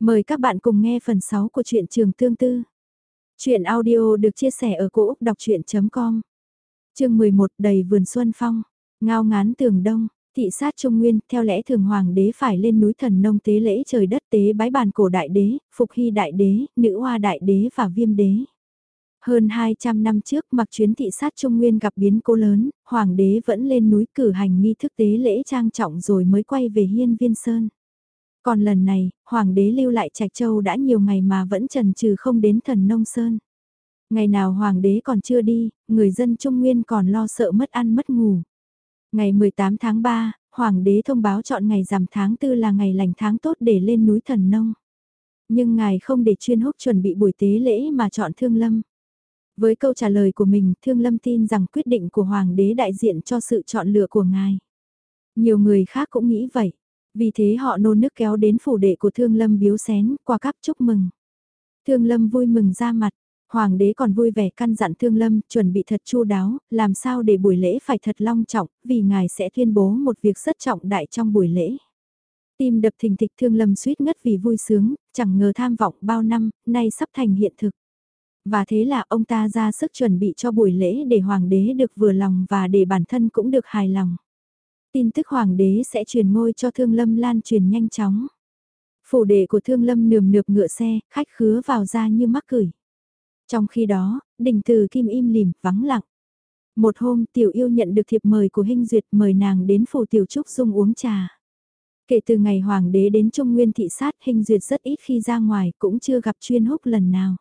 Mời các bạn cùng nghe phần 6 của truyện trường tương tư. Chuyện audio được chia sẻ ở cỗ đọc chuyện.com Chương 11 đầy vườn xuân phong, ngao ngán tường đông, thị sát trung nguyên, theo lẽ thường hoàng đế phải lên núi thần nông tế lễ trời đất tế bái bàn cổ đại đế, phục hy đại đế, nữ hoa đại đế và viêm đế. Hơn 200 năm trước mặc chuyến thị sát trung nguyên gặp biến cố lớn, hoàng đế vẫn lên núi cử hành nghi thức tế lễ trang trọng rồi mới quay về hiên viên sơn. Còn lần này, Hoàng đế lưu lại Trạch Châu đã nhiều ngày mà vẫn trần trừ không đến thần nông sơn. Ngày nào Hoàng đế còn chưa đi, người dân Trung Nguyên còn lo sợ mất ăn mất ngủ. Ngày 18 tháng 3, Hoàng đế thông báo chọn ngày rằm tháng 4 là ngày lành tháng tốt để lên núi thần nông. Nhưng ngài không để chuyên húc chuẩn bị buổi tế lễ mà chọn Thương Lâm. Với câu trả lời của mình, Thương Lâm tin rằng quyết định của Hoàng đế đại diện cho sự chọn lựa của ngài. Nhiều người khác cũng nghĩ vậy. Vì thế họ nôn nước kéo đến phủ đệ của Thương Lâm biếu xén, qua cắp chúc mừng. Thương Lâm vui mừng ra mặt, Hoàng đế còn vui vẻ căn dặn Thương Lâm chuẩn bị thật chu đáo, làm sao để buổi lễ phải thật long trọng, vì ngài sẽ tuyên bố một việc rất trọng đại trong buổi lễ. Tim đập thình thịch Thương Lâm suýt ngất vì vui sướng, chẳng ngờ tham vọng bao năm, nay sắp thành hiện thực. Và thế là ông ta ra sức chuẩn bị cho buổi lễ để Hoàng đế được vừa lòng và để bản thân cũng được hài lòng. Tin tức hoàng đế sẽ truyền ngôi cho Thương Lâm lan truyền nhanh chóng. Phủ đệ của Thương Lâm nườm nượp ngựa xe, khách khứa vào ra như mắc cười. Trong khi đó, đình từ kim im lìm, vắng lặng. Một hôm tiểu yêu nhận được thiệp mời của Hinh Duyệt mời nàng đến phủ tiểu trúc dung uống trà. Kể từ ngày hoàng đế đến Trung Nguyên thị sát Hinh Duyệt rất ít khi ra ngoài cũng chưa gặp chuyên húc lần nào.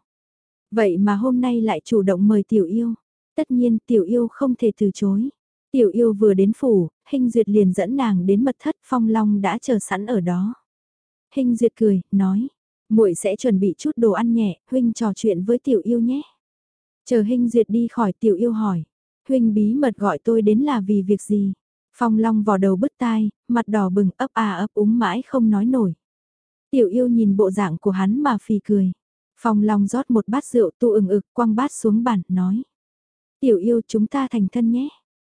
Vậy mà hôm nay lại chủ động mời tiểu yêu. Tất nhiên tiểu yêu không thể từ chối. Tiểu yêu vừa đến phủ, Hình Duyệt liền dẫn nàng đến mật thất Phong Long đã chờ sẵn ở đó. Hình Duyệt cười, nói, muội sẽ chuẩn bị chút đồ ăn nhẹ, huynh trò chuyện với tiểu yêu nhé. Chờ Hình Duyệt đi khỏi tiểu yêu hỏi, huynh bí mật gọi tôi đến là vì việc gì? Phong Long vò đầu bứt tai, mặt đỏ bừng ấp à ấp úng mãi không nói nổi. Tiểu yêu nhìn bộ dạng của hắn mà phì cười. Phong Long rót một bát rượu tu ừng ực quăng bát xuống bàn, nói. Tiểu yêu chúng ta thành thân nhé.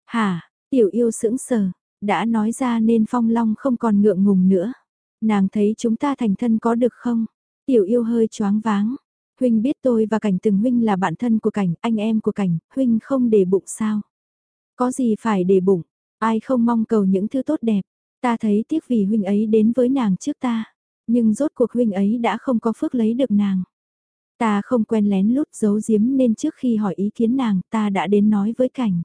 Hả, tiểu yêu sững sờ, đã nói ra nên phong long không còn ngượng ngùng nữa. Nàng thấy chúng ta thành thân có được không? Tiểu yêu hơi choáng váng. Huynh biết tôi và cảnh từng huynh là bạn thân của cảnh, anh em của cảnh, huynh không để bụng sao? Có gì phải để bụng, ai không mong cầu những thứ tốt đẹp. Ta thấy tiếc vì huynh ấy đến với nàng trước ta, nhưng rốt cuộc huynh ấy đã không có phước lấy được nàng. Ta không quen lén lút giấu giếm nên trước khi hỏi ý kiến nàng ta đã đến nói với cảnh.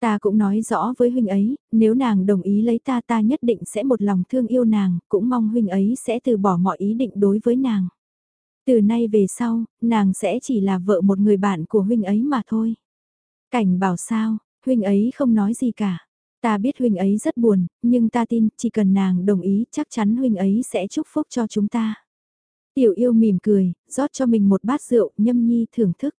Ta cũng nói rõ với huynh ấy, nếu nàng đồng ý lấy ta ta nhất định sẽ một lòng thương yêu nàng, cũng mong huynh ấy sẽ từ bỏ mọi ý định đối với nàng. Từ nay về sau, nàng sẽ chỉ là vợ một người bạn của huynh ấy mà thôi. Cảnh bảo sao, huynh ấy không nói gì cả. Ta biết huynh ấy rất buồn, nhưng ta tin chỉ cần nàng đồng ý chắc chắn huynh ấy sẽ chúc phúc cho chúng ta. Tiểu yêu mỉm cười, rót cho mình một bát rượu nhâm nhi thưởng thức.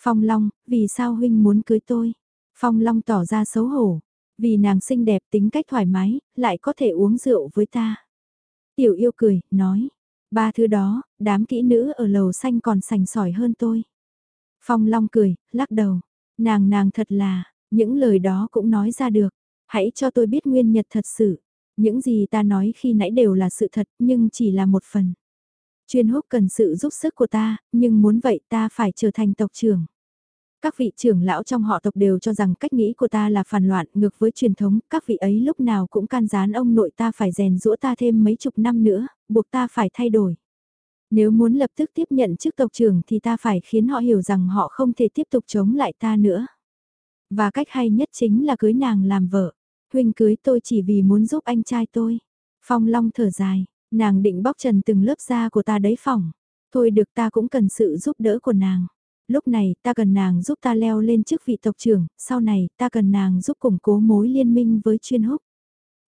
Phong Long, vì sao huynh muốn cưới tôi? Phong Long tỏ ra xấu hổ, vì nàng xinh đẹp tính cách thoải mái, lại có thể uống rượu với ta. Tiểu yêu cười, nói, ba thứ đó, đám kỹ nữ ở lầu xanh còn sành sỏi hơn tôi. Phong Long cười, lắc đầu, nàng nàng thật là, những lời đó cũng nói ra được, hãy cho tôi biết nguyên nhật thật sự. Những gì ta nói khi nãy đều là sự thật nhưng chỉ là một phần. Chuyên húc cần sự giúp sức của ta, nhưng muốn vậy ta phải trở thành tộc trưởng. Các vị trưởng lão trong họ tộc đều cho rằng cách nghĩ của ta là phản loạn ngược với truyền thống, các vị ấy lúc nào cũng can gián ông nội ta phải rèn rũa ta thêm mấy chục năm nữa, buộc ta phải thay đổi. Nếu muốn lập tức tiếp nhận chức tộc trưởng thì ta phải khiến họ hiểu rằng họ không thể tiếp tục chống lại ta nữa. Và cách hay nhất chính là cưới nàng làm vợ. Huynh cưới tôi chỉ vì muốn giúp anh trai tôi. Phong Long thở dài, nàng định bóc trần từng lớp da của ta đấy phòng. Thôi được ta cũng cần sự giúp đỡ của nàng lúc này ta cần nàng giúp ta leo lên chức vị tộc trưởng, sau này ta cần nàng giúp củng cố mối liên minh với chuyên húc.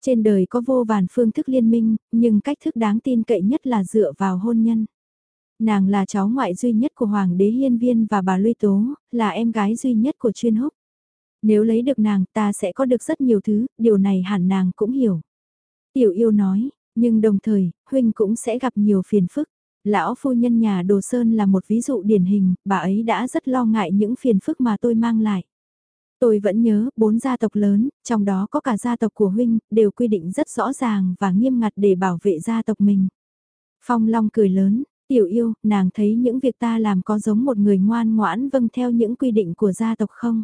Trên đời có vô vàn phương thức liên minh, nhưng cách thức đáng tin cậy nhất là dựa vào hôn nhân. Nàng là cháu ngoại duy nhất của Hoàng đế Hiên Viên và bà Luy Tố, là em gái duy nhất của chuyên húc. Nếu lấy được nàng ta sẽ có được rất nhiều thứ, điều này hẳn nàng cũng hiểu. Tiểu yêu nói, nhưng đồng thời, huynh cũng sẽ gặp nhiều phiền phức. Lão phu nhân nhà Đồ Sơn là một ví dụ điển hình, bà ấy đã rất lo ngại những phiền phức mà tôi mang lại. Tôi vẫn nhớ, bốn gia tộc lớn, trong đó có cả gia tộc của huynh, đều quy định rất rõ ràng và nghiêm ngặt để bảo vệ gia tộc mình. Phong Long cười lớn, tiểu yêu, nàng thấy những việc ta làm có giống một người ngoan ngoãn vâng theo những quy định của gia tộc không?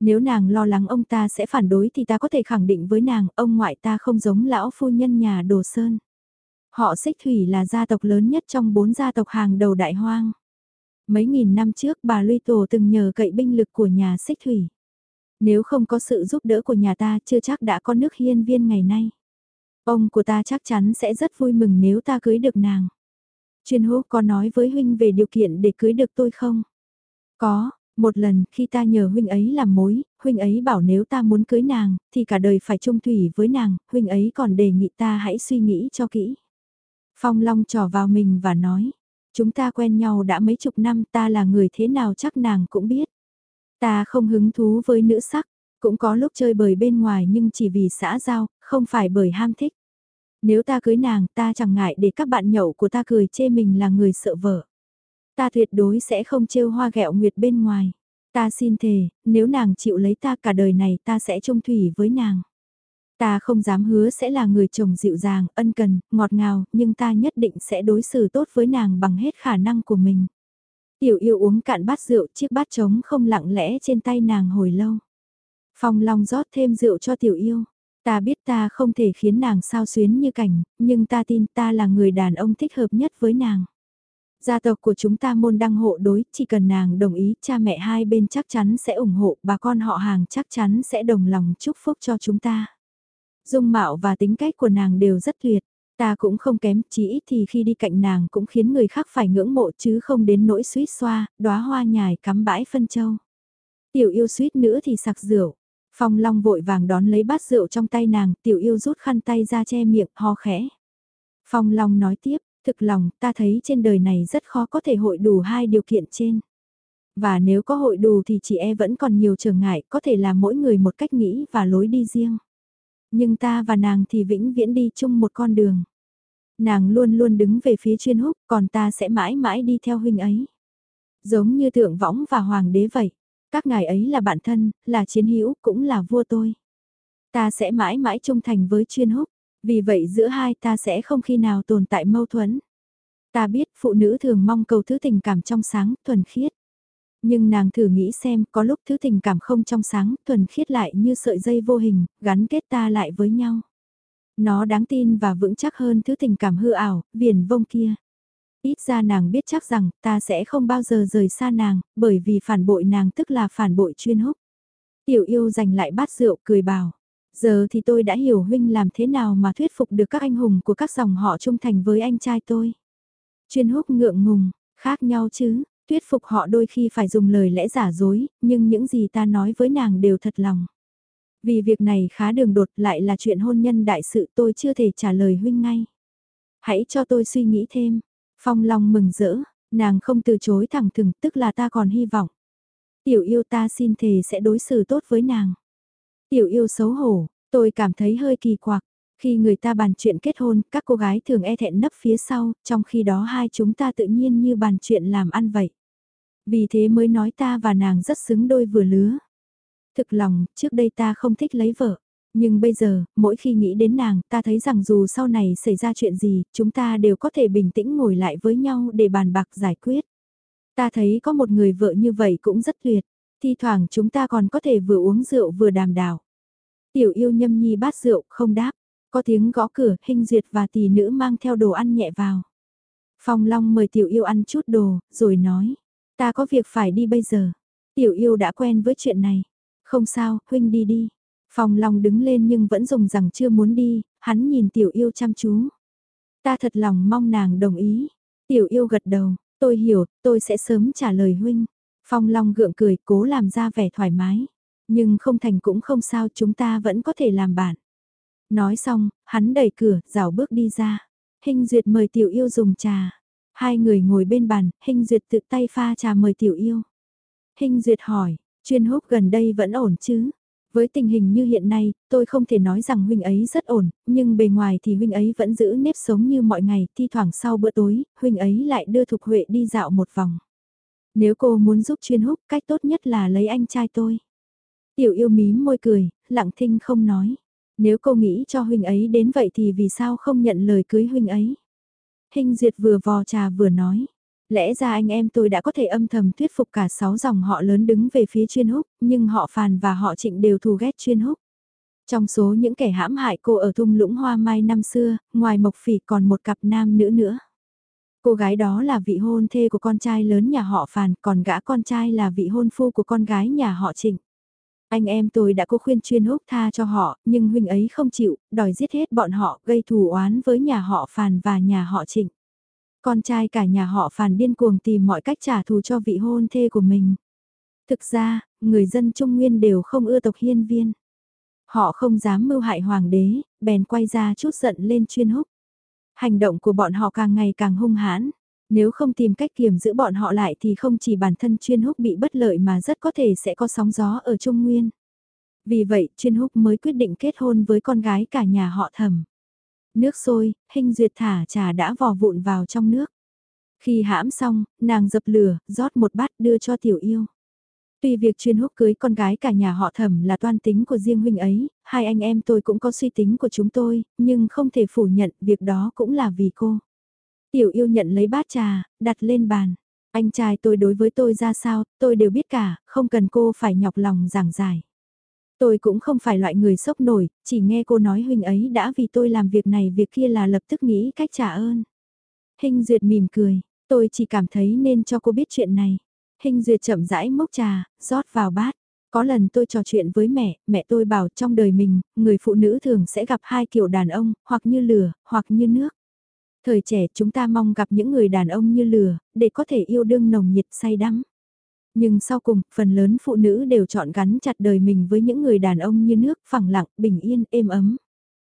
Nếu nàng lo lắng ông ta sẽ phản đối thì ta có thể khẳng định với nàng, ông ngoại ta không giống lão phu nhân nhà Đồ Sơn. Họ xích thủy là gia tộc lớn nhất trong bốn gia tộc hàng đầu đại hoang. Mấy nghìn năm trước bà Luy Tổ từng nhờ cậy binh lực của nhà xích thủy. Nếu không có sự giúp đỡ của nhà ta chưa chắc đã có nước hiên viên ngày nay. Ông của ta chắc chắn sẽ rất vui mừng nếu ta cưới được nàng. Chuyên hô có nói với huynh về điều kiện để cưới được tôi không? Có, một lần khi ta nhờ huynh ấy làm mối, huynh ấy bảo nếu ta muốn cưới nàng, thì cả đời phải chung thủy với nàng, huynh ấy còn đề nghị ta hãy suy nghĩ cho kỹ. Phong Long trò vào mình và nói, chúng ta quen nhau đã mấy chục năm ta là người thế nào chắc nàng cũng biết. Ta không hứng thú với nữ sắc, cũng có lúc chơi bời bên ngoài nhưng chỉ vì xã giao, không phải bởi ham thích. Nếu ta cưới nàng ta chẳng ngại để các bạn nhậu của ta cười chê mình là người sợ vợ. Ta tuyệt đối sẽ không trêu hoa gẹo nguyệt bên ngoài. Ta xin thề, nếu nàng chịu lấy ta cả đời này ta sẽ trung thủy với nàng. Ta không dám hứa sẽ là người chồng dịu dàng, ân cần, ngọt ngào, nhưng ta nhất định sẽ đối xử tốt với nàng bằng hết khả năng của mình. Tiểu yêu uống cạn bát rượu, chiếc bát trống không lặng lẽ trên tay nàng hồi lâu. Phong Long rót thêm rượu cho tiểu yêu. Ta biết ta không thể khiến nàng sao xuyến như cảnh, nhưng ta tin ta là người đàn ông thích hợp nhất với nàng. Gia tộc của chúng ta môn đăng hộ đối, chỉ cần nàng đồng ý, cha mẹ hai bên chắc chắn sẽ ủng hộ, bà con họ hàng chắc chắn sẽ đồng lòng chúc phúc cho chúng ta. Dung mạo và tính cách của nàng đều rất tuyệt. Ta cũng không kém, chỉ ít thì khi đi cạnh nàng cũng khiến người khác phải ngưỡng mộ chứ không đến nỗi suýt xoa, đóa hoa nhài cắm bãi phân châu. Tiểu yêu suýt nữa thì sặc rượu. Phong Long vội vàng đón lấy bát rượu trong tay nàng, tiểu yêu rút khăn tay ra che miệng, ho khẽ. Phong Long nói tiếp, thực lòng, ta thấy trên đời này rất khó có thể hội đủ hai điều kiện trên. Và nếu có hội đủ thì chị e vẫn còn nhiều trở ngại, có thể là mỗi người một cách nghĩ và lối đi riêng. Nhưng ta và nàng thì vĩnh viễn đi chung một con đường. Nàng luôn luôn đứng về phía chuyên húc, còn ta sẽ mãi mãi đi theo huynh ấy. Giống như thượng võng và hoàng đế vậy. Các ngài ấy là bạn thân, là chiến hữu, cũng là vua tôi. Ta sẽ mãi mãi trung thành với chuyên húc, vì vậy giữa hai ta sẽ không khi nào tồn tại mâu thuẫn. Ta biết phụ nữ thường mong cầu thứ tình cảm trong sáng, thuần khiết. Nhưng nàng thử nghĩ xem có lúc thứ tình cảm không trong sáng, thuần khiết lại như sợi dây vô hình, gắn kết ta lại với nhau. Nó đáng tin và vững chắc hơn thứ tình cảm hư ảo, viền vông kia. Ít ra nàng biết chắc rằng ta sẽ không bao giờ rời xa nàng, bởi vì phản bội nàng tức là phản bội chuyên húc. Tiểu yêu giành lại bát rượu cười bảo. Giờ thì tôi đã hiểu huynh làm thế nào mà thuyết phục được các anh hùng của các dòng họ trung thành với anh trai tôi. Chuyên húc ngượng ngùng, khác nhau chứ, thuyết phục họ đôi khi phải dùng lời lẽ giả dối, nhưng những gì ta nói với nàng đều thật lòng. Vì việc này khá đường đột lại là chuyện hôn nhân đại sự tôi chưa thể trả lời huynh ngay. Hãy cho tôi suy nghĩ thêm, Phong Long mừng rỡ, nàng không từ chối thẳng thừng tức là ta còn hy vọng. Tiểu yêu ta xin thề sẽ đối xử tốt với nàng. Tiểu yêu xấu hổ, tôi cảm thấy hơi kỳ quặc. Khi người ta bàn chuyện kết hôn, các cô gái thường e thẹn nấp phía sau, trong khi đó hai chúng ta tự nhiên như bàn chuyện làm ăn vậy. Vì thế mới nói ta và nàng rất xứng đôi vừa lứa. Thực lòng, trước đây ta không thích lấy vợ. Nhưng bây giờ, mỗi khi nghĩ đến nàng, ta thấy rằng dù sau này xảy ra chuyện gì, chúng ta đều có thể bình tĩnh ngồi lại với nhau để bàn bạc giải quyết. Ta thấy có một người vợ như vậy cũng rất tuyệt, thi thoảng chúng ta còn có thể vừa uống rượu vừa đàm đảo. Tiểu yêu nhâm nhi bát rượu, không đáp, có tiếng gõ cửa, hình duyệt và tỷ nữ mang theo đồ ăn nhẹ vào. Phong Long mời tiểu yêu ăn chút đồ, rồi nói, ta có việc phải đi bây giờ. Tiểu yêu đã quen với chuyện này. Không sao, huynh đi đi. Phong Long đứng lên nhưng vẫn dùng rằng chưa muốn đi, hắn nhìn tiểu yêu chăm chú. Ta thật lòng mong nàng đồng ý. Tiểu yêu gật đầu, tôi hiểu, tôi sẽ sớm trả lời huynh. Phong Long gượng cười cố làm ra vẻ thoải mái. Nhưng không thành cũng không sao chúng ta vẫn có thể làm bạn. Nói xong, hắn đẩy cửa, rào bước đi ra. Hình duyệt mời tiểu yêu dùng trà. Hai người ngồi bên bàn, hình duyệt tự tay pha trà mời tiểu yêu. Hình duyệt hỏi, chuyên húc gần đây vẫn ổn chứ? Với tình hình như hiện nay, tôi không thể nói rằng huynh ấy rất ổn, nhưng bề ngoài thì huynh ấy vẫn giữ nếp sống như mọi ngày, thi thoảng sau bữa tối, huynh ấy lại đưa Thục Huệ đi dạo một vòng. Nếu cô muốn giúp chuyên húc, cách tốt nhất là lấy anh trai tôi. Tiểu yêu mím môi cười, lặng thinh không nói. Nếu cô nghĩ cho huynh ấy đến vậy thì vì sao không nhận lời cưới huynh ấy? Hình duyệt vừa vò trà vừa nói. Lẽ ra anh em tôi đã có thể âm thầm thuyết phục cả sáu dòng họ lớn đứng về phía chuyên húc, nhưng họ phàn và họ trịnh đều thù ghét chuyên húc. Trong số những kẻ hãm hại cô ở thung lũng hoa mai năm xưa, ngoài Mộc Phỉ còn một cặp nam nữ nữa. Cô gái đó là vị hôn thê của con trai lớn nhà họ Phàn, còn gã con trai là vị hôn phu của con gái nhà họ Trịnh. Anh em tôi đã cố khuyên chuyên húc tha cho họ, nhưng huynh ấy không chịu, đòi giết hết bọn họ, gây thù oán với nhà họ Phàn và nhà họ Trịnh. Con trai cả nhà họ Phàn điên cuồng tìm mọi cách trả thù cho vị hôn thê của mình. Thực ra, người dân Trung Nguyên đều không ưa tộc hiên viên. Họ không dám mưu hại hoàng đế, bèn quay ra chút giận lên chuyên húc. Hành động của bọn họ càng ngày càng hung hãn. Nếu không tìm cách kiềm giữ bọn họ lại thì không chỉ bản thân chuyên húc bị bất lợi mà rất có thể sẽ có sóng gió ở Trung Nguyên. Vì vậy, chuyên húc mới quyết định kết hôn với con gái cả nhà họ thẩm. Nước sôi, hình duyệt thả trà đã vò vụn vào trong nước. Khi hãm xong, nàng dập lửa, rót một bát đưa cho tiểu yêu. Tuy việc chuyên húc cưới con gái cả nhà họ thẩm là toan tính của riêng huynh ấy, hai anh em tôi cũng có suy tính của chúng tôi, nhưng không thể phủ nhận việc đó cũng là vì cô. Tiểu yêu nhận lấy bát trà, đặt lên bàn. Anh trai tôi đối với tôi ra sao, tôi đều biết cả, không cần cô phải nhọc lòng giảng giải. Tôi cũng không phải loại người sốc nổi, chỉ nghe cô nói huynh ấy đã vì tôi làm việc này việc kia là lập tức nghĩ cách trả ơn. Hình duyệt mỉm cười, tôi chỉ cảm thấy nên cho cô biết chuyện này. Hình duyệt chậm rãi mốc trà, rót vào bát. Có lần tôi trò chuyện với mẹ, mẹ tôi bảo trong đời mình, người phụ nữ thường sẽ gặp hai kiểu đàn ông, hoặc như lửa, hoặc như nước. Thời trẻ chúng ta mong gặp những người đàn ông như lửa, để có thể yêu đương nồng nhiệt say đắm. Nhưng sau cùng, phần lớn phụ nữ đều chọn gắn chặt đời mình với những người đàn ông như nước, phẳng lặng, bình yên, êm ấm.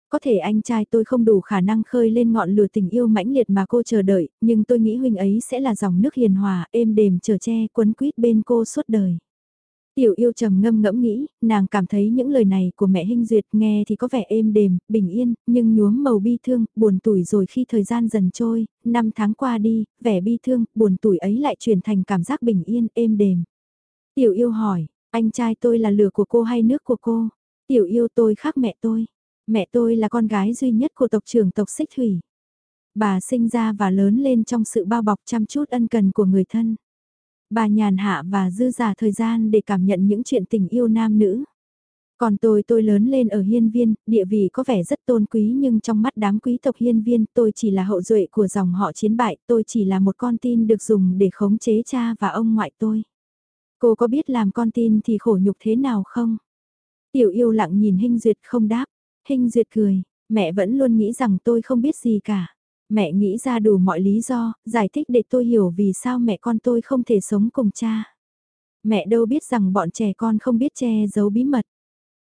Có thể anh trai tôi không đủ khả năng khơi lên ngọn lửa tình yêu mãnh liệt mà cô chờ đợi, nhưng tôi nghĩ huynh ấy sẽ là dòng nước hiền hòa, êm đềm chờ che, quấn quýt bên cô suốt đời. Tiểu yêu trầm ngâm ngẫm nghĩ, nàng cảm thấy những lời này của mẹ Hinh Duyệt nghe thì có vẻ êm đềm, bình yên, nhưng nhuốm màu bi thương, buồn tuổi rồi khi thời gian dần trôi, năm tháng qua đi, vẻ bi thương, buồn tuổi ấy lại chuyển thành cảm giác bình yên, êm đềm. Tiểu yêu hỏi, anh trai tôi là lửa của cô hay nước của cô? Tiểu yêu tôi khác mẹ tôi. Mẹ tôi là con gái duy nhất của tộc trưởng tộc Xích Thủy. Bà sinh ra và lớn lên trong sự bao bọc chăm chút ân cần của người thân. Bà nhàn hạ và dư giả thời gian để cảm nhận những chuyện tình yêu nam nữ. Còn tôi tôi lớn lên ở hiên viên, địa vị có vẻ rất tôn quý nhưng trong mắt đám quý tộc hiên viên tôi chỉ là hậu duệ của dòng họ chiến bại, tôi chỉ là một con tin được dùng để khống chế cha và ông ngoại tôi. Cô có biết làm con tin thì khổ nhục thế nào không? Tiểu yêu lặng nhìn Hinh Duyệt không đáp, Hinh Duyệt cười, mẹ vẫn luôn nghĩ rằng tôi không biết gì cả. Mẹ nghĩ ra đủ mọi lý do, giải thích để tôi hiểu vì sao mẹ con tôi không thể sống cùng cha. Mẹ đâu biết rằng bọn trẻ con không biết che giấu bí mật.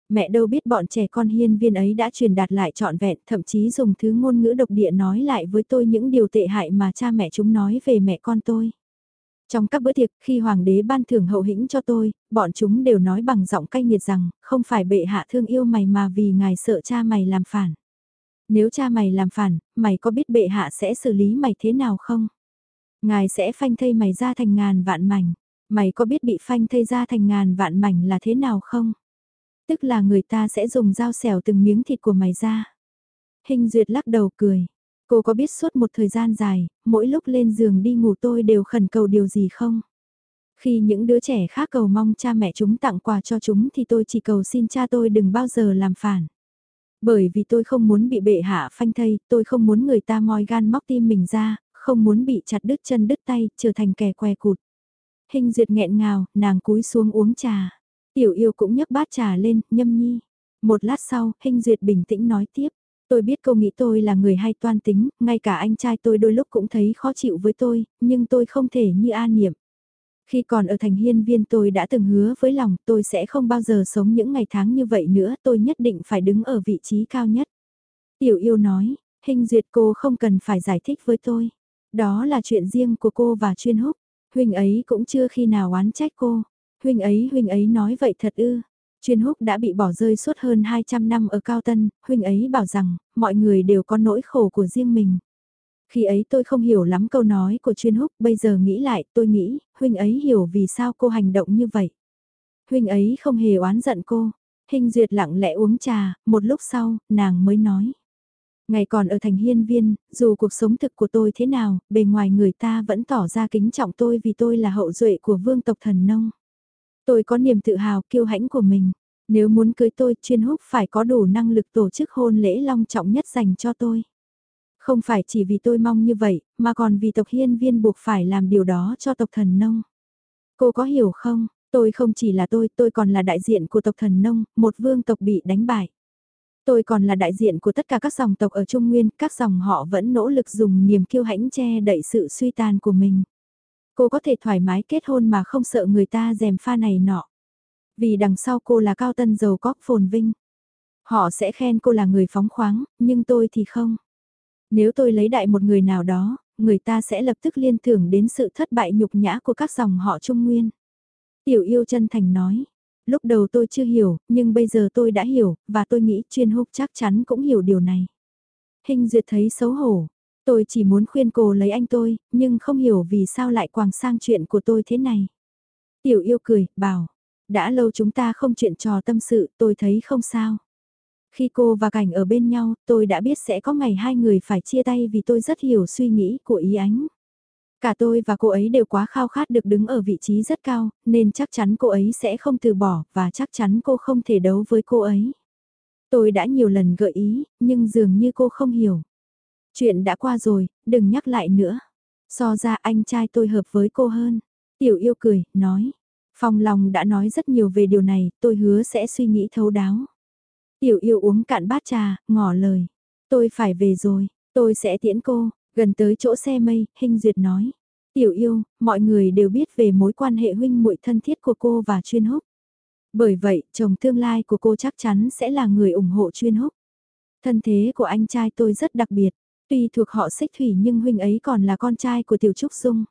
Mẹ đâu biết bọn trẻ con hiên viên ấy đã truyền đạt lại trọn vẹn, thậm chí dùng thứ ngôn ngữ độc địa nói lại với tôi những điều tệ hại mà cha mẹ chúng nói về mẹ con tôi. Trong các bữa tiệc, khi hoàng đế ban thưởng hậu hĩnh cho tôi, bọn chúng đều nói bằng giọng cay nghiệt rằng, không phải bệ hạ thương yêu mày mà vì ngài sợ cha mày làm phản. Nếu cha mày làm phản, mày có biết bệ hạ sẽ xử lý mày thế nào không? Ngài sẽ phanh thây mày ra thành ngàn vạn mảnh. Mày có biết bị phanh thây ra thành ngàn vạn mảnh là thế nào không? Tức là người ta sẽ dùng dao xẻo từng miếng thịt của mày ra. Hình duyệt lắc đầu cười. Cô có biết suốt một thời gian dài, mỗi lúc lên giường đi ngủ tôi đều khẩn cầu điều gì không? Khi những đứa trẻ khác cầu mong cha mẹ chúng tặng quà cho chúng thì tôi chỉ cầu xin cha tôi đừng bao giờ làm phản. Bởi vì tôi không muốn bị bệ hạ phanh thây, tôi không muốn người ta moi gan móc tim mình ra, không muốn bị chặt đứt chân đứt tay, trở thành kẻ què cụt. Hình duyệt nghẹn ngào, nàng cúi xuống uống trà. Tiểu yêu cũng nhấc bát trà lên, nhâm nhi. Một lát sau, hình duyệt bình tĩnh nói tiếp. Tôi biết cô nghĩ tôi là người hay toan tính, ngay cả anh trai tôi đôi lúc cũng thấy khó chịu với tôi, nhưng tôi không thể như an niệm. Khi còn ở thành hiên viên tôi đã từng hứa với lòng tôi sẽ không bao giờ sống những ngày tháng như vậy nữa, tôi nhất định phải đứng ở vị trí cao nhất. Tiểu yêu nói, hình duyệt cô không cần phải giải thích với tôi. Đó là chuyện riêng của cô và chuyên húc. Huynh ấy cũng chưa khi nào oán trách cô. Huynh ấy huynh ấy nói vậy thật ư. Chuyên húc đã bị bỏ rơi suốt hơn 200 năm ở Cao Tân, huynh ấy bảo rằng, mọi người đều có nỗi khổ của riêng mình. Khi ấy tôi không hiểu lắm câu nói của chuyên húc, bây giờ nghĩ lại, tôi nghĩ, huynh ấy hiểu vì sao cô hành động như vậy. Huynh ấy không hề oán giận cô. Hình duyệt lặng lẽ uống trà, một lúc sau, nàng mới nói. Ngày còn ở thành hiên viên, dù cuộc sống thực của tôi thế nào, bề ngoài người ta vẫn tỏ ra kính trọng tôi vì tôi là hậu duệ của vương tộc thần nông. Tôi có niềm tự hào kiêu hãnh của mình. Nếu muốn cưới tôi, chuyên húc phải có đủ năng lực tổ chức hôn lễ long trọng nhất dành cho tôi. Không phải chỉ vì tôi mong như vậy, mà còn vì tộc hiên viên buộc phải làm điều đó cho tộc thần nông. Cô có hiểu không, tôi không chỉ là tôi, tôi còn là đại diện của tộc thần nông, một vương tộc bị đánh bại. Tôi còn là đại diện của tất cả các dòng tộc ở Trung Nguyên, các dòng họ vẫn nỗ lực dùng niềm kiêu hãnh che đậy sự suy tàn của mình. Cô có thể thoải mái kết hôn mà không sợ người ta dèm pha này nọ. Vì đằng sau cô là cao tân giàu có phồn vinh. Họ sẽ khen cô là người phóng khoáng, nhưng tôi thì không. Nếu tôi lấy đại một người nào đó, người ta sẽ lập tức liên tưởng đến sự thất bại nhục nhã của các dòng họ Trung Nguyên. Tiểu yêu chân thành nói, lúc đầu tôi chưa hiểu, nhưng bây giờ tôi đã hiểu, và tôi nghĩ chuyên húc chắc chắn cũng hiểu điều này. Hình duyệt thấy xấu hổ, tôi chỉ muốn khuyên cô lấy anh tôi, nhưng không hiểu vì sao lại quàng sang chuyện của tôi thế này. Tiểu yêu cười, bảo, đã lâu chúng ta không chuyện trò tâm sự, tôi thấy không sao. Khi cô và Cảnh ở bên nhau, tôi đã biết sẽ có ngày hai người phải chia tay vì tôi rất hiểu suy nghĩ của ý ánh. Cả tôi và cô ấy đều quá khao khát được đứng ở vị trí rất cao, nên chắc chắn cô ấy sẽ không từ bỏ và chắc chắn cô không thể đấu với cô ấy. Tôi đã nhiều lần gợi ý, nhưng dường như cô không hiểu. Chuyện đã qua rồi, đừng nhắc lại nữa. So ra anh trai tôi hợp với cô hơn. Tiểu yêu cười, nói. Phong lòng đã nói rất nhiều về điều này, tôi hứa sẽ suy nghĩ thấu đáo. Tiểu yêu uống cạn bát trà, ngỏ lời. Tôi phải về rồi, tôi sẽ tiễn cô, gần tới chỗ xe mây, hình duyệt nói. Tiểu yêu, mọi người đều biết về mối quan hệ huynh muội thân thiết của cô và chuyên húc. Bởi vậy, chồng tương lai của cô chắc chắn sẽ là người ủng hộ chuyên húc. Thân thế của anh trai tôi rất đặc biệt, tuy thuộc họ xích thủy nhưng huynh ấy còn là con trai của Tiểu Trúc Dung.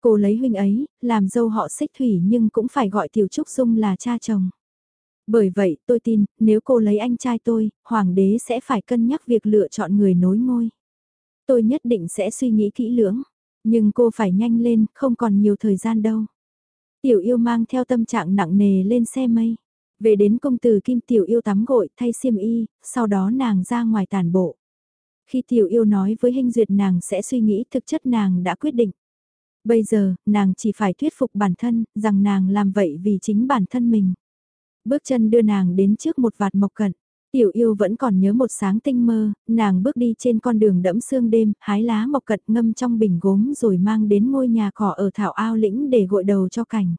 Cô lấy huynh ấy, làm dâu họ xích thủy nhưng cũng phải gọi Tiểu Trúc Dung là cha chồng. Bởi vậy, tôi tin, nếu cô lấy anh trai tôi, hoàng đế sẽ phải cân nhắc việc lựa chọn người nối ngôi. Tôi nhất định sẽ suy nghĩ kỹ lưỡng, nhưng cô phải nhanh lên, không còn nhiều thời gian đâu. Tiểu yêu mang theo tâm trạng nặng nề lên xe mây. Về đến công tử Kim Tiểu yêu tắm gội thay xiêm y, sau đó nàng ra ngoài tàn bộ. Khi Tiểu yêu nói với Hình Duyệt nàng sẽ suy nghĩ thực chất nàng đã quyết định. Bây giờ, nàng chỉ phải thuyết phục bản thân, rằng nàng làm vậy vì chính bản thân mình. Bước chân đưa nàng đến trước một vạt mộc cận. Tiểu yêu vẫn còn nhớ một sáng tinh mơ, nàng bước đi trên con đường đẫm sương đêm, hái lá mộc cận ngâm trong bình gốm rồi mang đến ngôi nhà cỏ ở thảo ao lĩnh để gội đầu cho cảnh.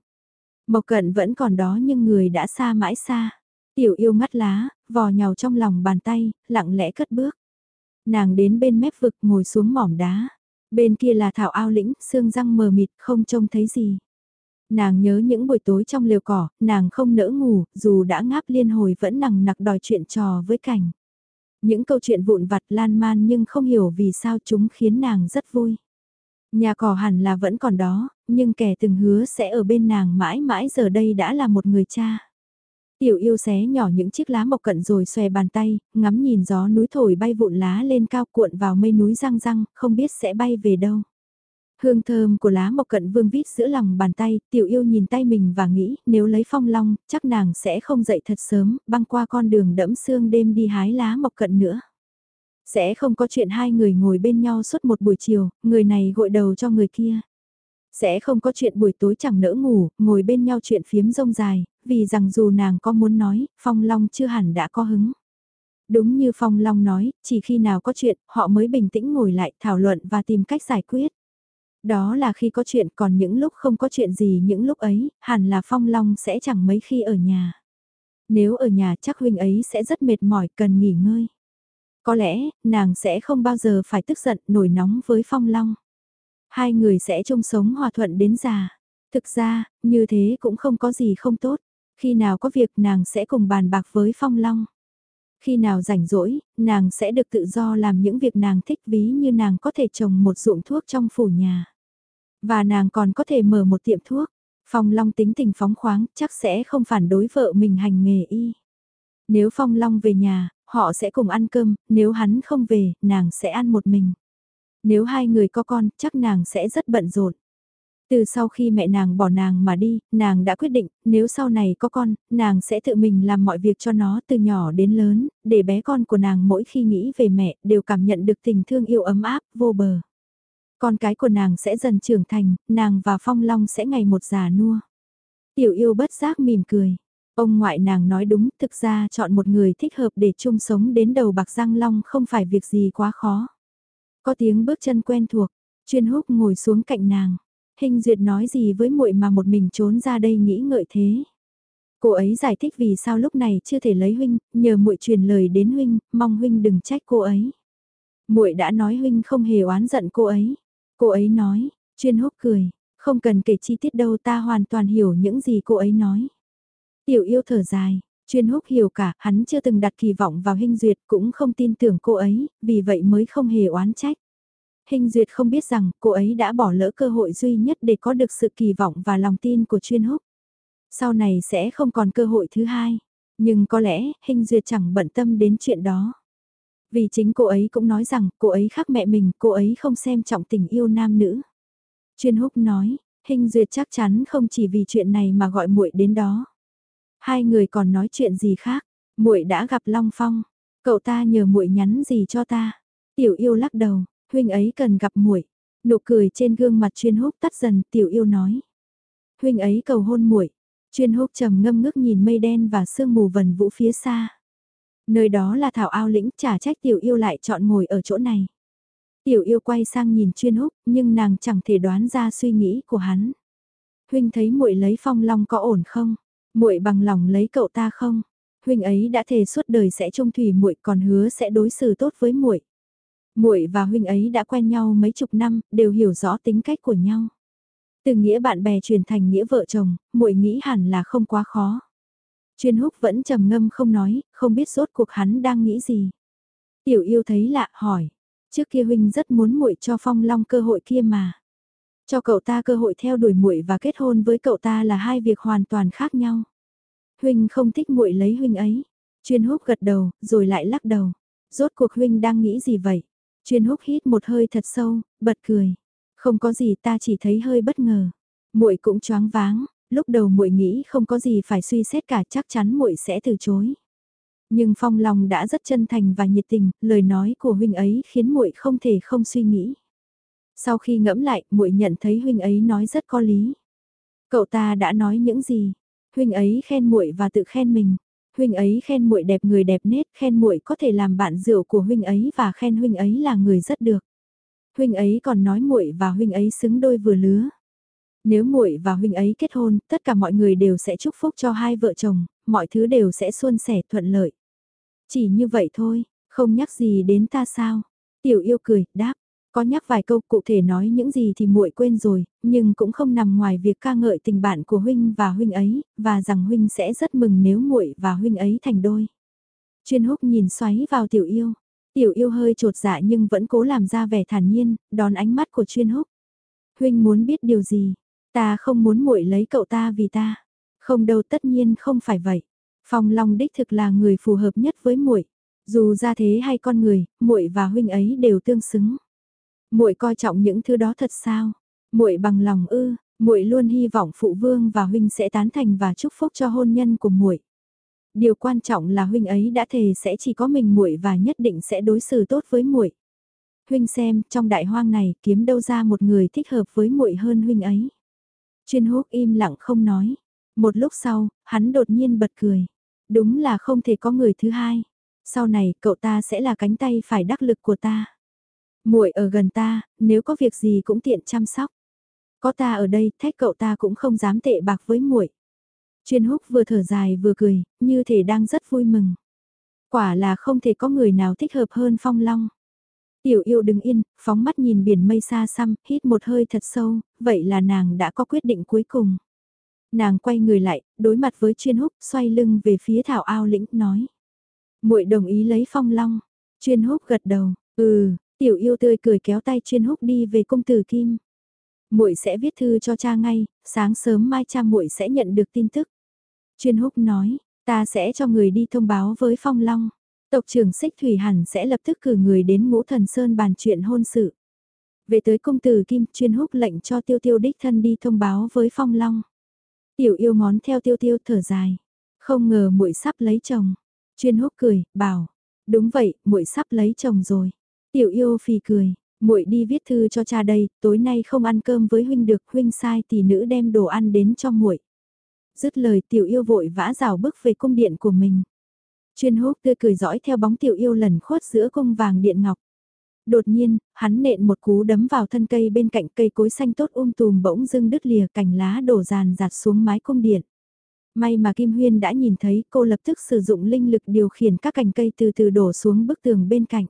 Mộc cận vẫn còn đó nhưng người đã xa mãi xa. Tiểu yêu ngắt lá, vò nhào trong lòng bàn tay, lặng lẽ cất bước. Nàng đến bên mép vực ngồi xuống mỏm đá. Bên kia là thảo ao lĩnh, sương răng mờ mịt không trông thấy gì. Nàng nhớ những buổi tối trong lều cỏ, nàng không nỡ ngủ, dù đã ngáp liên hồi vẫn nằng nặc đòi chuyện trò với cảnh. Những câu chuyện vụn vặt lan man nhưng không hiểu vì sao chúng khiến nàng rất vui. Nhà cỏ hẳn là vẫn còn đó, nhưng kẻ từng hứa sẽ ở bên nàng mãi mãi giờ đây đã là một người cha. Tiểu yêu xé nhỏ những chiếc lá mộc cận rồi xòe bàn tay, ngắm nhìn gió núi thổi bay vụn lá lên cao cuộn vào mây núi răng răng, không biết sẽ bay về đâu. Hương thơm của lá mộc cận vương vít giữa lòng bàn tay, tiểu yêu nhìn tay mình và nghĩ nếu lấy phong long, chắc nàng sẽ không dậy thật sớm, băng qua con đường đẫm sương đêm đi hái lá mộc cận nữa. Sẽ không có chuyện hai người ngồi bên nhau suốt một buổi chiều, người này gội đầu cho người kia. Sẽ không có chuyện buổi tối chẳng nỡ ngủ, ngồi bên nhau chuyện phiếm rông dài, vì rằng dù nàng có muốn nói, phong long chưa hẳn đã có hứng. Đúng như Phong Long nói, chỉ khi nào có chuyện, họ mới bình tĩnh ngồi lại thảo luận và tìm cách giải quyết. Đó là khi có chuyện còn những lúc không có chuyện gì những lúc ấy, hẳn là Phong Long sẽ chẳng mấy khi ở nhà. Nếu ở nhà chắc huynh ấy sẽ rất mệt mỏi cần nghỉ ngơi. Có lẽ, nàng sẽ không bao giờ phải tức giận nổi nóng với Phong Long. Hai người sẽ chung sống hòa thuận đến già. Thực ra, như thế cũng không có gì không tốt. Khi nào có việc nàng sẽ cùng bàn bạc với Phong Long. Khi nào rảnh rỗi, nàng sẽ được tự do làm những việc nàng thích ví như nàng có thể trồng một ruộng thuốc trong phủ nhà. Và nàng còn có thể mở một tiệm thuốc. Phong Long tính tình phóng khoáng, chắc sẽ không phản đối vợ mình hành nghề y. Nếu Phong Long về nhà, họ sẽ cùng ăn cơm, nếu hắn không về, nàng sẽ ăn một mình. Nếu hai người có con, chắc nàng sẽ rất bận rộn. Từ sau khi mẹ nàng bỏ nàng mà đi, nàng đã quyết định, nếu sau này có con, nàng sẽ tự mình làm mọi việc cho nó từ nhỏ đến lớn, để bé con của nàng mỗi khi nghĩ về mẹ đều cảm nhận được tình thương yêu ấm áp, vô bờ. Con cái của nàng sẽ dần trưởng thành, nàng và Phong Long sẽ ngày một già nua. Tiểu yêu bất giác mỉm cười. Ông ngoại nàng nói đúng, thực ra chọn một người thích hợp để chung sống đến đầu bạc răng long không phải việc gì quá khó. Có tiếng bước chân quen thuộc, chuyên húc ngồi xuống cạnh nàng. Hình duyệt nói gì với muội mà một mình trốn ra đây nghĩ ngợi thế. Cô ấy giải thích vì sao lúc này chưa thể lấy huynh, nhờ muội truyền lời đến huynh, mong huynh đừng trách cô ấy. Muội đã nói huynh không hề oán giận cô ấy. Cô ấy nói, chuyên húc cười, không cần kể chi tiết đâu ta hoàn toàn hiểu những gì cô ấy nói. Tiểu yêu thở dài, chuyên húc hiểu cả, hắn chưa từng đặt kỳ vọng vào hình duyệt cũng không tin tưởng cô ấy, vì vậy mới không hề oán trách. Hình duyệt không biết rằng cô ấy đã bỏ lỡ cơ hội duy nhất để có được sự kỳ vọng và lòng tin của chuyên húc. Sau này sẽ không còn cơ hội thứ hai, nhưng có lẽ hình duyệt chẳng bận tâm đến chuyện đó. Vì chính cô ấy cũng nói rằng cô ấy khác mẹ mình, cô ấy không xem trọng tình yêu nam nữ. Chuyên húc nói, hình duyệt chắc chắn không chỉ vì chuyện này mà gọi muội đến đó. Hai người còn nói chuyện gì khác, muội đã gặp Long Phong, cậu ta nhờ muội nhắn gì cho ta. Tiểu yêu lắc đầu, huynh ấy cần gặp muội. Nụ cười trên gương mặt chuyên húc tắt dần, tiểu yêu nói. Huynh ấy cầu hôn muội. Chuyên húc trầm ngâm ngước nhìn mây đen và sương mù vần vũ phía xa. Nơi đó là thảo ao lĩnh trả trách tiểu yêu lại chọn ngồi ở chỗ này. Tiểu yêu quay sang nhìn chuyên húc, nhưng nàng chẳng thể đoán ra suy nghĩ của hắn. Huynh thấy muội lấy phong long có ổn không? muội bằng lòng lấy cậu ta không? Huynh ấy đã thề suốt đời sẽ trông thủy muội còn hứa sẽ đối xử tốt với muội. Muội và huynh ấy đã quen nhau mấy chục năm, đều hiểu rõ tính cách của nhau. Từ nghĩa bạn bè chuyển thành nghĩa vợ chồng, muội nghĩ hẳn là không quá khó. Chuyên húc vẫn trầm ngâm không nói, không biết rốt cuộc hắn đang nghĩ gì. Tiểu yêu thấy lạ hỏi, trước kia huynh rất muốn muội cho phong long cơ hội kia mà. Cho cậu ta cơ hội theo đuổi muội và kết hôn với cậu ta là hai việc hoàn toàn khác nhau. Huynh không thích muội lấy huynh ấy. Chuyên húc gật đầu, rồi lại lắc đầu. Rốt cuộc huynh đang nghĩ gì vậy? Chuyên húc hít một hơi thật sâu, bật cười. Không có gì ta chỉ thấy hơi bất ngờ. Muội cũng choáng váng, lúc đầu muội nghĩ không có gì phải suy xét cả chắc chắn muội sẽ từ chối. Nhưng Phong Long đã rất chân thành và nhiệt tình, lời nói của huynh ấy khiến muội không thể không suy nghĩ. Sau khi ngẫm lại, muội nhận thấy huynh ấy nói rất có lý. Cậu ta đã nói những gì? Huynh ấy khen muội và tự khen mình. Huynh ấy khen muội đẹp người đẹp nết, khen muội có thể làm bạn rượu của huynh ấy và khen huynh ấy là người rất được. Huynh ấy còn nói muội và huynh ấy xứng đôi vừa lứa. Nếu muội và huynh ấy kết hôn, tất cả mọi người đều sẽ chúc phúc cho hai vợ chồng, mọi thứ đều sẽ suôn sẻ thuận lợi. Chỉ như vậy thôi, không nhắc gì đến ta sao? Tiểu yêu cười, đáp, có nhắc vài câu cụ thể nói những gì thì muội quên rồi, nhưng cũng không nằm ngoài việc ca ngợi tình bạn của huynh và huynh ấy, và rằng huynh sẽ rất mừng nếu muội và huynh ấy thành đôi. Chuyên húc nhìn xoáy vào tiểu yêu. Tiểu yêu hơi trột dạ nhưng vẫn cố làm ra vẻ thản nhiên, đón ánh mắt của chuyên húc. Huynh muốn biết điều gì? Ta không muốn muội lấy cậu ta vì ta. Không đâu tất nhiên không phải vậy. Phong Long đích thực là người phù hợp nhất với muội. Dù ra thế hay con người, muội và huynh ấy đều tương xứng muội coi trọng những thứ đó thật sao? Muội bằng lòng ư? Muội luôn hy vọng phụ vương và huynh sẽ tán thành và chúc phúc cho hôn nhân của muội. Điều quan trọng là huynh ấy đã thề sẽ chỉ có mình muội và nhất định sẽ đối xử tốt với muội. Huynh xem, trong đại hoang này kiếm đâu ra một người thích hợp với muội hơn huynh ấy. Chuyên húc im lặng không nói. Một lúc sau, hắn đột nhiên bật cười. Đúng là không thể có người thứ hai. Sau này, cậu ta sẽ là cánh tay phải đắc lực của ta muội ở gần ta, nếu có việc gì cũng tiện chăm sóc. Có ta ở đây, thách cậu ta cũng không dám tệ bạc với muội. Chuyên húc vừa thở dài vừa cười, như thể đang rất vui mừng. Quả là không thể có người nào thích hợp hơn phong long. Tiểu yêu đứng yên, phóng mắt nhìn biển mây xa xăm, hít một hơi thật sâu, vậy là nàng đã có quyết định cuối cùng. Nàng quay người lại, đối mặt với chuyên húc, xoay lưng về phía thảo ao lĩnh, nói. muội đồng ý lấy phong long. Chuyên húc gật đầu, ừ, Tiểu yêu tươi cười kéo tay chuyên húc đi về công tử kim. Muội sẽ viết thư cho cha ngay, sáng sớm mai cha muội sẽ nhận được tin tức. Chuyên húc nói, ta sẽ cho người đi thông báo với Phong Long. Tộc trưởng Xích Thủy hẳn sẽ lập tức cử người đến Ngũ Thần Sơn bàn chuyện hôn sự. Về tới công tử Kim chuyên húc lệnh cho tiêu tiêu đích thân đi thông báo với Phong Long. Tiểu yêu ngón theo tiêu tiêu thở dài. Không ngờ muội sắp lấy chồng. Chuyên húc cười, bảo. Đúng vậy, muội sắp lấy chồng rồi. Tiểu yêu phì cười, muội đi viết thư cho cha đây, tối nay không ăn cơm với huynh được, huynh sai tỷ nữ đem đồ ăn đến cho muội. Dứt lời tiểu yêu vội vã rào bước về cung điện của mình. Chuyên húc tươi cười dõi theo bóng tiểu yêu lần khuất giữa cung vàng điện ngọc. Đột nhiên, hắn nện một cú đấm vào thân cây bên cạnh cây cối xanh tốt um tùm bỗng dưng đứt lìa cành lá đổ ràn rạt xuống mái cung điện. May mà Kim Huyên đã nhìn thấy cô lập tức sử dụng linh lực điều khiển các cành cây từ từ đổ xuống bức tường bên cạnh.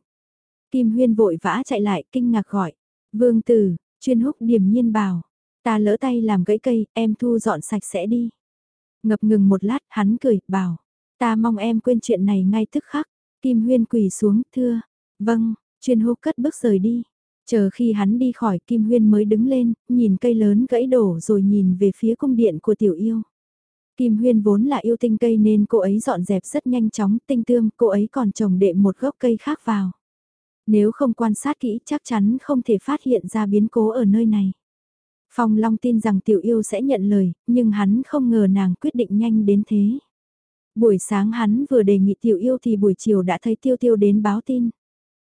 Kim Huyên vội vã chạy lại kinh ngạc gọi. Vương tử, chuyên húc điềm nhiên bảo. Ta lỡ tay làm gãy cây, em thu dọn sạch sẽ đi. Ngập ngừng một lát, hắn cười, bảo. Ta mong em quên chuyện này ngay tức khắc. Kim Huyên quỳ xuống, thưa. Vâng, chuyên hô cất bước rời đi. Chờ khi hắn đi khỏi Kim Huyên mới đứng lên, nhìn cây lớn gãy đổ rồi nhìn về phía cung điện của tiểu yêu. Kim Huyên vốn là yêu tinh cây nên cô ấy dọn dẹp rất nhanh chóng, tinh tươm, cô ấy còn trồng đệm một gốc cây khác vào. Nếu không quan sát kỹ chắc chắn không thể phát hiện ra biến cố ở nơi này. Phong Long tin rằng tiểu yêu sẽ nhận lời, nhưng hắn không ngờ nàng quyết định nhanh đến thế. Buổi sáng hắn vừa đề nghị tiểu yêu thì buổi chiều đã thấy tiêu tiêu đến báo tin.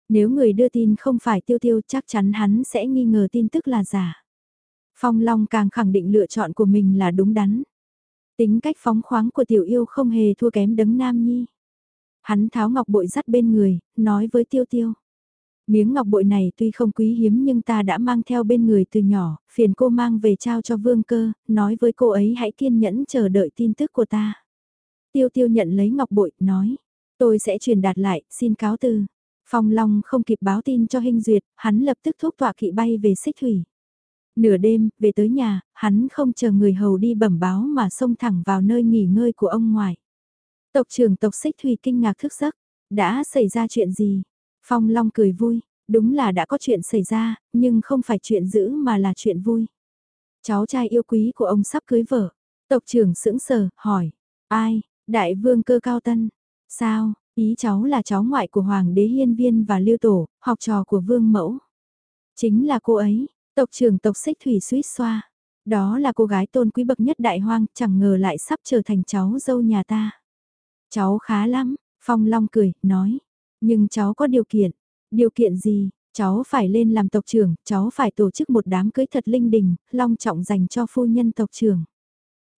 Nếu người đưa tin không phải tiêu tiêu chắc chắn hắn sẽ nghi ngờ tin tức là giả. Phong Long càng khẳng định lựa chọn của mình là đúng đắn. Tính cách phóng khoáng của tiểu yêu không hề thua kém đấng nam nhi. Hắn tháo ngọc bội dắt bên người, nói với tiêu tiêu. Miếng ngọc bội này tuy không quý hiếm nhưng ta đã mang theo bên người từ nhỏ, phiền cô mang về trao cho vương cơ, nói với cô ấy hãy kiên nhẫn chờ đợi tin tức của ta. Tiêu tiêu nhận lấy ngọc bội, nói, tôi sẽ truyền đạt lại, xin cáo từ. Phong Long không kịp báo tin cho Hinh Duyệt, hắn lập tức thúc tọa kỵ bay về xích thủy. Nửa đêm, về tới nhà, hắn không chờ người hầu đi bẩm báo mà xông thẳng vào nơi nghỉ ngơi của ông ngoại. Tộc trưởng tộc xích thủy kinh ngạc thức giấc, đã xảy ra chuyện gì? Phong Long cười vui, đúng là đã có chuyện xảy ra, nhưng không phải chuyện dữ mà là chuyện vui. Cháu trai yêu quý của ông sắp cưới vợ. Tộc trưởng sững sờ, hỏi, ai, đại vương cơ cao tân, sao, ý cháu là cháu ngoại của Hoàng đế Hiên Viên và Lưu Tổ, học trò của vương mẫu. Chính là cô ấy, tộc trưởng tộc xích thủy suýt xoa. Đó là cô gái tôn quý bậc nhất đại hoang, chẳng ngờ lại sắp trở thành cháu dâu nhà ta. Cháu khá lắm, Phong Long cười, nói. Nhưng cháu có điều kiện. Điều kiện gì? Cháu phải lên làm tộc trưởng, cháu phải tổ chức một đám cưới thật linh đình, long trọng dành cho phu nhân tộc trưởng.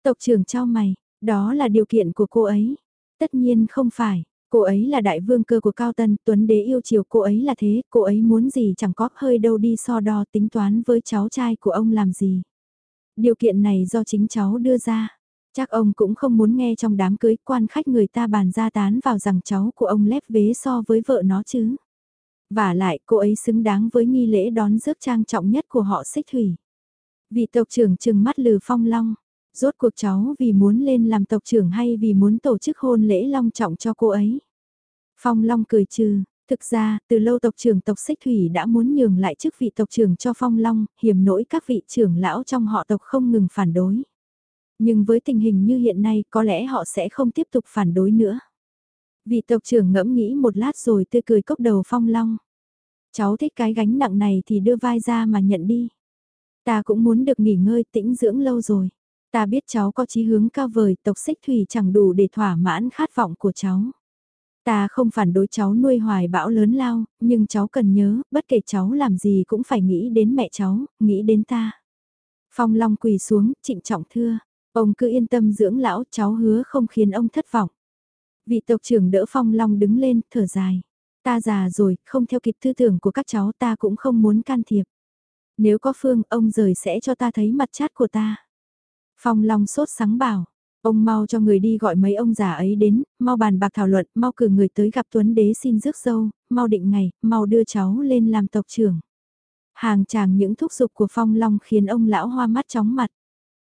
Tộc trưởng trao mày, đó là điều kiện của cô ấy. Tất nhiên không phải, cô ấy là đại vương cơ của Cao Tân, Tuấn Đế yêu chiều cô ấy là thế, cô ấy muốn gì chẳng có hơi đâu đi so đo tính toán với cháu trai của ông làm gì. Điều kiện này do chính cháu đưa ra. Chắc ông cũng không muốn nghe trong đám cưới quan khách người ta bàn ra tán vào rằng cháu của ông lép vế so với vợ nó chứ. Và lại cô ấy xứng đáng với nghi lễ đón rước trang trọng nhất của họ xích thủy. Vị tộc trưởng trừng mắt lừ phong long. Rốt cuộc cháu vì muốn lên làm tộc trưởng hay vì muốn tổ chức hôn lễ long trọng cho cô ấy. Phong long cười trừ, Thực ra, từ lâu tộc trưởng tộc Xích Thủy đã muốn nhường lại chức vị tộc trưởng cho Phong Long, hiểm nỗi các vị trưởng lão trong họ tộc không ngừng phản đối. Nhưng với tình hình như hiện nay có lẽ họ sẽ không tiếp tục phản đối nữa. Vị tộc trưởng ngẫm nghĩ một lát rồi tươi cười cốc đầu phong long. Cháu thích cái gánh nặng này thì đưa vai ra mà nhận đi. Ta cũng muốn được nghỉ ngơi tĩnh dưỡng lâu rồi. Ta biết cháu có chí hướng cao vời tộc xích thủy chẳng đủ để thỏa mãn khát vọng của cháu. Ta không phản đối cháu nuôi hoài bão lớn lao, nhưng cháu cần nhớ, bất kể cháu làm gì cũng phải nghĩ đến mẹ cháu, nghĩ đến ta. Phong Long quỳ xuống, trịnh trọng thưa, Ông cứ yên tâm dưỡng lão, cháu hứa không khiến ông thất vọng. Vị tộc trưởng đỡ Phong Long đứng lên, thở dài. Ta già rồi, không theo kịp tư tưởng của các cháu ta cũng không muốn can thiệp. Nếu có phương, ông rời sẽ cho ta thấy mặt chát của ta. Phong Long sốt sáng bảo, ông mau cho người đi gọi mấy ông già ấy đến, mau bàn bạc thảo luận, mau cử người tới gặp Tuấn Đế xin rước dâu, mau định ngày, mau đưa cháu lên làm tộc trưởng. Hàng chàng những thúc giục của Phong Long khiến ông lão hoa mắt chóng mặt.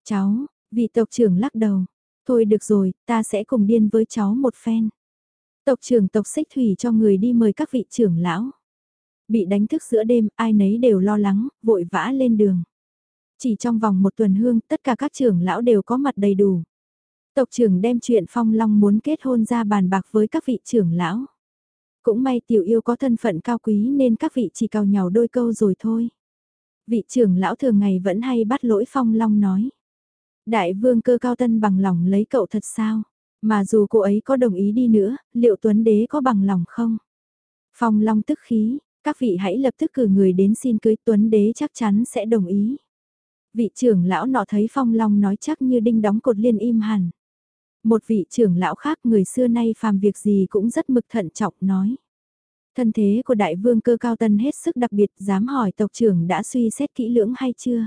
Cháu, Vị tộc trưởng lắc đầu. Thôi được rồi, ta sẽ cùng điên với cháu một phen. Tộc trưởng tộc xích thủy cho người đi mời các vị trưởng lão. Bị đánh thức giữa đêm, ai nấy đều lo lắng, vội vã lên đường. Chỉ trong vòng một tuần hương, tất cả các trưởng lão đều có mặt đầy đủ. Tộc trưởng đem chuyện Phong Long muốn kết hôn ra bàn bạc với các vị trưởng lão. Cũng may tiểu yêu có thân phận cao quý nên các vị chỉ cào nhào đôi câu rồi thôi. Vị trưởng lão thường ngày vẫn hay bắt lỗi Phong Long nói. Đại vương cơ cao tân bằng lòng lấy cậu thật sao? Mà dù cô ấy có đồng ý đi nữa, liệu Tuấn Đế có bằng lòng không? Phong Long tức khí, các vị hãy lập tức cử người đến xin cưới Tuấn Đế chắc chắn sẽ đồng ý. Vị trưởng lão nọ thấy Phong Long nói chắc như đinh đóng cột liên im hẳn. Một vị trưởng lão khác người xưa nay phàm việc gì cũng rất mực thận trọng nói. Thân thế của đại vương cơ cao tân hết sức đặc biệt dám hỏi tộc trưởng đã suy xét kỹ lưỡng hay chưa?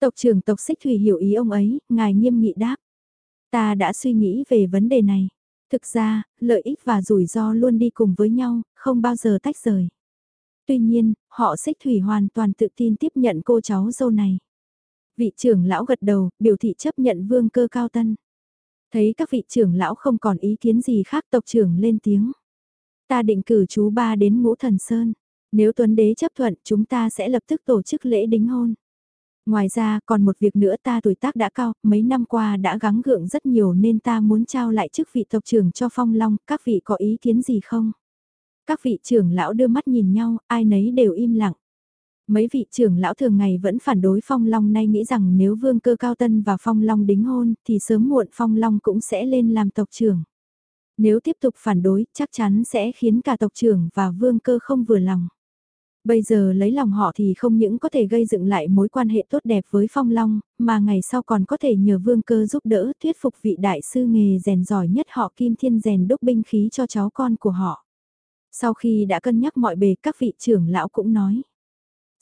Tộc trưởng tộc xích thủy hiểu ý ông ấy, ngài nghiêm nghị đáp. Ta đã suy nghĩ về vấn đề này. Thực ra, lợi ích và rủi ro luôn đi cùng với nhau, không bao giờ tách rời. Tuy nhiên, họ xích thủy hoàn toàn tự tin tiếp nhận cô cháu dâu này. Vị trưởng lão gật đầu, biểu thị chấp nhận vương cơ cao tân. Thấy các vị trưởng lão không còn ý kiến gì khác tộc trưởng lên tiếng. Ta định cử chú ba đến ngũ thần sơn. Nếu tuấn đế chấp thuận chúng ta sẽ lập tức tổ chức lễ đính hôn. Ngoài ra còn một việc nữa ta tuổi tác đã cao, mấy năm qua đã gắng gượng rất nhiều nên ta muốn trao lại chức vị tộc trưởng cho Phong Long, các vị có ý kiến gì không? Các vị trưởng lão đưa mắt nhìn nhau, ai nấy đều im lặng. Mấy vị trưởng lão thường ngày vẫn phản đối Phong Long nay nghĩ rằng nếu vương cơ cao tân và Phong Long đính hôn thì sớm muộn Phong Long cũng sẽ lên làm tộc trưởng. Nếu tiếp tục phản đối chắc chắn sẽ khiến cả tộc trưởng và vương cơ không vừa lòng. Bây giờ lấy lòng họ thì không những có thể gây dựng lại mối quan hệ tốt đẹp với Phong Long, mà ngày sau còn có thể nhờ vương cơ giúp đỡ thuyết phục vị đại sư nghề rèn giỏi nhất họ Kim Thiên rèn đúc binh khí cho cháu con của họ. Sau khi đã cân nhắc mọi bề các vị trưởng lão cũng nói.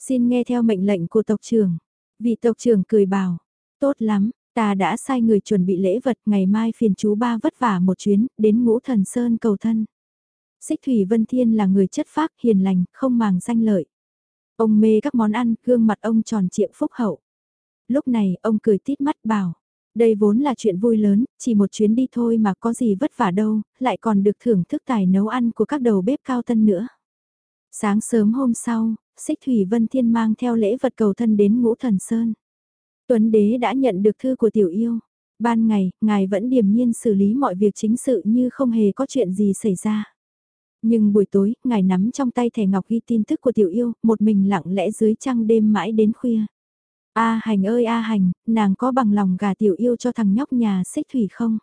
Xin nghe theo mệnh lệnh của tộc trưởng. Vị tộc trưởng cười bảo, tốt lắm, ta đã sai người chuẩn bị lễ vật ngày mai phiền chú ba vất vả một chuyến, đến ngũ thần sơn cầu thân. Xích Thủy Vân Thiên là người chất phác, hiền lành, không màng danh lợi. Ông mê các món ăn, gương mặt ông tròn trịa phúc hậu. Lúc này, ông cười tít mắt bảo, đây vốn là chuyện vui lớn, chỉ một chuyến đi thôi mà có gì vất vả đâu, lại còn được thưởng thức tài nấu ăn của các đầu bếp cao tân nữa. Sáng sớm hôm sau, Xích Thủy Vân Thiên mang theo lễ vật cầu thân đến Ngũ Thần Sơn. Tuấn Đế đã nhận được thư của tiểu yêu. Ban ngày, ngài vẫn điềm nhiên xử lý mọi việc chính sự như không hề có chuyện gì xảy ra. Nhưng buổi tối, ngài nắm trong tay thẻ ngọc ghi tin tức của tiểu yêu, một mình lặng lẽ dưới trăng đêm mãi đến khuya. A hành ơi A hành, nàng có bằng lòng gà tiểu yêu cho thằng nhóc nhà xích thủy không?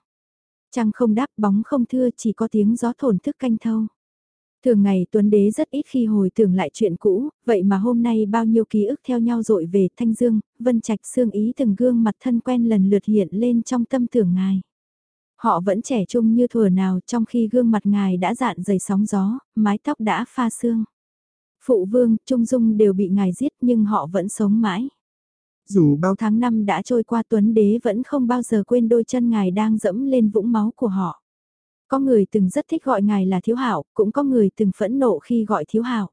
Trăng không đáp bóng không thưa chỉ có tiếng gió thổn thức canh thâu. Thường ngày Tuấn Đế rất ít khi hồi tưởng lại chuyện cũ, vậy mà hôm nay bao nhiêu ký ức theo nhau dội về Thanh Dương, Vân Trạch xương ý từng gương mặt thân quen lần lượt hiện lên trong tâm tưởng ngài. Họ vẫn trẻ trung như thuở nào trong khi gương mặt ngài đã dạn dày sóng gió, mái tóc đã pha xương. Phụ vương, Trung Dung đều bị ngài giết nhưng họ vẫn sống mãi. Dù bao tháng năm đã trôi qua Tuấn Đế vẫn không bao giờ quên đôi chân ngài đang dẫm lên vũng máu của họ. Có người từng rất thích gọi ngài là thiếu hảo, cũng có người từng phẫn nộ khi gọi thiếu hảo.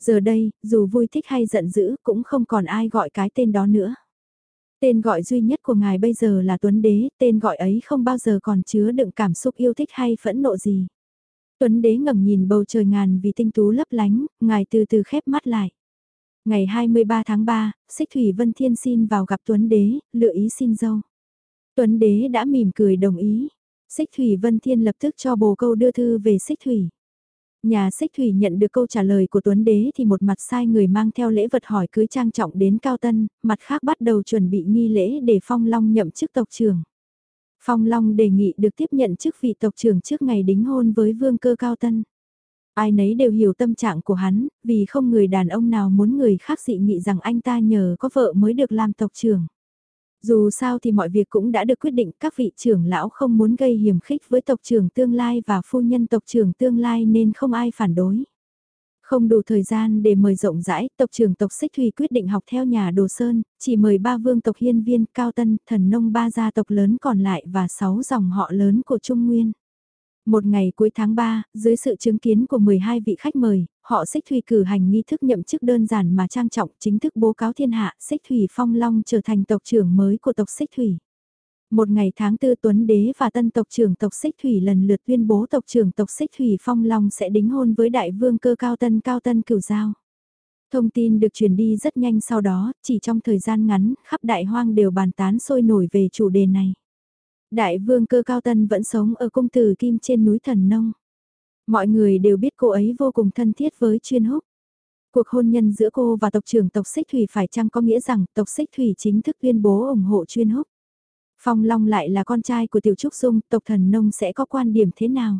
Giờ đây, dù vui thích hay giận dữ cũng không còn ai gọi cái tên đó nữa. Tên gọi duy nhất của ngài bây giờ là Tuấn Đế, tên gọi ấy không bao giờ còn chứa đựng cảm xúc yêu thích hay phẫn nộ gì. Tuấn Đế ngẩng nhìn bầu trời ngàn vì tinh tú lấp lánh, ngài từ từ khép mắt lại. Ngày 23 tháng 3, Xích Thủy Vân Thiên xin vào gặp Tuấn Đế, lựa ý xin dâu. Tuấn Đế đã mỉm cười đồng ý. Xích Thủy Vân Thiên lập tức cho bồ câu đưa thư về Xích Thủy. Nhà xích thủy nhận được câu trả lời của Tuấn Đế thì một mặt sai người mang theo lễ vật hỏi cưới trang trọng đến Cao Tân, mặt khác bắt đầu chuẩn bị nghi lễ để Phong Long nhậm chức tộc trưởng. Phong Long đề nghị được tiếp nhận chức vị tộc trưởng trước ngày đính hôn với vương cơ Cao Tân. Ai nấy đều hiểu tâm trạng của hắn, vì không người đàn ông nào muốn người khác dị nghị rằng anh ta nhờ có vợ mới được làm tộc trưởng. Dù sao thì mọi việc cũng đã được quyết định các vị trưởng lão không muốn gây hiểm khích với tộc trưởng tương lai và phu nhân tộc trưởng tương lai nên không ai phản đối. Không đủ thời gian để mời rộng rãi, tộc trưởng tộc Xích Thủy quyết định học theo nhà Đồ Sơn, chỉ mời ba vương tộc Hiên Viên, Cao Tân, Thần Nông ba gia tộc lớn còn lại và sáu dòng họ lớn của Trung Nguyên. Một ngày cuối tháng 3, dưới sự chứng kiến của 12 vị khách mời, họ Xích Thủy cử hành nghi thức nhậm chức đơn giản mà trang trọng chính thức bố cáo thiên hạ Xích Thủy Phong Long trở thành tộc trưởng mới của tộc Xích Thủy. Một ngày tháng tư Tuấn Đế và tân tộc trưởng tộc Xích Thủy lần lượt tuyên bố tộc trưởng tộc Xích Thủy Phong Long sẽ đính hôn với đại vương cơ cao tân cao tân cửu giao. Thông tin được truyền đi rất nhanh sau đó, chỉ trong thời gian ngắn, khắp đại hoang đều bàn tán sôi nổi về chủ đề này. Đại vương cơ cao tân vẫn sống ở cung tử kim trên núi thần nông. Mọi người đều biết cô ấy vô cùng thân thiết với chuyên húc. Cuộc hôn nhân giữa cô và tộc trưởng tộc Xích Thủy phải chăng có nghĩa rằng tộc Xích Thủy chính thức tuyên bố ủng hộ chuyên húc? Phong Long lại là con trai của Tiểu Trúc Dung, tộc thần nông sẽ có quan điểm thế nào?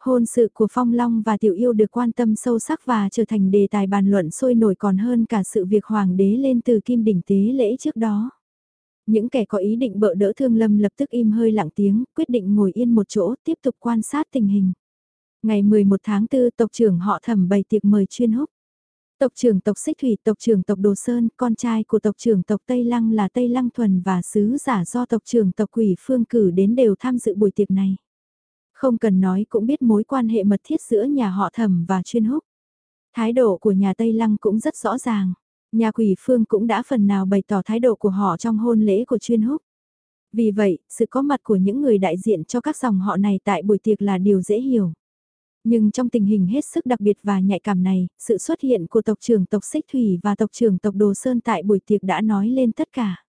Hôn sự của Phong Long và Tiểu Yêu được quan tâm sâu sắc và trở thành đề tài bàn luận sôi nổi còn hơn cả sự việc Hoàng đế lên từ kim đỉnh tế lễ trước đó. Những kẻ có ý định bợ đỡ Thương Lâm lập tức im hơi lặng tiếng, quyết định ngồi yên một chỗ tiếp tục quan sát tình hình. Ngày 11 tháng 4 tộc trưởng họ thẩm bày tiệc mời chuyên húc. Tộc trưởng tộc Xích Thủy, tộc trưởng tộc Đồ Sơn, con trai của tộc trưởng tộc Tây Lăng là Tây Lăng Thuần và sứ giả do tộc trưởng tộc Quỷ Phương cử đến đều tham dự buổi tiệc này. Không cần nói cũng biết mối quan hệ mật thiết giữa nhà họ thẩm và chuyên húc. Thái độ của nhà Tây Lăng cũng rất rõ ràng. Nhà quỷ phương cũng đã phần nào bày tỏ thái độ của họ trong hôn lễ của chuyên húc. Vì vậy, sự có mặt của những người đại diện cho các dòng họ này tại buổi tiệc là điều dễ hiểu. Nhưng trong tình hình hết sức đặc biệt và nhạy cảm này, sự xuất hiện của tộc trưởng tộc Xích Thủy và tộc trưởng tộc Đồ Sơn tại buổi tiệc đã nói lên tất cả.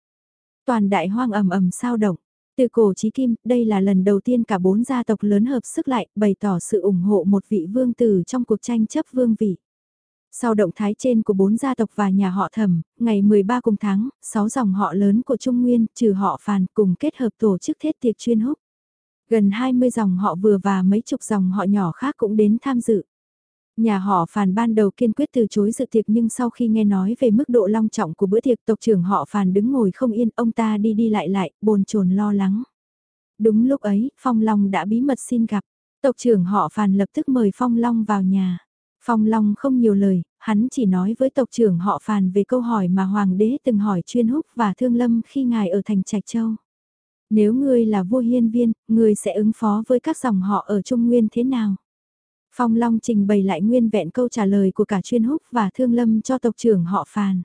Toàn đại hoang ầm ầm sao động. Từ cổ chí kim, đây là lần đầu tiên cả bốn gia tộc lớn hợp sức lại, bày tỏ sự ủng hộ một vị vương tử trong cuộc tranh chấp vương vị. Sau động thái trên của bốn gia tộc và nhà họ thẩm, ngày 13 cùng tháng, 6 dòng họ lớn của Trung Nguyên, trừ họ Phàn cùng kết hợp tổ chức thiết tiệc chuyên húc. Gần 20 dòng họ vừa và mấy chục dòng họ nhỏ khác cũng đến tham dự. Nhà họ Phàn ban đầu kiên quyết từ chối dự tiệc nhưng sau khi nghe nói về mức độ long trọng của bữa tiệc tộc trưởng họ Phàn đứng ngồi không yên ông ta đi đi lại lại, bồn chồn lo lắng. Đúng lúc ấy, Phong Long đã bí mật xin gặp. Tộc trưởng họ Phàn lập tức mời Phong Long vào nhà. Phong Long không nhiều lời, hắn chỉ nói với tộc trưởng họ Phàn về câu hỏi mà Hoàng đế từng hỏi chuyên húc và thương lâm khi ngài ở thành Trạch Châu. Nếu ngươi là vua hiên viên, ngươi sẽ ứng phó với các dòng họ ở Trung Nguyên thế nào? Phong Long trình bày lại nguyên vẹn câu trả lời của cả chuyên húc và thương lâm cho tộc trưởng họ Phàn.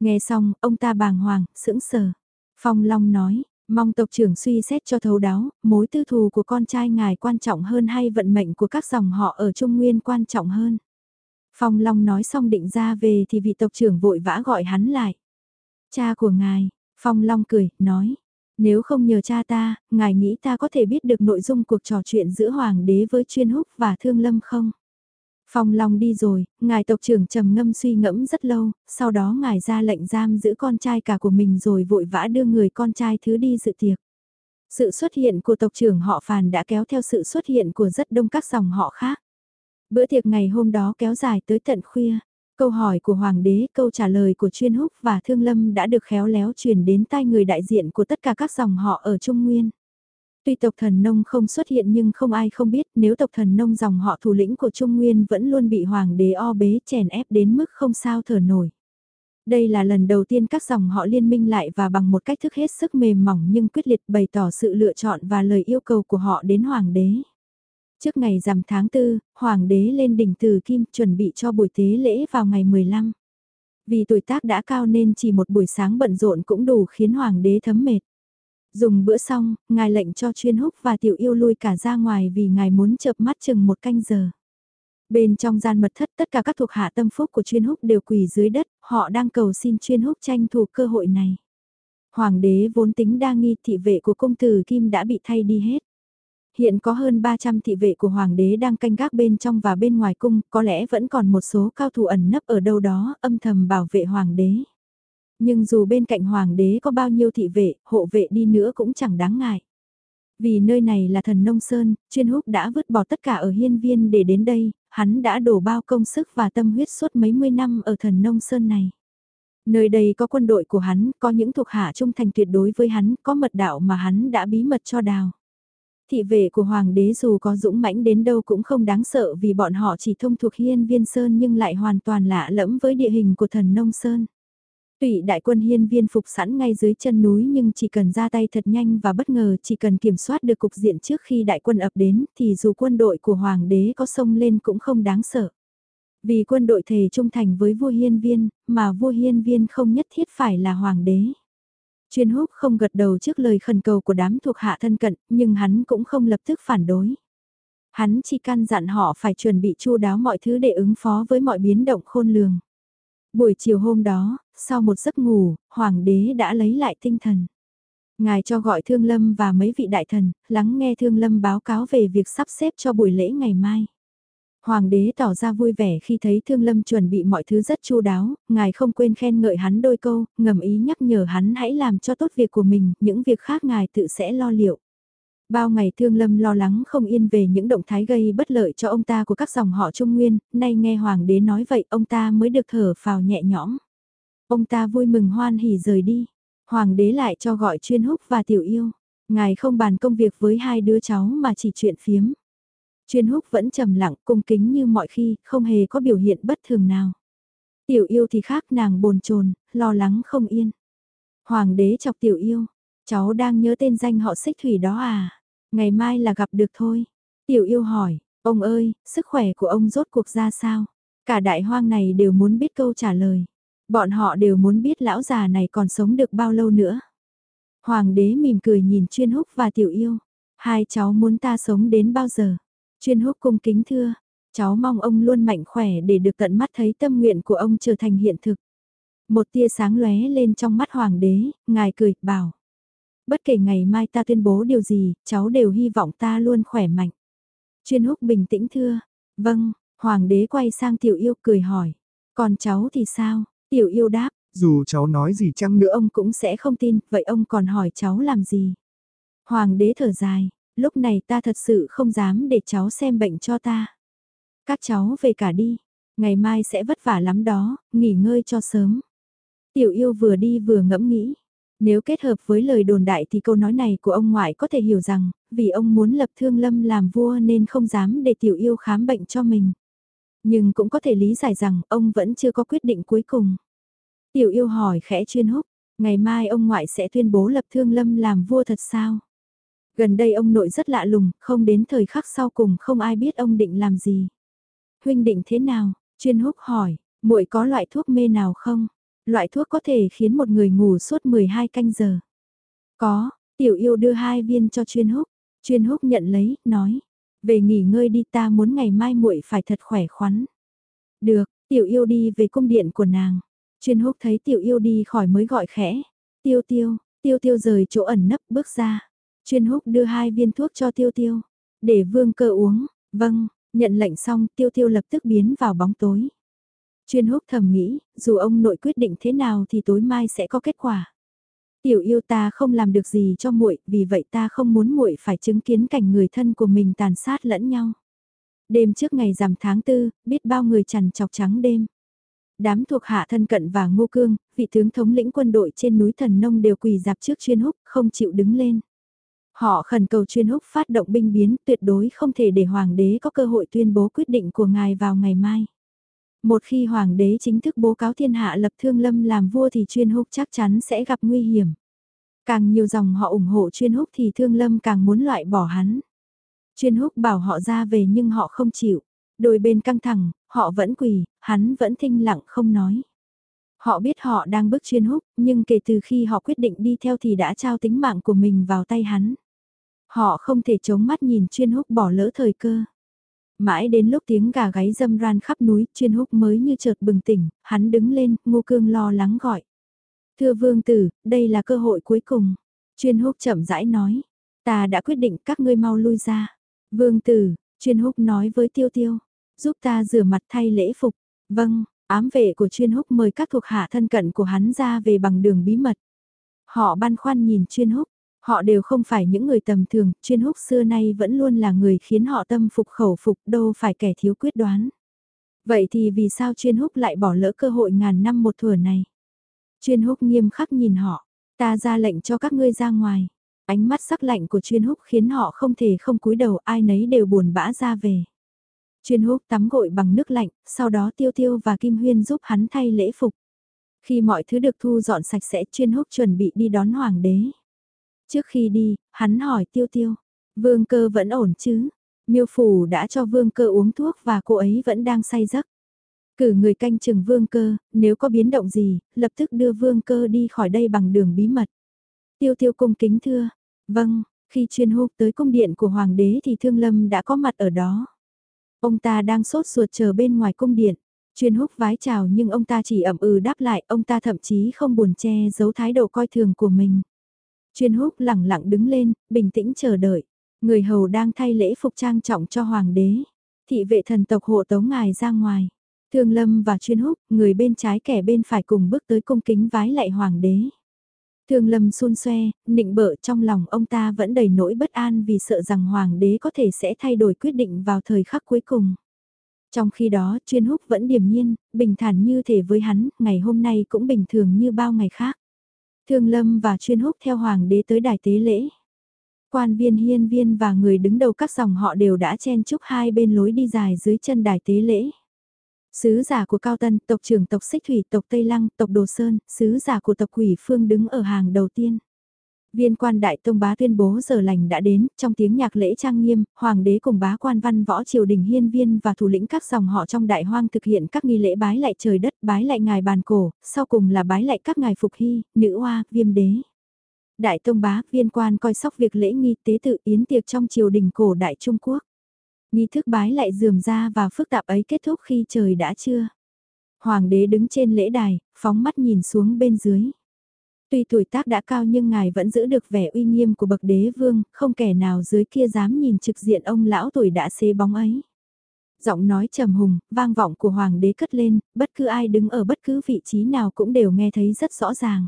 Nghe xong, ông ta bàng hoàng, sững sờ. Phong Long nói, mong tộc trưởng suy xét cho thấu đáo, mối tư thù của con trai ngài quan trọng hơn hay vận mệnh của các dòng họ ở Trung Nguyên quan trọng hơn. Phong Long nói xong định ra về thì vị tộc trưởng vội vã gọi hắn lại. Cha của ngài, Phong Long cười, nói, nếu không nhờ cha ta, ngài nghĩ ta có thể biết được nội dung cuộc trò chuyện giữa Hoàng đế với chuyên húc và thương lâm không? Phong Long đi rồi, ngài tộc trưởng trầm ngâm suy ngẫm rất lâu, sau đó ngài ra lệnh giam giữ con trai cả của mình rồi vội vã đưa người con trai thứ đi dự tiệc. Sự xuất hiện của tộc trưởng họ Phàn đã kéo theo sự xuất hiện của rất đông các dòng họ khác. Bữa tiệc ngày hôm đó kéo dài tới tận khuya. Câu hỏi của Hoàng đế, câu trả lời của chuyên húc và thương lâm đã được khéo léo truyền đến tai người đại diện của tất cả các dòng họ ở Trung Nguyên. Tuy tộc thần nông không xuất hiện nhưng không ai không biết nếu tộc thần nông dòng họ thủ lĩnh của Trung Nguyên vẫn luôn bị Hoàng đế o bế chèn ép đến mức không sao thở nổi. Đây là lần đầu tiên các dòng họ liên minh lại và bằng một cách thức hết sức mềm mỏng nhưng quyết liệt bày tỏ sự lựa chọn và lời yêu cầu của họ đến Hoàng đế. Trước ngày rằm tháng 4, Hoàng đế lên đỉnh Từ Kim chuẩn bị cho buổi tế lễ vào ngày 15. Vì tuổi tác đã cao nên chỉ một buổi sáng bận rộn cũng đủ khiến Hoàng đế thấm mệt. Dùng bữa xong, ngài lệnh cho chuyên húc và tiểu yêu lui cả ra ngoài vì ngài muốn chợp mắt chừng một canh giờ. Bên trong gian mật thất tất cả các thuộc hạ tâm phúc của chuyên húc đều quỳ dưới đất, họ đang cầu xin chuyên húc tranh thủ cơ hội này. Hoàng đế vốn tính đa nghi thị vệ của công tử Kim đã bị thay đi hết. Hiện có hơn 300 thị vệ của Hoàng đế đang canh gác bên trong và bên ngoài cung, có lẽ vẫn còn một số cao thủ ẩn nấp ở đâu đó, âm thầm bảo vệ Hoàng đế. Nhưng dù bên cạnh Hoàng đế có bao nhiêu thị vệ, hộ vệ đi nữa cũng chẳng đáng ngại. Vì nơi này là thần nông sơn, chuyên húc đã vứt bỏ tất cả ở hiên viên để đến đây, hắn đã đổ bao công sức và tâm huyết suốt mấy mươi năm ở thần nông sơn này. Nơi đây có quân đội của hắn, có những thuộc hạ trung thành tuyệt đối với hắn, có mật đạo mà hắn đã bí mật cho đào. Thị vệ của Hoàng đế dù có dũng mãnh đến đâu cũng không đáng sợ vì bọn họ chỉ thông thuộc hiên viên sơn nhưng lại hoàn toàn lạ lẫm với địa hình của thần nông sơn. Tụy đại quân hiên viên phục sẵn ngay dưới chân núi nhưng chỉ cần ra tay thật nhanh và bất ngờ chỉ cần kiểm soát được cục diện trước khi đại quân ập đến thì dù quân đội của hoàng đế có sông lên cũng không đáng sợ. Vì quân đội thề trung thành với vua hiên viên, mà vua hiên viên không nhất thiết phải là hoàng đế. Chuyên húc không gật đầu trước lời khẩn cầu của đám thuộc hạ thân cận, nhưng hắn cũng không lập tức phản đối. Hắn chỉ căn dặn họ phải chuẩn bị chu đáo mọi thứ để ứng phó với mọi biến động khôn lường. Buổi chiều hôm đó, sau một giấc ngủ, hoàng đế đã lấy lại tinh thần. Ngài cho gọi Thương Lâm và mấy vị đại thần, lắng nghe Thương Lâm báo cáo về việc sắp xếp cho buổi lễ ngày mai. Hoàng đế tỏ ra vui vẻ khi thấy Thương Lâm chuẩn bị mọi thứ rất chu đáo, ngài không quên khen ngợi hắn đôi câu, ngầm ý nhắc nhở hắn hãy làm cho tốt việc của mình, những việc khác ngài tự sẽ lo liệu. Bao ngày Thương Lâm lo lắng không yên về những động thái gây bất lợi cho ông ta của các dòng họ Trung Nguyên, nay nghe Hoàng đế nói vậy ông ta mới được thở phào nhẹ nhõm. Ông ta vui mừng hoan hỉ rời đi. Hoàng đế lại cho gọi chuyên húc và tiểu yêu. Ngài không bàn công việc với hai đứa cháu mà chỉ chuyện phiếm. Chuyên húc vẫn trầm lặng cung kính như mọi khi, không hề có biểu hiện bất thường nào. Tiểu yêu thì khác nàng bồn chồn, lo lắng không yên. Hoàng đế chọc tiểu yêu, cháu đang nhớ tên danh họ xích thủy đó à? Ngày mai là gặp được thôi. Tiểu yêu hỏi, ông ơi, sức khỏe của ông rốt cuộc ra sao? Cả đại hoang này đều muốn biết câu trả lời. Bọn họ đều muốn biết lão già này còn sống được bao lâu nữa. Hoàng đế mỉm cười nhìn chuyên húc và tiểu yêu. Hai cháu muốn ta sống đến bao giờ? Chuyên húc cung kính thưa. Cháu mong ông luôn mạnh khỏe để được tận mắt thấy tâm nguyện của ông trở thành hiện thực. Một tia sáng lóe lên trong mắt hoàng đế, ngài cười, bảo. Bất kể ngày mai ta tuyên bố điều gì, cháu đều hy vọng ta luôn khỏe mạnh. Chuyên húc bình tĩnh thưa. Vâng, hoàng đế quay sang tiểu yêu cười hỏi. Còn cháu thì sao? Tiểu yêu đáp, dù cháu nói gì chăng nữa ông cũng sẽ không tin, vậy ông còn hỏi cháu làm gì? Hoàng đế thở dài, lúc này ta thật sự không dám để cháu xem bệnh cho ta. Các cháu về cả đi, ngày mai sẽ vất vả lắm đó, nghỉ ngơi cho sớm. Tiểu yêu vừa đi vừa ngẫm nghĩ. Nếu kết hợp với lời đồn đại thì câu nói này của ông ngoại có thể hiểu rằng, vì ông muốn lập thương lâm làm vua nên không dám để tiểu yêu khám bệnh cho mình. Nhưng cũng có thể lý giải rằng ông vẫn chưa có quyết định cuối cùng. Tiểu yêu hỏi khẽ chuyên húc, ngày mai ông ngoại sẽ tuyên bố lập thương lâm làm vua thật sao? Gần đây ông nội rất lạ lùng, không đến thời khắc sau cùng không ai biết ông định làm gì. Huynh định thế nào? Chuyên húc hỏi, muội có loại thuốc mê nào không? Loại thuốc có thể khiến một người ngủ suốt 12 canh giờ. Có, tiểu yêu đưa hai viên cho chuyên húc. Chuyên húc nhận lấy, nói. Về nghỉ ngơi đi ta muốn ngày mai muội phải thật khỏe khoắn. Được, tiểu yêu đi về cung điện của nàng. Chuyên húc thấy tiểu yêu đi khỏi mới gọi khẽ. Tiêu tiêu, tiêu tiêu rời chỗ ẩn nấp bước ra. Chuyên húc đưa hai viên thuốc cho tiêu tiêu. Để vương cơ uống. Vâng, nhận lệnh xong tiêu tiêu lập tức biến vào bóng tối. Chuyên húc thầm nghĩ, dù ông nội quyết định thế nào thì tối mai sẽ có kết quả. Tiểu yêu ta không làm được gì cho muội, vì vậy ta không muốn muội phải chứng kiến cảnh người thân của mình tàn sát lẫn nhau. Đêm trước ngày rằm tháng tư, biết bao người chằn chọc trắng đêm. Đám thuộc hạ thân cận và ngô cương, vị tướng thống lĩnh quân đội trên núi thần nông đều quỳ dạp trước chuyên húc, không chịu đứng lên. Họ khẩn cầu chuyên húc phát động binh biến tuyệt đối không thể để hoàng đế có cơ hội tuyên bố quyết định của ngài vào ngày mai. Một khi hoàng đế chính thức bố cáo thiên hạ lập thương lâm làm vua thì chuyên húc chắc chắn sẽ gặp nguy hiểm. Càng nhiều dòng họ ủng hộ chuyên húc thì thương lâm càng muốn loại bỏ hắn. Chuyên húc bảo họ ra về nhưng họ không chịu. Đôi bên căng thẳng, họ vẫn quỳ, hắn vẫn thinh lặng không nói. Họ biết họ đang bước chuyên húc, nhưng kể từ khi họ quyết định đi theo thì đã trao tính mạng của mình vào tay hắn. Họ không thể chống mắt nhìn chuyên húc bỏ lỡ thời cơ. Mãi đến lúc tiếng gà gáy dâm ran khắp núi, chuyên húc mới như chợt bừng tỉnh, hắn đứng lên, ngô cương lo lắng gọi. Thưa vương tử, đây là cơ hội cuối cùng. Chuyên húc chậm rãi nói, ta đã quyết định các ngươi mau lui ra. Vương tử, chuyên húc nói với tiêu tiêu, giúp ta rửa mặt thay lễ phục. Vâng, ám vệ của chuyên húc mời các thuộc hạ thân cận của hắn ra về bằng đường bí mật. Họ băn khoăn nhìn chuyên húc, họ đều không phải những người tầm thường, chuyên húc xưa nay vẫn luôn là người khiến họ tâm phục khẩu phục đâu phải kẻ thiếu quyết đoán. Vậy thì vì sao chuyên húc lại bỏ lỡ cơ hội ngàn năm một thừa này? Chuyên húc nghiêm khắc nhìn họ, ta ra lệnh cho các ngươi ra ngoài. Ánh mắt sắc lạnh của chuyên húc khiến họ không thể không cúi đầu ai nấy đều buồn bã ra về. Chuyên húc tắm gội bằng nước lạnh, sau đó tiêu tiêu và Kim Huyên giúp hắn thay lễ phục. Khi mọi thứ được thu dọn sạch sẽ chuyên húc chuẩn bị đi đón hoàng đế. Trước khi đi, hắn hỏi tiêu tiêu, vương cơ vẫn ổn chứ? Miêu phủ đã cho vương cơ uống thuốc và cô ấy vẫn đang say giấc. Cử người canh chừng vương cơ, nếu có biến động gì, lập tức đưa vương cơ đi khỏi đây bằng đường bí mật. Tiêu tiêu cung kính thưa, vâng, khi chuyên húc tới cung điện của hoàng đế thì thương lâm đã có mặt ở đó. Ông ta đang sốt ruột chờ bên ngoài cung điện. Chuyên húc vái chào nhưng ông ta chỉ ẩm ừ đáp lại, ông ta thậm chí không buồn che giấu thái độ coi thường của mình. Chuyên húc lẳng lặng đứng lên, bình tĩnh chờ đợi. Người hầu đang thay lễ phục trang trọng cho hoàng đế. Thị vệ thần tộc hộ tống ngài ra ngoài. Thương Lâm và Chuyên Húc, người bên trái kẻ bên phải cùng bước tới cung kính vái lại hoàng đế. Thương Lâm xun xoe, nịnh bợ trong lòng ông ta vẫn đầy nỗi bất an vì sợ rằng hoàng đế có thể sẽ thay đổi quyết định vào thời khắc cuối cùng. Trong khi đó, Chuyên Húc vẫn điềm nhiên, bình thản như thể với hắn, ngày hôm nay cũng bình thường như bao ngày khác. Thương Lâm và Chuyên Húc theo hoàng đế tới đài tế lễ. Quan viên hiên viên và người đứng đầu các dòng họ đều đã chen chúc hai bên lối đi dài dưới chân đài tế lễ. Sứ giả của Cao Tân, tộc trưởng tộc Xích Thủy, tộc Tây Lăng, tộc Đồ Sơn, sứ giả của tộc Quỷ Phương đứng ở hàng đầu tiên. Viên quan đại tông bá tuyên bố giờ lành đã đến, trong tiếng nhạc lễ trang nghiêm, hoàng đế cùng bá quan văn võ triều đình hiên viên và thủ lĩnh các dòng họ trong đại hoang thực hiện các nghi lễ bái lại trời đất, bái lại ngài bàn cổ, sau cùng là bái lại các ngài phục hy, nữ hoa, viêm đế. Đại tông bá, viên quan coi sóc việc lễ nghi tế tự yến tiệc trong triều đình cổ đại Trung Quốc. Nghi thức bái lại dườm ra và phức tạp ấy kết thúc khi trời đã trưa. Hoàng đế đứng trên lễ đài, phóng mắt nhìn xuống bên dưới. Tuy tuổi tác đã cao nhưng ngài vẫn giữ được vẻ uy nghiêm của bậc đế vương, không kẻ nào dưới kia dám nhìn trực diện ông lão tuổi đã xế bóng ấy. Giọng nói trầm hùng, vang vọng của hoàng đế cất lên, bất cứ ai đứng ở bất cứ vị trí nào cũng đều nghe thấy rất rõ ràng.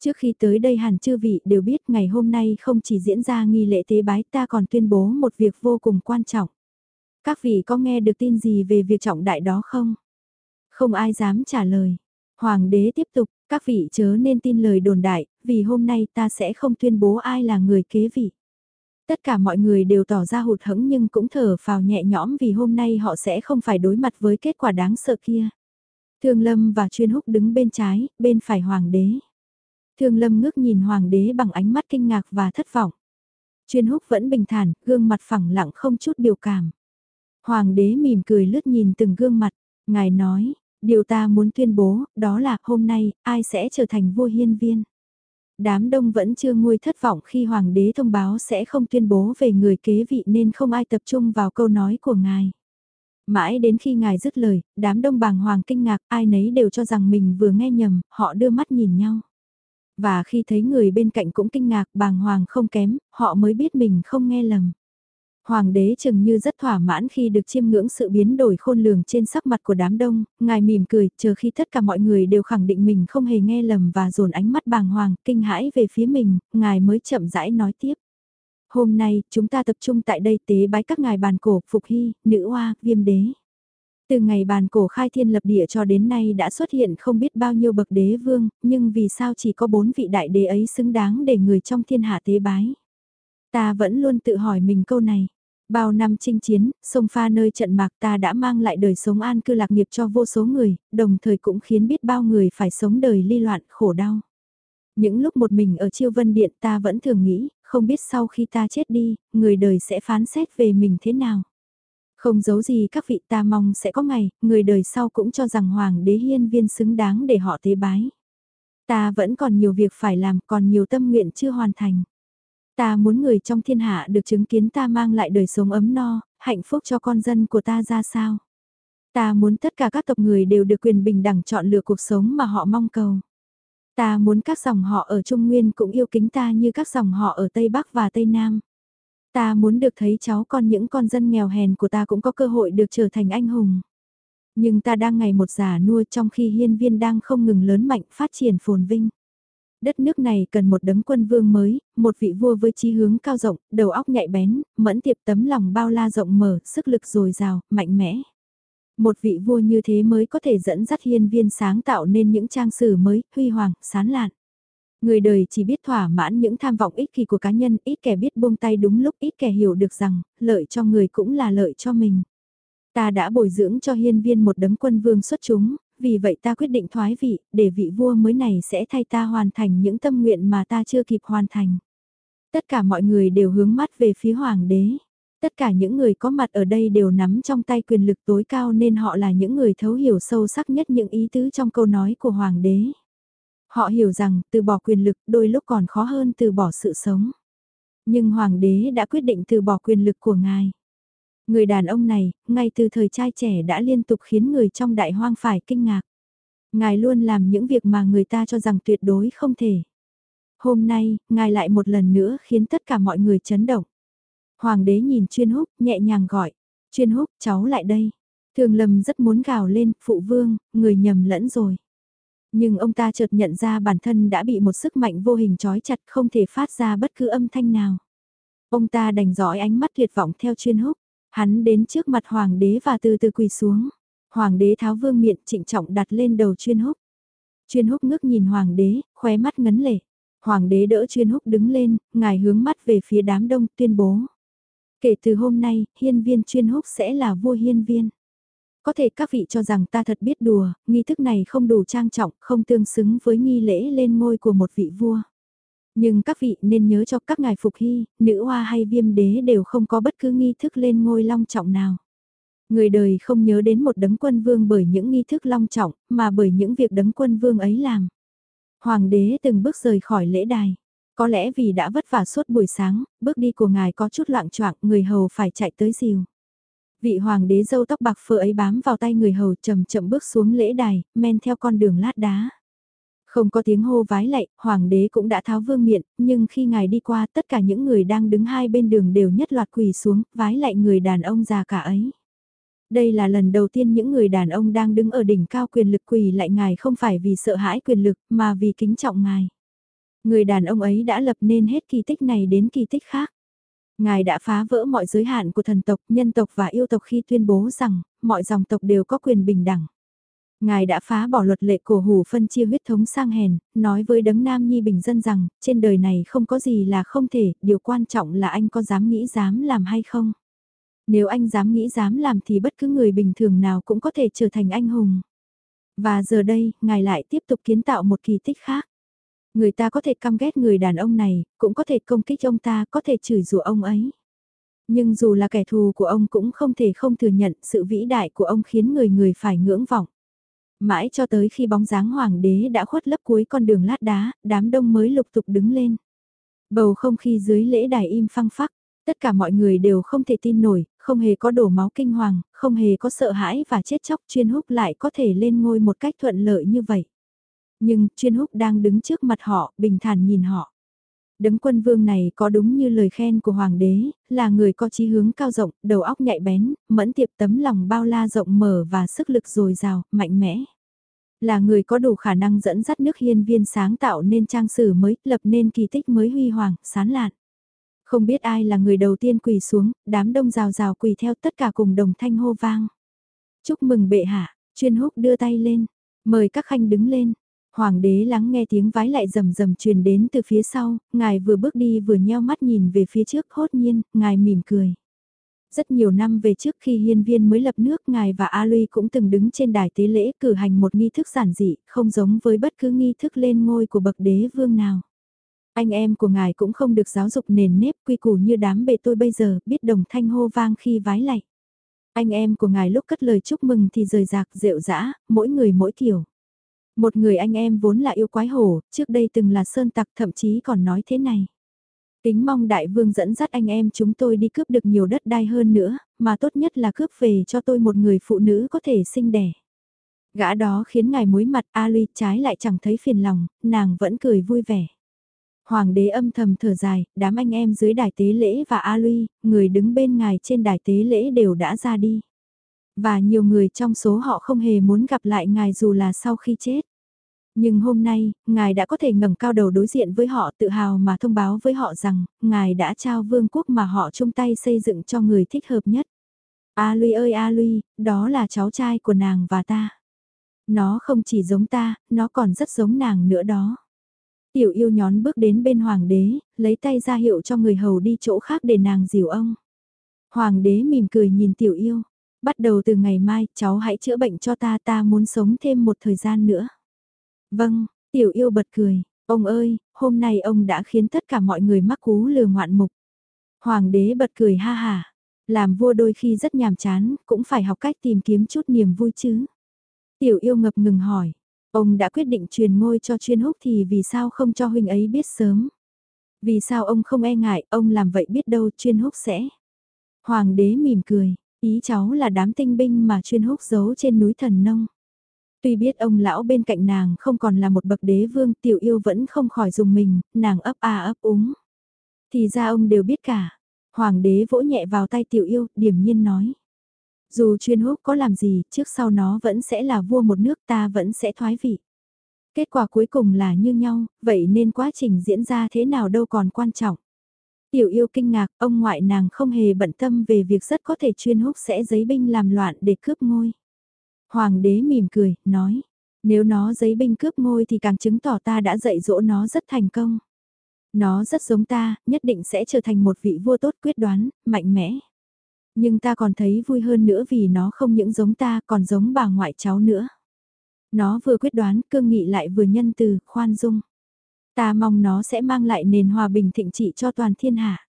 Trước khi tới đây hẳn chư vị đều biết ngày hôm nay không chỉ diễn ra nghi lễ tế bái ta còn tuyên bố một việc vô cùng quan trọng. Các vị có nghe được tin gì về việc trọng đại đó không? Không ai dám trả lời. Hoàng đế tiếp tục, các vị chớ nên tin lời đồn đại, vì hôm nay ta sẽ không tuyên bố ai là người kế vị. Tất cả mọi người đều tỏ ra hụt hẫng nhưng cũng thở phào nhẹ nhõm vì hôm nay họ sẽ không phải đối mặt với kết quả đáng sợ kia. Thương Lâm và Chuyên Húc đứng bên trái, bên phải Hoàng đế. Thương Lâm ngước nhìn Hoàng đế bằng ánh mắt kinh ngạc và thất vọng. Chuyên Húc vẫn bình thản, gương mặt phẳng lặng không chút biểu cảm. Hoàng đế mỉm cười lướt nhìn từng gương mặt, ngài nói, điều ta muốn tuyên bố, đó là hôm nay, ai sẽ trở thành vua hiên viên. Đám đông vẫn chưa nguôi thất vọng khi hoàng đế thông báo sẽ không tuyên bố về người kế vị nên không ai tập trung vào câu nói của ngài. Mãi đến khi ngài dứt lời, đám đông bàng hoàng kinh ngạc, ai nấy đều cho rằng mình vừa nghe nhầm, họ đưa mắt nhìn nhau. Và khi thấy người bên cạnh cũng kinh ngạc bàng hoàng không kém, họ mới biết mình không nghe lầm. Hoàng đế chừng như rất thỏa mãn khi được chiêm ngưỡng sự biến đổi khôn lường trên sắc mặt của đám đông, ngài mỉm cười, chờ khi tất cả mọi người đều khẳng định mình không hề nghe lầm và dồn ánh mắt bàng hoàng, kinh hãi về phía mình, ngài mới chậm rãi nói tiếp. Hôm nay, chúng ta tập trung tại đây tế bái các ngài bàn cổ, phục hy, nữ oa, viêm đế. Từ ngày bàn cổ khai thiên lập địa cho đến nay đã xuất hiện không biết bao nhiêu bậc đế vương, nhưng vì sao chỉ có bốn vị đại đế ấy xứng đáng để người trong thiên hạ tế bái. Ta vẫn luôn tự hỏi mình câu này. Bao năm chinh chiến, sông pha nơi trận mạc ta đã mang lại đời sống an cư lạc nghiệp cho vô số người, đồng thời cũng khiến biết bao người phải sống đời ly loạn khổ đau. Những lúc một mình ở chiêu vân điện ta vẫn thường nghĩ, không biết sau khi ta chết đi, người đời sẽ phán xét về mình thế nào. Không giấu gì các vị ta mong sẽ có ngày, người đời sau cũng cho rằng Hoàng đế hiên viên xứng đáng để họ tế bái. Ta vẫn còn nhiều việc phải làm, còn nhiều tâm nguyện chưa hoàn thành. Ta muốn người trong thiên hạ được chứng kiến ta mang lại đời sống ấm no, hạnh phúc cho con dân của ta ra sao. Ta muốn tất cả các tộc người đều được quyền bình đẳng chọn lựa cuộc sống mà họ mong cầu. Ta muốn các dòng họ ở Trung Nguyên cũng yêu kính ta như các dòng họ ở Tây Bắc và Tây Nam. Ta muốn được thấy cháu con những con dân nghèo hèn của ta cũng có cơ hội được trở thành anh hùng. Nhưng ta đang ngày một già nua trong khi hiên viên đang không ngừng lớn mạnh phát triển phồn vinh. Đất nước này cần một đấng quân vương mới, một vị vua với chí hướng cao rộng, đầu óc nhạy bén, mẫn tiệp tấm lòng bao la rộng mở, sức lực dồi dào, mạnh mẽ. Một vị vua như thế mới có thể dẫn dắt hiên viên sáng tạo nên những trang sử mới, huy hoàng, sán lạn. Người đời chỉ biết thỏa mãn những tham vọng ích kỷ của cá nhân, ít kẻ biết buông tay đúng lúc, ít kẻ hiểu được rằng, lợi cho người cũng là lợi cho mình. Ta đã bồi dưỡng cho hiên viên một đấng quân vương xuất chúng, vì vậy ta quyết định thoái vị, để vị vua mới này sẽ thay ta hoàn thành những tâm nguyện mà ta chưa kịp hoàn thành. Tất cả mọi người đều hướng mắt về phía hoàng đế. Tất cả những người có mặt ở đây đều nắm trong tay quyền lực tối cao nên họ là những người thấu hiểu sâu sắc nhất những ý tứ trong câu nói của hoàng đế. Họ hiểu rằng từ bỏ quyền lực đôi lúc còn khó hơn từ bỏ sự sống. Nhưng hoàng đế đã quyết định từ bỏ quyền lực của ngài. Người đàn ông này, ngay từ thời trai trẻ đã liên tục khiến người trong đại hoang phải kinh ngạc. Ngài luôn làm những việc mà người ta cho rằng tuyệt đối không thể. Hôm nay, ngài lại một lần nữa khiến tất cả mọi người chấn động. Hoàng đế nhìn chuyên húc, nhẹ nhàng gọi. Chuyên húc, cháu lại đây. Thường lầm rất muốn gào lên, phụ vương, người nhầm lẫn rồi. Nhưng ông ta chợt nhận ra bản thân đã bị một sức mạnh vô hình trói chặt không thể phát ra bất cứ âm thanh nào. Ông ta đành dõi ánh mắt tuyệt vọng theo chuyên húc. Hắn đến trước mặt hoàng đế và từ từ quỳ xuống. Hoàng đế tháo vương miện trịnh trọng đặt lên đầu chuyên húc. Chuyên húc ngước nhìn hoàng đế, khóe mắt ngấn lệ. Hoàng đế đỡ chuyên húc đứng lên, ngài hướng mắt về phía đám đông tuyên bố. Kể từ hôm nay, hiên viên chuyên húc sẽ là vua hiên viên. Có thể các vị cho rằng ta thật biết đùa, nghi thức này không đủ trang trọng, không tương xứng với nghi lễ lên ngôi của một vị vua. Nhưng các vị nên nhớ cho các ngài phục hy, nữ hoa hay viêm đế đều không có bất cứ nghi thức lên ngôi long trọng nào. Người đời không nhớ đến một đấng quân vương bởi những nghi thức long trọng, mà bởi những việc đấng quân vương ấy làm. Hoàng đế từng bước rời khỏi lễ đài. Có lẽ vì đã vất vả suốt buổi sáng, bước đi của ngài có chút loạn choạng, người hầu phải chạy tới dìu. Vị hoàng đế dâu tóc bạc phơ ấy bám vào tay người hầu chậm chậm bước xuống lễ đài, men theo con đường lát đá. Không có tiếng hô vái lạy, hoàng đế cũng đã tháo vương miện, nhưng khi ngài đi qua tất cả những người đang đứng hai bên đường đều nhất loạt quỳ xuống, vái lạy người đàn ông già cả ấy. Đây là lần đầu tiên những người đàn ông đang đứng ở đỉnh cao quyền lực quỳ lại ngài không phải vì sợ hãi quyền lực mà vì kính trọng ngài. Người đàn ông ấy đã lập nên hết kỳ tích này đến kỳ tích khác. Ngài đã phá vỡ mọi giới hạn của thần tộc, nhân tộc và yêu tộc khi tuyên bố rằng, mọi dòng tộc đều có quyền bình đẳng. Ngài đã phá bỏ luật lệ cổ hủ phân chia huyết thống sang hèn, nói với đấng nam nhi bình dân rằng, trên đời này không có gì là không thể, điều quan trọng là anh có dám nghĩ dám làm hay không. Nếu anh dám nghĩ dám làm thì bất cứ người bình thường nào cũng có thể trở thành anh hùng. Và giờ đây, ngài lại tiếp tục kiến tạo một kỳ tích khác. Người ta có thể căm ghét người đàn ông này, cũng có thể công kích ông ta, có thể chửi rủa ông ấy. Nhưng dù là kẻ thù của ông cũng không thể không thừa nhận sự vĩ đại của ông khiến người người phải ngưỡng vọng. Mãi cho tới khi bóng dáng hoàng đế đã khuất lấp cuối con đường lát đá, đám đông mới lục tục đứng lên. Bầu không khí dưới lễ đài im phăng phắc, tất cả mọi người đều không thể tin nổi, không hề có đổ máu kinh hoàng, không hề có sợ hãi và chết chóc chuyên húc lại có thể lên ngôi một cách thuận lợi như vậy. Nhưng, chuyên húc đang đứng trước mặt họ, bình thản nhìn họ. Đấng quân vương này có đúng như lời khen của hoàng đế, là người có chí hướng cao rộng, đầu óc nhạy bén, mẫn tiệp tấm lòng bao la rộng mở và sức lực dồi dào, mạnh mẽ. Là người có đủ khả năng dẫn dắt nước hiên viên sáng tạo nên trang sử mới, lập nên kỳ tích mới huy hoàng, sán lạn. Không biết ai là người đầu tiên quỳ xuống, đám đông rào rào quỳ theo tất cả cùng đồng thanh hô vang. Chúc mừng bệ hạ, chuyên húc đưa tay lên, mời các khanh đứng lên, Hoàng đế lắng nghe tiếng vái lại rầm rầm truyền đến từ phía sau, ngài vừa bước đi vừa nheo mắt nhìn về phía trước hốt nhiên, ngài mỉm cười. Rất nhiều năm về trước khi hiên viên mới lập nước ngài và A Lui cũng từng đứng trên đài tế lễ cử hành một nghi thức giản dị, không giống với bất cứ nghi thức lên ngôi của bậc đế vương nào. Anh em của ngài cũng không được giáo dục nền nếp quy củ như đám bề tôi bây giờ, biết đồng thanh hô vang khi vái lạy. Anh em của ngài lúc cất lời chúc mừng thì rời rạc rượu dã, mỗi người mỗi kiểu. Một người anh em vốn là yêu quái hổ, trước đây từng là sơn tặc thậm chí còn nói thế này. Kính mong đại vương dẫn dắt anh em chúng tôi đi cướp được nhiều đất đai hơn nữa, mà tốt nhất là cướp về cho tôi một người phụ nữ có thể sinh đẻ. Gã đó khiến ngài muối mặt Ali trái lại chẳng thấy phiền lòng, nàng vẫn cười vui vẻ. Hoàng đế âm thầm thở dài, đám anh em dưới đài tế lễ và Ali, người đứng bên ngài trên đài tế lễ đều đã ra đi. Và nhiều người trong số họ không hề muốn gặp lại ngài dù là sau khi chết. Nhưng hôm nay, ngài đã có thể ngẩng cao đầu đối diện với họ tự hào mà thông báo với họ rằng, ngài đã trao vương quốc mà họ chung tay xây dựng cho người thích hợp nhất. A Lui ơi A Lui, đó là cháu trai của nàng và ta. Nó không chỉ giống ta, nó còn rất giống nàng nữa đó. Tiểu yêu nhón bước đến bên hoàng đế, lấy tay ra hiệu cho người hầu đi chỗ khác để nàng dìu ông. Hoàng đế mỉm cười nhìn tiểu yêu, Bắt đầu từ ngày mai, cháu hãy chữa bệnh cho ta, ta muốn sống thêm một thời gian nữa. Vâng, tiểu yêu bật cười, ông ơi, hôm nay ông đã khiến tất cả mọi người mắc cú lừa ngoạn mục. Hoàng đế bật cười ha hà, làm vua đôi khi rất nhàm chán, cũng phải học cách tìm kiếm chút niềm vui chứ. Tiểu yêu ngập ngừng hỏi, ông đã quyết định truyền ngôi cho chuyên húc thì vì sao không cho huynh ấy biết sớm? Vì sao ông không e ngại, ông làm vậy biết đâu chuyên húc sẽ. Hoàng đế mỉm cười, Ý cháu là đám tinh binh mà chuyên húc giấu trên núi thần nông. Tuy biết ông lão bên cạnh nàng không còn là một bậc đế vương tiểu yêu vẫn không khỏi dùng mình, nàng ấp a ấp úng. Thì ra ông đều biết cả. Hoàng đế vỗ nhẹ vào tay tiểu yêu, điểm nhiên nói. Dù chuyên húc có làm gì, trước sau nó vẫn sẽ là vua một nước ta vẫn sẽ thoái vị. Kết quả cuối cùng là như nhau, vậy nên quá trình diễn ra thế nào đâu còn quan trọng. Tiểu yêu kinh ngạc, ông ngoại nàng không hề bận tâm về việc rất có thể chuyên húc sẽ giấy binh làm loạn để cướp ngôi. Hoàng đế mỉm cười, nói, nếu nó giấy binh cướp ngôi thì càng chứng tỏ ta đã dạy dỗ nó rất thành công. Nó rất giống ta, nhất định sẽ trở thành một vị vua tốt quyết đoán, mạnh mẽ. Nhưng ta còn thấy vui hơn nữa vì nó không những giống ta còn giống bà ngoại cháu nữa. Nó vừa quyết đoán, cương nghị lại vừa nhân từ, khoan dung. Ta mong nó sẽ mang lại nền hòa bình thịnh trị cho toàn thiên hạ.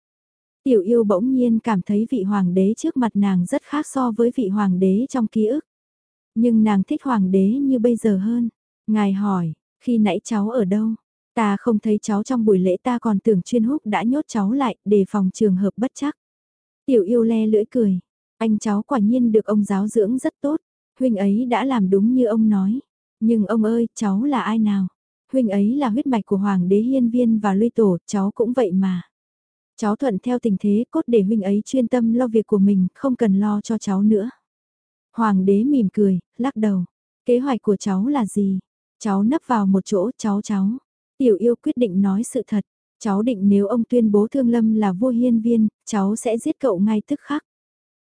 Tiểu yêu bỗng nhiên cảm thấy vị hoàng đế trước mặt nàng rất khác so với vị hoàng đế trong ký ức. Nhưng nàng thích hoàng đế như bây giờ hơn. Ngài hỏi, khi nãy cháu ở đâu? Ta không thấy cháu trong buổi lễ ta còn tưởng chuyên húc đã nhốt cháu lại để phòng trường hợp bất chắc. Tiểu yêu le lưỡi cười. Anh cháu quả nhiên được ông giáo dưỡng rất tốt. Huynh ấy đã làm đúng như ông nói. Nhưng ông ơi, cháu là ai nào? Huynh ấy là huyết mạch của Hoàng đế Hiên Viên và Luy Tổ, cháu cũng vậy mà. Cháu thuận theo tình thế cốt để huynh ấy chuyên tâm lo việc của mình, không cần lo cho cháu nữa. Hoàng đế mỉm cười, lắc đầu. Kế hoạch của cháu là gì? Cháu nấp vào một chỗ, cháu cháu. Tiểu yêu quyết định nói sự thật. Cháu định nếu ông tuyên bố Thương Lâm là vua hiên viên, cháu sẽ giết cậu ngay tức khắc.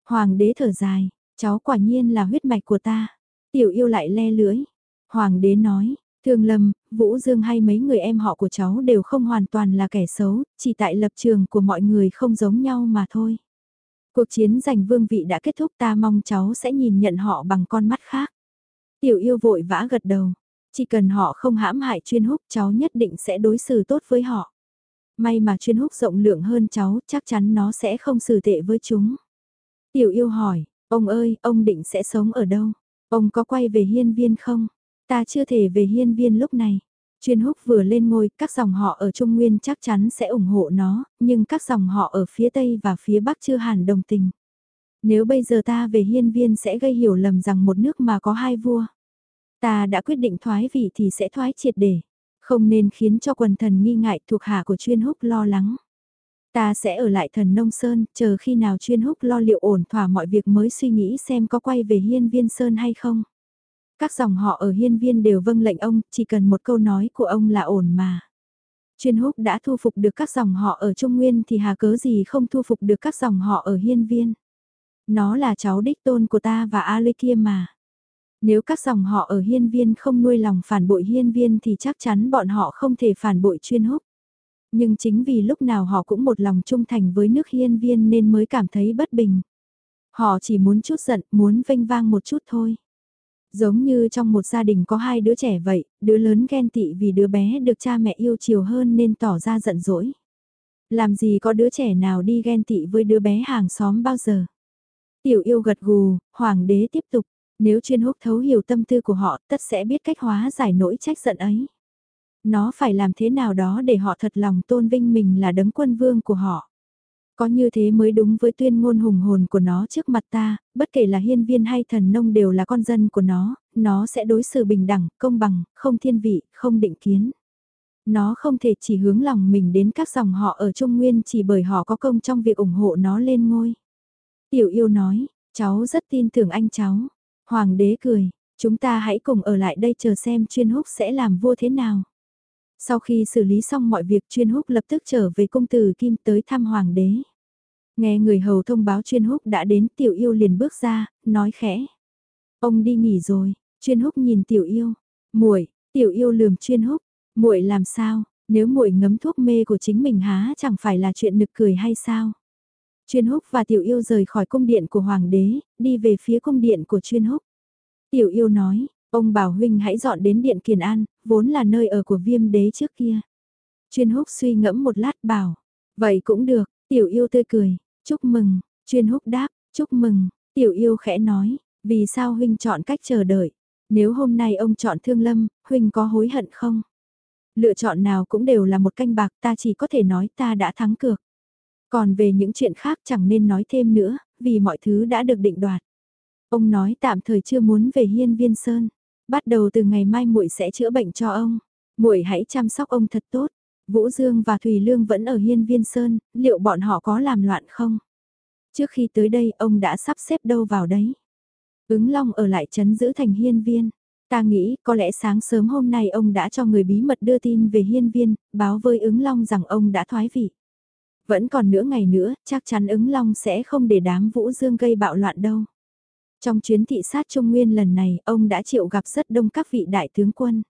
Hoàng đế thở dài, cháu quả nhiên là huyết mạch của ta. Tiểu yêu lại le lưỡi. Hoàng đế nói, Thương Lâm, Vũ Dương hay mấy người em họ của cháu đều không hoàn toàn là kẻ xấu, chỉ tại lập trường của mọi người không giống nhau mà thôi. Cuộc chiến giành vương vị đã kết thúc ta mong cháu sẽ nhìn nhận họ bằng con mắt khác. Tiểu yêu vội vã gật đầu, chỉ cần họ không hãm hại chuyên húc cháu nhất định sẽ đối xử tốt với họ. May mà chuyên húc rộng lượng hơn cháu, chắc chắn nó sẽ không xử tệ với chúng. Tiểu yêu hỏi, ông ơi, ông định sẽ sống ở đâu? Ông có quay về hiên viên không? Ta chưa thể về hiên viên lúc này. Chuyên húc vừa lên ngôi, các dòng họ ở Trung Nguyên chắc chắn sẽ ủng hộ nó, nhưng các dòng họ ở phía Tây và phía Bắc chưa hẳn đồng tình. Nếu bây giờ ta về hiên viên sẽ gây hiểu lầm rằng một nước mà có hai vua. Ta đã quyết định thoái vị thì sẽ thoái triệt để. Không nên khiến cho quần thần nghi ngại thuộc hạ của chuyên húc lo lắng. Ta sẽ ở lại thần nông sơn, chờ khi nào chuyên húc lo liệu ổn thỏa mọi việc mới suy nghĩ xem có quay về hiên viên sơn hay không. Các dòng họ ở hiên viên đều vâng lệnh ông, chỉ cần một câu nói của ông là ổn mà. Chuyên húc đã thu phục được các dòng họ ở Trung Nguyên thì hà cớ gì không thu phục được các dòng họ ở hiên viên. Nó là cháu đích tôn của ta và A kia mà. Nếu các dòng họ ở hiên viên không nuôi lòng phản bội hiên viên thì chắc chắn bọn họ không thể phản bội chuyên húc. Nhưng chính vì lúc nào họ cũng một lòng trung thành với nước hiên viên nên mới cảm thấy bất bình. Họ chỉ muốn chút giận, muốn vênh vang một chút thôi. Giống như trong một gia đình có hai đứa trẻ vậy, đứa lớn ghen tị vì đứa bé được cha mẹ yêu chiều hơn nên tỏ ra giận dỗi. Làm gì có đứa trẻ nào đi ghen tị với đứa bé hàng xóm bao giờ. Tiểu yêu gật gù, hoàng đế tiếp tục, nếu chuyên húc thấu hiểu tâm tư của họ tất sẽ biết cách hóa giải nỗi trách giận ấy. Nó phải làm thế nào đó để họ thật lòng tôn vinh mình là đấng quân vương của họ. Có như thế mới đúng với tuyên ngôn hùng hồn của nó trước mặt ta, bất kể là hiên viên hay thần nông đều là con dân của nó, nó sẽ đối xử bình đẳng, công bằng, không thiên vị, không định kiến. Nó không thể chỉ hướng lòng mình đến các dòng họ ở Trung Nguyên chỉ bởi họ có công trong việc ủng hộ nó lên ngôi. Tiểu yêu nói, cháu rất tin tưởng anh cháu. Hoàng đế cười, chúng ta hãy cùng ở lại đây chờ xem chuyên húc sẽ làm vua thế nào. Sau khi xử lý xong mọi việc chuyên húc lập tức trở về cung tử Kim tới thăm hoàng đế. Nghe người hầu thông báo chuyên húc đã đến tiểu yêu liền bước ra, nói khẽ. Ông đi nghỉ rồi, chuyên húc nhìn tiểu yêu. muội tiểu yêu lườm chuyên húc. muội làm sao, nếu muội ngấm thuốc mê của chính mình há chẳng phải là chuyện nực cười hay sao? Chuyên húc và tiểu yêu rời khỏi cung điện của hoàng đế, đi về phía cung điện của chuyên húc. Tiểu yêu nói, ông bảo huynh hãy dọn đến điện Kiền An, vốn là nơi ở của viêm đế trước kia. Chuyên húc suy ngẫm một lát bảo, vậy cũng được, tiểu yêu tươi cười, chúc mừng, chuyên húc đáp, chúc mừng, tiểu yêu khẽ nói, vì sao huynh chọn cách chờ đợi, nếu hôm nay ông chọn thương lâm, huynh có hối hận không? Lựa chọn nào cũng đều là một canh bạc ta chỉ có thể nói ta đã thắng cược. Còn về những chuyện khác chẳng nên nói thêm nữa, vì mọi thứ đã được định đoạt. Ông nói tạm thời chưa muốn về Hiên Viên Sơn, bắt đầu từ ngày mai muội sẽ chữa bệnh cho ông. Muội hãy chăm sóc ông thật tốt. Vũ Dương và Thùy Lương vẫn ở Hiên Viên Sơn, liệu bọn họ có làm loạn không? Trước khi tới đây ông đã sắp xếp đâu vào đấy. Ứng Long ở lại chấn giữ thành hiên viên. Ta nghĩ có lẽ sáng sớm hôm nay ông đã cho người bí mật đưa tin về hiên viên, báo với ứng Long rằng ông đã thoái vị. Vẫn còn nửa ngày nữa, chắc chắn ứng Long sẽ không để đám Vũ Dương gây bạo loạn đâu. Trong chuyến thị sát Trung Nguyên lần này, ông đã chịu gặp rất đông các vị đại tướng quân.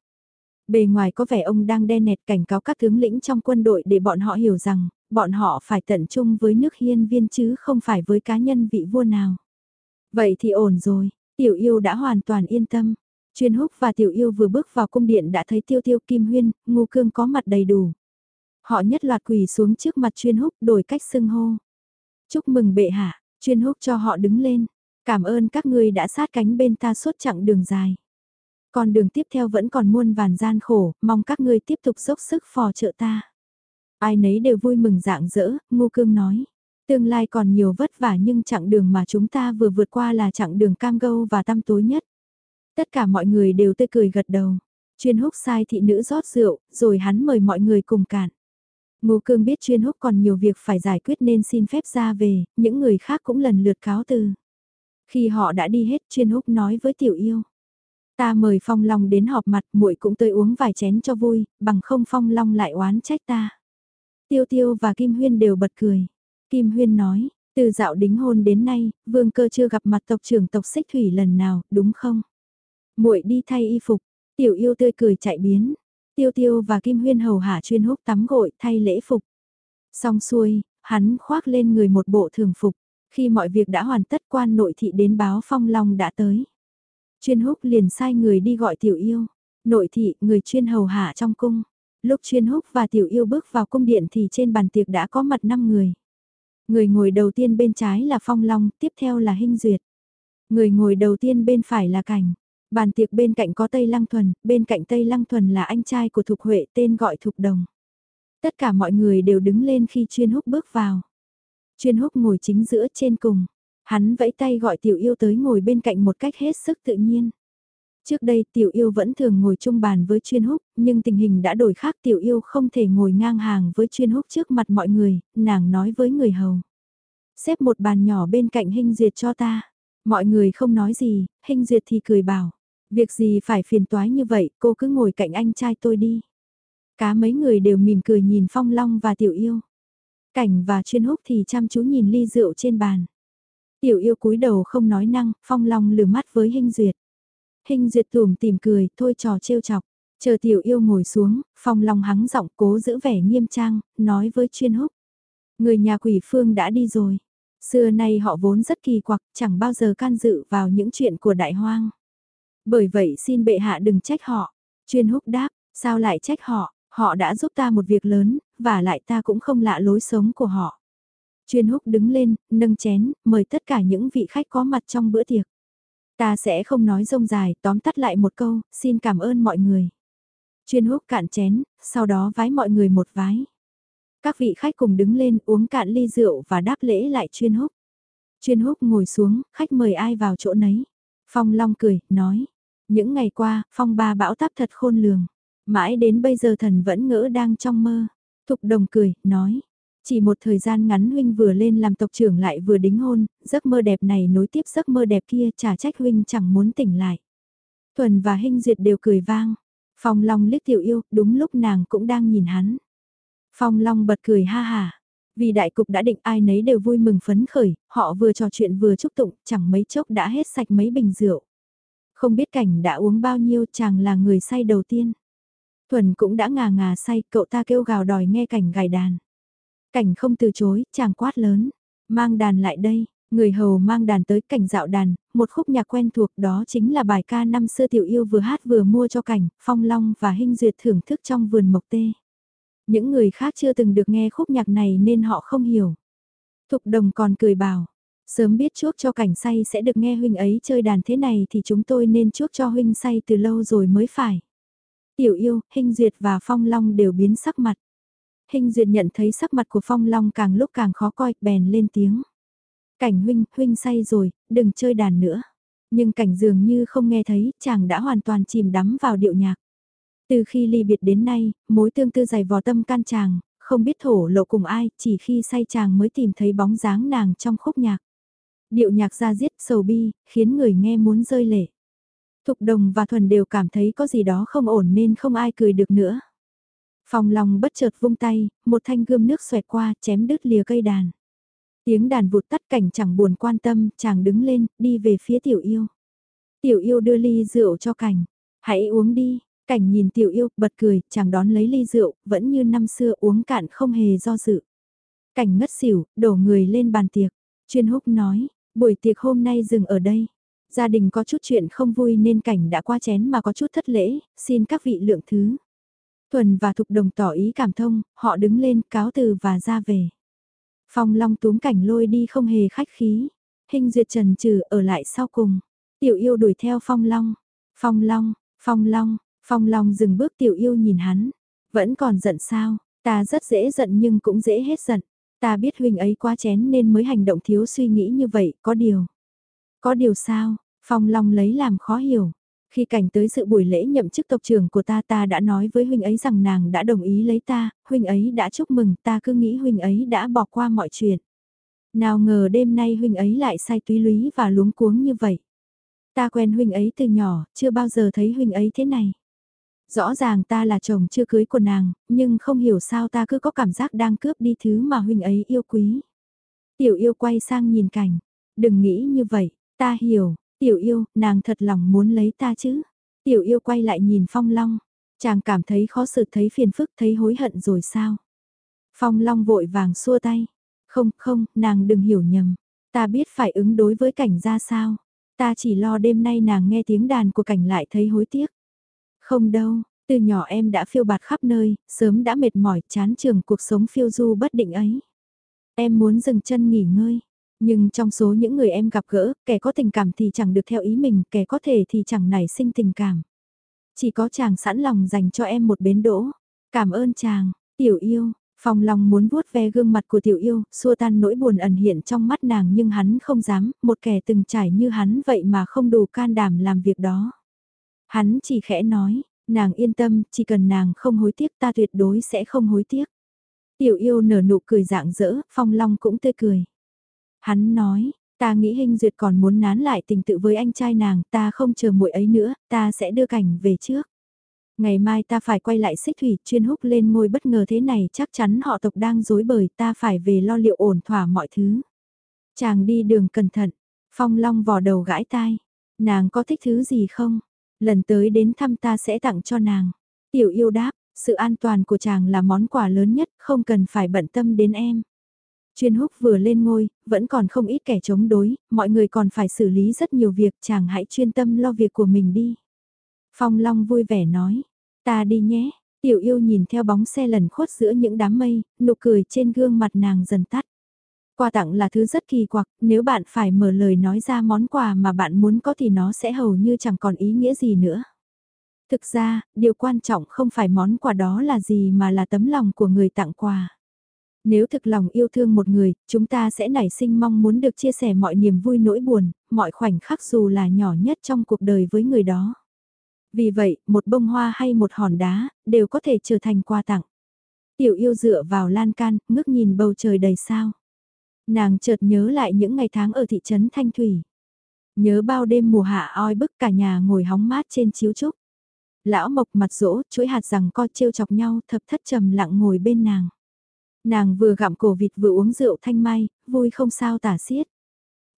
Bề ngoài có vẻ ông đang đe nẹt cảnh cáo các tướng lĩnh trong quân đội để bọn họ hiểu rằng, bọn họ phải tận trung với nước hiên viên chứ không phải với cá nhân vị vua nào. Vậy thì ổn rồi, tiểu yêu đã hoàn toàn yên tâm. Chuyên húc và tiểu yêu vừa bước vào cung điện đã thấy tiêu tiêu kim huyên, ngu cương có mặt đầy đủ. Họ nhất loạt quỳ xuống trước mặt chuyên húc đổi cách xưng hô. Chúc mừng bệ hạ, chuyên húc cho họ đứng lên. Cảm ơn các ngươi đã sát cánh bên ta suốt chặng đường dài. Còn đường tiếp theo vẫn còn muôn vàn gian khổ, mong các ngươi tiếp tục dốc sức phò trợ ta. Ai nấy đều vui mừng dạng dỡ, Ngô Cương nói. Tương lai còn nhiều vất vả nhưng chặng đường mà chúng ta vừa vượt qua là chặng đường cam gâu và tăm tối nhất. Tất cả mọi người đều tươi cười gật đầu. Chuyên húc sai thị nữ rót rượu, rồi hắn mời mọi người cùng cạn. Ngô Cương biết chuyên húc còn nhiều việc phải giải quyết nên xin phép ra về, những người khác cũng lần lượt cáo từ. Khi họ đã đi hết chuyên húc nói với tiểu yêu. Ta mời Phong Long đến họp mặt muội cũng tới uống vài chén cho vui, bằng không Phong Long lại oán trách ta. Tiêu Tiêu và Kim Huyên đều bật cười. Kim Huyên nói, từ dạo đính hôn đến nay, vương cơ chưa gặp mặt tộc trưởng tộc xích thủy lần nào, đúng không? muội đi thay y phục, tiểu yêu tươi cười chạy biến. Tiêu Tiêu và Kim Huyên hầu hạ chuyên húc tắm gội thay lễ phục. Xong xuôi, hắn khoác lên người một bộ thường phục. Khi mọi việc đã hoàn tất quan nội thị đến báo Phong Long đã tới. Chuyên húc liền sai người đi gọi tiểu yêu. Nội thị, người chuyên hầu hạ trong cung. Lúc chuyên húc và tiểu yêu bước vào cung điện thì trên bàn tiệc đã có mặt 5 người. Người ngồi đầu tiên bên trái là Phong Long, tiếp theo là Hinh Duyệt. Người ngồi đầu tiên bên phải là Cảnh. Bàn tiệc bên cạnh có Tây Lăng Thuần, bên cạnh Tây Lăng Thuần là anh trai của Thục Huệ tên gọi Thục Đồng. Tất cả mọi người đều đứng lên khi chuyên húc bước vào. Chuyên húc ngồi chính giữa trên cùng. Hắn vẫy tay gọi tiểu yêu tới ngồi bên cạnh một cách hết sức tự nhiên. Trước đây tiểu yêu vẫn thường ngồi chung bàn với chuyên húc, nhưng tình hình đã đổi khác tiểu yêu không thể ngồi ngang hàng với chuyên húc trước mặt mọi người, nàng nói với người hầu. Xếp một bàn nhỏ bên cạnh hình duyệt cho ta. Mọi người không nói gì, hình duyệt thì cười bảo. Việc gì phải phiền toái như vậy, cô cứ ngồi cạnh anh trai tôi đi. Cá mấy người đều mỉm cười nhìn Phong Long và Tiểu Yêu. Cảnh và chuyên húc thì chăm chú nhìn ly rượu trên bàn. Tiểu yêu cúi đầu không nói năng, phong long lừa mắt với hình duyệt. Hình duyệt tùm tìm cười, thôi trò trêu chọc. Chờ tiểu yêu ngồi xuống, phong long hắng giọng cố giữ vẻ nghiêm trang, nói với chuyên húc. Người nhà quỷ phương đã đi rồi. Xưa nay họ vốn rất kỳ quặc, chẳng bao giờ can dự vào những chuyện của đại hoang. Bởi vậy xin bệ hạ đừng trách họ. Chuyên húc đáp, sao lại trách họ, họ đã giúp ta một việc lớn, và lại ta cũng không lạ lối sống của họ. Chuyên húc đứng lên, nâng chén, mời tất cả những vị khách có mặt trong bữa tiệc. Ta sẽ không nói rông dài, tóm tắt lại một câu, xin cảm ơn mọi người. Chuyên húc cạn chén, sau đó vái mọi người một vái. Các vị khách cùng đứng lên uống cạn ly rượu và đáp lễ lại chuyên húc. Chuyên húc ngồi xuống, khách mời ai vào chỗ nấy. Phong Long cười, nói. Những ngày qua, Phong ba bão táp thật khôn lường. Mãi đến bây giờ thần vẫn ngỡ đang trong mơ. Thục đồng cười, nói. Chỉ một thời gian ngắn huynh vừa lên làm tộc trưởng lại vừa đính hôn, giấc mơ đẹp này nối tiếp giấc mơ đẹp kia trả trách huynh chẳng muốn tỉnh lại. Thuần và Hinh Duyệt đều cười vang. Phong Long liếc tiểu yêu, đúng lúc nàng cũng đang nhìn hắn. Phong Long bật cười ha hà. Vì đại cục đã định ai nấy đều vui mừng phấn khởi, họ vừa trò chuyện vừa chúc tụng, chẳng mấy chốc đã hết sạch mấy bình rượu. Không biết cảnh đã uống bao nhiêu chàng là người say đầu tiên. Thuần cũng đã ngà ngà say, cậu ta kêu gào đòi nghe cảnh gài đàn. Cảnh không từ chối, chàng quát lớn. Mang đàn lại đây, người hầu mang đàn tới cảnh dạo đàn, một khúc nhạc quen thuộc đó chính là bài ca năm xưa tiểu yêu vừa hát vừa mua cho cảnh, phong long và hình duyệt thưởng thức trong vườn mộc tê. Những người khác chưa từng được nghe khúc nhạc này nên họ không hiểu. Thục đồng còn cười bảo, sớm biết chuốc cho cảnh say sẽ được nghe huynh ấy chơi đàn thế này thì chúng tôi nên chuốc cho huynh say từ lâu rồi mới phải. Tiểu yêu, hình duyệt và phong long đều biến sắc mặt. Hình duyệt nhận thấy sắc mặt của Phong Long càng lúc càng khó coi, bèn lên tiếng. Cảnh huynh, huynh say rồi, đừng chơi đàn nữa. Nhưng cảnh dường như không nghe thấy, chàng đã hoàn toàn chìm đắm vào điệu nhạc. Từ khi ly biệt đến nay, mối tương tư dày vò tâm can chàng, không biết thổ lộ cùng ai, chỉ khi say chàng mới tìm thấy bóng dáng nàng trong khúc nhạc. Điệu nhạc ra giết sầu bi, khiến người nghe muốn rơi lệ. Thục đồng và thuần đều cảm thấy có gì đó không ổn nên không ai cười được nữa. Phong Long bất chợt vung tay, một thanh gươm nước xoẹt qua, chém đứt lìa cây đàn. Tiếng đàn vụt tắt cảnh chẳng buồn quan tâm, chàng đứng lên, đi về phía tiểu yêu. Tiểu yêu đưa ly rượu cho cảnh. Hãy uống đi, cảnh nhìn tiểu yêu, bật cười, chàng đón lấy ly rượu, vẫn như năm xưa uống cạn không hề do dự. Cảnh ngất xỉu, đổ người lên bàn tiệc. Chuyên húc nói, buổi tiệc hôm nay dừng ở đây. Gia đình có chút chuyện không vui nên cảnh đã qua chén mà có chút thất lễ, xin các vị lượng thứ. Thuần và Thục Đồng tỏ ý cảm thông, họ đứng lên cáo từ và ra về. Phong Long túm cảnh lôi đi không hề khách khí. Hình duyệt trần trừ ở lại sau cùng. Tiểu yêu đuổi theo Phong Long. Phong Long, Phong Long, Phong Long dừng bước tiểu yêu nhìn hắn. Vẫn còn giận sao, ta rất dễ giận nhưng cũng dễ hết giận. Ta biết huynh ấy quá chén nên mới hành động thiếu suy nghĩ như vậy, có điều. Có điều sao, Phong Long lấy làm khó hiểu. Khi cảnh tới sự buổi lễ nhậm chức tộc trưởng của ta ta đã nói với huynh ấy rằng nàng đã đồng ý lấy ta, huynh ấy đã chúc mừng ta cứ nghĩ huynh ấy đã bỏ qua mọi chuyện. Nào ngờ đêm nay huynh ấy lại sai túy lý và luống cuống như vậy. Ta quen huynh ấy từ nhỏ, chưa bao giờ thấy huynh ấy thế này. Rõ ràng ta là chồng chưa cưới của nàng, nhưng không hiểu sao ta cứ có cảm giác đang cướp đi thứ mà huynh ấy yêu quý. Tiểu yêu quay sang nhìn cảnh, đừng nghĩ như vậy, ta hiểu, tiểu yêu, nàng thật lòng muốn lấy ta chứ. Tiểu yêu quay lại nhìn Phong Long, chàng cảm thấy khó xử thấy phiền phức thấy hối hận rồi sao. Phong Long vội vàng xua tay, không không, nàng đừng hiểu nhầm, ta biết phải ứng đối với cảnh ra sao. Ta chỉ lo đêm nay nàng nghe tiếng đàn của cảnh lại thấy hối tiếc. Không đâu, từ nhỏ em đã phiêu bạt khắp nơi, sớm đã mệt mỏi chán trường cuộc sống phiêu du bất định ấy. Em muốn dừng chân nghỉ ngơi, nhưng trong số những người em gặp gỡ, kẻ có tình cảm thì chẳng được theo ý mình, kẻ có thể thì chẳng nảy sinh tình cảm. Chỉ có chàng sẵn lòng dành cho em một bến đỗ. Cảm ơn chàng, tiểu yêu, Phong Long muốn vuốt ve gương mặt của tiểu yêu, xua tan nỗi buồn ẩn hiện trong mắt nàng nhưng hắn không dám, một kẻ từng trải như hắn vậy mà không đủ can đảm làm việc đó. Hắn chỉ khẽ nói, nàng yên tâm, chỉ cần nàng không hối tiếc ta tuyệt đối sẽ không hối tiếc. Tiểu yêu nở nụ cười dạng dỡ, Phong Long cũng tươi cười. Hắn nói, ta nghĩ hình duyệt còn muốn nán lại tình tự với anh trai nàng, ta không chờ muội ấy nữa, ta sẽ đưa cảnh về trước. Ngày mai ta phải quay lại xích thủy, chuyên húc lên ngôi bất ngờ thế này chắc chắn họ tộc đang dối bời ta phải về lo liệu ổn thỏa mọi thứ. Chàng đi đường cẩn thận, phong long vò đầu gãi tai. Nàng có thích thứ gì không? Lần tới đến thăm ta sẽ tặng cho nàng. Tiểu yêu đáp, sự an toàn của chàng là món quà lớn nhất, không cần phải bận tâm đến em. Chuyên húc vừa lên ngôi, vẫn còn không ít kẻ chống đối, mọi người còn phải xử lý rất nhiều việc, chàng hãy chuyên tâm lo việc của mình đi. Phong Long vui vẻ nói, ta đi nhé, tiểu yêu nhìn theo bóng xe lần khuất giữa những đám mây, nụ cười trên gương mặt nàng dần tắt. Quà tặng là thứ rất kỳ quặc, nếu bạn phải mở lời nói ra món quà mà bạn muốn có thì nó sẽ hầu như chẳng còn ý nghĩa gì nữa. Thực ra, điều quan trọng không phải món quà đó là gì mà là tấm lòng của người tặng quà. Nếu thực lòng yêu thương một người, chúng ta sẽ nảy sinh mong muốn được chia sẻ mọi niềm vui nỗi buồn, mọi khoảnh khắc dù là nhỏ nhất trong cuộc đời với người đó. Vì vậy, một bông hoa hay một hòn đá, đều có thể trở thành quà tặng. Tiểu yêu dựa vào lan can, ngước nhìn bầu trời đầy sao. Nàng chợt nhớ lại những ngày tháng ở thị trấn Thanh Thủy. Nhớ bao đêm mùa hạ oi bức cả nhà ngồi hóng mát trên chiếu trúc. Lão mộc mặt rỗ, chuỗi hạt rằng co trêu chọc nhau thập thất trầm lặng ngồi bên nàng. Nàng vừa gặm cổ vịt vừa uống rượu thanh mai, vui không sao tả xiết.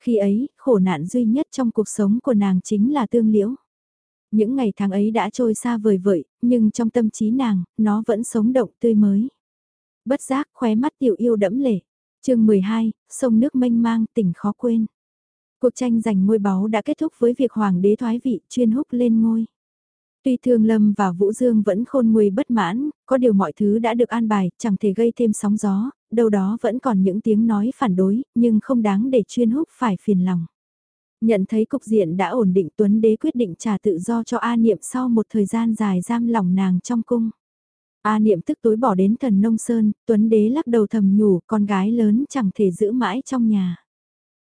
Khi ấy, khổ nạn duy nhất trong cuộc sống của nàng chính là tương liễu. Những ngày tháng ấy đã trôi xa vời vợi, nhưng trong tâm trí nàng, nó vẫn sống động tươi mới. Bất giác khóe mắt tiểu yêu đẫm lệ. chương 12, sông nước mênh mang tỉnh khó quên. Cuộc tranh giành ngôi báu đã kết thúc với việc hoàng đế thoái vị chuyên húc lên ngôi. Tuy Thương Lâm và Vũ Dương vẫn khôn nguôi bất mãn, có điều mọi thứ đã được an bài, chẳng thể gây thêm sóng gió, đâu đó vẫn còn những tiếng nói phản đối, nhưng không đáng để chuyên húc phải phiền lòng. Nhận thấy cục diện đã ổn định Tuấn Đế quyết định trả tự do cho A Niệm sau một thời gian dài giam lỏng nàng trong cung. A Niệm tức tối bỏ đến thần nông sơn, Tuấn Đế lắc đầu thầm nhủ con gái lớn chẳng thể giữ mãi trong nhà.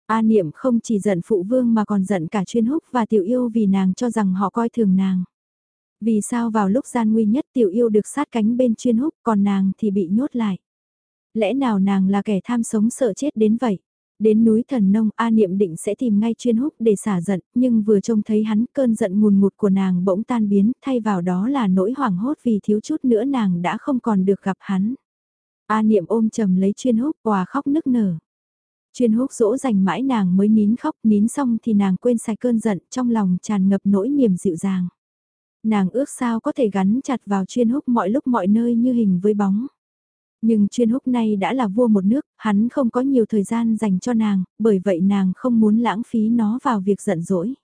A Niệm không chỉ giận phụ vương mà còn giận cả chuyên húc và tiểu yêu vì nàng cho rằng họ coi thường nàng. Vì sao vào lúc gian nguy nhất tiểu yêu được sát cánh bên chuyên húc còn nàng thì bị nhốt lại. Lẽ nào nàng là kẻ tham sống sợ chết đến vậy? Đến núi thần nông, A Niệm định sẽ tìm ngay chuyên húc để xả giận, nhưng vừa trông thấy hắn cơn giận ngùn ngụt của nàng bỗng tan biến, thay vào đó là nỗi hoảng hốt vì thiếu chút nữa nàng đã không còn được gặp hắn. A Niệm ôm chầm lấy chuyên húc, hòa khóc nức nở. Chuyên húc dỗ dành mãi nàng mới nín khóc, nín xong thì nàng quên sạch cơn giận, trong lòng tràn ngập nỗi niềm dịu dàng. Nàng ước sao có thể gắn chặt vào chuyên húc mọi lúc mọi nơi như hình với bóng. Nhưng chuyên húc này đã là vua một nước, hắn không có nhiều thời gian dành cho nàng, bởi vậy nàng không muốn lãng phí nó vào việc giận dỗi.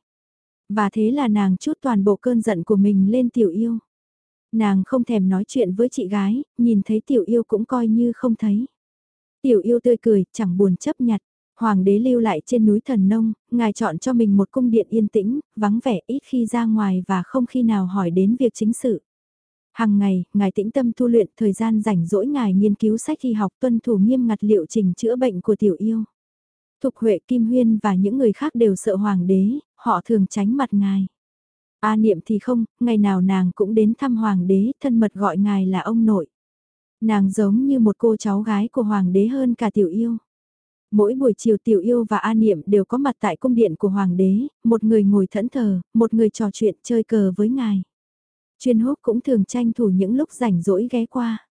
Và thế là nàng chút toàn bộ cơn giận của mình lên tiểu yêu. Nàng không thèm nói chuyện với chị gái, nhìn thấy tiểu yêu cũng coi như không thấy. Tiểu yêu tươi cười, chẳng buồn chấp nhặt. Hoàng đế lưu lại trên núi thần nông, ngài chọn cho mình một cung điện yên tĩnh, vắng vẻ ít khi ra ngoài và không khi nào hỏi đến việc chính sự. Hàng ngày, ngài tĩnh tâm tu luyện thời gian rảnh rỗi ngài nghiên cứu sách y học tuân thủ nghiêm ngặt liệu trình chữa bệnh của tiểu yêu. Thục Huệ Kim Huyên và những người khác đều sợ hoàng đế, họ thường tránh mặt ngài. A niệm thì không, ngày nào nàng cũng đến thăm hoàng đế, thân mật gọi ngài là ông nội. Nàng giống như một cô cháu gái của hoàng đế hơn cả tiểu yêu. Mỗi buổi chiều tiểu yêu và A Niệm đều có mặt tại cung điện của hoàng đế, một người ngồi thẫn thờ, một người trò chuyện chơi cờ với ngài. Chuyên húc cũng thường tranh thủ những lúc rảnh rỗi ghé qua.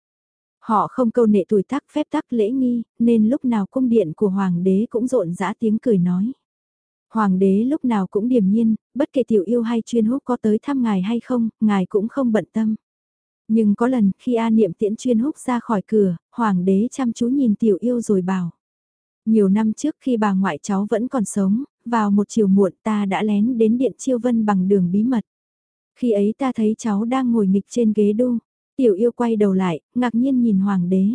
Họ không câu nệ tuổi tác phép tắc lễ nghi, nên lúc nào cung điện của hoàng đế cũng rộn rã tiếng cười nói. Hoàng đế lúc nào cũng điềm nhiên, bất kể tiểu yêu hay chuyên húc có tới thăm ngài hay không, ngài cũng không bận tâm. Nhưng có lần khi A Niệm tiễn chuyên húc ra khỏi cửa, hoàng đế chăm chú nhìn tiểu yêu rồi bảo. Nhiều năm trước khi bà ngoại cháu vẫn còn sống, vào một chiều muộn ta đã lén đến điện chiêu vân bằng đường bí mật. Khi ấy ta thấy cháu đang ngồi nghịch trên ghế đu, tiểu yêu quay đầu lại, ngạc nhiên nhìn hoàng đế.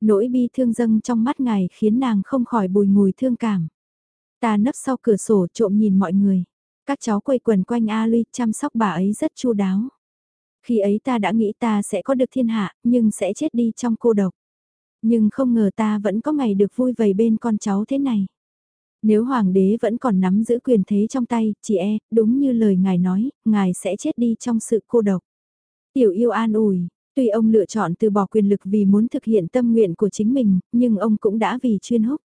Nỗi bi thương dâng trong mắt ngài khiến nàng không khỏi bùi ngùi thương cảm. Ta nấp sau cửa sổ trộm nhìn mọi người. Các cháu quây quần quanh A Luy chăm sóc bà ấy rất chu đáo. Khi ấy ta đã nghĩ ta sẽ có được thiên hạ, nhưng sẽ chết đi trong cô độc. Nhưng không ngờ ta vẫn có ngày được vui vầy bên con cháu thế này. Nếu hoàng đế vẫn còn nắm giữ quyền thế trong tay, chị e, đúng như lời ngài nói, ngài sẽ chết đi trong sự cô độc. Tiểu yêu an ủi, tuy ông lựa chọn từ bỏ quyền lực vì muốn thực hiện tâm nguyện của chính mình, nhưng ông cũng đã vì chuyên húc.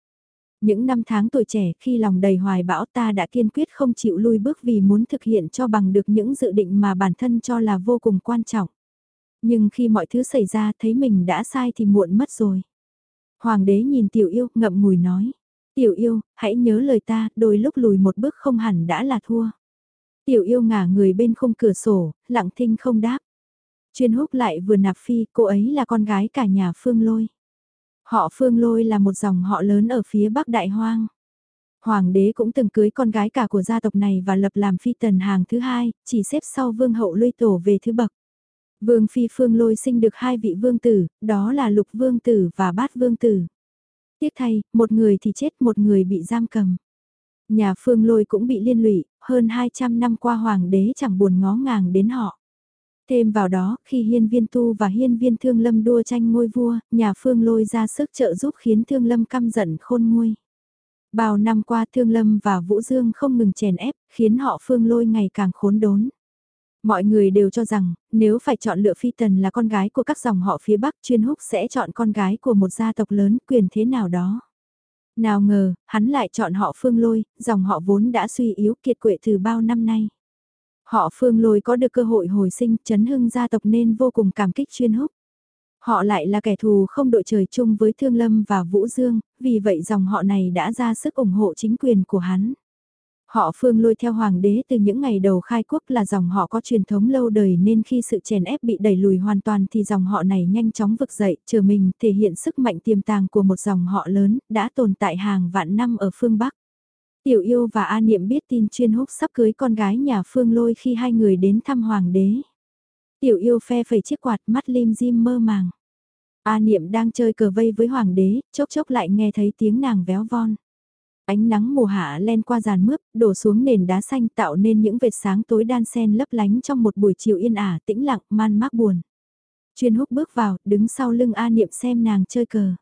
Những năm tháng tuổi trẻ khi lòng đầy hoài bão ta đã kiên quyết không chịu lui bước vì muốn thực hiện cho bằng được những dự định mà bản thân cho là vô cùng quan trọng. Nhưng khi mọi thứ xảy ra thấy mình đã sai thì muộn mất rồi. Hoàng đế nhìn tiểu yêu ngậm ngùi nói. Tiểu yêu, hãy nhớ lời ta, đôi lúc lùi một bước không hẳn đã là thua. Tiểu yêu ngả người bên khung cửa sổ, lặng thinh không đáp. Chuyên húc lại vừa nạp phi, cô ấy là con gái cả nhà Phương Lôi. Họ Phương Lôi là một dòng họ lớn ở phía Bắc Đại Hoang. Hoàng đế cũng từng cưới con gái cả của gia tộc này và lập làm phi tần hàng thứ hai, chỉ xếp sau vương hậu lôi tổ về thứ bậc. Vương phi Phương Lôi sinh được hai vị vương tử, đó là lục vương tử và bát vương tử. Tiếc thay, một người thì chết một người bị giam cầm. Nhà Phương Lôi cũng bị liên lụy, hơn 200 năm qua hoàng đế chẳng buồn ngó ngàng đến họ. Thêm vào đó, khi hiên viên tu và hiên viên thương lâm đua tranh ngôi vua, nhà phương lôi ra sức trợ giúp khiến thương lâm căm giận khôn nguôi. Bao năm qua thương lâm và vũ dương không ngừng chèn ép, khiến họ phương lôi ngày càng khốn đốn. Mọi người đều cho rằng, nếu phải chọn lựa phi tần là con gái của các dòng họ phía Bắc chuyên húc sẽ chọn con gái của một gia tộc lớn quyền thế nào đó. Nào ngờ, hắn lại chọn họ phương lôi, dòng họ vốn đã suy yếu kiệt quệ từ bao năm nay. Họ phương lôi có được cơ hội hồi sinh chấn hưng gia tộc nên vô cùng cảm kích chuyên húc. Họ lại là kẻ thù không đội trời chung với Thương Lâm và Vũ Dương, vì vậy dòng họ này đã ra sức ủng hộ chính quyền của hắn. Họ phương lôi theo hoàng đế từ những ngày đầu khai quốc là dòng họ có truyền thống lâu đời nên khi sự chèn ép bị đẩy lùi hoàn toàn thì dòng họ này nhanh chóng vực dậy, chờ mình thể hiện sức mạnh tiềm tàng của một dòng họ lớn, đã tồn tại hàng vạn năm ở phương Bắc. Tiểu yêu và A Niệm biết tin chuyên húc sắp cưới con gái nhà Phương Lôi khi hai người đến thăm hoàng đế. Tiểu yêu phe phẩy chiếc quạt mắt lim dim mơ màng. A Niệm đang chơi cờ vây với hoàng đế, chốc chốc lại nghe thấy tiếng nàng véo von. Ánh nắng mùa hạ len qua giàn mướp, đổ xuống nền đá xanh tạo nên những vệt sáng tối đan sen lấp lánh trong một buổi chiều yên ả tĩnh lặng man mác buồn. Chuyên húc bước vào, đứng sau lưng A Niệm xem nàng chơi cờ.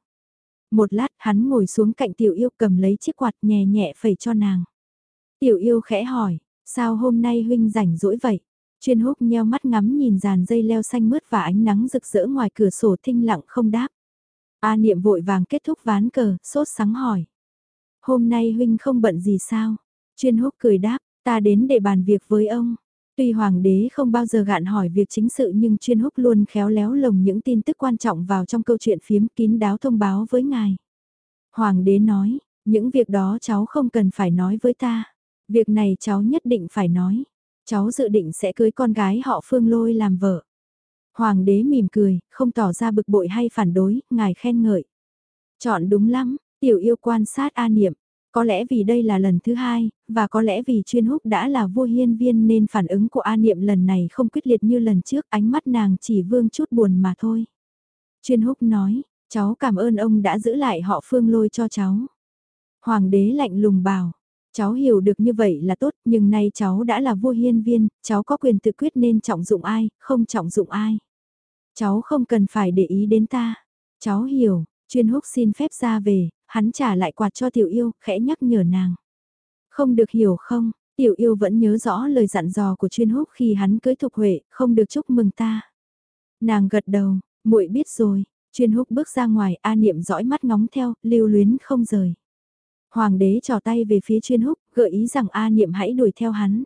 Một lát hắn ngồi xuống cạnh tiểu yêu cầm lấy chiếc quạt nhẹ nhẹ phẩy cho nàng. Tiểu yêu khẽ hỏi, sao hôm nay huynh rảnh rỗi vậy? Chuyên húc nheo mắt ngắm nhìn dàn dây leo xanh mướt và ánh nắng rực rỡ ngoài cửa sổ thinh lặng không đáp. A niệm vội vàng kết thúc ván cờ, sốt sáng hỏi. Hôm nay huynh không bận gì sao? Chuyên húc cười đáp, ta đến để bàn việc với ông. Tuy hoàng đế không bao giờ gạn hỏi việc chính sự nhưng chuyên húc luôn khéo léo lồng những tin tức quan trọng vào trong câu chuyện phiếm kín đáo thông báo với ngài. Hoàng đế nói, những việc đó cháu không cần phải nói với ta. Việc này cháu nhất định phải nói. Cháu dự định sẽ cưới con gái họ Phương Lôi làm vợ. Hoàng đế mỉm cười, không tỏ ra bực bội hay phản đối, ngài khen ngợi. Chọn đúng lắm, tiểu yêu quan sát A Niệm. Có lẽ vì đây là lần thứ hai, và có lẽ vì chuyên húc đã là vua hiên viên nên phản ứng của A Niệm lần này không quyết liệt như lần trước, ánh mắt nàng chỉ vương chút buồn mà thôi. Chuyên húc nói, cháu cảm ơn ông đã giữ lại họ phương lôi cho cháu. Hoàng đế lạnh lùng bảo, cháu hiểu được như vậy là tốt, nhưng nay cháu đã là vua hiên viên, cháu có quyền tự quyết nên trọng dụng ai, không trọng dụng ai. Cháu không cần phải để ý đến ta. Cháu hiểu, chuyên húc xin phép ra về, hắn trả lại quạt cho tiểu yêu, khẽ nhắc nhở nàng. Không được hiểu không, tiểu yêu vẫn nhớ rõ lời dặn dò của chuyên húc khi hắn cưới thục huệ, không được chúc mừng ta. Nàng gật đầu, muội biết rồi, chuyên húc bước ra ngoài, A Niệm dõi mắt ngóng theo, lưu luyến không rời. Hoàng đế trò tay về phía chuyên húc, gợi ý rằng A Niệm hãy đuổi theo hắn.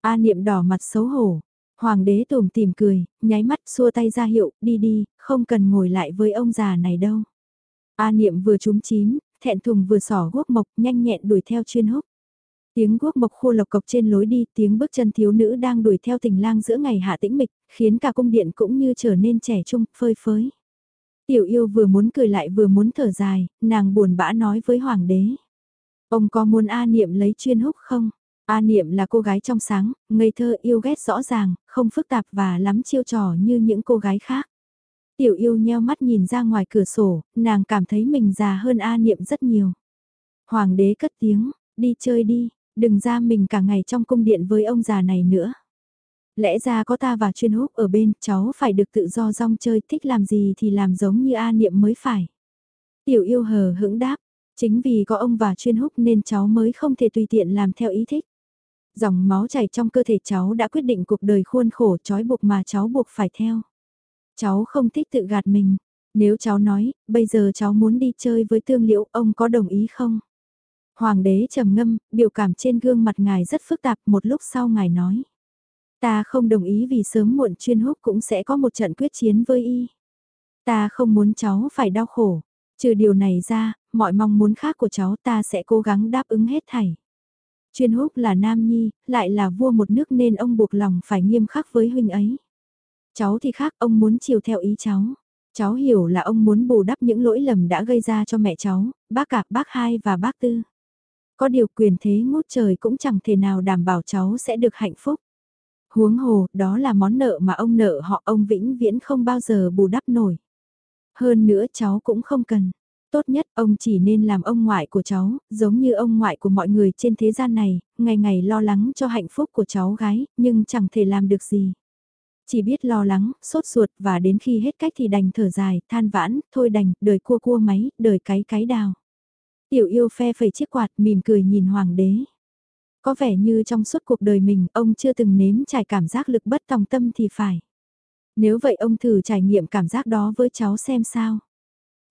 A Niệm đỏ mặt xấu hổ. Hoàng đế tùm tìm cười, nháy mắt xua tay ra hiệu, đi đi, không cần ngồi lại với ông già này đâu. A Niệm vừa trúng chím, thẹn thùng vừa sỏ guốc mộc nhanh nhẹn đuổi theo chuyên húc. Tiếng guốc mộc khô lộc cộc trên lối đi, tiếng bước chân thiếu nữ đang đuổi theo tình lang giữa ngày hạ tĩnh mịch, khiến cả cung điện cũng như trở nên trẻ trung, phơi phới. Tiểu yêu vừa muốn cười lại vừa muốn thở dài, nàng buồn bã nói với hoàng đế. Ông có muốn A Niệm lấy chuyên húc không? A Niệm là cô gái trong sáng, ngây thơ yêu ghét rõ ràng, không phức tạp và lắm chiêu trò như những cô gái khác. Tiểu yêu nheo mắt nhìn ra ngoài cửa sổ, nàng cảm thấy mình già hơn A Niệm rất nhiều. Hoàng đế cất tiếng, đi chơi đi, đừng ra mình cả ngày trong cung điện với ông già này nữa. Lẽ ra có ta và chuyên húc ở bên, cháu phải được tự do rong chơi, thích làm gì thì làm giống như A Niệm mới phải. Tiểu yêu hờ hững đáp, chính vì có ông và chuyên húc nên cháu mới không thể tùy tiện làm theo ý thích. Dòng máu chảy trong cơ thể cháu đã quyết định cuộc đời khuôn khổ trói buộc mà cháu buộc phải theo. Cháu không thích tự gạt mình. Nếu cháu nói, bây giờ cháu muốn đi chơi với tương liễu, ông có đồng ý không? Hoàng đế trầm ngâm, biểu cảm trên gương mặt ngài rất phức tạp, một lúc sau ngài nói. Ta không đồng ý vì sớm muộn chuyên húc cũng sẽ có một trận quyết chiến với y. Ta không muốn cháu phải đau khổ. Trừ điều này ra, mọi mong muốn khác của cháu ta sẽ cố gắng đáp ứng hết thảy. Chuyên húc là nam nhi, lại là vua một nước nên ông buộc lòng phải nghiêm khắc với huynh ấy. Cháu thì khác, ông muốn chiều theo ý cháu. Cháu hiểu là ông muốn bù đắp những lỗi lầm đã gây ra cho mẹ cháu, bác cả, bác hai và bác tư. Có điều quyền thế ngút trời cũng chẳng thể nào đảm bảo cháu sẽ được hạnh phúc. Huống hồ, đó là món nợ mà ông nợ họ ông vĩnh viễn không bao giờ bù đắp nổi. Hơn nữa cháu cũng không cần. Tốt nhất ông chỉ nên làm ông ngoại của cháu, giống như ông ngoại của mọi người trên thế gian này, ngày ngày lo lắng cho hạnh phúc của cháu gái, nhưng chẳng thể làm được gì. Chỉ biết lo lắng, sốt ruột và đến khi hết cách thì đành thở dài, than vãn, thôi đành, đời cua cua máy, đời cái cái đào. Tiểu yêu phe phẩy chiếc quạt mỉm cười nhìn hoàng đế. Có vẻ như trong suốt cuộc đời mình ông chưa từng nếm trải cảm giác lực bất tòng tâm thì phải. Nếu vậy ông thử trải nghiệm cảm giác đó với cháu xem sao.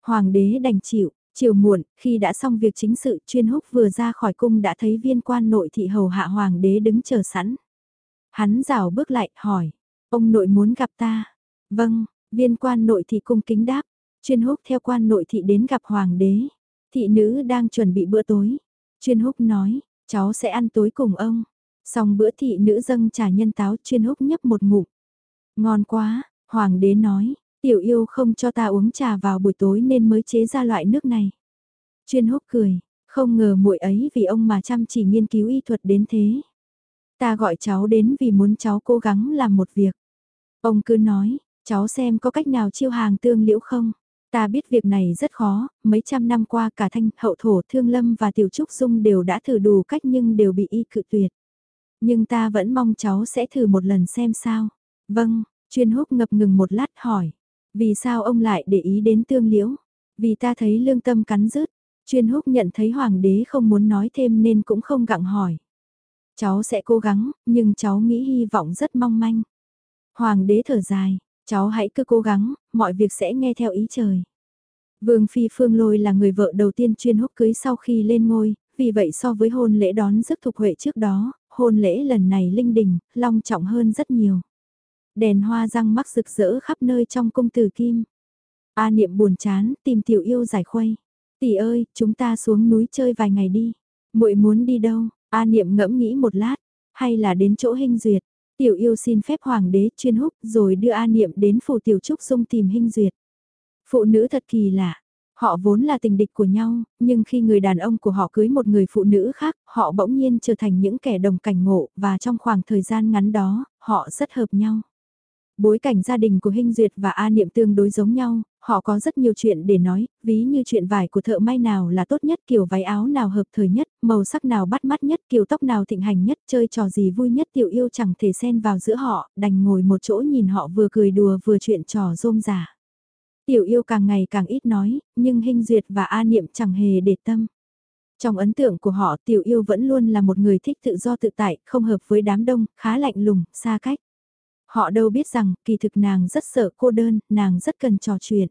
Hoàng đế đành chịu, chiều muộn, khi đã xong việc chính sự chuyên húc vừa ra khỏi cung đã thấy viên quan nội thị hầu hạ hoàng đế đứng chờ sẵn. Hắn rào bước lại, hỏi, ông nội muốn gặp ta. Vâng, viên quan nội thị cung kính đáp, chuyên húc theo quan nội thị đến gặp hoàng đế. Thị nữ đang chuẩn bị bữa tối. Chuyên húc nói, cháu sẽ ăn tối cùng ông. Xong bữa thị nữ dâng trà nhân táo chuyên húc nhấp một ngụm. Ngon quá, hoàng đế nói, tiểu yêu không cho ta uống trà vào buổi tối nên mới chế ra loại nước này. Chuyên húc cười, không ngờ muội ấy vì ông mà chăm chỉ nghiên cứu y thuật đến thế. Ta gọi cháu đến vì muốn cháu cố gắng làm một việc. Ông cứ nói, cháu xem có cách nào chiêu hàng tương liễu không? Ta biết việc này rất khó, mấy trăm năm qua cả thanh, hậu thổ, thương lâm và tiểu trúc dung đều đã thử đủ cách nhưng đều bị y cự tuyệt. Nhưng ta vẫn mong cháu sẽ thử một lần xem sao. Vâng, chuyên húc ngập ngừng một lát hỏi. Vì sao ông lại để ý đến tương liễu? Vì ta thấy lương tâm cắn rứt. Chuyên húc nhận thấy hoàng đế không muốn nói thêm nên cũng không gặng hỏi. Cháu sẽ cố gắng, nhưng cháu nghĩ hy vọng rất mong manh. Hoàng đế thở dài, cháu hãy cứ cố gắng, mọi việc sẽ nghe theo ý trời. Vương Phi Phương Lôi là người vợ đầu tiên chuyên húc cưới sau khi lên ngôi, vì vậy so với hôn lễ đón rước thục huệ trước đó, hôn lễ lần này linh đình, long trọng hơn rất nhiều. Đèn hoa răng mắc rực rỡ khắp nơi trong cung tử kim. A niệm buồn chán, tìm tiểu yêu giải khuây. Tỷ ơi, chúng ta xuống núi chơi vài ngày đi. muội muốn đi đâu? A niệm ngẫm nghĩ một lát, hay là đến chỗ hình duyệt. Tiểu yêu xin phép hoàng đế chuyên húc rồi đưa A niệm đến phủ tiểu trúc dung tìm hình duyệt. Phụ nữ thật kỳ lạ. Họ vốn là tình địch của nhau, nhưng khi người đàn ông của họ cưới một người phụ nữ khác, họ bỗng nhiên trở thành những kẻ đồng cảnh ngộ và trong khoảng thời gian ngắn đó, họ rất hợp nhau. Bối cảnh gia đình của Hinh Duyệt và A Niệm tương đối giống nhau, họ có rất nhiều chuyện để nói, ví như chuyện vải của thợ may nào là tốt nhất, kiểu váy áo nào hợp thời nhất, màu sắc nào bắt mắt nhất, kiểu tóc nào thịnh hành nhất, chơi trò gì vui nhất tiểu yêu chẳng thể xen vào giữa họ, đành ngồi một chỗ nhìn họ vừa cười đùa vừa chuyện trò rôm rả. Tiểu yêu càng ngày càng ít nói, nhưng Hinh Duyệt và A Niệm chẳng hề để tâm. Trong ấn tượng của họ tiểu yêu vẫn luôn là một người thích tự do tự tại, không hợp với đám đông, khá lạnh lùng, xa cách. Họ đâu biết rằng, kỳ thực nàng rất sợ cô đơn, nàng rất cần trò chuyện.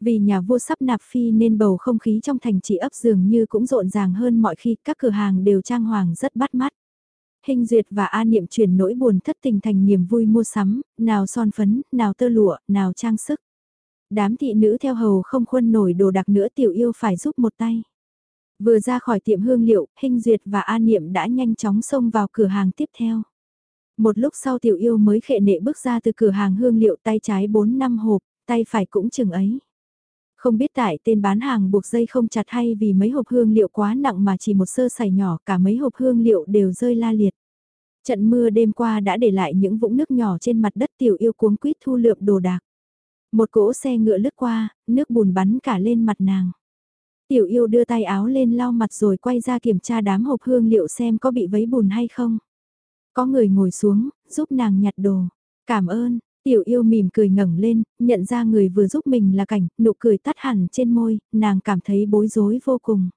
Vì nhà vua sắp nạp phi nên bầu không khí trong thành trì ấp dường như cũng rộn ràng hơn mọi khi các cửa hàng đều trang hoàng rất bắt mắt. Hình duyệt và A Niệm chuyển nỗi buồn thất tình thành niềm vui mua sắm, nào son phấn, nào tơ lụa, nào trang sức. Đám thị nữ theo hầu không khuân nổi đồ đặc nữa tiểu yêu phải giúp một tay. Vừa ra khỏi tiệm hương liệu, Hình Duyệt và A Niệm đã nhanh chóng xông vào cửa hàng tiếp theo. Một lúc sau tiểu yêu mới khệ nệ bước ra từ cửa hàng hương liệu tay trái 4 năm hộp, tay phải cũng chừng ấy. Không biết tại tên bán hàng buộc dây không chặt hay vì mấy hộp hương liệu quá nặng mà chỉ một sơ sài nhỏ cả mấy hộp hương liệu đều rơi la liệt. Trận mưa đêm qua đã để lại những vũng nước nhỏ trên mặt đất tiểu yêu cuống quýt thu lượm đồ đạc. Một cỗ xe ngựa lướt qua, nước bùn bắn cả lên mặt nàng. Tiểu yêu đưa tay áo lên lau mặt rồi quay ra kiểm tra đám hộp hương liệu xem có bị vấy bùn hay không. Có người ngồi xuống, giúp nàng nhặt đồ. Cảm ơn, tiểu yêu mỉm cười ngẩng lên, nhận ra người vừa giúp mình là cảnh, nụ cười tắt hẳn trên môi, nàng cảm thấy bối rối vô cùng.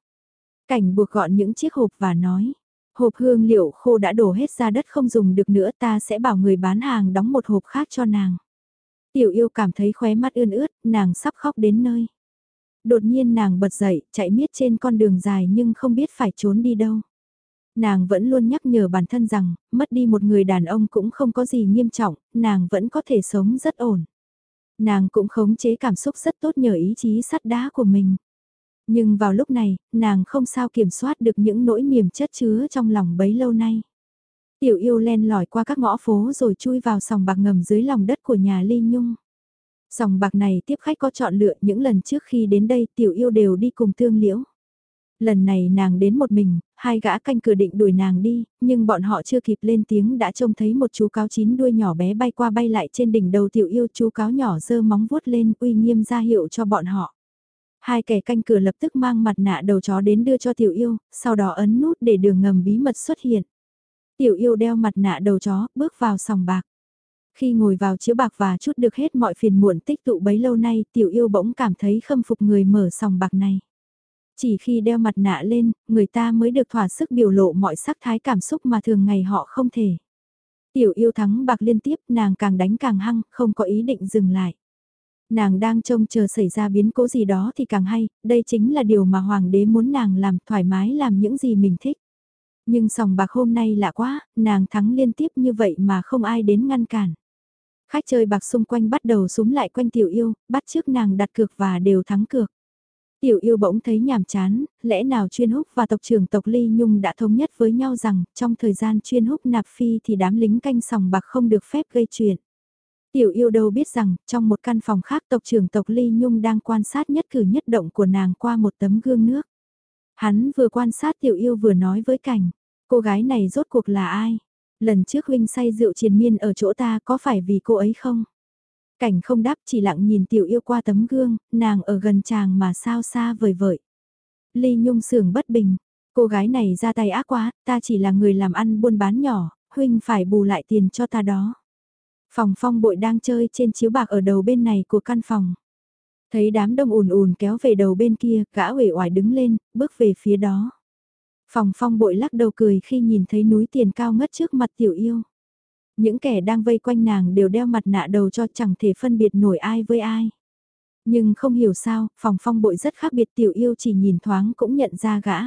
Cảnh buộc gọn những chiếc hộp và nói, hộp hương liệu khô đã đổ hết ra đất không dùng được nữa ta sẽ bảo người bán hàng đóng một hộp khác cho nàng. Tiểu yêu cảm thấy khóe mắt ươn ướt, nàng sắp khóc đến nơi. Đột nhiên nàng bật dậy, chạy miết trên con đường dài nhưng không biết phải trốn đi đâu. Nàng vẫn luôn nhắc nhở bản thân rằng, mất đi một người đàn ông cũng không có gì nghiêm trọng, nàng vẫn có thể sống rất ổn. Nàng cũng khống chế cảm xúc rất tốt nhờ ý chí sắt đá của mình. Nhưng vào lúc này, nàng không sao kiểm soát được những nỗi niềm chất chứa trong lòng bấy lâu nay. Tiểu yêu len lỏi qua các ngõ phố rồi chui vào sòng bạc ngầm dưới lòng đất của nhà Ly Nhung. Sòng bạc này tiếp khách có chọn lựa những lần trước khi đến đây tiểu yêu đều đi cùng tương liễu. Lần này nàng đến một mình, hai gã canh cửa định đuổi nàng đi, nhưng bọn họ chưa kịp lên tiếng đã trông thấy một chú cáo chín đuôi nhỏ bé bay qua bay lại trên đỉnh đầu tiểu yêu chú cáo nhỏ dơ móng vuốt lên uy nghiêm ra hiệu cho bọn họ. Hai kẻ canh cửa lập tức mang mặt nạ đầu chó đến đưa cho tiểu yêu, sau đó ấn nút để đường ngầm bí mật xuất hiện. Tiểu yêu đeo mặt nạ đầu chó, bước vào sòng bạc. Khi ngồi vào chiếu bạc và chút được hết mọi phiền muộn tích tụ bấy lâu nay, tiểu yêu bỗng cảm thấy khâm phục người mở sòng bạc này. Chỉ khi đeo mặt nạ lên, người ta mới được thỏa sức biểu lộ mọi sắc thái cảm xúc mà thường ngày họ không thể. Tiểu yêu thắng bạc liên tiếp, nàng càng đánh càng hăng, không có ý định dừng lại. Nàng đang trông chờ xảy ra biến cố gì đó thì càng hay, đây chính là điều mà hoàng đế muốn nàng làm thoải mái làm những gì mình thích. Nhưng sòng bạc hôm nay lạ quá, nàng thắng liên tiếp như vậy mà không ai đến ngăn cản. Khách chơi bạc xung quanh bắt đầu súng lại quanh tiểu yêu, bắt trước nàng đặt cược và đều thắng cược. Tiểu yêu bỗng thấy nhàm chán, lẽ nào chuyên húc và tộc trưởng tộc Ly Nhung đã thống nhất với nhau rằng trong thời gian chuyên húc nạp phi thì đám lính canh sòng bạc không được phép gây chuyện. Tiểu yêu đâu biết rằng trong một căn phòng khác tộc trưởng tộc Ly Nhung đang quan sát nhất cử nhất động của nàng qua một tấm gương nước. Hắn vừa quan sát tiểu yêu vừa nói với cảnh, cô gái này rốt cuộc là ai? Lần trước huynh say rượu triền miên ở chỗ ta có phải vì cô ấy không? Cảnh không đáp chỉ lặng nhìn tiểu yêu qua tấm gương, nàng ở gần chàng mà sao xa vời vợi. Ly Nhung sưởng bất bình, cô gái này ra tay ác quá, ta chỉ là người làm ăn buôn bán nhỏ, huynh phải bù lại tiền cho ta đó. Phòng phong bội đang chơi trên chiếu bạc ở đầu bên này của căn phòng. Thấy đám đông ùn ùn kéo về đầu bên kia, gã uể oải đứng lên, bước về phía đó. Phòng phong bội lắc đầu cười khi nhìn thấy núi tiền cao ngất trước mặt tiểu yêu. Những kẻ đang vây quanh nàng đều đeo mặt nạ đầu cho chẳng thể phân biệt nổi ai với ai. Nhưng không hiểu sao, phòng phong bội rất khác biệt tiểu yêu chỉ nhìn thoáng cũng nhận ra gã.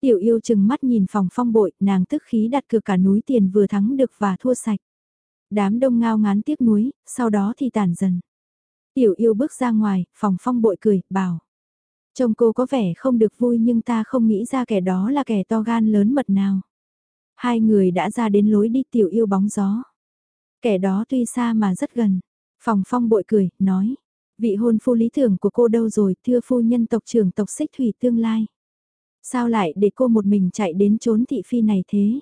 Tiểu yêu chừng mắt nhìn phòng phong bội, nàng tức khí đặt cược cả núi tiền vừa thắng được và thua sạch. Đám đông ngao ngán tiếc núi, sau đó thì tàn dần. Tiểu yêu bước ra ngoài, phòng phong bội cười, bảo. Chồng cô có vẻ không được vui nhưng ta không nghĩ ra kẻ đó là kẻ to gan lớn mật nào. Hai người đã ra đến lối đi tiểu yêu bóng gió. Kẻ đó tuy xa mà rất gần. Phòng phong bội cười, nói. Vị hôn phu lý tưởng của cô đâu rồi, thưa phu nhân tộc trưởng tộc xích thủy tương lai. Sao lại để cô một mình chạy đến trốn thị phi này thế?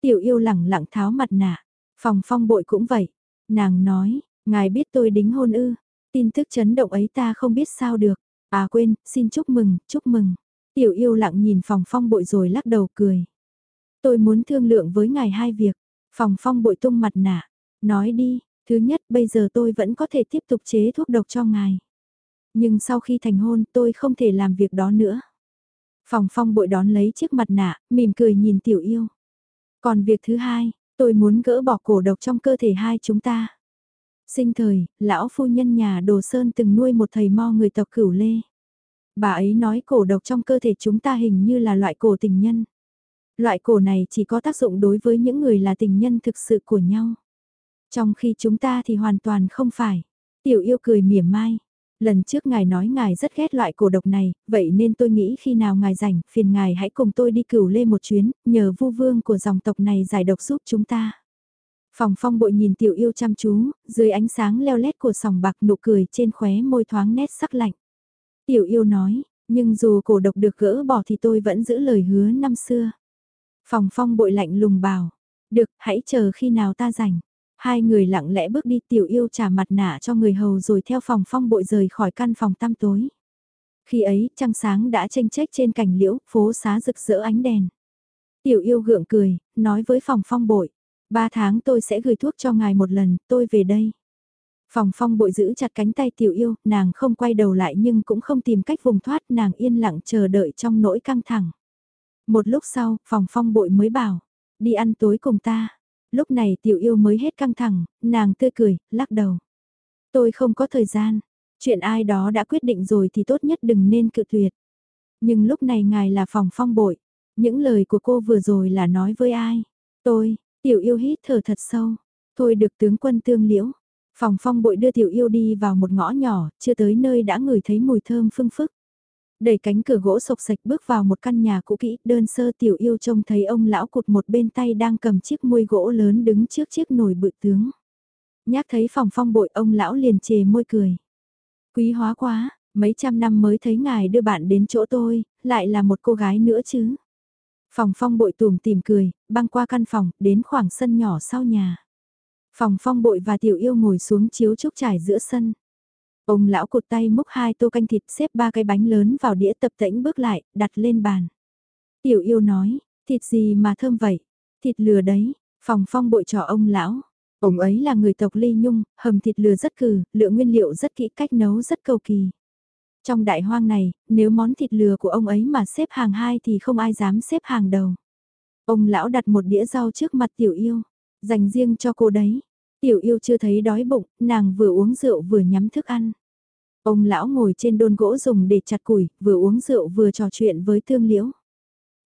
Tiểu yêu lẳng lặng tháo mặt nạ. Phòng phong bội cũng vậy. Nàng nói, ngài biết tôi đính hôn ư. Tin tức chấn động ấy ta không biết sao được. À quên, xin chúc mừng, chúc mừng. Tiểu yêu lặng nhìn phòng phong bội rồi lắc đầu cười. Tôi muốn thương lượng với ngài hai việc. Phòng phong bội tung mặt nạ. Nói đi, thứ nhất bây giờ tôi vẫn có thể tiếp tục chế thuốc độc cho ngài. Nhưng sau khi thành hôn tôi không thể làm việc đó nữa. Phòng phong bội đón lấy chiếc mặt nạ, mỉm cười nhìn tiểu yêu. Còn việc thứ hai, tôi muốn gỡ bỏ cổ độc trong cơ thể hai chúng ta. Sinh thời, lão phu nhân nhà Đồ Sơn từng nuôi một thầy mo người tộc cửu lê. Bà ấy nói cổ độc trong cơ thể chúng ta hình như là loại cổ tình nhân. Loại cổ này chỉ có tác dụng đối với những người là tình nhân thực sự của nhau. Trong khi chúng ta thì hoàn toàn không phải. Tiểu yêu cười mỉa mai. Lần trước ngài nói ngài rất ghét loại cổ độc này, vậy nên tôi nghĩ khi nào ngài rảnh, phiền ngài hãy cùng tôi đi cửu lê một chuyến, nhờ vu vương của dòng tộc này giải độc giúp chúng ta. Phòng phong bội nhìn tiểu yêu chăm chú, dưới ánh sáng leo lét của sòng bạc nụ cười trên khóe môi thoáng nét sắc lạnh. Tiểu yêu nói, nhưng dù cổ độc được gỡ bỏ thì tôi vẫn giữ lời hứa năm xưa. Phòng phong bội lạnh lùng bảo, được, hãy chờ khi nào ta rảnh. Hai người lặng lẽ bước đi tiểu yêu trả mặt nạ cho người hầu rồi theo phòng phong bội rời khỏi căn phòng tăm tối. Khi ấy, trăng sáng đã tranh trách trên cành liễu, phố xá rực rỡ ánh đèn. Tiểu yêu gượng cười, nói với phòng phong bội, ba tháng tôi sẽ gửi thuốc cho ngài một lần, tôi về đây. Phòng phong bội giữ chặt cánh tay tiểu yêu, nàng không quay đầu lại nhưng cũng không tìm cách vùng thoát, nàng yên lặng chờ đợi trong nỗi căng thẳng. Một lúc sau, phòng phong bội mới bảo, đi ăn tối cùng ta. Lúc này tiểu yêu mới hết căng thẳng, nàng tươi cười, lắc đầu. Tôi không có thời gian, chuyện ai đó đã quyết định rồi thì tốt nhất đừng nên cự tuyệt. Nhưng lúc này ngài là phòng phong bội, những lời của cô vừa rồi là nói với ai? Tôi, tiểu yêu hít thở thật sâu, thôi được tướng quân tương liễu. Phòng phong bội đưa tiểu yêu đi vào một ngõ nhỏ, chưa tới nơi đã ngửi thấy mùi thơm phương phức. Đẩy cánh cửa gỗ sộc sạch bước vào một căn nhà cũ kỹ, đơn sơ tiểu yêu trông thấy ông lão cụt một bên tay đang cầm chiếc muôi gỗ lớn đứng trước chiếc nồi bự tướng. Nhác thấy phòng phong bội ông lão liền chề môi cười. Quý hóa quá, mấy trăm năm mới thấy ngài đưa bạn đến chỗ tôi, lại là một cô gái nữa chứ. Phòng phong bội tùm tìm cười, băng qua căn phòng, đến khoảng sân nhỏ sau nhà. Phòng phong bội và tiểu yêu ngồi xuống chiếu trúc trải giữa sân. Ông lão cụt tay múc hai tô canh thịt xếp ba cái bánh lớn vào đĩa tập tễnh bước lại, đặt lên bàn. Tiểu yêu nói, thịt gì mà thơm vậy? Thịt lừa đấy, phòng phong bội trò ông lão. Ông ấy là người tộc ly nhung, hầm thịt lừa rất cừ, lượng nguyên liệu rất kỹ cách nấu rất cầu kỳ. Trong đại hoang này, nếu món thịt lừa của ông ấy mà xếp hàng hai thì không ai dám xếp hàng đầu. Ông lão đặt một đĩa rau trước mặt tiểu yêu, dành riêng cho cô đấy. Tiểu yêu chưa thấy đói bụng, nàng vừa uống rượu vừa nhắm thức ăn. Ông lão ngồi trên đôn gỗ dùng để chặt củi, vừa uống rượu vừa trò chuyện với thương liễu.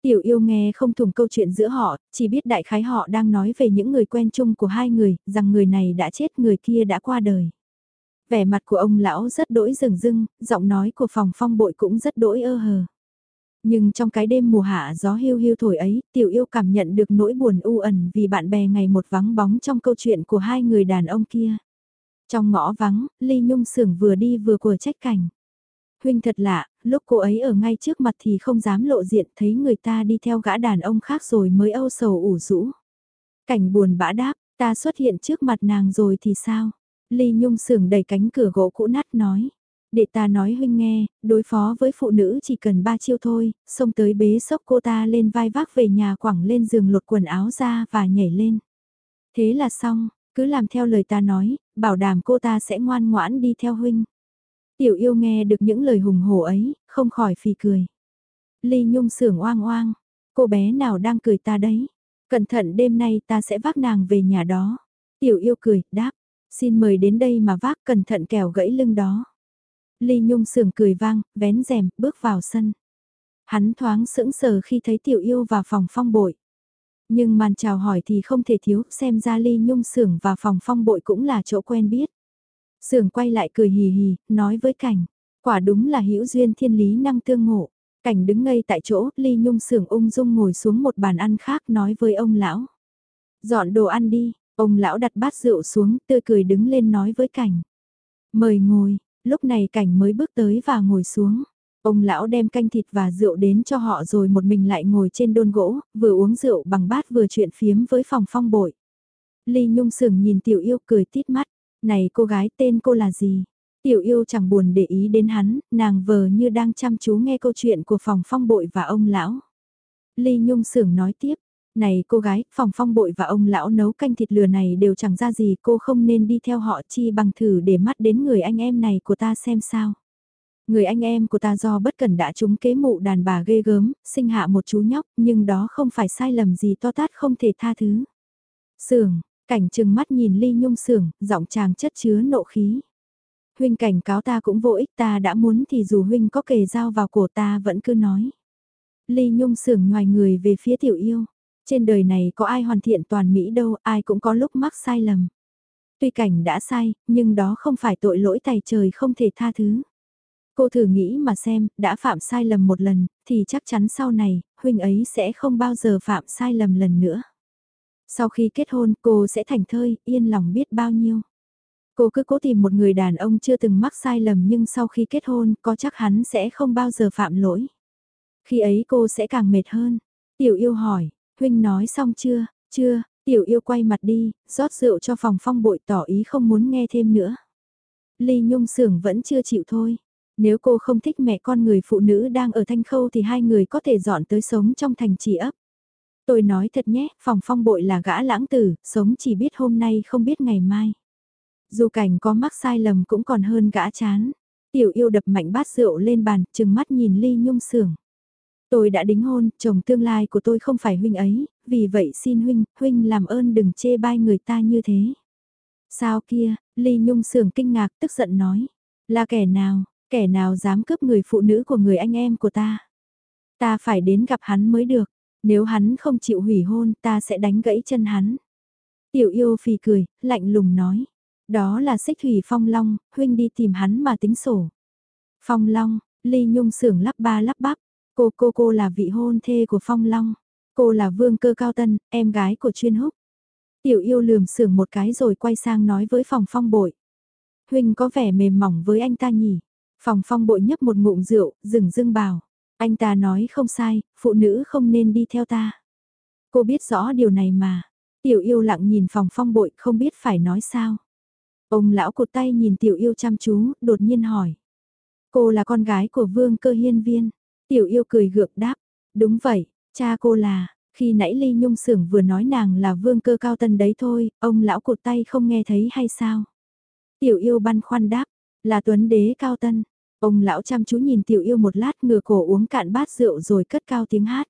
Tiểu yêu nghe không thùng câu chuyện giữa họ, chỉ biết đại khái họ đang nói về những người quen chung của hai người, rằng người này đã chết người kia đã qua đời. Vẻ mặt của ông lão rất đỗi rừng rưng, giọng nói của phòng phong bội cũng rất đỗi ơ hờ. Nhưng trong cái đêm mùa hạ gió hiu hiu thổi ấy, tiểu yêu cảm nhận được nỗi buồn u ẩn vì bạn bè ngày một vắng bóng trong câu chuyện của hai người đàn ông kia. Trong ngõ vắng, Ly Nhung sưởng vừa đi vừa của trách cảnh. Huynh thật lạ, lúc cô ấy ở ngay trước mặt thì không dám lộ diện thấy người ta đi theo gã đàn ông khác rồi mới âu sầu ủ rũ. Cảnh buồn bã đáp, ta xuất hiện trước mặt nàng rồi thì sao? Ly Nhung sưởng đẩy cánh cửa gỗ cũ nát nói. Để ta nói huynh nghe, đối phó với phụ nữ chỉ cần ba chiêu thôi, xông tới bế sốc cô ta lên vai vác về nhà quẳng lên giường lột quần áo ra và nhảy lên. Thế là xong, cứ làm theo lời ta nói, bảo đảm cô ta sẽ ngoan ngoãn đi theo huynh. Tiểu yêu nghe được những lời hùng hổ ấy, không khỏi phì cười. Ly Nhung sưởng oang oang, cô bé nào đang cười ta đấy. Cẩn thận đêm nay ta sẽ vác nàng về nhà đó. Tiểu yêu cười, đáp, xin mời đến đây mà vác cẩn thận kẻo gãy lưng đó. Ly Nhung sưởng cười vang, vén rèm, bước vào sân. Hắn thoáng sững sờ khi thấy tiểu yêu vào phòng phong bội. Nhưng màn chào hỏi thì không thể thiếu, xem ra Ly Nhung sưởng và phòng phong bội cũng là chỗ quen biết. Sưởng quay lại cười hì hì, nói với cảnh, quả đúng là hữu duyên thiên lý năng tương ngộ. Cảnh đứng ngay tại chỗ, Ly Nhung sưởng ung dung ngồi xuống một bàn ăn khác nói với ông lão. Dọn đồ ăn đi, ông lão đặt bát rượu xuống, tươi cười đứng lên nói với cảnh. Mời ngồi, lúc này cảnh mới bước tới và ngồi xuống. Ông lão đem canh thịt và rượu đến cho họ rồi một mình lại ngồi trên đôn gỗ, vừa uống rượu bằng bát vừa chuyện phiếm với phòng phong bội. Ly Nhung sừng nhìn tiểu yêu cười tít mắt, này cô gái tên cô là gì? Tiểu yêu chẳng buồn để ý đến hắn, nàng vờ như đang chăm chú nghe câu chuyện của phòng phong bội và ông lão. Ly Nhung sưởng nói tiếp, này cô gái, phòng phong bội và ông lão nấu canh thịt lừa này đều chẳng ra gì cô không nên đi theo họ chi bằng thử để mắt đến người anh em này của ta xem sao. Người anh em của ta do bất cẩn đã trúng kế mụ đàn bà ghê gớm, sinh hạ một chú nhóc, nhưng đó không phải sai lầm gì to tát không thể tha thứ. Sưởng, cảnh trừng mắt nhìn ly nhung sưởng, giọng chàng chất chứa nộ khí. Huynh cảnh cáo ta cũng vô ích ta đã muốn thì dù huynh có kề dao vào cổ ta vẫn cứ nói. Ly nhung sưởng ngoài người về phía tiểu yêu. Trên đời này có ai hoàn thiện toàn mỹ đâu, ai cũng có lúc mắc sai lầm. Tuy cảnh đã sai, nhưng đó không phải tội lỗi tài trời không thể tha thứ. Cô thử nghĩ mà xem, đã phạm sai lầm một lần, thì chắc chắn sau này, huynh ấy sẽ không bao giờ phạm sai lầm lần nữa. Sau khi kết hôn, cô sẽ thành thơi, yên lòng biết bao nhiêu. Cô cứ cố tìm một người đàn ông chưa từng mắc sai lầm nhưng sau khi kết hôn, có chắc hắn sẽ không bao giờ phạm lỗi. Khi ấy cô sẽ càng mệt hơn. Tiểu yêu hỏi, huynh nói xong chưa, chưa, tiểu yêu quay mặt đi, rót rượu cho phòng phong bội tỏ ý không muốn nghe thêm nữa. Ly Nhung sưởng vẫn chưa chịu thôi. Nếu cô không thích mẹ con người phụ nữ đang ở thanh khâu thì hai người có thể dọn tới sống trong thành trì ấp. Tôi nói thật nhé, phòng phong bội là gã lãng tử, sống chỉ biết hôm nay không biết ngày mai. Dù cảnh có mắc sai lầm cũng còn hơn gã chán. Tiểu yêu đập mạnh bát rượu lên bàn, chừng mắt nhìn ly nhung sưởng. Tôi đã đính hôn, chồng tương lai của tôi không phải huynh ấy, vì vậy xin huynh, huynh làm ơn đừng chê bai người ta như thế. Sao kia, ly nhung sưởng kinh ngạc tức giận nói. Là kẻ nào, Kẻ nào dám cướp người phụ nữ của người anh em của ta? Ta phải đến gặp hắn mới được. Nếu hắn không chịu hủy hôn ta sẽ đánh gãy chân hắn. Tiểu yêu phì cười, lạnh lùng nói. Đó là xích thủy phong long, huynh đi tìm hắn mà tính sổ. Phong long, ly nhung sưởng lắp ba lắp bắp. Cô cô cô là vị hôn thê của phong long. Cô là vương cơ cao tân, em gái của chuyên húc. Tiểu yêu lườm sưởng một cái rồi quay sang nói với phòng phong bội. Huynh có vẻ mềm mỏng với anh ta nhỉ? Phòng phong bội nhấp một ngụm rượu, dừng dưng bảo. Anh ta nói không sai, phụ nữ không nên đi theo ta. Cô biết rõ điều này mà. Tiểu yêu lặng nhìn phòng phong bội không biết phải nói sao. Ông lão cột tay nhìn tiểu yêu chăm chú, đột nhiên hỏi. Cô là con gái của vương cơ hiên viên. Tiểu yêu cười gượng đáp. Đúng vậy, cha cô là, khi nãy Ly Nhung Sưởng vừa nói nàng là vương cơ cao tân đấy thôi, ông lão cột tay không nghe thấy hay sao? Tiểu yêu băn khoăn đáp, là tuấn đế cao tân. Ông lão chăm chú nhìn tiểu yêu một lát ngửa cổ uống cạn bát rượu rồi cất cao tiếng hát.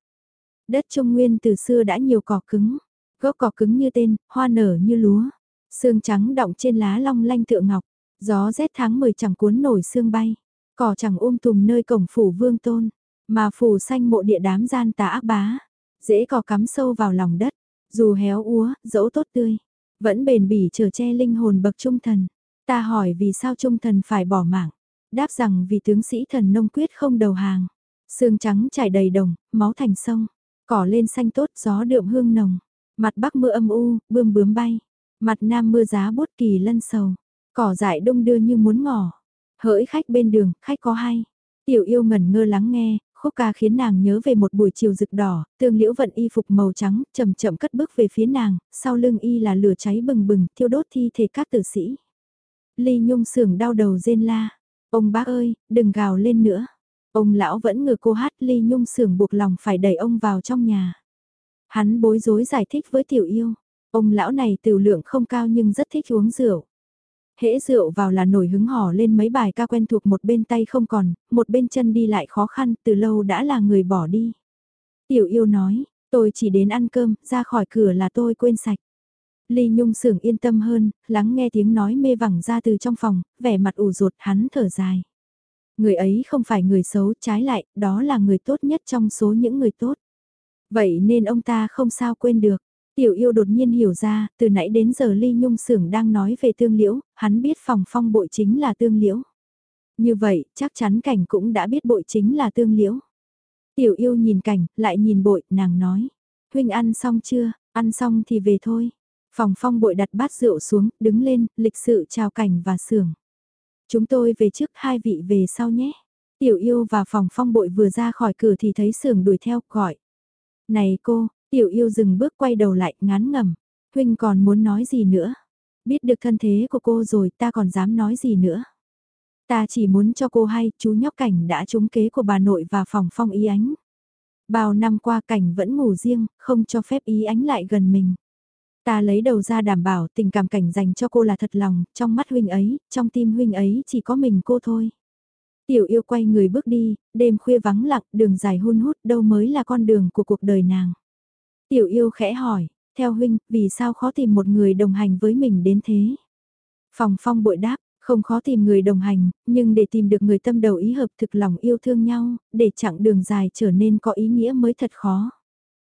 Đất Trung Nguyên từ xưa đã nhiều cỏ cứng, gốc cỏ cứng như tên, hoa nở như lúa, xương trắng đọng trên lá long lanh tựa ngọc, gió rét tháng 10 chẳng cuốn nổi xương bay, cỏ chẳng ôm tùm nơi cổng phủ vương tôn, mà phủ xanh mộ địa đám gian tà ác bá, dễ cỏ cắm sâu vào lòng đất, dù héo úa, dẫu tốt tươi, vẫn bền bỉ chờ che linh hồn bậc trung thần. Ta hỏi vì sao trung thần phải bỏ mạng, đáp rằng vì tướng sĩ thần nông quyết không đầu hàng. Sương trắng trải đầy đồng, máu thành sông, cỏ lên xanh tốt gió đượm hương nồng, mặt bắc mưa âm u, bươm bướm bay, mặt nam mưa giá bút kỳ lân sầu, cỏ dại đông đưa như muốn ngỏ. Hỡi khách bên đường, khách có hay. Tiểu yêu ngẩn ngơ lắng nghe, khúc ca khiến nàng nhớ về một buổi chiều rực đỏ, tương liễu vận y phục màu trắng, chậm chậm cất bước về phía nàng, sau lưng y là lửa cháy bừng bừng, thiêu đốt thi thể các tử sĩ. Ly nhung sưởng đau đầu rên la, Ông bác ơi, đừng gào lên nữa. Ông lão vẫn ngừa cô hát ly nhung sưởng buộc lòng phải đẩy ông vào trong nhà. Hắn bối rối giải thích với tiểu yêu. Ông lão này tiểu lượng không cao nhưng rất thích uống rượu. Hễ rượu vào là nổi hứng hò lên mấy bài ca quen thuộc một bên tay không còn, một bên chân đi lại khó khăn, từ lâu đã là người bỏ đi. Tiểu yêu nói, tôi chỉ đến ăn cơm, ra khỏi cửa là tôi quên sạch. Ly Nhung sưởng yên tâm hơn, lắng nghe tiếng nói mê vẳng ra từ trong phòng, vẻ mặt ủ ruột hắn thở dài. Người ấy không phải người xấu, trái lại, đó là người tốt nhất trong số những người tốt. Vậy nên ông ta không sao quên được. Tiểu yêu đột nhiên hiểu ra, từ nãy đến giờ Ly Nhung Sưởng đang nói về tương liễu, hắn biết phòng phong bội chính là tương liễu. Như vậy, chắc chắn cảnh cũng đã biết bội chính là tương liễu. Tiểu yêu nhìn cảnh, lại nhìn bội, nàng nói. Huynh ăn xong chưa, ăn xong thì về thôi. Phòng phong bội đặt bát rượu xuống, đứng lên, lịch sự chào cảnh và sưởng. Chúng tôi về trước hai vị về sau nhé. Tiểu yêu và phòng phong bội vừa ra khỏi cửa thì thấy sưởng đuổi theo, gọi. Này cô, tiểu yêu dừng bước quay đầu lại, ngán ngầm. Huynh còn muốn nói gì nữa? Biết được thân thế của cô rồi ta còn dám nói gì nữa? Ta chỉ muốn cho cô hay, chú nhóc cảnh đã trúng kế của bà nội và phòng phong ý ánh. Bao năm qua cảnh vẫn ngủ riêng, không cho phép ý ánh lại gần mình. Ta lấy đầu ra đảm bảo tình cảm cảnh dành cho cô là thật lòng, trong mắt huynh ấy, trong tim huynh ấy chỉ có mình cô thôi. Tiểu yêu quay người bước đi, đêm khuya vắng lặng, đường dài hun hút đâu mới là con đường của cuộc đời nàng. Tiểu yêu khẽ hỏi, theo huynh, vì sao khó tìm một người đồng hành với mình đến thế? Phòng phong bội đáp, không khó tìm người đồng hành, nhưng để tìm được người tâm đầu ý hợp thực lòng yêu thương nhau, để chặng đường dài trở nên có ý nghĩa mới thật khó.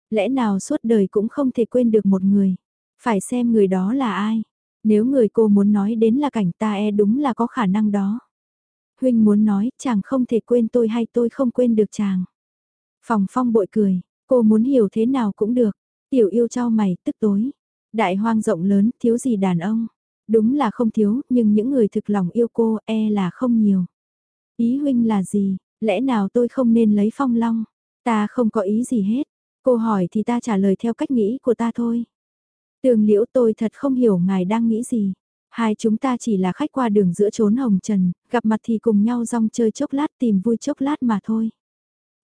Lẽ nào suốt đời cũng không thể quên được một người, phải xem người đó là ai. Nếu người cô muốn nói đến là cảnh ta e đúng là có khả năng đó. Huynh muốn nói chàng không thể quên tôi hay tôi không quên được chàng. Phòng phong bội cười, cô muốn hiểu thế nào cũng được. Tiểu yêu cho mày tức tối. Đại hoang rộng lớn thiếu gì đàn ông. Đúng là không thiếu, nhưng những người thực lòng yêu cô e là không nhiều. Ý huynh là gì, lẽ nào tôi không nên lấy phong long? Ta không có ý gì hết. Cô hỏi thì ta trả lời theo cách nghĩ của ta thôi. Tường liễu tôi thật không hiểu ngài đang nghĩ gì. Hai chúng ta chỉ là khách qua đường giữa trốn hồng trần, gặp mặt thì cùng nhau rong chơi chốc lát tìm vui chốc lát mà thôi.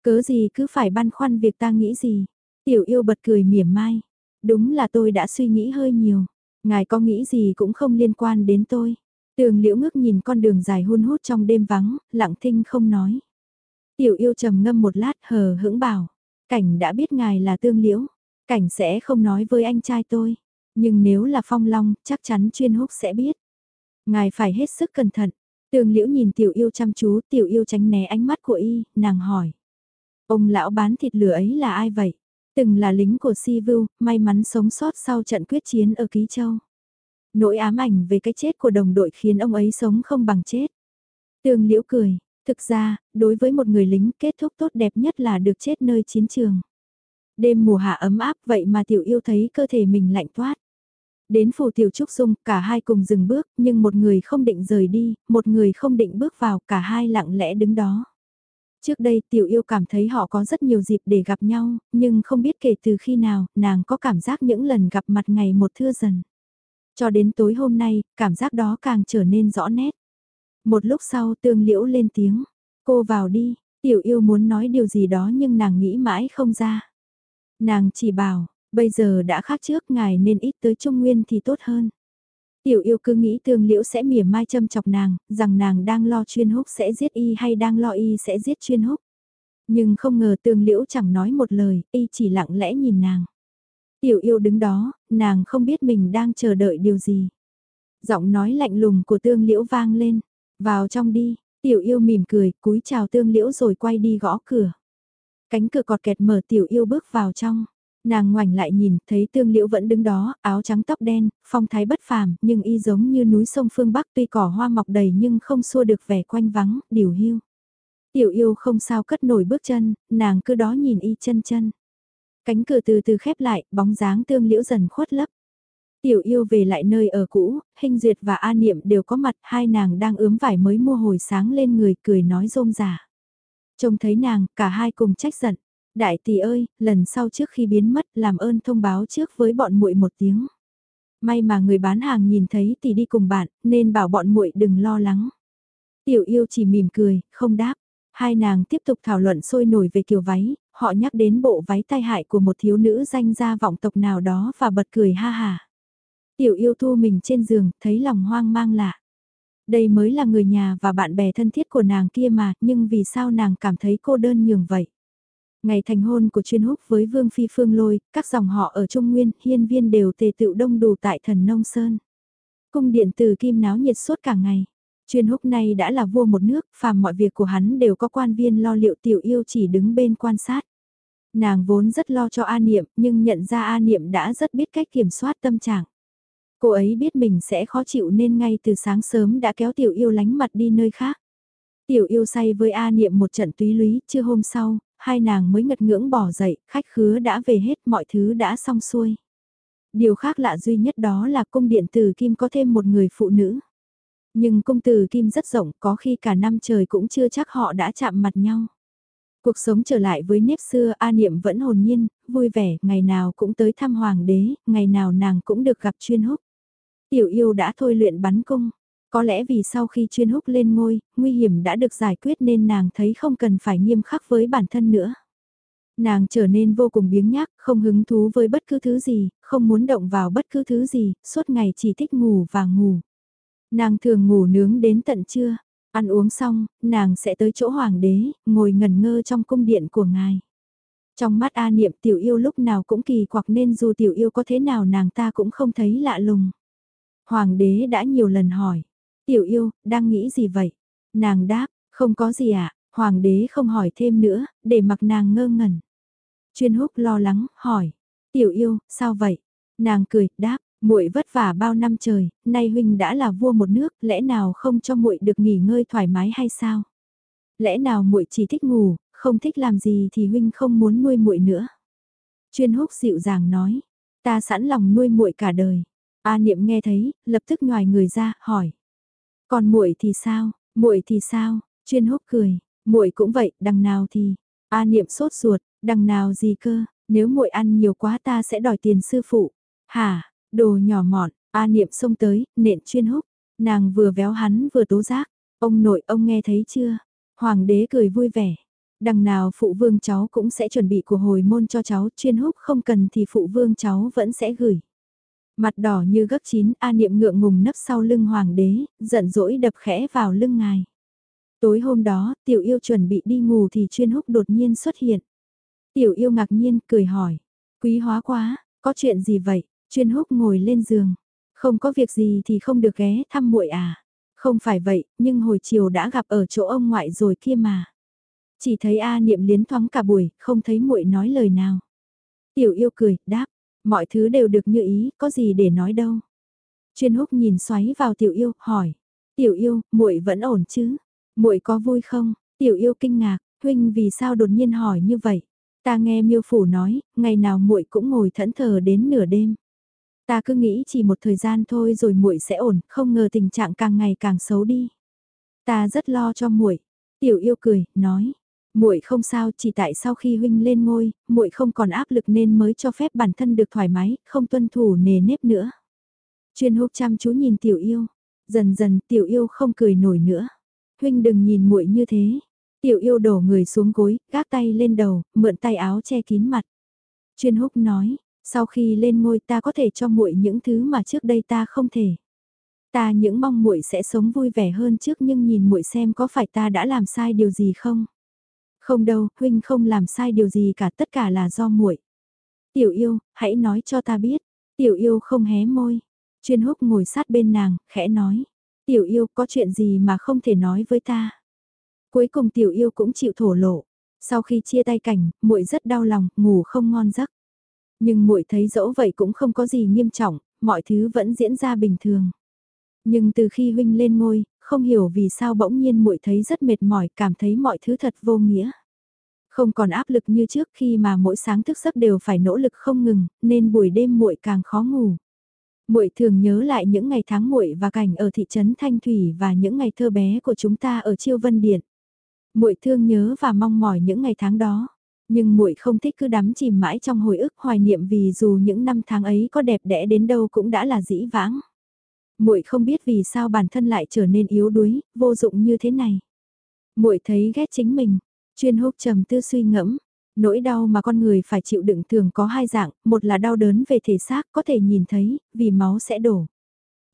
Cớ gì cứ phải băn khoăn việc ta nghĩ gì. Tiểu yêu bật cười mỉa mai. Đúng là tôi đã suy nghĩ hơi nhiều. Ngài có nghĩ gì cũng không liên quan đến tôi. Tường liễu ngước nhìn con đường dài hun hút trong đêm vắng, lặng thinh không nói. Tiểu yêu trầm ngâm một lát hờ hững bảo. Cảnh đã biết ngài là tương liễu. Cảnh sẽ không nói với anh trai tôi. Nhưng nếu là phong long, chắc chắn chuyên húc sẽ biết. Ngài phải hết sức cẩn thận. Tường liễu nhìn tiểu yêu chăm chú, tiểu yêu tránh né ánh mắt của y, nàng hỏi. Ông lão bán thịt lửa ấy là ai vậy? Từng là lính của Si Vưu, may mắn sống sót sau trận quyết chiến ở Ký Châu. Nỗi ám ảnh về cái chết của đồng đội khiến ông ấy sống không bằng chết. Tường liễu cười, thực ra, đối với một người lính kết thúc tốt đẹp nhất là được chết nơi chiến trường. Đêm mùa hạ ấm áp vậy mà tiểu yêu thấy cơ thể mình lạnh toát. Đến phủ tiểu trúc dung, cả hai cùng dừng bước, nhưng một người không định rời đi, một người không định bước vào, cả hai lặng lẽ đứng đó. Trước đây tiểu yêu cảm thấy họ có rất nhiều dịp để gặp nhau, nhưng không biết kể từ khi nào, nàng có cảm giác những lần gặp mặt ngày một thưa dần. Cho đến tối hôm nay, cảm giác đó càng trở nên rõ nét. Một lúc sau tương liễu lên tiếng, cô vào đi, tiểu yêu muốn nói điều gì đó nhưng nàng nghĩ mãi không ra. Nàng chỉ bảo, bây giờ đã khác trước ngài nên ít tới Trung Nguyên thì tốt hơn. Tiểu yêu cứ nghĩ tương liễu sẽ mỉa mai châm chọc nàng, rằng nàng đang lo chuyên húc sẽ giết y hay đang lo y sẽ giết chuyên húc. Nhưng không ngờ tương liễu chẳng nói một lời, y chỉ lặng lẽ nhìn nàng. Tiểu yêu đứng đó, nàng không biết mình đang chờ đợi điều gì. Giọng nói lạnh lùng của tương liễu vang lên, vào trong đi, tiểu yêu mỉm cười, cúi chào tương liễu rồi quay đi gõ cửa. Cánh cửa cọt kẹt mở tiểu yêu bước vào trong. Nàng ngoảnh lại nhìn, thấy tương liễu vẫn đứng đó, áo trắng tóc đen, phong thái bất phàm, nhưng y giống như núi sông phương Bắc tuy cỏ hoa mọc đầy nhưng không xua được vẻ quanh vắng, điều hưu. Tiểu yêu không sao cất nổi bước chân, nàng cứ đó nhìn y chân chân. Cánh cửa từ từ khép lại, bóng dáng tương liễu dần khuất lấp. Tiểu yêu về lại nơi ở cũ, hình duyệt và an niệm đều có mặt, hai nàng đang ướm vải mới mua hồi sáng lên người cười nói rôm rả. Trông thấy nàng, cả hai cùng trách giận. Đại tỷ ơi, lần sau trước khi biến mất làm ơn thông báo trước với bọn muội một tiếng. May mà người bán hàng nhìn thấy tỷ đi cùng bạn, nên bảo bọn muội đừng lo lắng. Tiểu yêu chỉ mỉm cười, không đáp. Hai nàng tiếp tục thảo luận sôi nổi về kiểu váy, họ nhắc đến bộ váy tai hại của một thiếu nữ danh gia vọng tộc nào đó và bật cười ha hà. Tiểu yêu thu mình trên giường, thấy lòng hoang mang lạ. Đây mới là người nhà và bạn bè thân thiết của nàng kia mà, nhưng vì sao nàng cảm thấy cô đơn nhường vậy? Ngày thành hôn của chuyên húc với Vương Phi Phương Lôi, các dòng họ ở Trung Nguyên, hiên viên đều tề tựu đông đủ tại thần Nông Sơn. Cung điện từ kim náo nhiệt suốt cả ngày. Chuyên húc này đã là vua một nước, phàm mọi việc của hắn đều có quan viên lo liệu tiểu yêu chỉ đứng bên quan sát. Nàng vốn rất lo cho A Niệm, nhưng nhận ra A Niệm đã rất biết cách kiểm soát tâm trạng. Cô ấy biết mình sẽ khó chịu nên ngay từ sáng sớm đã kéo tiểu yêu lánh mặt đi nơi khác. Tiểu yêu say với A Niệm một trận túy lý. chưa hôm sau, hai nàng mới ngật ngưỡng bỏ dậy, khách khứa đã về hết mọi thứ đã xong xuôi. Điều khác lạ duy nhất đó là cung điện tử kim có thêm một người phụ nữ. Nhưng cung tử kim rất rộng, có khi cả năm trời cũng chưa chắc họ đã chạm mặt nhau. Cuộc sống trở lại với nếp xưa A Niệm vẫn hồn nhiên, vui vẻ, ngày nào cũng tới thăm hoàng đế, ngày nào nàng cũng được gặp chuyên húc. Tiểu yêu đã thôi luyện bắn cung. Có lẽ vì sau khi chuyên húc lên ngôi, nguy hiểm đã được giải quyết nên nàng thấy không cần phải nghiêm khắc với bản thân nữa. Nàng trở nên vô cùng biếng nhác, không hứng thú với bất cứ thứ gì, không muốn động vào bất cứ thứ gì, suốt ngày chỉ thích ngủ và ngủ. Nàng thường ngủ nướng đến tận trưa, ăn uống xong, nàng sẽ tới chỗ hoàng đế, ngồi ngần ngơ trong cung điện của ngài. Trong mắt A Niệm tiểu yêu lúc nào cũng kỳ quặc nên dù tiểu yêu có thế nào nàng ta cũng không thấy lạ lùng. Hoàng đế đã nhiều lần hỏi, tiểu yêu, đang nghĩ gì vậy? Nàng đáp, không có gì ạ, à? hoàng đế không hỏi thêm nữa, để mặc nàng ngơ ngẩn. Chuyên húc lo lắng, hỏi, tiểu yêu, sao vậy? Nàng cười, đáp, muội vất vả bao năm trời, nay huynh đã là vua một nước, lẽ nào không cho muội được nghỉ ngơi thoải mái hay sao? Lẽ nào muội chỉ thích ngủ, không thích làm gì thì huynh không muốn nuôi muội nữa? Chuyên húc dịu dàng nói, ta sẵn lòng nuôi muội cả đời. A Niệm nghe thấy, lập tức nhòi người ra, hỏi. Còn muội thì sao, muội thì sao? Chuyên húc cười, muội cũng vậy, đằng nào thì. A Niệm sốt ruột, đằng nào gì cơ, nếu muội ăn nhiều quá ta sẽ đòi tiền sư phụ. Hả, đồ nhỏ mọn, A Niệm xông tới, nện chuyên húc. Nàng vừa véo hắn vừa tố giác. Ông nội ông nghe thấy chưa? Hoàng đế cười vui vẻ. Đằng nào phụ vương cháu cũng sẽ chuẩn bị của hồi môn cho cháu, chuyên húc không cần thì phụ vương cháu vẫn sẽ gửi. Mặt đỏ như gấp chín, A Niệm ngượng ngùng nấp sau lưng hoàng đế, giận dỗi đập khẽ vào lưng ngài. Tối hôm đó, tiểu yêu chuẩn bị đi ngủ thì chuyên húc đột nhiên xuất hiện. Tiểu yêu ngạc nhiên, cười hỏi. Quý hóa quá, có chuyện gì vậy? Chuyên húc ngồi lên giường. Không có việc gì thì không được ghé thăm muội à? Không phải vậy, nhưng hồi chiều đã gặp ở chỗ ông ngoại rồi kia mà. Chỉ thấy A Niệm liến thoáng cả buổi, không thấy muội nói lời nào. Tiểu yêu cười, đáp, mọi thứ đều được như ý, có gì để nói đâu. Chuyên húc nhìn xoáy vào tiểu yêu, hỏi. Tiểu yêu, muội vẫn ổn chứ? muội có vui không? Tiểu yêu kinh ngạc, huynh vì sao đột nhiên hỏi như vậy? Ta nghe miêu phủ nói, ngày nào muội cũng ngồi thẫn thờ đến nửa đêm. Ta cứ nghĩ chỉ một thời gian thôi rồi muội sẽ ổn, không ngờ tình trạng càng ngày càng xấu đi. Ta rất lo cho muội. Tiểu yêu cười, nói, muội không sao, chỉ tại sau khi huynh lên ngôi, muội không còn áp lực nên mới cho phép bản thân được thoải mái, không tuân thủ nề nếp nữa. Chuyên húc chăm chú nhìn tiểu yêu, dần dần tiểu yêu không cười nổi nữa. Huynh đừng nhìn muội như thế. Tiểu yêu đổ người xuống gối, gác tay lên đầu, mượn tay áo che kín mặt. Chuyên húc nói, sau khi lên ngôi ta có thể cho muội những thứ mà trước đây ta không thể. Ta những mong muội sẽ sống vui vẻ hơn trước nhưng nhìn muội xem có phải ta đã làm sai điều gì không? Không đâu, huynh không làm sai điều gì cả, tất cả là do muội. Tiểu yêu, hãy nói cho ta biết. Tiểu yêu không hé môi. Chuyên húc ngồi sát bên nàng, khẽ nói. Tiểu yêu có chuyện gì mà không thể nói với ta. Cuối cùng tiểu yêu cũng chịu thổ lộ. Sau khi chia tay cảnh, muội rất đau lòng, ngủ không ngon giấc. Nhưng muội thấy dẫu vậy cũng không có gì nghiêm trọng, mọi thứ vẫn diễn ra bình thường. Nhưng từ khi huynh lên ngôi, không hiểu vì sao bỗng nhiên muội thấy rất mệt mỏi, cảm thấy mọi thứ thật vô nghĩa. Không còn áp lực như trước khi mà mỗi sáng thức giấc đều phải nỗ lực không ngừng, nên buổi đêm muội càng khó ngủ. Muội thường nhớ lại những ngày tháng muội và cảnh ở thị trấn Thanh Thủy và những ngày thơ bé của chúng ta ở Chiêu Vân Điện. Muội thương nhớ và mong mỏi những ngày tháng đó, nhưng muội không thích cứ đắm chìm mãi trong hồi ức hoài niệm vì dù những năm tháng ấy có đẹp đẽ đến đâu cũng đã là dĩ vãng. Muội không biết vì sao bản thân lại trở nên yếu đuối, vô dụng như thế này. Muội thấy ghét chính mình, chuyên húc trầm tư suy ngẫm, Nỗi đau mà con người phải chịu đựng thường có hai dạng, một là đau đớn về thể xác có thể nhìn thấy, vì máu sẽ đổ.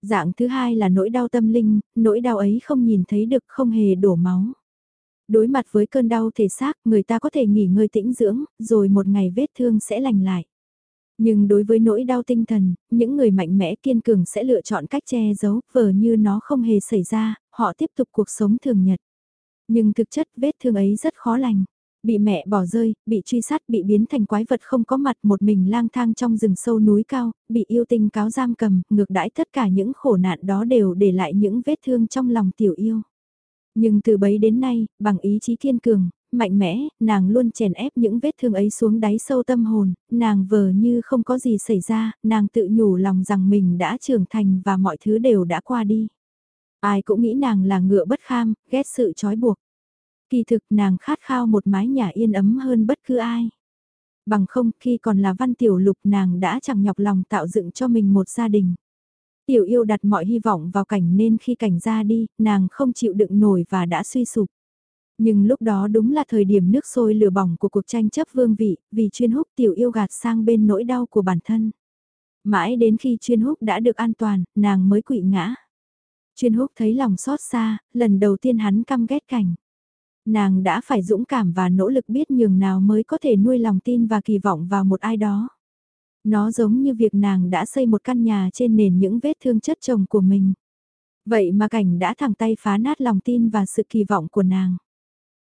Dạng thứ hai là nỗi đau tâm linh, nỗi đau ấy không nhìn thấy được không hề đổ máu. Đối mặt với cơn đau thể xác, người ta có thể nghỉ ngơi tĩnh dưỡng, rồi một ngày vết thương sẽ lành lại. Nhưng đối với nỗi đau tinh thần, những người mạnh mẽ kiên cường sẽ lựa chọn cách che giấu, vờ như nó không hề xảy ra, họ tiếp tục cuộc sống thường nhật. Nhưng thực chất vết thương ấy rất khó lành. Bị mẹ bỏ rơi, bị truy sát, bị biến thành quái vật không có mặt một mình lang thang trong rừng sâu núi cao, bị yêu tinh cáo giam cầm, ngược đãi tất cả những khổ nạn đó đều để lại những vết thương trong lòng tiểu yêu. Nhưng từ bấy đến nay, bằng ý chí kiên cường, mạnh mẽ, nàng luôn chèn ép những vết thương ấy xuống đáy sâu tâm hồn, nàng vờ như không có gì xảy ra, nàng tự nhủ lòng rằng mình đã trưởng thành và mọi thứ đều đã qua đi. Ai cũng nghĩ nàng là ngựa bất kham, ghét sự trói buộc. Kỳ thực nàng khát khao một mái nhà yên ấm hơn bất cứ ai. Bằng không khi còn là văn tiểu lục nàng đã chẳng nhọc lòng tạo dựng cho mình một gia đình. Tiểu yêu đặt mọi hy vọng vào cảnh nên khi cảnh ra đi, nàng không chịu đựng nổi và đã suy sụp. Nhưng lúc đó đúng là thời điểm nước sôi lửa bỏng của cuộc tranh chấp vương vị, vì chuyên húc tiểu yêu gạt sang bên nỗi đau của bản thân. Mãi đến khi chuyên húc đã được an toàn, nàng mới quỵ ngã. Chuyên húc thấy lòng xót xa, lần đầu tiên hắn căm ghét cảnh. Nàng đã phải dũng cảm và nỗ lực biết nhường nào mới có thể nuôi lòng tin và kỳ vọng vào một ai đó. Nó giống như việc nàng đã xây một căn nhà trên nền những vết thương chất chồng của mình. Vậy mà cảnh đã thẳng tay phá nát lòng tin và sự kỳ vọng của nàng.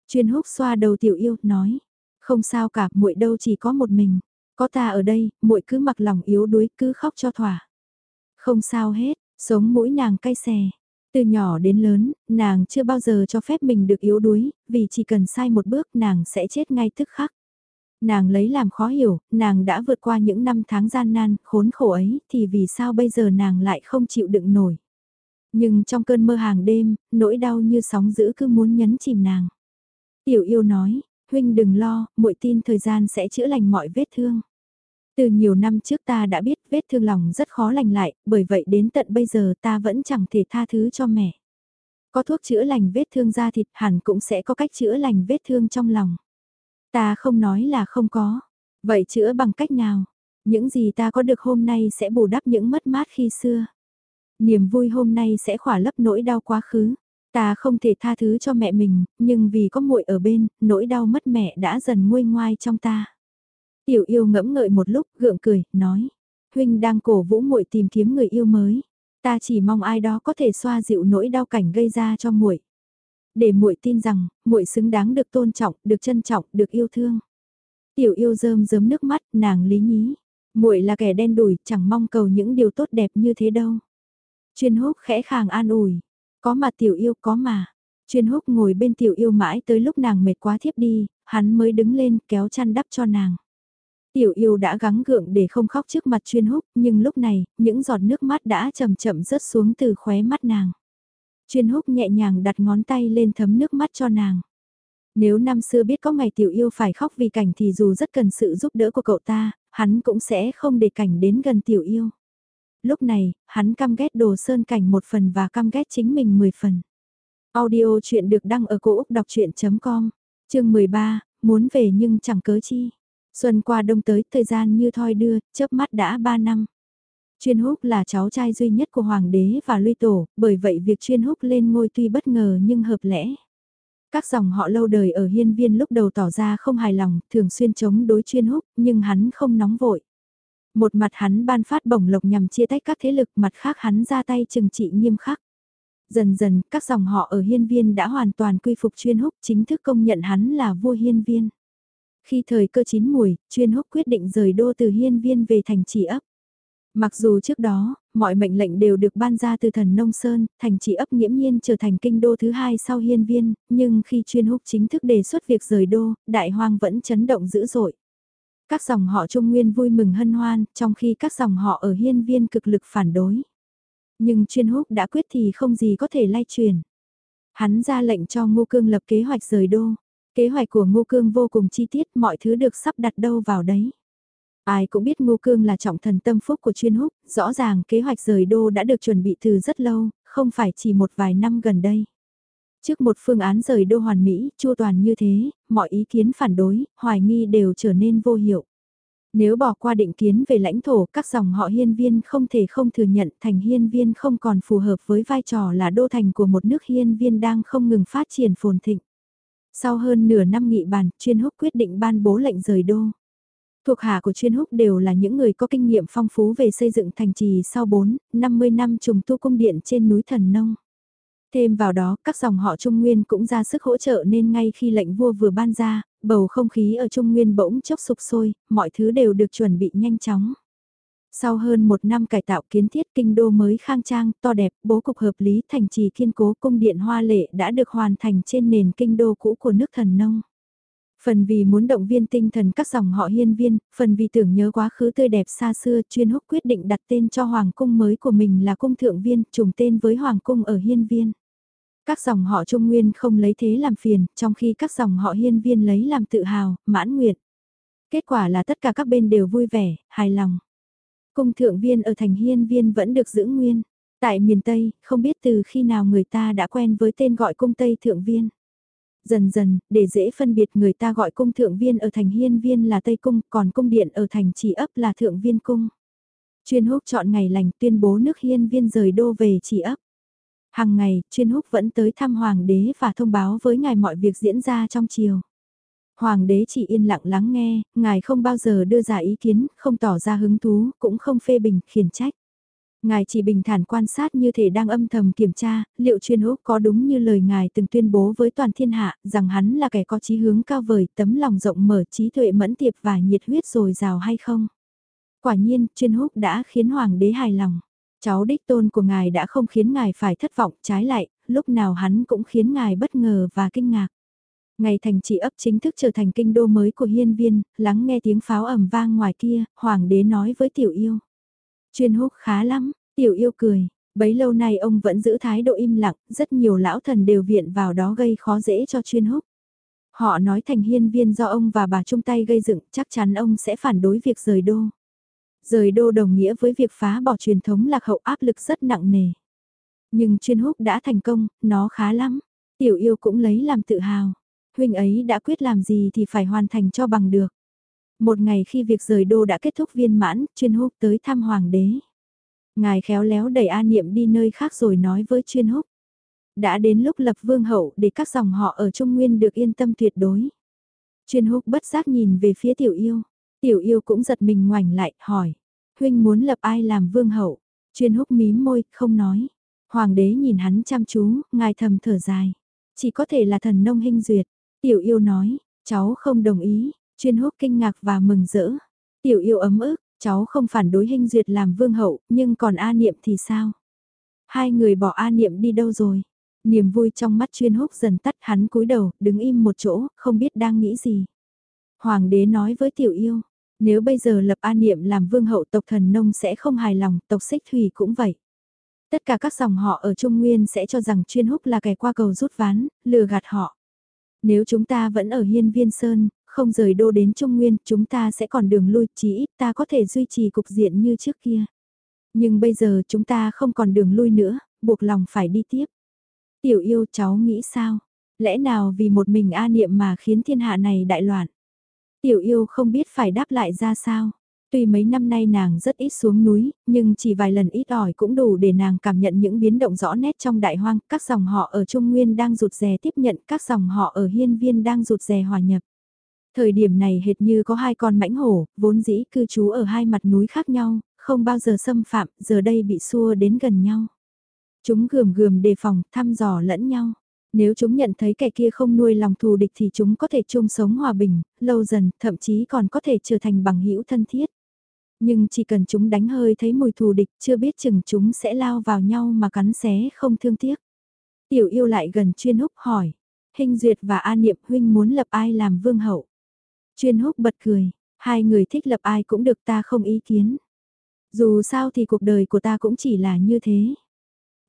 Chuyên húc xoa đầu tiểu yêu, nói. Không sao cả, muội đâu chỉ có một mình. Có ta ở đây, muội cứ mặc lòng yếu đuối, cứ khóc cho thỏa. Không sao hết, sống mũi nàng cay xè. Từ nhỏ đến lớn, nàng chưa bao giờ cho phép mình được yếu đuối, vì chỉ cần sai một bước nàng sẽ chết ngay tức khắc. Nàng lấy làm khó hiểu, nàng đã vượt qua những năm tháng gian nan, khốn khổ ấy, thì vì sao bây giờ nàng lại không chịu đựng nổi. Nhưng trong cơn mơ hàng đêm, nỗi đau như sóng dữ cứ muốn nhấn chìm nàng. Tiểu yêu nói, huynh đừng lo, muội tin thời gian sẽ chữa lành mọi vết thương. Từ nhiều năm trước ta đã biết vết thương lòng rất khó lành lại, bởi vậy đến tận bây giờ ta vẫn chẳng thể tha thứ cho mẹ. Có thuốc chữa lành vết thương da thịt hẳn cũng sẽ có cách chữa lành vết thương trong lòng. Ta không nói là không có. Vậy chữa bằng cách nào? Những gì ta có được hôm nay sẽ bù đắp những mất mát khi xưa. Niềm vui hôm nay sẽ khỏa lấp nỗi đau quá khứ. Ta không thể tha thứ cho mẹ mình, nhưng vì có muội ở bên, nỗi đau mất mẹ đã dần nguôi ngoai trong ta. Tiểu yêu ngẫm ngợi một lúc, gượng cười, nói. Huynh đang cổ vũ muội tìm kiếm người yêu mới. Ta chỉ mong ai đó có thể xoa dịu nỗi đau cảnh gây ra cho muội. Để muội tin rằng, muội xứng đáng được tôn trọng, được trân trọng, được yêu thương. Tiểu yêu rơm rớm nước mắt, nàng lý nhí. muội là kẻ đen đủi, chẳng mong cầu những điều tốt đẹp như thế đâu. Chuyên húc khẽ khàng an ủi. Có mà tiểu yêu có mà. Chuyên húc ngồi bên tiểu yêu mãi tới lúc nàng mệt quá thiếp đi, hắn mới đứng lên kéo chăn đắp cho nàng. Tiểu yêu đã gắng gượng để không khóc trước mặt chuyên húc, nhưng lúc này, những giọt nước mắt đã chậm chậm rớt xuống từ khóe mắt nàng. Chuyên húc nhẹ nhàng đặt ngón tay lên thấm nước mắt cho nàng. Nếu năm xưa biết có ngày tiểu yêu phải khóc vì cảnh thì dù rất cần sự giúp đỡ của cậu ta, hắn cũng sẽ không để cảnh đến gần tiểu yêu. Lúc này, hắn căm ghét đồ sơn cảnh một phần và căm ghét chính mình 10 phần. Audio chuyện được đăng ở cổ Úc đọc chuyện.com, chương 13, muốn về nhưng chẳng cớ chi. Xuân qua đông tới, thời gian như thoi đưa, chớp mắt đã 3 năm. Chuyên húc là cháu trai duy nhất của hoàng đế và luy tổ, bởi vậy việc chuyên húc lên ngôi tuy bất ngờ nhưng hợp lẽ. Các dòng họ lâu đời ở hiên viên lúc đầu tỏ ra không hài lòng, thường xuyên chống đối chuyên húc, nhưng hắn không nóng vội. Một mặt hắn ban phát bổng lộc nhằm chia tách các thế lực, mặt khác hắn ra tay trừng trị nghiêm khắc. Dần dần, các dòng họ ở hiên viên đã hoàn toàn quy phục chuyên húc chính thức công nhận hắn là vua hiên viên. Khi thời cơ chín mùi, chuyên húc quyết định rời đô từ hiên viên về thành trì ấp. Mặc dù trước đó, mọi mệnh lệnh đều được ban ra từ thần Nông Sơn, thành trì ấp nghiễm nhiên trở thành kinh đô thứ hai sau hiên viên, nhưng khi chuyên húc chính thức đề xuất việc rời đô, đại hoang vẫn chấn động dữ dội. Các dòng họ Trung Nguyên vui mừng hân hoan, trong khi các dòng họ ở hiên viên cực lực phản đối. Nhưng chuyên húc đã quyết thì không gì có thể lay truyền. Hắn ra lệnh cho Ngô Cương lập kế hoạch rời đô. Kế hoạch của Ngô Cương vô cùng chi tiết, mọi thứ được sắp đặt đâu vào đấy. Ai cũng biết Ngô Cương là trọng thần tâm phúc của chuyên húc, rõ ràng kế hoạch rời đô đã được chuẩn bị từ rất lâu, không phải chỉ một vài năm gần đây. Trước một phương án rời đô hoàn mỹ, chu toàn như thế, mọi ý kiến phản đối, hoài nghi đều trở nên vô hiệu. Nếu bỏ qua định kiến về lãnh thổ, các dòng họ hiên viên không thể không thừa nhận thành hiên viên không còn phù hợp với vai trò là đô thành của một nước hiên viên đang không ngừng phát triển phồn thịnh. Sau hơn nửa năm nghị bàn, chuyên húc quyết định ban bố lệnh rời đô. Thuộc hạ của chuyên húc đều là những người có kinh nghiệm phong phú về xây dựng thành trì sau 4, 50 năm trùng tu cung điện trên núi Thần Nông. Thêm vào đó, các dòng họ Trung Nguyên cũng ra sức hỗ trợ nên ngay khi lệnh vua vừa ban ra, bầu không khí ở Trung Nguyên bỗng chốc sụp sôi, mọi thứ đều được chuẩn bị nhanh chóng. Sau hơn một năm cải tạo kiến thiết kinh đô mới khang trang, to đẹp, bố cục hợp lý thành trì kiên cố cung điện hoa lệ đã được hoàn thành trên nền kinh đô cũ của nước thần nông. Phần vì muốn động viên tinh thần các dòng họ hiên viên, phần vì tưởng nhớ quá khứ tươi đẹp xa xưa chuyên húc quyết định đặt tên cho hoàng cung mới của mình là cung thượng viên, trùng tên với hoàng cung ở hiên viên. Các dòng họ Trung Nguyên không lấy thế làm phiền, trong khi các dòng họ hiên viên lấy làm tự hào, mãn nguyện. Kết quả là tất cả các bên đều vui vẻ, hài lòng. Cung thượng viên ở thành hiên viên vẫn được giữ nguyên. Tại miền Tây, không biết từ khi nào người ta đã quen với tên gọi cung Tây thượng viên. Dần dần, để dễ phân biệt người ta gọi cung thượng viên ở thành hiên viên là Tây Cung, còn cung điện ở thành chỉ ấp là thượng viên cung. Chuyên húc chọn ngày lành tuyên bố nước hiên viên rời đô về chỉ ấp. Hàng ngày, chuyên húc vẫn tới thăm hoàng đế và thông báo với ngài mọi việc diễn ra trong chiều. Hoàng đế chỉ yên lặng lắng nghe, ngài không bao giờ đưa ra ý kiến, không tỏ ra hứng thú, cũng không phê bình, khiển trách. Ngài chỉ bình thản quan sát như thể đang âm thầm kiểm tra, liệu chuyên húc có đúng như lời ngài từng tuyên bố với toàn thiên hạ, rằng hắn là kẻ có chí hướng cao vời, tấm lòng rộng mở trí tuệ mẫn tiệp và nhiệt huyết rồi rào hay không? Quả nhiên, chuyên húc đã khiến hoàng đế hài lòng. Cháu đích tôn của ngài đã không khiến ngài phải thất vọng, trái lại, lúc nào hắn cũng khiến ngài bất ngờ và kinh ngạc. Ngày thành trị ấp chính thức trở thành kinh đô mới của hiên viên, lắng nghe tiếng pháo ầm vang ngoài kia, hoàng đế nói với tiểu yêu. Chuyên húc khá lắm, tiểu yêu cười, bấy lâu nay ông vẫn giữ thái độ im lặng, rất nhiều lão thần đều viện vào đó gây khó dễ cho chuyên húc. Họ nói thành hiên viên do ông và bà chung tay gây dựng, chắc chắn ông sẽ phản đối việc rời đô. Rời đô đồng nghĩa với việc phá bỏ truyền thống lạc hậu áp lực rất nặng nề. Nhưng chuyên húc đã thành công, nó khá lắm. Tiểu yêu cũng lấy làm tự hào. Huynh ấy đã quyết làm gì thì phải hoàn thành cho bằng được. Một ngày khi việc rời đô đã kết thúc viên mãn, chuyên húc tới thăm hoàng đế. Ngài khéo léo đẩy A Niệm đi nơi khác rồi nói với chuyên húc. Đã đến lúc lập vương hậu để các dòng họ ở Trung Nguyên được yên tâm tuyệt đối. Chuyên húc bất giác nhìn về phía tiểu yêu. Tiểu yêu cũng giật mình ngoảnh lại, hỏi. Huynh muốn lập ai làm vương hậu? Chuyên húc mím môi, không nói. Hoàng đế nhìn hắn chăm chú, ngài thầm thở dài. Chỉ có thể là thần nông hình duyệt. Tiểu yêu nói, cháu không đồng ý. Chuyên húc kinh ngạc và mừng rỡ. Tiểu yêu ấm ức, cháu không phản đối hình duyệt làm vương hậu, nhưng còn A Niệm thì sao? Hai người bỏ A Niệm đi đâu rồi? Niềm vui trong mắt chuyên húc dần tắt hắn cúi đầu, đứng im một chỗ, không biết đang nghĩ gì. Hoàng đế nói với tiểu yêu, nếu bây giờ lập an niệm làm vương hậu tộc thần nông sẽ không hài lòng, tộc xích thủy cũng vậy. Tất cả các dòng họ ở Trung Nguyên sẽ cho rằng chuyên húc là kẻ qua cầu rút ván, lừa gạt họ. Nếu chúng ta vẫn ở Hiên Viên Sơn, không rời đô đến Trung Nguyên, chúng ta sẽ còn đường lui, chỉ ít ta có thể duy trì cục diện như trước kia. Nhưng bây giờ chúng ta không còn đường lui nữa, buộc lòng phải đi tiếp. Tiểu yêu cháu nghĩ sao? Lẽ nào vì một mình A Niệm mà khiến thiên hạ này đại loạn? Tiểu yêu không biết phải đáp lại ra sao. Tuy mấy năm nay nàng rất ít xuống núi, nhưng chỉ vài lần ít ỏi cũng đủ để nàng cảm nhận những biến động rõ nét trong đại hoang. Các dòng họ ở Trung Nguyên đang rụt rè tiếp nhận, các dòng họ ở Hiên Viên đang rụt rè hòa nhập. Thời điểm này hệt như có hai con mãnh hổ, vốn dĩ cư trú ở hai mặt núi khác nhau, không bao giờ xâm phạm, giờ đây bị xua đến gần nhau. Chúng gườm gườm đề phòng, thăm dò lẫn nhau. Nếu chúng nhận thấy kẻ kia không nuôi lòng thù địch thì chúng có thể chung sống hòa bình, lâu dần, thậm chí còn có thể trở thành bằng hữu thân thiết. Nhưng chỉ cần chúng đánh hơi thấy mùi thù địch chưa biết chừng chúng sẽ lao vào nhau mà cắn xé không thương tiếc. Tiểu yêu lại gần chuyên húc hỏi. Hình duyệt và an niệm huynh muốn lập ai làm vương hậu. Chuyên húc bật cười. Hai người thích lập ai cũng được ta không ý kiến. Dù sao thì cuộc đời của ta cũng chỉ là như thế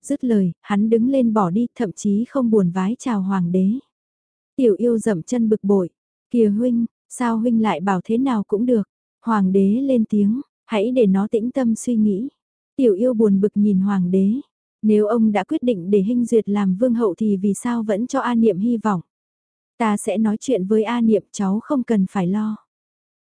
dứt lời, hắn đứng lên bỏ đi, thậm chí không buồn vái chào hoàng đế. Tiểu yêu dậm chân bực bội, kìa huynh, sao huynh lại bảo thế nào cũng được. Hoàng đế lên tiếng, hãy để nó tĩnh tâm suy nghĩ. Tiểu yêu buồn bực nhìn hoàng đế. Nếu ông đã quyết định để hình duyệt làm vương hậu thì vì sao vẫn cho A Niệm hy vọng. Ta sẽ nói chuyện với A Niệm cháu không cần phải lo.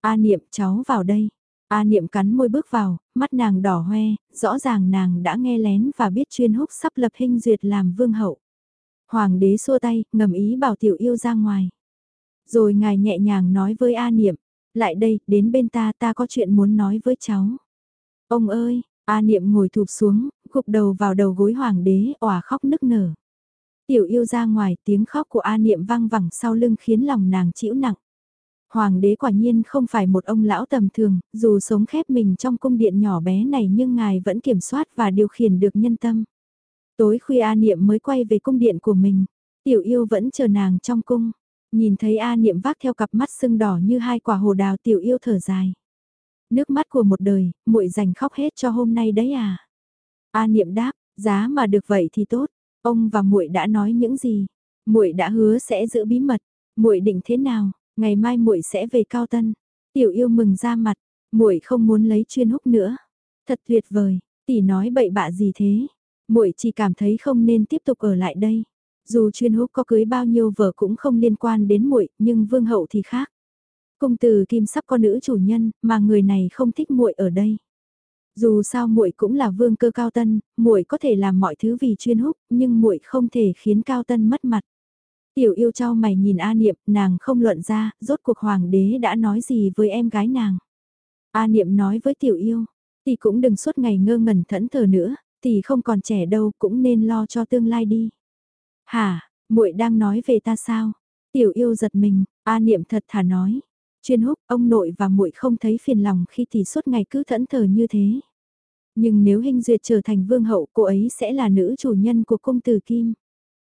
A Niệm cháu vào đây. A niệm cắn môi bước vào, mắt nàng đỏ hoe, rõ ràng nàng đã nghe lén và biết chuyên húc sắp lập hình duyệt làm vương hậu. Hoàng đế xua tay, ngầm ý bảo tiểu yêu ra ngoài. Rồi ngài nhẹ nhàng nói với A niệm, lại đây, đến bên ta ta có chuyện muốn nói với cháu. Ông ơi, A niệm ngồi thụp xuống, gục đầu vào đầu gối hoàng đế, òa khóc nức nở. Tiểu yêu ra ngoài tiếng khóc của A Niệm vang vẳng sau lưng khiến lòng nàng chịu nặng. Hoàng đế quả nhiên không phải một ông lão tầm thường, dù sống khép mình trong cung điện nhỏ bé này nhưng ngài vẫn kiểm soát và điều khiển được nhân tâm. Tối khuya A Niệm mới quay về cung điện của mình, tiểu yêu vẫn chờ nàng trong cung. Nhìn thấy A Niệm vác theo cặp mắt sưng đỏ như hai quả hồ đào tiểu yêu thở dài. Nước mắt của một đời, muội dành khóc hết cho hôm nay đấy à? A Niệm đáp, giá mà được vậy thì tốt. Ông và muội đã nói những gì? Muội đã hứa sẽ giữ bí mật. Muội định thế nào? Ngày mai muội sẽ về Cao Tân. Tiểu yêu mừng ra mặt, muội không muốn lấy chuyên húc nữa. Thật tuyệt vời, tỷ nói bậy bạ gì thế? Muội chỉ cảm thấy không nên tiếp tục ở lại đây. Dù chuyên húc có cưới bao nhiêu vợ cũng không liên quan đến muội, nhưng vương hậu thì khác. công từ Kim sắp có nữ chủ nhân, mà người này không thích muội ở đây. Dù sao muội cũng là vương cơ cao tân, muội có thể làm mọi thứ vì chuyên húc, nhưng muội không thể khiến cao tân mất mặt. Tiểu yêu trao mày nhìn A Niệm, nàng không luận ra, rốt cuộc hoàng đế đã nói gì với em gái nàng. A Niệm nói với tiểu yêu, tỷ cũng đừng suốt ngày ngơ ngẩn thẫn thờ nữa, tỷ không còn trẻ đâu, cũng nên lo cho tương lai đi. Hả, muội đang nói về ta sao? Tiểu yêu giật mình, A Niệm thật thà nói. Chuyên húc, ông nội và muội không thấy phiền lòng khi tỷ suốt ngày cứ thẫn thờ như thế. Nhưng nếu hình duyệt trở thành vương hậu, cô ấy sẽ là nữ chủ nhân của cung tử Kim.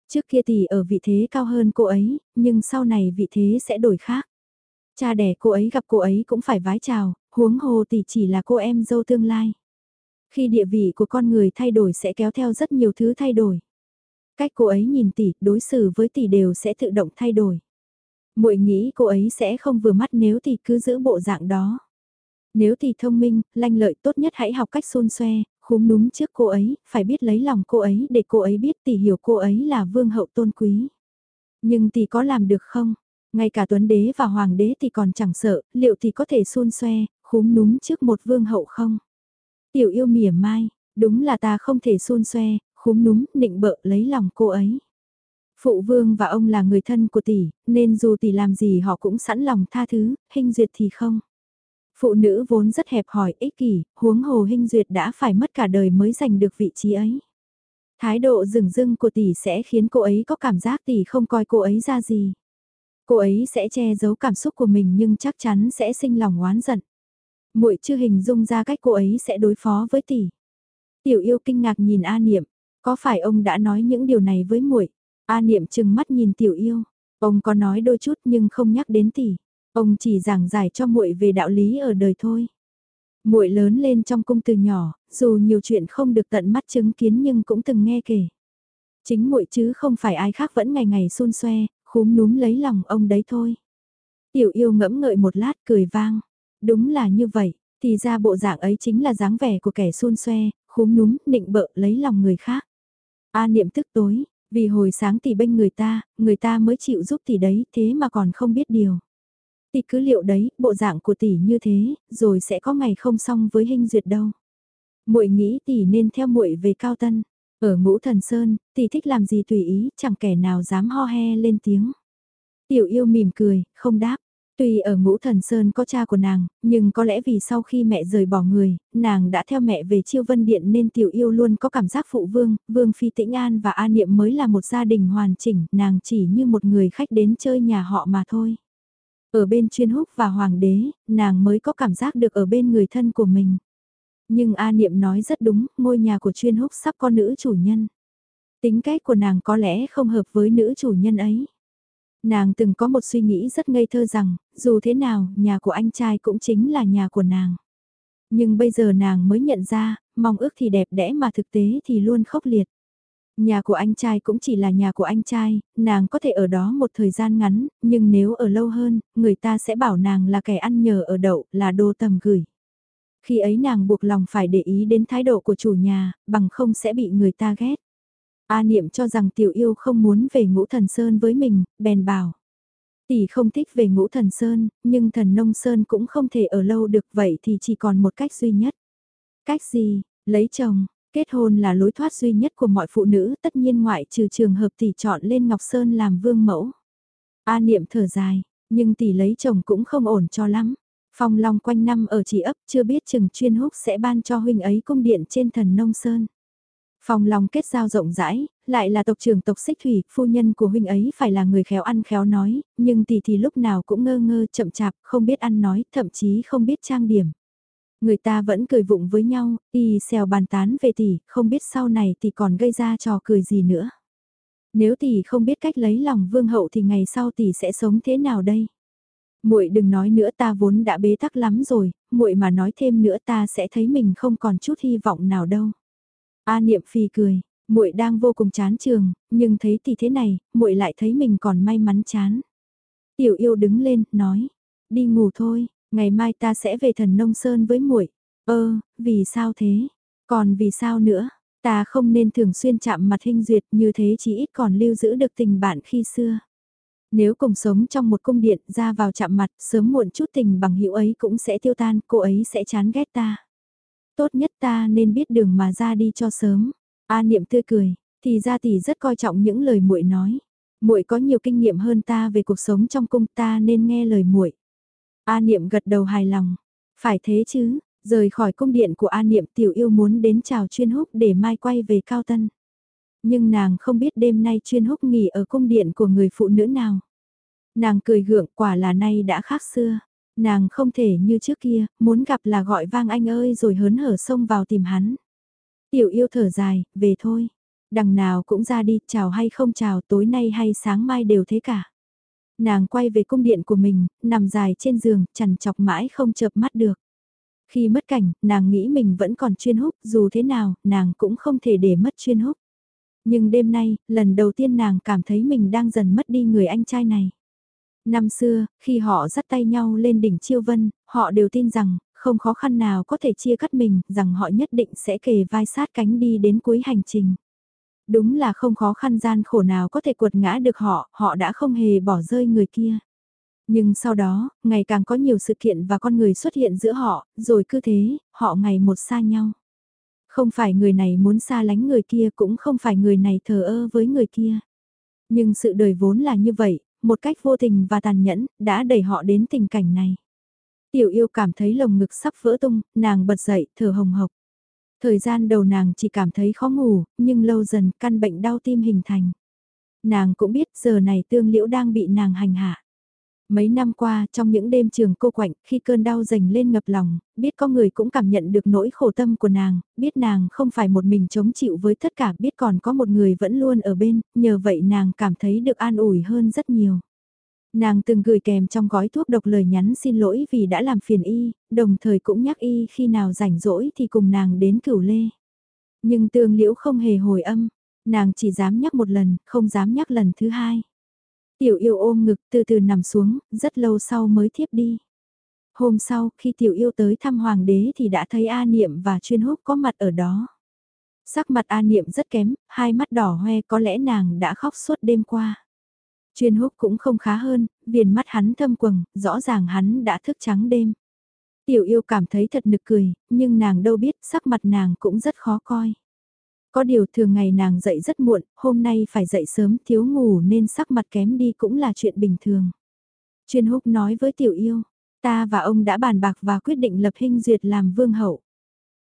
Trước kia tỷ ở vị thế cao hơn cô ấy, nhưng sau này vị thế sẽ đổi khác. Cha đẻ cô ấy gặp cô ấy cũng phải vái chào, huống hồ tỷ chỉ là cô em dâu tương lai. Khi địa vị của con người thay đổi sẽ kéo theo rất nhiều thứ thay đổi. Cách cô ấy nhìn tỷ, đối xử với tỷ đều sẽ tự động thay đổi. Muội nghĩ cô ấy sẽ không vừa mắt nếu tỷ cứ giữ bộ dạng đó. Nếu tỷ thông minh, lanh lợi tốt nhất hãy học cách xôn xoe, khúm núm trước cô ấy, phải biết lấy lòng cô ấy để cô ấy biết tỷ hiểu cô ấy là vương hậu tôn quý. Nhưng tỷ có làm được không? Ngay cả tuấn đế và hoàng đế thì còn chẳng sợ, liệu tỷ có thể xôn xoe, khúm núm trước một vương hậu không? Tiểu yêu mỉa mai, đúng là ta không thể xôn xoe, khúm núm, nịnh bợ lấy lòng cô ấy. Phụ vương và ông là người thân của tỷ, nên dù tỷ làm gì họ cũng sẵn lòng tha thứ, hình duyệt thì không. Phụ nữ vốn rất hẹp hòi ích kỷ, huống hồ hình duyệt đã phải mất cả đời mới giành được vị trí ấy. Thái độ rừng rưng của tỷ sẽ khiến cô ấy có cảm giác tỷ không coi cô ấy ra gì. Cô ấy sẽ che giấu cảm xúc của mình nhưng chắc chắn sẽ sinh lòng oán giận. Muội chưa hình dung ra cách cô ấy sẽ đối phó với tỷ. Tiểu yêu kinh ngạc nhìn A Niệm, có phải ông đã nói những điều này với muội? A Niệm chừng mắt nhìn tiểu yêu, ông có nói đôi chút nhưng không nhắc đến tỷ. Ông chỉ giảng giải cho muội về đạo lý ở đời thôi. Muội lớn lên trong cung từ nhỏ, dù nhiều chuyện không được tận mắt chứng kiến nhưng cũng từng nghe kể. Chính muội chứ không phải ai khác vẫn ngày ngày xôn xoe, khúm núm lấy lòng ông đấy thôi. Tiểu yêu ngẫm ngợi một lát cười vang. Đúng là như vậy, thì ra bộ dạng ấy chính là dáng vẻ của kẻ xôn xoe, khúm núm, nịnh bợ lấy lòng người khác. A niệm tức tối, vì hồi sáng tỷ bênh người ta, người ta mới chịu giúp tỷ đấy, thế mà còn không biết điều. Tỷ cứ liệu đấy, bộ dạng của tỷ như thế, rồi sẽ có ngày không xong với hình duyệt đâu. Muội nghĩ tỷ nên theo muội về Cao Tân. Ở ngũ thần sơn, tỷ thích làm gì tùy ý, chẳng kẻ nào dám ho he lên tiếng. Tiểu yêu mỉm cười, không đáp. Tuy ở ngũ thần sơn có cha của nàng, nhưng có lẽ vì sau khi mẹ rời bỏ người, nàng đã theo mẹ về chiêu vân điện nên tiểu yêu luôn có cảm giác phụ vương, vương phi tĩnh an và an niệm mới là một gia đình hoàn chỉnh, nàng chỉ như một người khách đến chơi nhà họ mà thôi. Ở bên chuyên húc và hoàng đế, nàng mới có cảm giác được ở bên người thân của mình. Nhưng A Niệm nói rất đúng, ngôi nhà của chuyên húc sắp có nữ chủ nhân. Tính cách của nàng có lẽ không hợp với nữ chủ nhân ấy. Nàng từng có một suy nghĩ rất ngây thơ rằng, dù thế nào, nhà của anh trai cũng chính là nhà của nàng. Nhưng bây giờ nàng mới nhận ra, mong ước thì đẹp đẽ mà thực tế thì luôn khốc liệt. Nhà của anh trai cũng chỉ là nhà của anh trai, nàng có thể ở đó một thời gian ngắn, nhưng nếu ở lâu hơn, người ta sẽ bảo nàng là kẻ ăn nhờ ở đậu, là đồ tầm gửi. Khi ấy nàng buộc lòng phải để ý đến thái độ của chủ nhà, bằng không sẽ bị người ta ghét. A Niệm cho rằng tiểu yêu không muốn về ngũ thần sơn với mình, bèn bảo. Tỷ không thích về ngũ thần sơn, nhưng thần nông sơn cũng không thể ở lâu được vậy thì chỉ còn một cách duy nhất. Cách gì, lấy chồng, kết hôn là lối thoát duy nhất của mọi phụ nữ tất nhiên ngoại trừ trường hợp tỷ chọn lên Ngọc Sơn làm vương mẫu. A Niệm thở dài, nhưng tỷ lấy chồng cũng không ổn cho lắm. Phong Long quanh năm ở chỉ ấp chưa biết chừng chuyên húc sẽ ban cho huynh ấy cung điện trên thần nông sơn. Phong Long kết giao rộng rãi, lại là tộc trưởng tộc xích thủy, phu nhân của huynh ấy phải là người khéo ăn khéo nói, nhưng tỷ thì lúc nào cũng ngơ ngơ chậm chạp, không biết ăn nói, thậm chí không biết trang điểm. Người ta vẫn cười vụng với nhau, y xèo bàn tán về tỷ, không biết sau này tỷ còn gây ra trò cười gì nữa. Nếu tỷ không biết cách lấy lòng vương hậu thì ngày sau tỷ sẽ sống thế nào đây? Muội đừng nói nữa ta vốn đã bế tắc lắm rồi, muội mà nói thêm nữa ta sẽ thấy mình không còn chút hy vọng nào đâu. A Niệm Phi cười, muội đang vô cùng chán trường, nhưng thấy tỷ thế này, muội lại thấy mình còn may mắn chán. Tiểu Yêu đứng lên, nói, đi ngủ thôi, ngày mai ta sẽ về Thần Nông Sơn với muội. Ơ, vì sao thế? Còn vì sao nữa? Ta không nên thường xuyên chạm mặt hình duyệt như thế chỉ ít còn lưu giữ được tình bạn khi xưa. Nếu cùng sống trong một cung điện ra vào chạm mặt sớm muộn chút tình bằng hữu ấy cũng sẽ tiêu tan, cô ấy sẽ chán ghét ta. Tốt nhất ta nên biết đường mà ra đi cho sớm. A niệm tươi cười, thì ra tỷ rất coi trọng những lời muội nói. Muội có nhiều kinh nghiệm hơn ta về cuộc sống trong cung ta nên nghe lời muội. A niệm gật đầu hài lòng. Phải thế chứ, rời khỏi cung điện của A niệm tiểu yêu muốn đến chào chuyên húc để mai quay về Cao Tân. Nhưng nàng không biết đêm nay chuyên húc nghỉ ở cung điện của người phụ nữ nào. Nàng cười gượng quả là nay đã khác xưa. Nàng không thể như trước kia, muốn gặp là gọi vang anh ơi rồi hớn hở xông vào tìm hắn. Tiểu yêu thở dài, về thôi. Đằng nào cũng ra đi, chào hay không chào, tối nay hay sáng mai đều thế cả. Nàng quay về cung điện của mình, nằm dài trên giường, chằn chọc mãi không chợp mắt được. Khi mất cảnh, nàng nghĩ mình vẫn còn chuyên húc, dù thế nào, nàng cũng không thể để mất chuyên húc. Nhưng đêm nay, lần đầu tiên nàng cảm thấy mình đang dần mất đi người anh trai này. Năm xưa, khi họ dắt tay nhau lên đỉnh Chiêu Vân, họ đều tin rằng, không khó khăn nào có thể chia cắt mình, rằng họ nhất định sẽ kề vai sát cánh đi đến cuối hành trình. Đúng là không khó khăn gian khổ nào có thể quật ngã được họ, họ đã không hề bỏ rơi người kia. Nhưng sau đó, ngày càng có nhiều sự kiện và con người xuất hiện giữa họ, rồi cứ thế, họ ngày một xa nhau. Không phải người này muốn xa lánh người kia cũng không phải người này thờ ơ với người kia. Nhưng sự đời vốn là như vậy, một cách vô tình và tàn nhẫn, đã đẩy họ đến tình cảnh này. Tiểu yêu cảm thấy lồng ngực sắp vỡ tung, nàng bật dậy, thở hồng hộc. Thời gian đầu nàng chỉ cảm thấy khó ngủ, nhưng lâu dần căn bệnh đau tim hình thành. Nàng cũng biết giờ này tương liễu đang bị nàng hành hạ. Mấy năm qua, trong những đêm trường cô quạnh, khi cơn đau dành lên ngập lòng, biết có người cũng cảm nhận được nỗi khổ tâm của nàng, biết nàng không phải một mình chống chịu với tất cả, biết còn có một người vẫn luôn ở bên, nhờ vậy nàng cảm thấy được an ủi hơn rất nhiều. Nàng từng gửi kèm trong gói thuốc độc lời nhắn xin lỗi vì đã làm phiền y, đồng thời cũng nhắc y khi nào rảnh rỗi thì cùng nàng đến cửu lê. Nhưng tương liễu không hề hồi âm, nàng chỉ dám nhắc một lần, không dám nhắc lần thứ hai. Tiểu yêu ôm ngực từ từ nằm xuống, rất lâu sau mới thiếp đi. Hôm sau, khi tiểu yêu tới thăm hoàng đế thì đã thấy A Niệm và chuyên húc có mặt ở đó. Sắc mặt A Niệm rất kém, hai mắt đỏ hoe có lẽ nàng đã khóc suốt đêm qua. Chuyên húc cũng không khá hơn, viền mắt hắn thâm quầng, rõ ràng hắn đã thức trắng đêm. Tiểu yêu cảm thấy thật nực cười, nhưng nàng đâu biết sắc mặt nàng cũng rất khó coi. Có điều thường ngày nàng dậy rất muộn, hôm nay phải dậy sớm thiếu ngủ nên sắc mặt kém đi cũng là chuyện bình thường. Chuyên húc nói với tiểu yêu, ta và ông đã bàn bạc và quyết định lập hình duyệt làm vương hậu.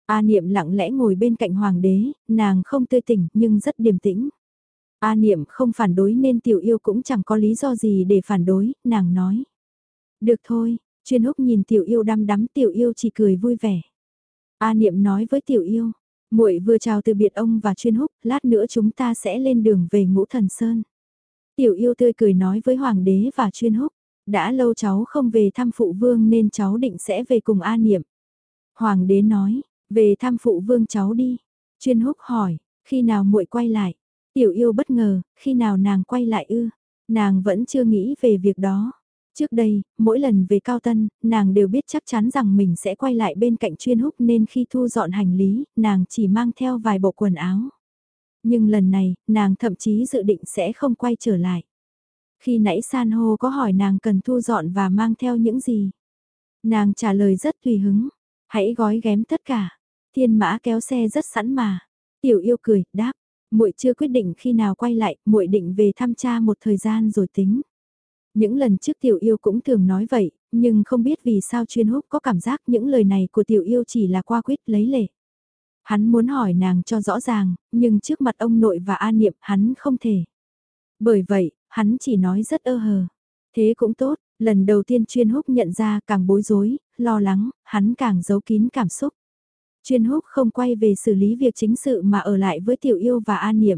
A Niệm lặng lẽ ngồi bên cạnh hoàng đế, nàng không tươi tỉnh nhưng rất điềm tĩnh. A Niệm không phản đối nên tiểu yêu cũng chẳng có lý do gì để phản đối, nàng nói. Được thôi, chuyên húc nhìn tiểu yêu đăm đắm tiểu yêu chỉ cười vui vẻ. A Niệm nói với tiểu yêu, muội vừa chào từ biệt ông và chuyên húc, lát nữa chúng ta sẽ lên đường về ngũ thần sơn. Tiểu yêu tươi cười nói với hoàng đế và chuyên húc, đã lâu cháu không về thăm phụ vương nên cháu định sẽ về cùng A Niệm. Hoàng đế nói, về thăm phụ vương cháu đi. Chuyên húc hỏi, khi nào muội quay lại? Tiểu yêu bất ngờ, khi nào nàng quay lại ư? Nàng vẫn chưa nghĩ về việc đó. Trước đây, mỗi lần về Cao Tân, nàng đều biết chắc chắn rằng mình sẽ quay lại bên cạnh chuyên húc nên khi thu dọn hành lý, nàng chỉ mang theo vài bộ quần áo. Nhưng lần này, nàng thậm chí dự định sẽ không quay trở lại. Khi nãy san hô có hỏi nàng cần thu dọn và mang theo những gì? Nàng trả lời rất tùy hứng, hãy gói ghém tất cả. Thiên mã kéo xe rất sẵn mà. Tiểu yêu cười, đáp, muội chưa quyết định khi nào quay lại, muội định về thăm cha một thời gian rồi tính. Những lần trước tiểu yêu cũng thường nói vậy, nhưng không biết vì sao chuyên húc có cảm giác những lời này của tiểu yêu chỉ là qua quyết lấy lệ. Hắn muốn hỏi nàng cho rõ ràng, nhưng trước mặt ông nội và A Niệm hắn không thể. Bởi vậy, hắn chỉ nói rất ơ hờ. Thế cũng tốt, lần đầu tiên chuyên húc nhận ra càng bối rối, lo lắng, hắn càng giấu kín cảm xúc. Chuyên húc không quay về xử lý việc chính sự mà ở lại với tiểu yêu và A Niệm.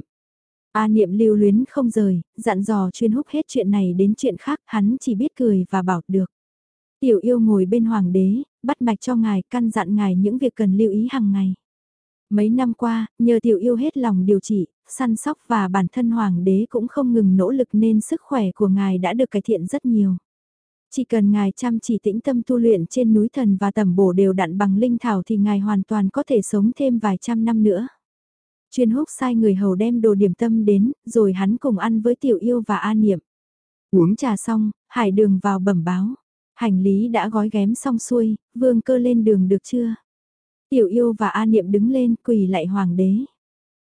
A Niệm lưu luyến không rời, dặn dò chuyên húc hết chuyện này đến chuyện khác, hắn chỉ biết cười và bảo được. Tiểu yêu ngồi bên hoàng đế, bắt mạch cho ngài, căn dặn ngài những việc cần lưu ý hàng ngày. Mấy năm qua, nhờ tiểu yêu hết lòng điều trị, săn sóc và bản thân hoàng đế cũng không ngừng nỗ lực nên sức khỏe của ngài đã được cải thiện rất nhiều. Chỉ cần ngài chăm chỉ tĩnh tâm tu luyện trên núi thần và tầm bổ đều đặn bằng linh thảo thì ngài hoàn toàn có thể sống thêm vài trăm năm nữa. Chuyên húc sai người hầu đem đồ điểm tâm đến, rồi hắn cùng ăn với tiểu yêu và an niệm. Uống trà xong, hải đường vào bẩm báo. Hành lý đã gói ghém xong xuôi, vương cơ lên đường được chưa? Tiểu yêu và an niệm đứng lên quỳ lại hoàng đế.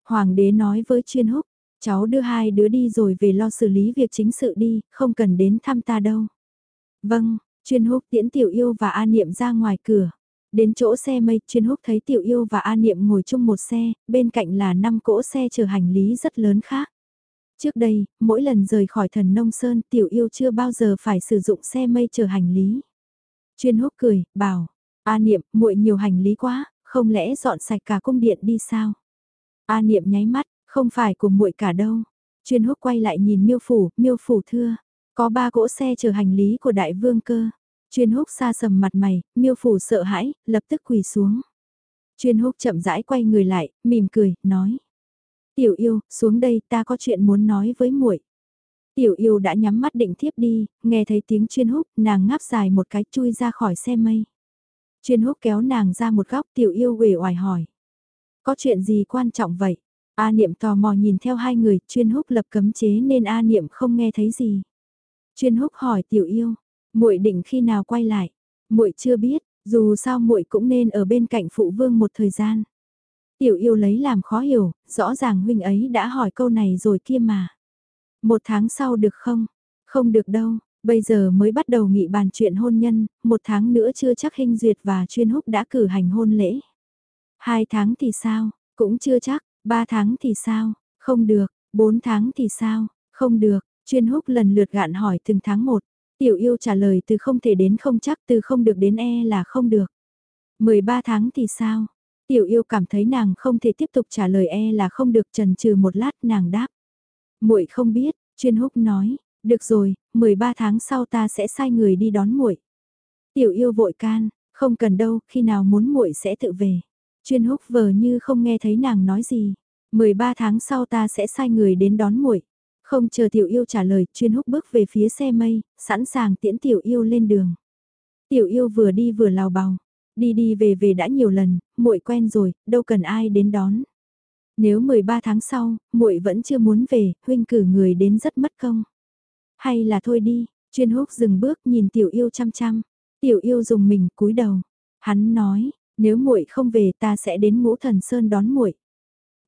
Hoàng đế nói với chuyên húc, cháu đưa hai đứa đi rồi về lo xử lý việc chính sự đi, không cần đến thăm ta đâu. Vâng, chuyên húc tiễn tiểu yêu và a niệm ra ngoài cửa. Đến chỗ xe mây, chuyên húc thấy tiểu yêu và a niệm ngồi chung một xe, bên cạnh là năm cỗ xe chở hành lý rất lớn khác. Trước đây, mỗi lần rời khỏi thần nông sơn tiểu yêu chưa bao giờ phải sử dụng xe mây chở hành lý. Chuyên húc cười, bảo, A niệm, muội nhiều hành lý quá, không lẽ dọn sạch cả cung điện đi sao? A niệm nháy mắt, không phải của muội cả đâu. Chuyên húc quay lại nhìn miêu phủ, miêu phủ thưa, có ba cỗ xe chở hành lý của đại vương cơ. Chuyên húc xa sầm mặt mày, miêu phủ sợ hãi, lập tức quỳ xuống. Chuyên húc chậm rãi quay người lại, mỉm cười, nói. Tiểu yêu, xuống đây ta có chuyện muốn nói với muội. Tiểu yêu đã nhắm mắt định thiếp đi, nghe thấy tiếng chuyên húc, nàng ngáp dài một cái chui ra khỏi xe mây. Chuyên húc kéo nàng ra một góc tiểu yêu uể oải hỏi. Có chuyện gì quan trọng vậy? A Niệm tò mò nhìn theo hai người, chuyên húc lập cấm chế nên A Niệm không nghe thấy gì. Chuyên húc hỏi tiểu yêu, muội định khi nào quay lại? Muội chưa biết, dù sao muội cũng nên ở bên cạnh phụ vương một thời gian. Tiểu yêu lấy làm khó hiểu, rõ ràng huynh ấy đã hỏi câu này rồi kia mà. Một tháng sau được không? Không được đâu, bây giờ mới bắt đầu nghị bàn chuyện hôn nhân, một tháng nữa chưa chắc hình duyệt và chuyên húc đã cử hành hôn lễ. Hai tháng thì sao? Cũng chưa chắc, ba tháng thì sao? Không được, bốn tháng thì sao? Không được, chuyên húc lần lượt gạn hỏi từng tháng một. Tiểu yêu trả lời từ không thể đến không chắc từ không được đến e là không được. 13 tháng thì sao? Tiểu yêu cảm thấy nàng không thể tiếp tục trả lời e là không được trần trừ một lát nàng đáp. muội không biết, chuyên húc nói, được rồi, 13 tháng sau ta sẽ sai người đi đón muội. Tiểu yêu vội can, không cần đâu, khi nào muốn muội sẽ tự về. Chuyên húc vờ như không nghe thấy nàng nói gì. 13 tháng sau ta sẽ sai người đến đón muội. Không chờ tiểu yêu trả lời, chuyên húc bước về phía xe mây, sẵn sàng tiễn tiểu yêu lên đường. Tiểu yêu vừa đi vừa lào bào, đi đi về về đã nhiều lần, muội quen rồi, đâu cần ai đến đón. Nếu 13 tháng sau, muội vẫn chưa muốn về, huynh cử người đến rất mất công. Hay là thôi đi, chuyên húc dừng bước nhìn tiểu yêu chăm chăm. Tiểu yêu dùng mình cúi đầu. Hắn nói, nếu muội không về ta sẽ đến ngũ thần sơn đón muội.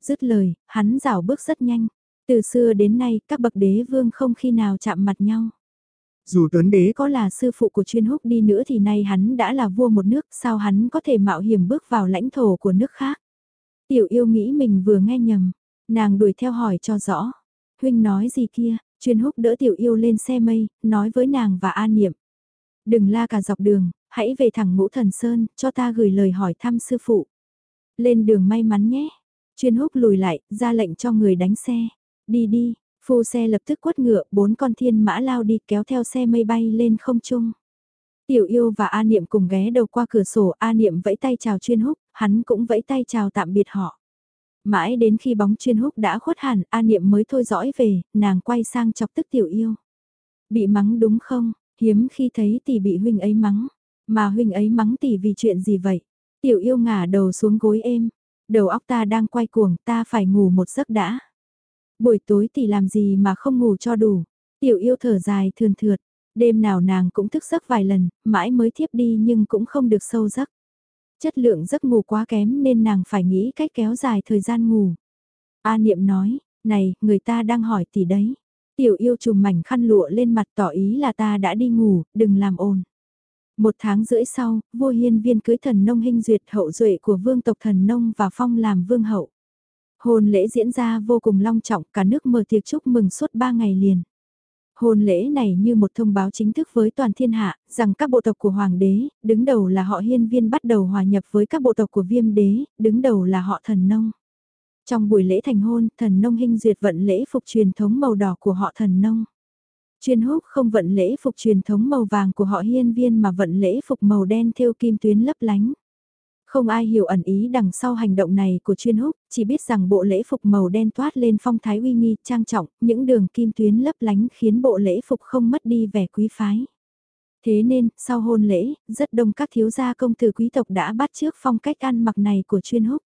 Dứt lời, hắn rảo bước rất nhanh. Từ xưa đến nay, các bậc đế vương không khi nào chạm mặt nhau. Dù tuấn đế có là sư phụ của chuyên húc đi nữa thì nay hắn đã là vua một nước, sao hắn có thể mạo hiểm bước vào lãnh thổ của nước khác. Tiểu yêu nghĩ mình vừa nghe nhầm, nàng đuổi theo hỏi cho rõ. Huynh nói gì kia, chuyên húc đỡ tiểu yêu lên xe mây, nói với nàng và an niệm. Đừng la cả dọc đường, hãy về thẳng ngũ thần sơn, cho ta gửi lời hỏi thăm sư phụ. Lên đường may mắn nhé. Chuyên húc lùi lại, ra lệnh cho người đánh xe. Đi đi, phu xe lập tức quất ngựa, bốn con thiên mã lao đi kéo theo xe mây bay lên không trung. Tiểu yêu và A Niệm cùng ghé đầu qua cửa sổ, A Niệm vẫy tay chào chuyên húc, hắn cũng vẫy tay chào tạm biệt họ. Mãi đến khi bóng chuyên húc đã khuất hẳn, A Niệm mới thôi dõi về, nàng quay sang chọc tức tiểu yêu. Bị mắng đúng không, hiếm khi thấy tỷ bị huynh ấy mắng, mà huynh ấy mắng tỷ vì chuyện gì vậy? Tiểu yêu ngả đầu xuống gối êm, đầu óc ta đang quay cuồng, ta phải ngủ một giấc đã. Buổi tối tỷ làm gì mà không ngủ cho đủ? Tiểu yêu thở dài thườn thượt, đêm nào nàng cũng thức giấc vài lần, mãi mới thiếp đi nhưng cũng không được sâu giấc. Chất lượng giấc ngủ quá kém nên nàng phải nghĩ cách kéo dài thời gian ngủ. A Niệm nói, này, người ta đang hỏi tỷ đấy. Tiểu yêu trùm mảnh khăn lụa lên mặt tỏ ý là ta đã đi ngủ, đừng làm ồn. Một tháng rưỡi sau, vua hiên viên cưới thần nông hình duyệt hậu duệ của vương tộc thần nông và phong làm vương hậu. Hôn lễ diễn ra vô cùng long trọng, cả nước mở tiệc chúc mừng suốt ba ngày liền. Hôn lễ này như một thông báo chính thức với toàn thiên hạ, rằng các bộ tộc của Hoàng đế, đứng đầu là họ hiên viên bắt đầu hòa nhập với các bộ tộc của viêm đế, đứng đầu là họ thần nông. Trong buổi lễ thành hôn, thần nông hình duyệt vận lễ phục truyền thống màu đỏ của họ thần nông. Chuyên húc không vận lễ phục truyền thống màu vàng của họ hiên viên mà vận lễ phục màu đen theo kim tuyến lấp lánh. Không ai hiểu ẩn ý đằng sau hành động này của chuyên húc, chỉ biết rằng bộ lễ phục màu đen toát lên phong thái uy nghi, trang trọng, những đường kim tuyến lấp lánh khiến bộ lễ phục không mất đi vẻ quý phái. Thế nên, sau hôn lễ, rất đông các thiếu gia công tử quý tộc đã bắt trước phong cách ăn mặc này của chuyên húc.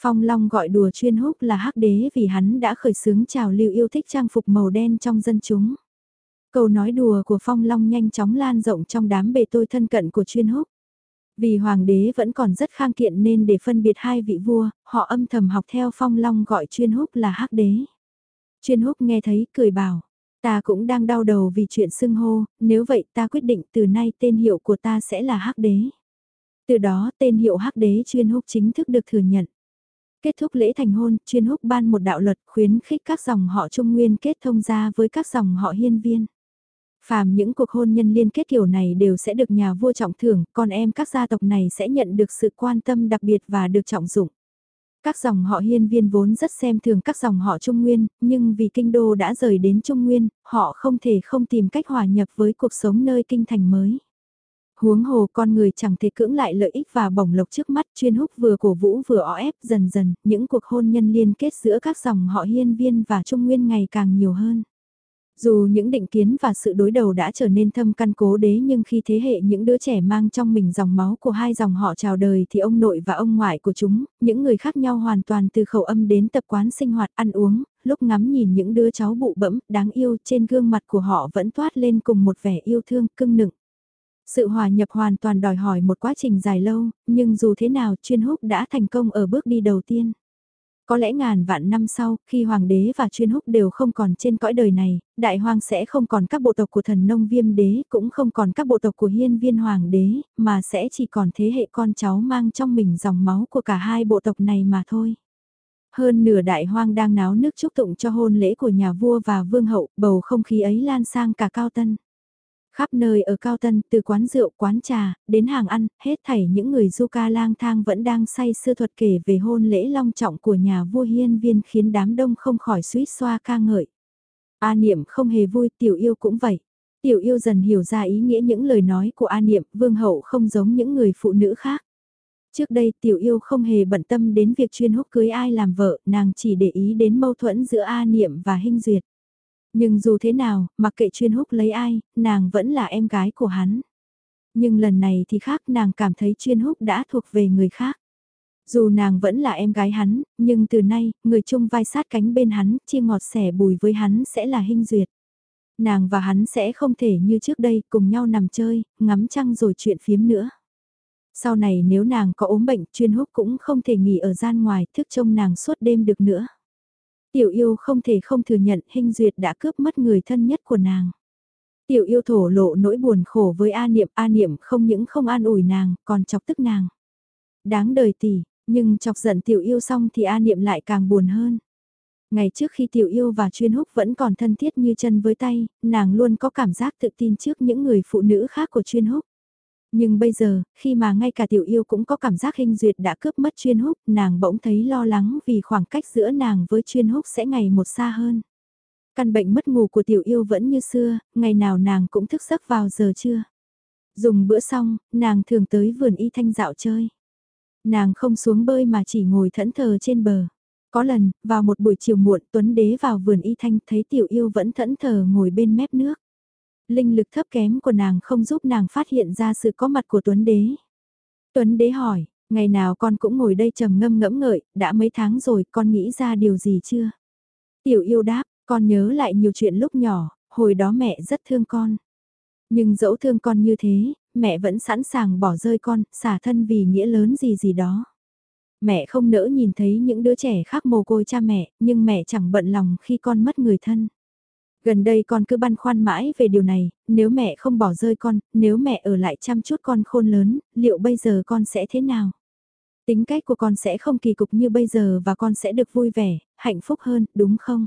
Phong Long gọi đùa chuyên húc là hắc đế vì hắn đã khởi xướng trào lưu yêu thích trang phục màu đen trong dân chúng. Câu nói đùa của Phong Long nhanh chóng lan rộng trong đám bề tôi thân cận của chuyên húc. Vì hoàng đế vẫn còn rất khang kiện nên để phân biệt hai vị vua, họ âm thầm học theo Phong Long gọi chuyên húc là hắc đế. Chuyên húc nghe thấy cười bảo, ta cũng đang đau đầu vì chuyện xưng hô, nếu vậy ta quyết định từ nay tên hiệu của ta sẽ là hắc đế. Từ đó tên hiệu hắc đế chuyên húc chính thức được thừa nhận. Kết thúc lễ thành hôn, chuyên húc ban một đạo luật khuyến khích các dòng họ Trung Nguyên kết thông gia với các dòng họ hiên viên. Phàm những cuộc hôn nhân liên kết kiểu này đều sẽ được nhà vua trọng thưởng, con em các gia tộc này sẽ nhận được sự quan tâm đặc biệt và được trọng dụng. Các dòng họ hiên viên vốn rất xem thường các dòng họ Trung Nguyên, nhưng vì kinh đô đã rời đến Trung Nguyên, họ không thể không tìm cách hòa nhập với cuộc sống nơi kinh thành mới. Huống hồ con người chẳng thể cưỡng lại lợi ích và bổng lộc trước mắt chuyên húc vừa cổ vũ vừa ó ép dần dần, những cuộc hôn nhân liên kết giữa các dòng họ hiên viên và Trung Nguyên ngày càng nhiều hơn. Dù những định kiến và sự đối đầu đã trở nên thâm căn cố đế nhưng khi thế hệ những đứa trẻ mang trong mình dòng máu của hai dòng họ chào đời thì ông nội và ông ngoại của chúng, những người khác nhau hoàn toàn từ khẩu âm đến tập quán sinh hoạt ăn uống, lúc ngắm nhìn những đứa cháu bụ bẫm, đáng yêu trên gương mặt của họ vẫn toát lên cùng một vẻ yêu thương cưng nựng. Sự hòa nhập hoàn toàn đòi hỏi một quá trình dài lâu, nhưng dù thế nào chuyên húc đã thành công ở bước đi đầu tiên. Có lẽ ngàn vạn năm sau, khi hoàng đế và chuyên húc đều không còn trên cõi đời này, đại hoang sẽ không còn các bộ tộc của thần nông viêm đế, cũng không còn các bộ tộc của hiên viên hoàng đế, mà sẽ chỉ còn thế hệ con cháu mang trong mình dòng máu của cả hai bộ tộc này mà thôi. Hơn nửa đại hoang đang náo nước chúc tụng cho hôn lễ của nhà vua và vương hậu, bầu không khí ấy lan sang cả cao tân. Khắp nơi ở Cao Tân, từ quán rượu, quán trà, đến hàng ăn, hết thảy những người du ca lang thang vẫn đang say sưa thuật kể về hôn lễ long trọng của nhà vua hiên viên khiến đám đông không khỏi suýt xoa ca ngợi. A Niệm không hề vui, tiểu yêu cũng vậy. Tiểu yêu dần hiểu ra ý nghĩa những lời nói của A Niệm, vương hậu không giống những người phụ nữ khác. Trước đây tiểu yêu không hề bận tâm đến việc chuyên húc cưới ai làm vợ, nàng chỉ để ý đến mâu thuẫn giữa A Niệm và Hinh Duyệt. Nhưng dù thế nào, mặc kệ chuyên húc lấy ai, nàng vẫn là em gái của hắn. Nhưng lần này thì khác nàng cảm thấy chuyên húc đã thuộc về người khác. Dù nàng vẫn là em gái hắn, nhưng từ nay, người chung vai sát cánh bên hắn, chia ngọt sẻ bùi với hắn sẽ là hình duyệt. Nàng và hắn sẽ không thể như trước đây cùng nhau nằm chơi, ngắm trăng rồi chuyện phiếm nữa. Sau này nếu nàng có ốm bệnh, chuyên húc cũng không thể nghỉ ở gian ngoài, thức trông nàng suốt đêm được nữa. Tiểu yêu không thể không thừa nhận hình duyệt đã cướp mất người thân nhất của nàng. Tiểu yêu thổ lộ nỗi buồn khổ với A Niệm, A Niệm không những không an ủi nàng, còn chọc tức nàng. Đáng đời tỷ, nhưng chọc giận tiểu yêu xong thì A Niệm lại càng buồn hơn. Ngày trước khi tiểu yêu và chuyên húc vẫn còn thân thiết như chân với tay, nàng luôn có cảm giác tự tin trước những người phụ nữ khác của chuyên húc. Nhưng bây giờ, khi mà ngay cả tiểu yêu cũng có cảm giác hình duyệt đã cướp mất chuyên húc, nàng bỗng thấy lo lắng vì khoảng cách giữa nàng với chuyên húc sẽ ngày một xa hơn. Căn bệnh mất ngủ của tiểu yêu vẫn như xưa, ngày nào nàng cũng thức giấc vào giờ trưa. Dùng bữa xong, nàng thường tới vườn y thanh dạo chơi. Nàng không xuống bơi mà chỉ ngồi thẫn thờ trên bờ. Có lần, vào một buổi chiều muộn Tuấn Đế vào vườn y thanh thấy tiểu yêu vẫn thẫn thờ ngồi bên mép nước linh lực thấp kém của nàng không giúp nàng phát hiện ra sự có mặt của Tuấn Đế. Tuấn Đế hỏi, ngày nào con cũng ngồi đây trầm ngâm ngẫm ngợi, đã mấy tháng rồi con nghĩ ra điều gì chưa? Tiểu yêu đáp, con nhớ lại nhiều chuyện lúc nhỏ, hồi đó mẹ rất thương con. Nhưng dẫu thương con như thế, mẹ vẫn sẵn sàng bỏ rơi con, xả thân vì nghĩa lớn gì gì đó. Mẹ không nỡ nhìn thấy những đứa trẻ khác mồ côi cha mẹ, nhưng mẹ chẳng bận lòng khi con mất người thân. Gần đây con cứ băn khoăn mãi về điều này, nếu mẹ không bỏ rơi con, nếu mẹ ở lại chăm chút con khôn lớn, liệu bây giờ con sẽ thế nào? Tính cách của con sẽ không kỳ cục như bây giờ và con sẽ được vui vẻ, hạnh phúc hơn, đúng không?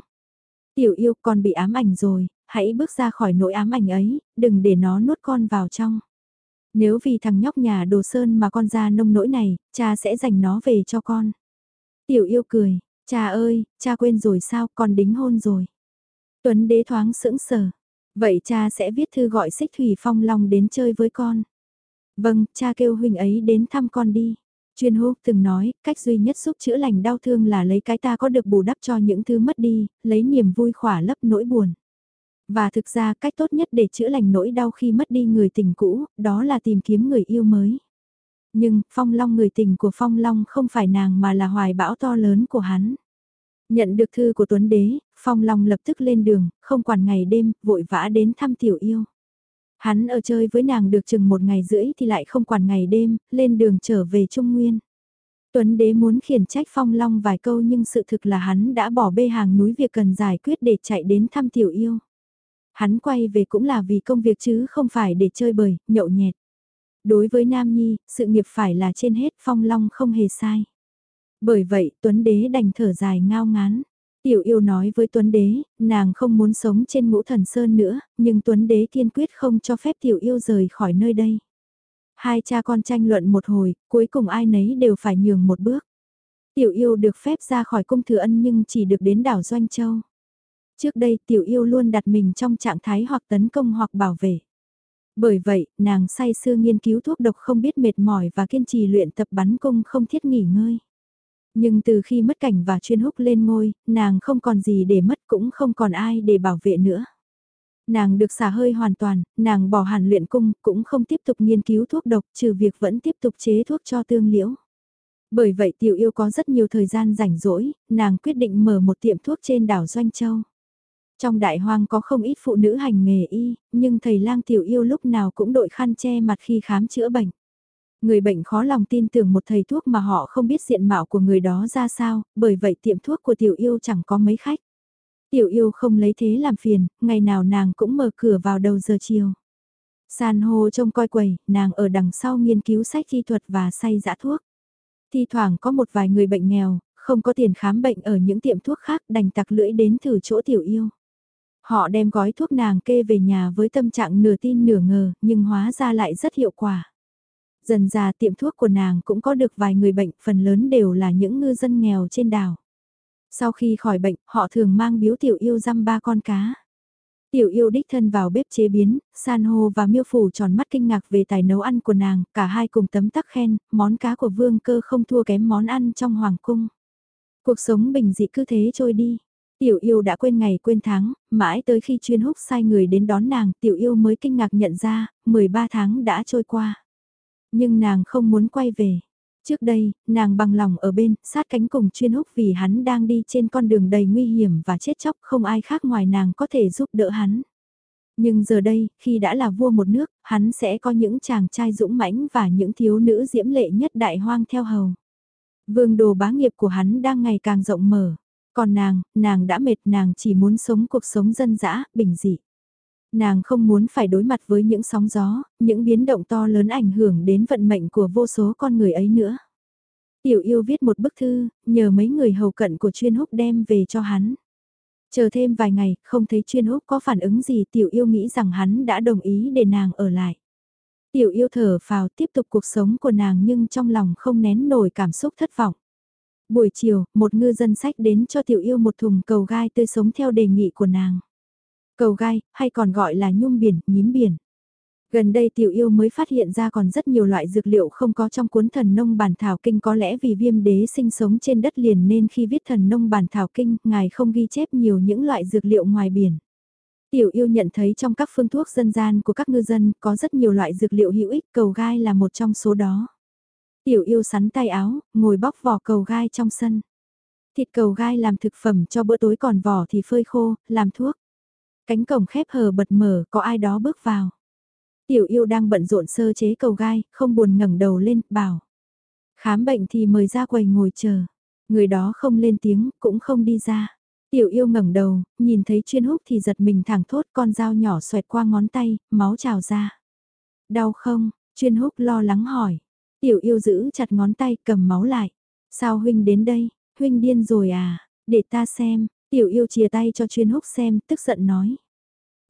Tiểu yêu con bị ám ảnh rồi, hãy bước ra khỏi nỗi ám ảnh ấy, đừng để nó nuốt con vào trong. Nếu vì thằng nhóc nhà đồ sơn mà con ra nông nỗi này, cha sẽ dành nó về cho con. Tiểu yêu cười, cha ơi, cha quên rồi sao, con đính hôn rồi. Tuấn đế thoáng sững sờ. Vậy cha sẽ viết thư gọi xích thủy phong long đến chơi với con. Vâng, cha kêu huynh ấy đến thăm con đi. Chuyên húc từng nói, cách duy nhất giúp chữa lành đau thương là lấy cái ta có được bù đắp cho những thứ mất đi, lấy niềm vui khỏa lấp nỗi buồn. Và thực ra cách tốt nhất để chữa lành nỗi đau khi mất đi người tình cũ, đó là tìm kiếm người yêu mới. Nhưng, Phong Long người tình của Phong Long không phải nàng mà là hoài bão to lớn của hắn. Nhận được thư của Tuấn Đế, Phong Long lập tức lên đường, không quản ngày đêm, vội vã đến thăm tiểu yêu. Hắn ở chơi với nàng được chừng một ngày rưỡi thì lại không quản ngày đêm, lên đường trở về Trung Nguyên. Tuấn Đế muốn khiển trách Phong Long vài câu nhưng sự thực là hắn đã bỏ bê hàng núi việc cần giải quyết để chạy đến thăm tiểu yêu. Hắn quay về cũng là vì công việc chứ không phải để chơi bời, nhậu nhẹt. Đối với Nam Nhi, sự nghiệp phải là trên hết Phong Long không hề sai. Bởi vậy Tuấn Đế đành thở dài ngao ngán. Tiểu yêu nói với Tuấn Đế, nàng không muốn sống trên ngũ thần sơn nữa, nhưng Tuấn Đế kiên quyết không cho phép tiểu yêu rời khỏi nơi đây. Hai cha con tranh luận một hồi, cuối cùng ai nấy đều phải nhường một bước. Tiểu yêu được phép ra khỏi cung thừa ân nhưng chỉ được đến đảo Doanh Châu. Trước đây tiểu yêu luôn đặt mình trong trạng thái hoặc tấn công hoặc bảo vệ. Bởi vậy, nàng say sưa nghiên cứu thuốc độc không biết mệt mỏi và kiên trì luyện tập bắn cung không thiết nghỉ ngơi. Nhưng từ khi mất cảnh và chuyên húc lên ngôi, nàng không còn gì để mất cũng không còn ai để bảo vệ nữa. Nàng được xả hơi hoàn toàn, nàng bỏ hẳn luyện cung, cũng không tiếp tục nghiên cứu thuốc độc trừ việc vẫn tiếp tục chế thuốc cho tương liễu. Bởi vậy tiểu yêu có rất nhiều thời gian rảnh rỗi, nàng quyết định mở một tiệm thuốc trên đảo Doanh Châu. Trong đại hoang có không ít phụ nữ hành nghề y, nhưng thầy lang tiểu yêu lúc nào cũng đội khăn che mặt khi khám chữa bệnh. Người bệnh khó lòng tin tưởng một thầy thuốc mà họ không biết diện mạo của người đó ra sao, bởi vậy tiệm thuốc của tiểu yêu chẳng có mấy khách. Tiểu yêu không lấy thế làm phiền, ngày nào nàng cũng mở cửa vào đầu giờ chiều. San hô trông coi quầy, nàng ở đằng sau nghiên cứu sách thi thuật và say dã thuốc. Thi thoảng có một vài người bệnh nghèo, không có tiền khám bệnh ở những tiệm thuốc khác đành tặc lưỡi đến thử chỗ tiểu yêu. Họ đem gói thuốc nàng kê về nhà với tâm trạng nửa tin nửa ngờ, nhưng hóa ra lại rất hiệu quả. Dần ra tiệm thuốc của nàng cũng có được vài người bệnh, phần lớn đều là những ngư dân nghèo trên đảo. Sau khi khỏi bệnh, họ thường mang biếu tiểu yêu răm ba con cá. Tiểu yêu đích thân vào bếp chế biến, san hô và miêu phủ tròn mắt kinh ngạc về tài nấu ăn của nàng, cả hai cùng tấm tắc khen, món cá của vương cơ không thua kém món ăn trong hoàng cung. Cuộc sống bình dị cứ thế trôi đi. Tiểu yêu đã quên ngày quên tháng, mãi tới khi chuyên húc sai người đến đón nàng, tiểu yêu mới kinh ngạc nhận ra, 13 tháng đã trôi qua. Nhưng nàng không muốn quay về. Trước đây, nàng bằng lòng ở bên, sát cánh cùng chuyên húc vì hắn đang đi trên con đường đầy nguy hiểm và chết chóc không ai khác ngoài nàng có thể giúp đỡ hắn. Nhưng giờ đây, khi đã là vua một nước, hắn sẽ có những chàng trai dũng mãnh và những thiếu nữ diễm lệ nhất đại hoang theo hầu. Vương đồ bá nghiệp của hắn đang ngày càng rộng mở. Còn nàng, nàng đã mệt nàng chỉ muốn sống cuộc sống dân dã, bình dị. Nàng không muốn phải đối mặt với những sóng gió, những biến động to lớn ảnh hưởng đến vận mệnh của vô số con người ấy nữa. Tiểu yêu viết một bức thư, nhờ mấy người hầu cận của chuyên húc đem về cho hắn. Chờ thêm vài ngày, không thấy chuyên húc có phản ứng gì tiểu yêu nghĩ rằng hắn đã đồng ý để nàng ở lại. Tiểu yêu thở phào tiếp tục cuộc sống của nàng nhưng trong lòng không nén nổi cảm xúc thất vọng. Buổi chiều, một ngư dân sách đến cho tiểu yêu một thùng cầu gai tươi sống theo đề nghị của nàng. Cầu gai, hay còn gọi là nhung biển, nhím biển. Gần đây tiểu yêu mới phát hiện ra còn rất nhiều loại dược liệu không có trong cuốn thần nông bản thảo kinh có lẽ vì viêm đế sinh sống trên đất liền nên khi viết thần nông bản thảo kinh, ngài không ghi chép nhiều những loại dược liệu ngoài biển. Tiểu yêu nhận thấy trong các phương thuốc dân gian của các ngư dân có rất nhiều loại dược liệu hữu ích cầu gai là một trong số đó. Tiểu yêu sắn tay áo, ngồi bóc vỏ cầu gai trong sân. Thịt cầu gai làm thực phẩm cho bữa tối còn vỏ thì phơi khô, làm thuốc. Cánh cổng khép hờ bật mở, có ai đó bước vào. Tiểu yêu đang bận rộn sơ chế cầu gai, không buồn ngẩng đầu lên, bảo. Khám bệnh thì mời ra quầy ngồi chờ. Người đó không lên tiếng, cũng không đi ra. Tiểu yêu ngẩng đầu, nhìn thấy chuyên húc thì giật mình thẳng thốt con dao nhỏ xoẹt qua ngón tay, máu trào ra. Đau không? Chuyên húc lo lắng hỏi. Tiểu yêu giữ chặt ngón tay cầm máu lại. Sao huynh đến đây? Huynh điên rồi à? Để ta xem. Tiểu yêu chia tay cho chuyên húc xem, tức giận nói.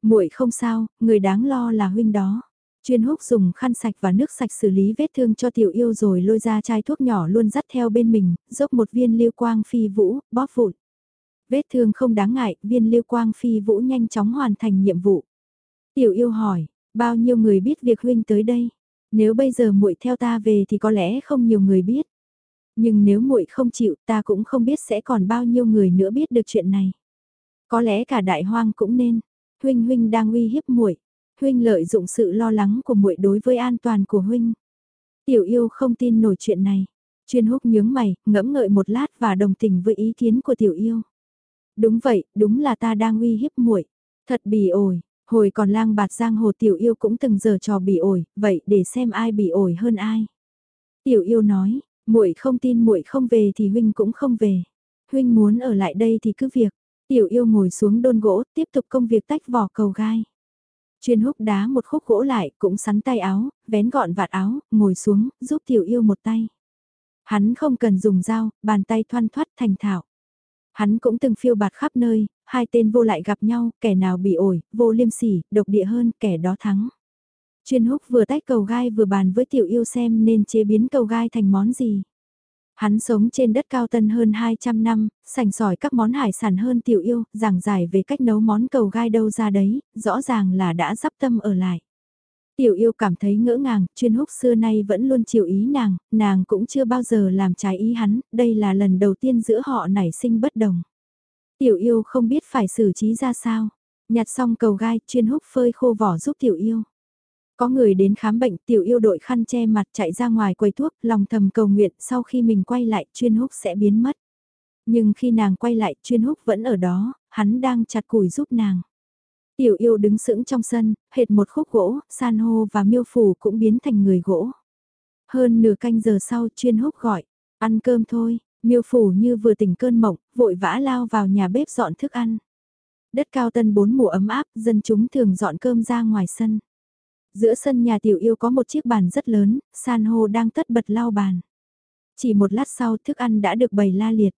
muội không sao, người đáng lo là huynh đó. Chuyên húc dùng khăn sạch và nước sạch xử lý vết thương cho tiểu yêu rồi lôi ra chai thuốc nhỏ luôn dắt theo bên mình, dốc một viên liêu quang phi vũ, bóp vụn. Vết thương không đáng ngại, viên liêu quang phi vũ nhanh chóng hoàn thành nhiệm vụ. Tiểu yêu hỏi, bao nhiêu người biết việc huynh tới đây? Nếu bây giờ muội theo ta về thì có lẽ không nhiều người biết. Nhưng nếu muội không chịu ta cũng không biết sẽ còn bao nhiêu người nữa biết được chuyện này. Có lẽ cả đại hoang cũng nên. Huynh huynh đang uy hiếp muội. Huynh lợi dụng sự lo lắng của muội đối với an toàn của huynh. Tiểu yêu không tin nổi chuyện này. Chuyên húc nhướng mày, ngẫm ngợi một lát và đồng tình với ý kiến của tiểu yêu. Đúng vậy, đúng là ta đang uy hiếp muội. Thật bỉ ổi, hồi còn lang bạt giang hồ tiểu yêu cũng từng giờ trò bỉ ổi, vậy để xem ai bỉ ổi hơn ai. Tiểu yêu nói, muội không tin muội không về thì huynh cũng không về. Huynh muốn ở lại đây thì cứ việc. Tiểu yêu ngồi xuống đôn gỗ, tiếp tục công việc tách vỏ cầu gai. Chuyên húc đá một khúc gỗ lại, cũng sắn tay áo, vén gọn vạt áo, ngồi xuống, giúp tiểu yêu một tay. Hắn không cần dùng dao, bàn tay thoăn thoát thành thạo. Hắn cũng từng phiêu bạt khắp nơi, hai tên vô lại gặp nhau, kẻ nào bị ổi, vô liêm sỉ, độc địa hơn, kẻ đó thắng. Chuyên húc vừa tách cầu gai vừa bàn với tiểu yêu xem nên chế biến cầu gai thành món gì. Hắn sống trên đất cao tân hơn 200 năm, sành sỏi các món hải sản hơn tiểu yêu, giảng giải về cách nấu món cầu gai đâu ra đấy, rõ ràng là đã dắp tâm ở lại. Tiểu yêu cảm thấy ngỡ ngàng, chuyên húc xưa nay vẫn luôn chiều ý nàng, nàng cũng chưa bao giờ làm trái ý hắn, đây là lần đầu tiên giữa họ nảy sinh bất đồng. Tiểu yêu không biết phải xử trí ra sao. Nhặt xong cầu gai, chuyên húc phơi khô vỏ giúp tiểu yêu. Có người đến khám bệnh, tiểu yêu đội khăn che mặt chạy ra ngoài quầy thuốc, lòng thầm cầu nguyện sau khi mình quay lại, chuyên húc sẽ biến mất. Nhưng khi nàng quay lại, chuyên húc vẫn ở đó, hắn đang chặt củi giúp nàng. Tiểu yêu đứng sững trong sân, hệt một khúc gỗ, san hô và miêu phủ cũng biến thành người gỗ. Hơn nửa canh giờ sau chuyên húc gọi, ăn cơm thôi, miêu phủ như vừa tỉnh cơn mộng, vội vã lao vào nhà bếp dọn thức ăn. Đất cao tân bốn mùa ấm áp, dân chúng thường dọn cơm ra ngoài sân. Giữa sân nhà tiểu yêu có một chiếc bàn rất lớn, san hô đang tất bật lau bàn. Chỉ một lát sau thức ăn đã được bày la liệt.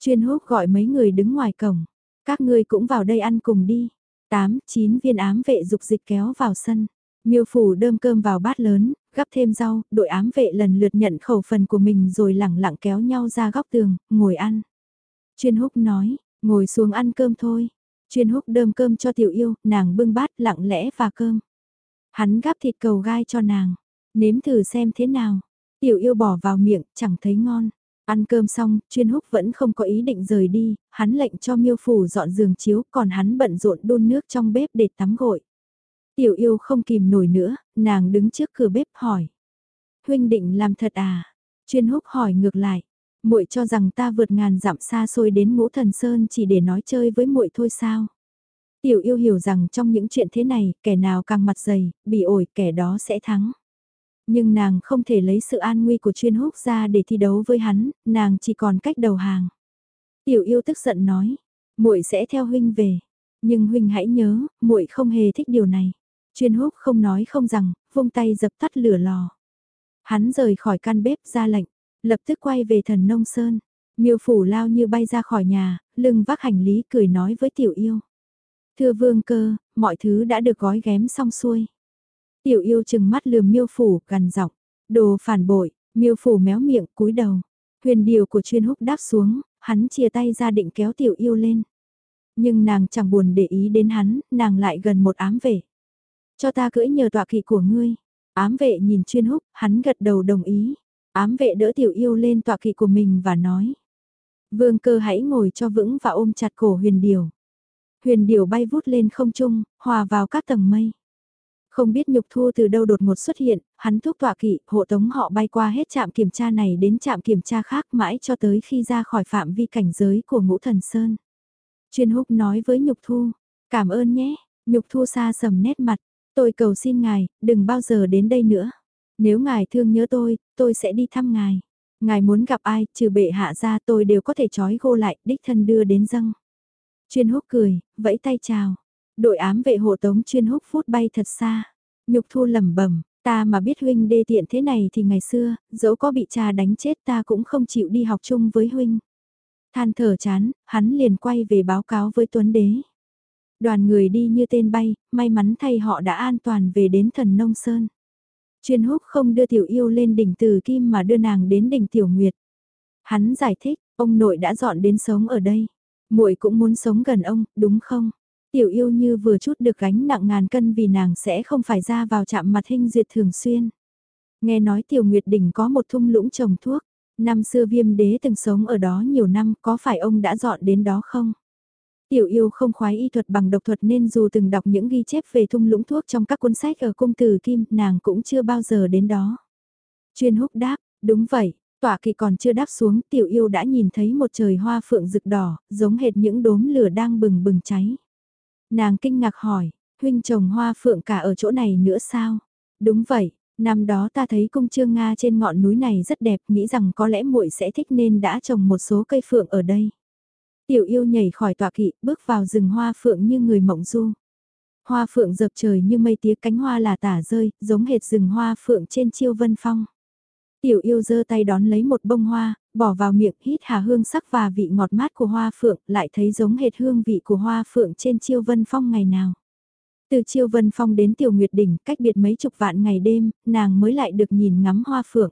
Chuyên húc gọi mấy người đứng ngoài cổng. Các ngươi cũng vào đây ăn cùng đi. Tám, chín viên ám vệ dục dịch kéo vào sân. Miêu phủ đơm cơm vào bát lớn, gắp thêm rau, đội ám vệ lần lượt nhận khẩu phần của mình rồi lẳng lặng kéo nhau ra góc tường, ngồi ăn. Chuyên húc nói, ngồi xuống ăn cơm thôi. Chuyên húc đơm cơm cho tiểu yêu, nàng bưng bát lặng lẽ và cơm. Hắn gắp thịt cầu gai cho nàng, nếm thử xem thế nào. Tiểu yêu bỏ vào miệng, chẳng thấy ngon. Ăn cơm xong, chuyên húc vẫn không có ý định rời đi, hắn lệnh cho miêu phủ dọn giường chiếu, còn hắn bận rộn đun nước trong bếp để tắm gội. Tiểu yêu không kìm nổi nữa, nàng đứng trước cửa bếp hỏi. Huynh định làm thật à? Chuyên húc hỏi ngược lại. muội cho rằng ta vượt ngàn dặm xa xôi đến ngũ thần sơn chỉ để nói chơi với muội thôi sao? Tiểu yêu hiểu rằng trong những chuyện thế này, kẻ nào càng mặt dày, bị ổi, kẻ đó sẽ thắng. Nhưng nàng không thể lấy sự an nguy của chuyên húc ra để thi đấu với hắn, nàng chỉ còn cách đầu hàng. Tiểu yêu tức giận nói, muội sẽ theo huynh về, nhưng huynh hãy nhớ, muội không hề thích điều này. Chuyên húc không nói không rằng, vung tay dập tắt lửa lò. Hắn rời khỏi căn bếp ra lệnh, lập tức quay về thần nông sơn. Miêu phủ lao như bay ra khỏi nhà, lưng vác hành lý cười nói với tiểu yêu. Thưa vương cơ, mọi thứ đã được gói ghém xong xuôi. Tiểu yêu chừng mắt lườm miêu phủ, gần giọng, đồ phản bội, miêu phủ méo miệng, cúi đầu. Huyền điều của chuyên húc đáp xuống, hắn chia tay ra định kéo tiểu yêu lên. Nhưng nàng chẳng buồn để ý đến hắn, nàng lại gần một ám vệ. Cho ta cưỡi nhờ tọa kỵ của ngươi. Ám vệ nhìn chuyên húc, hắn gật đầu đồng ý. Ám vệ đỡ tiểu yêu lên tọa kỵ của mình và nói. Vương cơ hãy ngồi cho vững và ôm chặt cổ huyền điều. Huyền điểu bay vút lên không trung, hòa vào các tầng mây. Không biết nhục thu từ đâu đột ngột xuất hiện, hắn thúc tọa kỵ, hộ tống họ bay qua hết trạm kiểm tra này đến trạm kiểm tra khác mãi cho tới khi ra khỏi phạm vi cảnh giới của ngũ thần sơn. Chuyên húc nói với nhục thu, cảm ơn nhé, nhục thu xa sầm nét mặt, tôi cầu xin ngài, đừng bao giờ đến đây nữa. Nếu ngài thương nhớ tôi, tôi sẽ đi thăm ngài. Ngài muốn gặp ai, trừ bệ hạ ra tôi đều có thể trói gô lại, đích thân đưa đến dâng. Chuyên húc cười, vẫy tay chào. Đội ám vệ hộ tống chuyên húc phút bay thật xa. Nhục thu lẩm bẩm ta mà biết huynh đê tiện thế này thì ngày xưa, dẫu có bị cha đánh chết ta cũng không chịu đi học chung với huynh. Than thở chán, hắn liền quay về báo cáo với Tuấn Đế. Đoàn người đi như tên bay, may mắn thay họ đã an toàn về đến thần nông sơn. Chuyên húc không đưa tiểu yêu lên đỉnh từ kim mà đưa nàng đến đỉnh tiểu nguyệt. Hắn giải thích, ông nội đã dọn đến sống ở đây muội cũng muốn sống gần ông, đúng không? Tiểu yêu như vừa chút được gánh nặng ngàn cân vì nàng sẽ không phải ra vào chạm mặt hình duyệt thường xuyên. Nghe nói tiểu nguyệt đỉnh có một thung lũng trồng thuốc. Năm xưa viêm đế từng sống ở đó nhiều năm, có phải ông đã dọn đến đó không? Tiểu yêu không khoái y thuật bằng độc thuật nên dù từng đọc những ghi chép về thung lũng thuốc trong các cuốn sách ở cung từ kim, nàng cũng chưa bao giờ đến đó. Chuyên húc đáp, đúng vậy, tọa kỵ còn chưa đáp xuống, tiểu yêu đã nhìn thấy một trời hoa phượng rực đỏ, giống hệt những đốm lửa đang bừng bừng cháy. Nàng kinh ngạc hỏi, huynh trồng hoa phượng cả ở chỗ này nữa sao? Đúng vậy, năm đó ta thấy cung trương Nga trên ngọn núi này rất đẹp, nghĩ rằng có lẽ muội sẽ thích nên đã trồng một số cây phượng ở đây. Tiểu yêu nhảy khỏi tọa kỵ, bước vào rừng hoa phượng như người mộng du. Hoa phượng dập trời như mây tía cánh hoa là tả rơi, giống hệt rừng hoa phượng trên chiêu vân phong. Tiểu yêu giơ tay đón lấy một bông hoa, bỏ vào miệng hít hà hương sắc và vị ngọt mát của hoa phượng, lại thấy giống hệt hương vị của hoa phượng trên chiêu vân phong ngày nào. Từ chiêu vân phong đến tiểu nguyệt đỉnh, cách biệt mấy chục vạn ngày đêm, nàng mới lại được nhìn ngắm hoa phượng.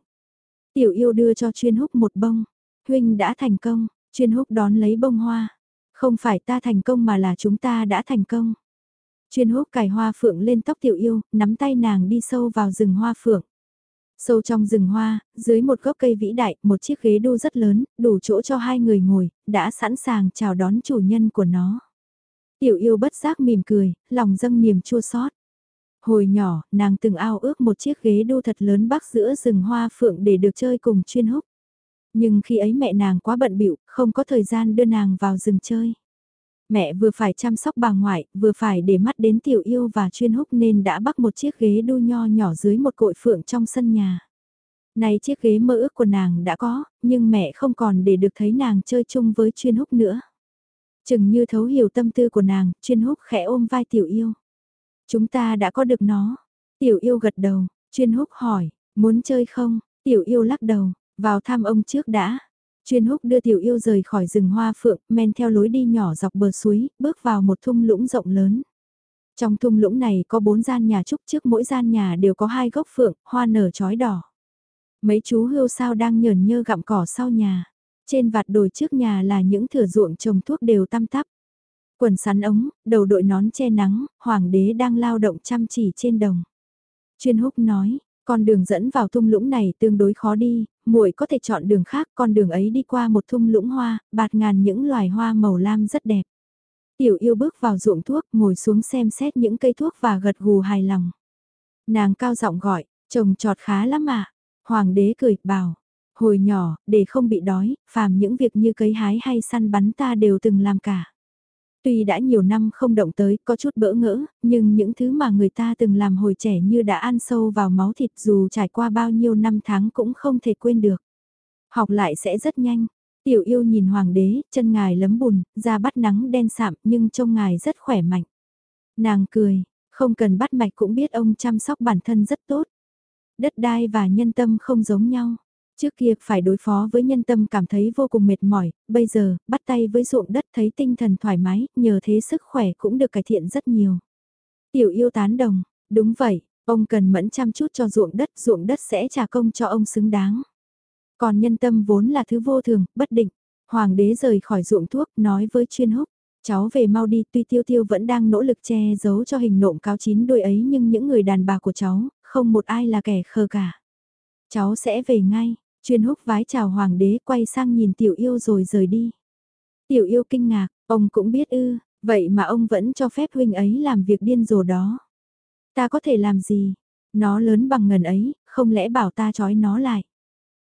Tiểu yêu đưa cho chuyên húc một bông. Huynh đã thành công, chuyên húc đón lấy bông hoa. Không phải ta thành công mà là chúng ta đã thành công. Chuyên húc cài hoa phượng lên tóc tiểu yêu, nắm tay nàng đi sâu vào rừng hoa phượng. Sâu trong rừng hoa, dưới một gốc cây vĩ đại, một chiếc ghế đu rất lớn, đủ chỗ cho hai người ngồi, đã sẵn sàng chào đón chủ nhân của nó. Tiểu yêu bất giác mỉm cười, lòng dâng niềm chua xót. Hồi nhỏ, nàng từng ao ước một chiếc ghế đu thật lớn bắc giữa rừng hoa phượng để được chơi cùng chuyên húc. Nhưng khi ấy mẹ nàng quá bận bịu, không có thời gian đưa nàng vào rừng chơi. Mẹ vừa phải chăm sóc bà ngoại, vừa phải để mắt đến tiểu yêu và chuyên húc nên đã bắt một chiếc ghế đu nho nhỏ dưới một cội phượng trong sân nhà. Này chiếc ghế mơ ước của nàng đã có, nhưng mẹ không còn để được thấy nàng chơi chung với chuyên húc nữa. Chừng như thấu hiểu tâm tư của nàng, chuyên húc khẽ ôm vai tiểu yêu. Chúng ta đã có được nó. Tiểu yêu gật đầu, chuyên húc hỏi, muốn chơi không? Tiểu yêu lắc đầu, vào thăm ông trước đã. Chuyên húc đưa tiểu yêu rời khỏi rừng hoa phượng, men theo lối đi nhỏ dọc bờ suối, bước vào một thung lũng rộng lớn. Trong thung lũng này có bốn gian nhà trúc trước mỗi gian nhà đều có hai gốc phượng, hoa nở chói đỏ. Mấy chú hươu sao đang nhờn nhơ gặm cỏ sau nhà. Trên vạt đồi trước nhà là những thửa ruộng trồng thuốc đều tăm tắp. Quần sắn ống, đầu đội nón che nắng, hoàng đế đang lao động chăm chỉ trên đồng. Chuyên húc nói, con đường dẫn vào thung lũng này tương đối khó đi, muội có thể chọn đường khác, con đường ấy đi qua một thung lũng hoa, bạt ngàn những loài hoa màu lam rất đẹp. Tiểu yêu bước vào ruộng thuốc, ngồi xuống xem xét những cây thuốc và gật gù hài lòng. Nàng cao giọng gọi, trồng trọt khá lắm mà. Hoàng đế cười, bảo, hồi nhỏ, để không bị đói, phàm những việc như cấy hái hay săn bắn ta đều từng làm cả. Tuy đã nhiều năm không động tới, có chút bỡ ngỡ, nhưng những thứ mà người ta từng làm hồi trẻ như đã ăn sâu vào máu thịt dù trải qua bao nhiêu năm tháng cũng không thể quên được. Học lại sẽ rất nhanh. Tiểu yêu nhìn hoàng đế, chân ngài lấm bùn, da bắt nắng đen sạm nhưng trông ngài rất khỏe mạnh. Nàng cười, không cần bắt mạch cũng biết ông chăm sóc bản thân rất tốt. Đất đai và nhân tâm không giống nhau. Trước kia phải đối phó với nhân tâm cảm thấy vô cùng mệt mỏi, bây giờ, bắt tay với ruộng đất thấy tinh thần thoải mái, nhờ thế sức khỏe cũng được cải thiện rất nhiều. Tiểu yêu tán đồng, đúng vậy, ông cần mẫn chăm chút cho ruộng đất, ruộng đất sẽ trả công cho ông xứng đáng. Còn nhân tâm vốn là thứ vô thường, bất định. Hoàng đế rời khỏi ruộng thuốc, nói với chuyên húc, cháu về mau đi, tuy tiêu tiêu vẫn đang nỗ lực che giấu cho hình nộm cáo chín đôi ấy nhưng những người đàn bà của cháu, không một ai là kẻ khờ cả. Cháu sẽ về ngay, Chuyên húc vái chào hoàng đế quay sang nhìn tiểu yêu rồi rời đi. Tiểu yêu kinh ngạc, ông cũng biết ư, vậy mà ông vẫn cho phép huynh ấy làm việc điên rồ đó. Ta có thể làm gì? Nó lớn bằng ngần ấy, không lẽ bảo ta trói nó lại?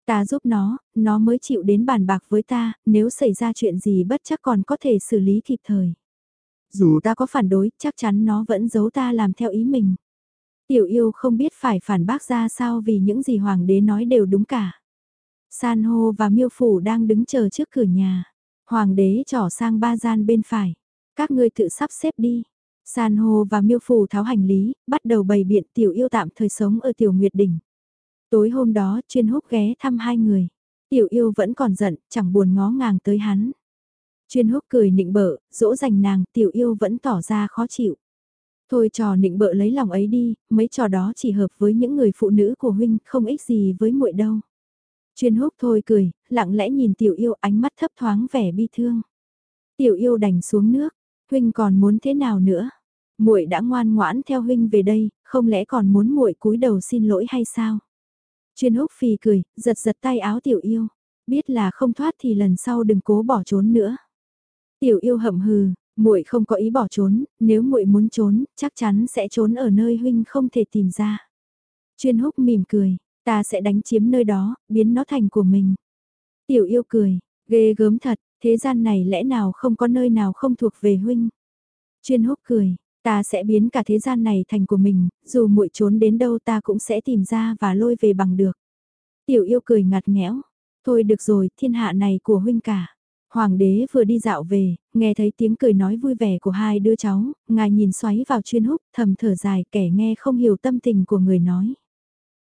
Ta giúp nó, nó mới chịu đến bàn bạc với ta, nếu xảy ra chuyện gì bất chắc còn có thể xử lý kịp thời. Dù ta có phản đối, chắc chắn nó vẫn giấu ta làm theo ý mình. Tiểu yêu không biết phải phản bác ra sao vì những gì hoàng đế nói đều đúng cả. San hô và miêu phủ đang đứng chờ trước cửa nhà. Hoàng đế trỏ sang ba gian bên phải. Các ngươi tự sắp xếp đi. San hô và miêu phủ tháo hành lý, bắt đầu bày biện tiểu yêu tạm thời sống ở tiểu nguyệt đỉnh. Tối hôm đó chuyên húc ghé thăm hai người. Tiểu yêu vẫn còn giận, chẳng buồn ngó ngàng tới hắn. Chuyên húc cười nịnh bợ, dỗ dành nàng, tiểu yêu vẫn tỏ ra khó chịu. Thôi trò nịnh bợ lấy lòng ấy đi, mấy trò đó chỉ hợp với những người phụ nữ của huynh, không ích gì với muội đâu. Chuyên húc thôi cười, lặng lẽ nhìn tiểu yêu ánh mắt thấp thoáng vẻ bi thương. Tiểu yêu đành xuống nước, huynh còn muốn thế nào nữa? Muội đã ngoan ngoãn theo huynh về đây, không lẽ còn muốn muội cúi đầu xin lỗi hay sao? Chuyên húc phì cười, giật giật tay áo tiểu yêu. Biết là không thoát thì lần sau đừng cố bỏ trốn nữa. Tiểu yêu hậm hừ, muội không có ý bỏ trốn, nếu muội muốn trốn, chắc chắn sẽ trốn ở nơi huynh không thể tìm ra. Chuyên húc mỉm cười, ta sẽ đánh chiếm nơi đó, biến nó thành của mình. Tiểu yêu cười, ghê gớm thật, thế gian này lẽ nào không có nơi nào không thuộc về huynh. Chuyên húc cười, ta sẽ biến cả thế gian này thành của mình, dù muội trốn đến đâu ta cũng sẽ tìm ra và lôi về bằng được. Tiểu yêu cười ngặt nghẽo, thôi được rồi, thiên hạ này của huynh cả. Hoàng đế vừa đi dạo về, nghe thấy tiếng cười nói vui vẻ của hai đứa cháu, ngài nhìn xoáy vào chuyên húc, thầm thở dài kẻ nghe không hiểu tâm tình của người nói.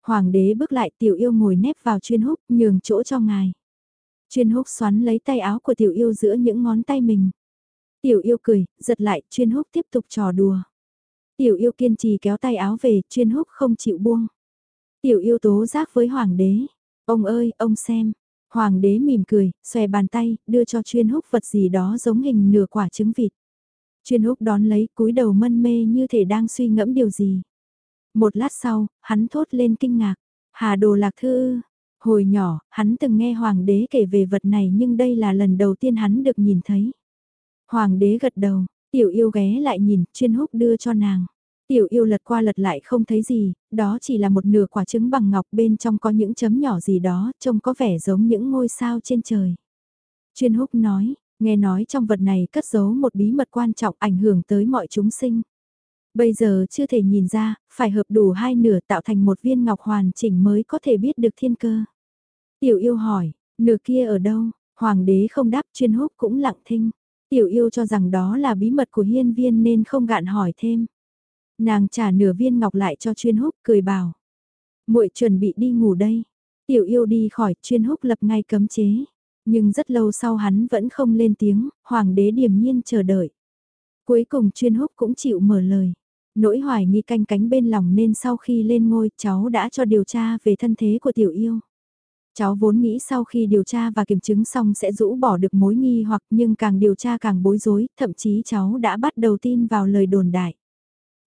Hoàng đế bước lại tiểu yêu ngồi nép vào chuyên húc, nhường chỗ cho ngài. Chuyên húc xoắn lấy tay áo của tiểu yêu giữa những ngón tay mình. Tiểu yêu cười, giật lại, chuyên húc tiếp tục trò đùa. Tiểu yêu kiên trì kéo tay áo về, chuyên húc không chịu buông. Tiểu yêu tố giác với hoàng đế. Ông ơi, ông xem, Hoàng đế mỉm cười, xòe bàn tay, đưa cho chuyên húc vật gì đó giống hình nửa quả trứng vịt. Chuyên húc đón lấy cúi đầu mân mê như thể đang suy ngẫm điều gì. Một lát sau, hắn thốt lên kinh ngạc. Hà đồ lạc thư Hồi nhỏ, hắn từng nghe hoàng đế kể về vật này nhưng đây là lần đầu tiên hắn được nhìn thấy. Hoàng đế gật đầu, tiểu yêu ghé lại nhìn, chuyên húc đưa cho nàng. Tiểu yêu lật qua lật lại không thấy gì, đó chỉ là một nửa quả trứng bằng ngọc bên trong có những chấm nhỏ gì đó, trông có vẻ giống những ngôi sao trên trời. Chuyên húc nói, nghe nói trong vật này cất giấu một bí mật quan trọng ảnh hưởng tới mọi chúng sinh. Bây giờ chưa thể nhìn ra, phải hợp đủ hai nửa tạo thành một viên ngọc hoàn chỉnh mới có thể biết được thiên cơ. Tiểu yêu hỏi, nửa kia ở đâu? Hoàng đế không đáp chuyên húc cũng lặng thinh. Tiểu yêu cho rằng đó là bí mật của hiên viên nên không gạn hỏi thêm. Nàng trả nửa viên ngọc lại cho chuyên húc cười bảo. muội chuẩn bị đi ngủ đây. Tiểu yêu đi khỏi chuyên húc lập ngay cấm chế. Nhưng rất lâu sau hắn vẫn không lên tiếng, hoàng đế điềm nhiên chờ đợi. Cuối cùng chuyên húc cũng chịu mở lời. Nỗi hoài nghi canh cánh bên lòng nên sau khi lên ngôi cháu đã cho điều tra về thân thế của tiểu yêu. Cháu vốn nghĩ sau khi điều tra và kiểm chứng xong sẽ rũ bỏ được mối nghi hoặc nhưng càng điều tra càng bối rối, thậm chí cháu đã bắt đầu tin vào lời đồn đại.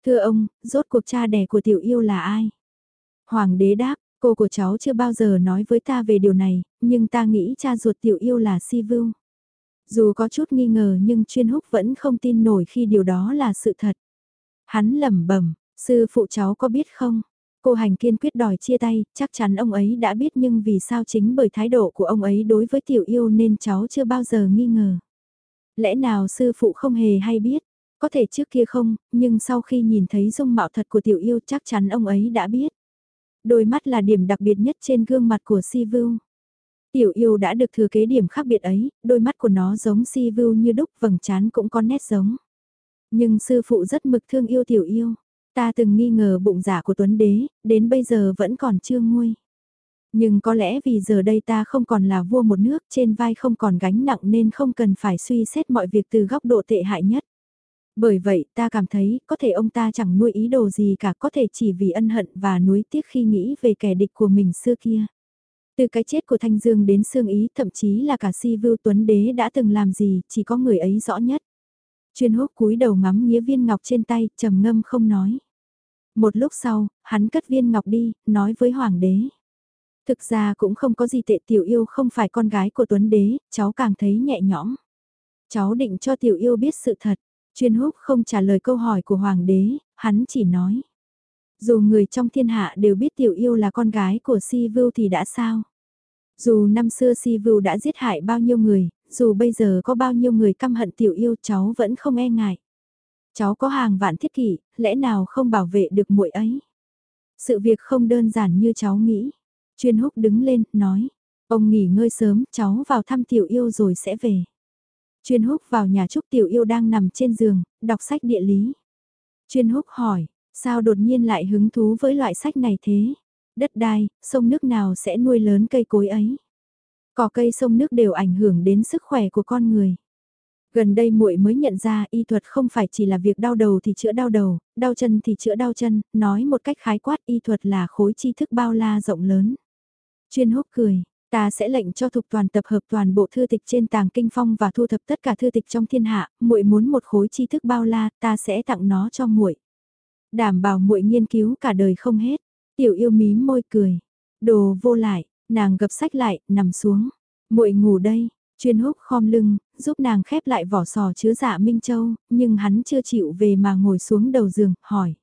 Thưa ông, rốt cuộc cha đẻ của tiểu yêu là ai? Hoàng đế đáp, cô của cháu chưa bao giờ nói với ta về điều này, nhưng ta nghĩ cha ruột tiểu yêu là Si Vưu. Dù có chút nghi ngờ nhưng chuyên húc vẫn không tin nổi khi điều đó là sự thật. Hắn lẩm bẩm, sư phụ cháu có biết không? Cô hành kiên quyết đòi chia tay, chắc chắn ông ấy đã biết nhưng vì sao chính bởi thái độ của ông ấy đối với tiểu yêu nên cháu chưa bao giờ nghi ngờ. Lẽ nào sư phụ không hề hay biết? Có thể trước kia không, nhưng sau khi nhìn thấy dung mạo thật của tiểu yêu chắc chắn ông ấy đã biết. Đôi mắt là điểm đặc biệt nhất trên gương mặt của Si Vưu. Tiểu yêu đã được thừa kế điểm khác biệt ấy, đôi mắt của nó giống Si Vưu như đúc vầng trán cũng có nét giống. Nhưng sư phụ rất mực thương yêu tiểu yêu. Ta từng nghi ngờ bụng giả của Tuấn Đế, đến bây giờ vẫn còn chưa nguôi. Nhưng có lẽ vì giờ đây ta không còn là vua một nước trên vai không còn gánh nặng nên không cần phải suy xét mọi việc từ góc độ tệ hại nhất. Bởi vậy ta cảm thấy có thể ông ta chẳng nuôi ý đồ gì cả có thể chỉ vì ân hận và nuối tiếc khi nghĩ về kẻ địch của mình xưa kia. Từ cái chết của Thanh Dương đến Sương Ý thậm chí là cả Si Vưu Tuấn Đế đã từng làm gì chỉ có người ấy rõ nhất. Chuyên húc cúi đầu ngắm nghĩa viên ngọc trên tay trầm ngâm không nói. Một lúc sau, hắn cất viên ngọc đi, nói với hoàng đế. Thực ra cũng không có gì tệ tiểu yêu không phải con gái của Tuấn Đế, cháu càng thấy nhẹ nhõm. Cháu định cho tiểu yêu biết sự thật, Chuyên húc không trả lời câu hỏi của hoàng đế, hắn chỉ nói. Dù người trong thiên hạ đều biết tiểu yêu là con gái của Si Vưu thì đã sao? Dù năm xưa Si Vưu đã giết hại bao nhiêu người, dù bây giờ có bao nhiêu người căm hận tiểu yêu cháu vẫn không e ngại. Cháu có hàng vạn thiết kỷ, lẽ nào không bảo vệ được muội ấy? Sự việc không đơn giản như cháu nghĩ. Chuyên húc đứng lên, nói. Ông nghỉ ngơi sớm, cháu vào thăm tiểu yêu rồi sẽ về. Chuyên húc vào nhà Trúc Tiểu Yêu đang nằm trên giường, đọc sách địa lý. Chuyên húc hỏi, sao đột nhiên lại hứng thú với loại sách này thế? Đất đai, sông nước nào sẽ nuôi lớn cây cối ấy? Cỏ cây sông nước đều ảnh hưởng đến sức khỏe của con người. Gần đây muội mới nhận ra y thuật không phải chỉ là việc đau đầu thì chữa đau đầu, đau chân thì chữa đau chân, nói một cách khái quát y thuật là khối tri thức bao la rộng lớn. Chuyên húc cười, ta sẽ lệnh cho thục toàn tập hợp toàn bộ thư tịch trên tàng kinh phong và thu thập tất cả thư tịch trong thiên hạ, muội muốn một khối tri thức bao la, ta sẽ tặng nó cho muội. Đảm bảo muội nghiên cứu cả đời không hết. Tiểu yêu mím môi cười, đồ vô lại, nàng gập sách lại, nằm xuống. Muội ngủ đây, chuyên húc khom lưng, giúp nàng khép lại vỏ sò chứa dạ Minh Châu, nhưng hắn chưa chịu về mà ngồi xuống đầu giường, hỏi.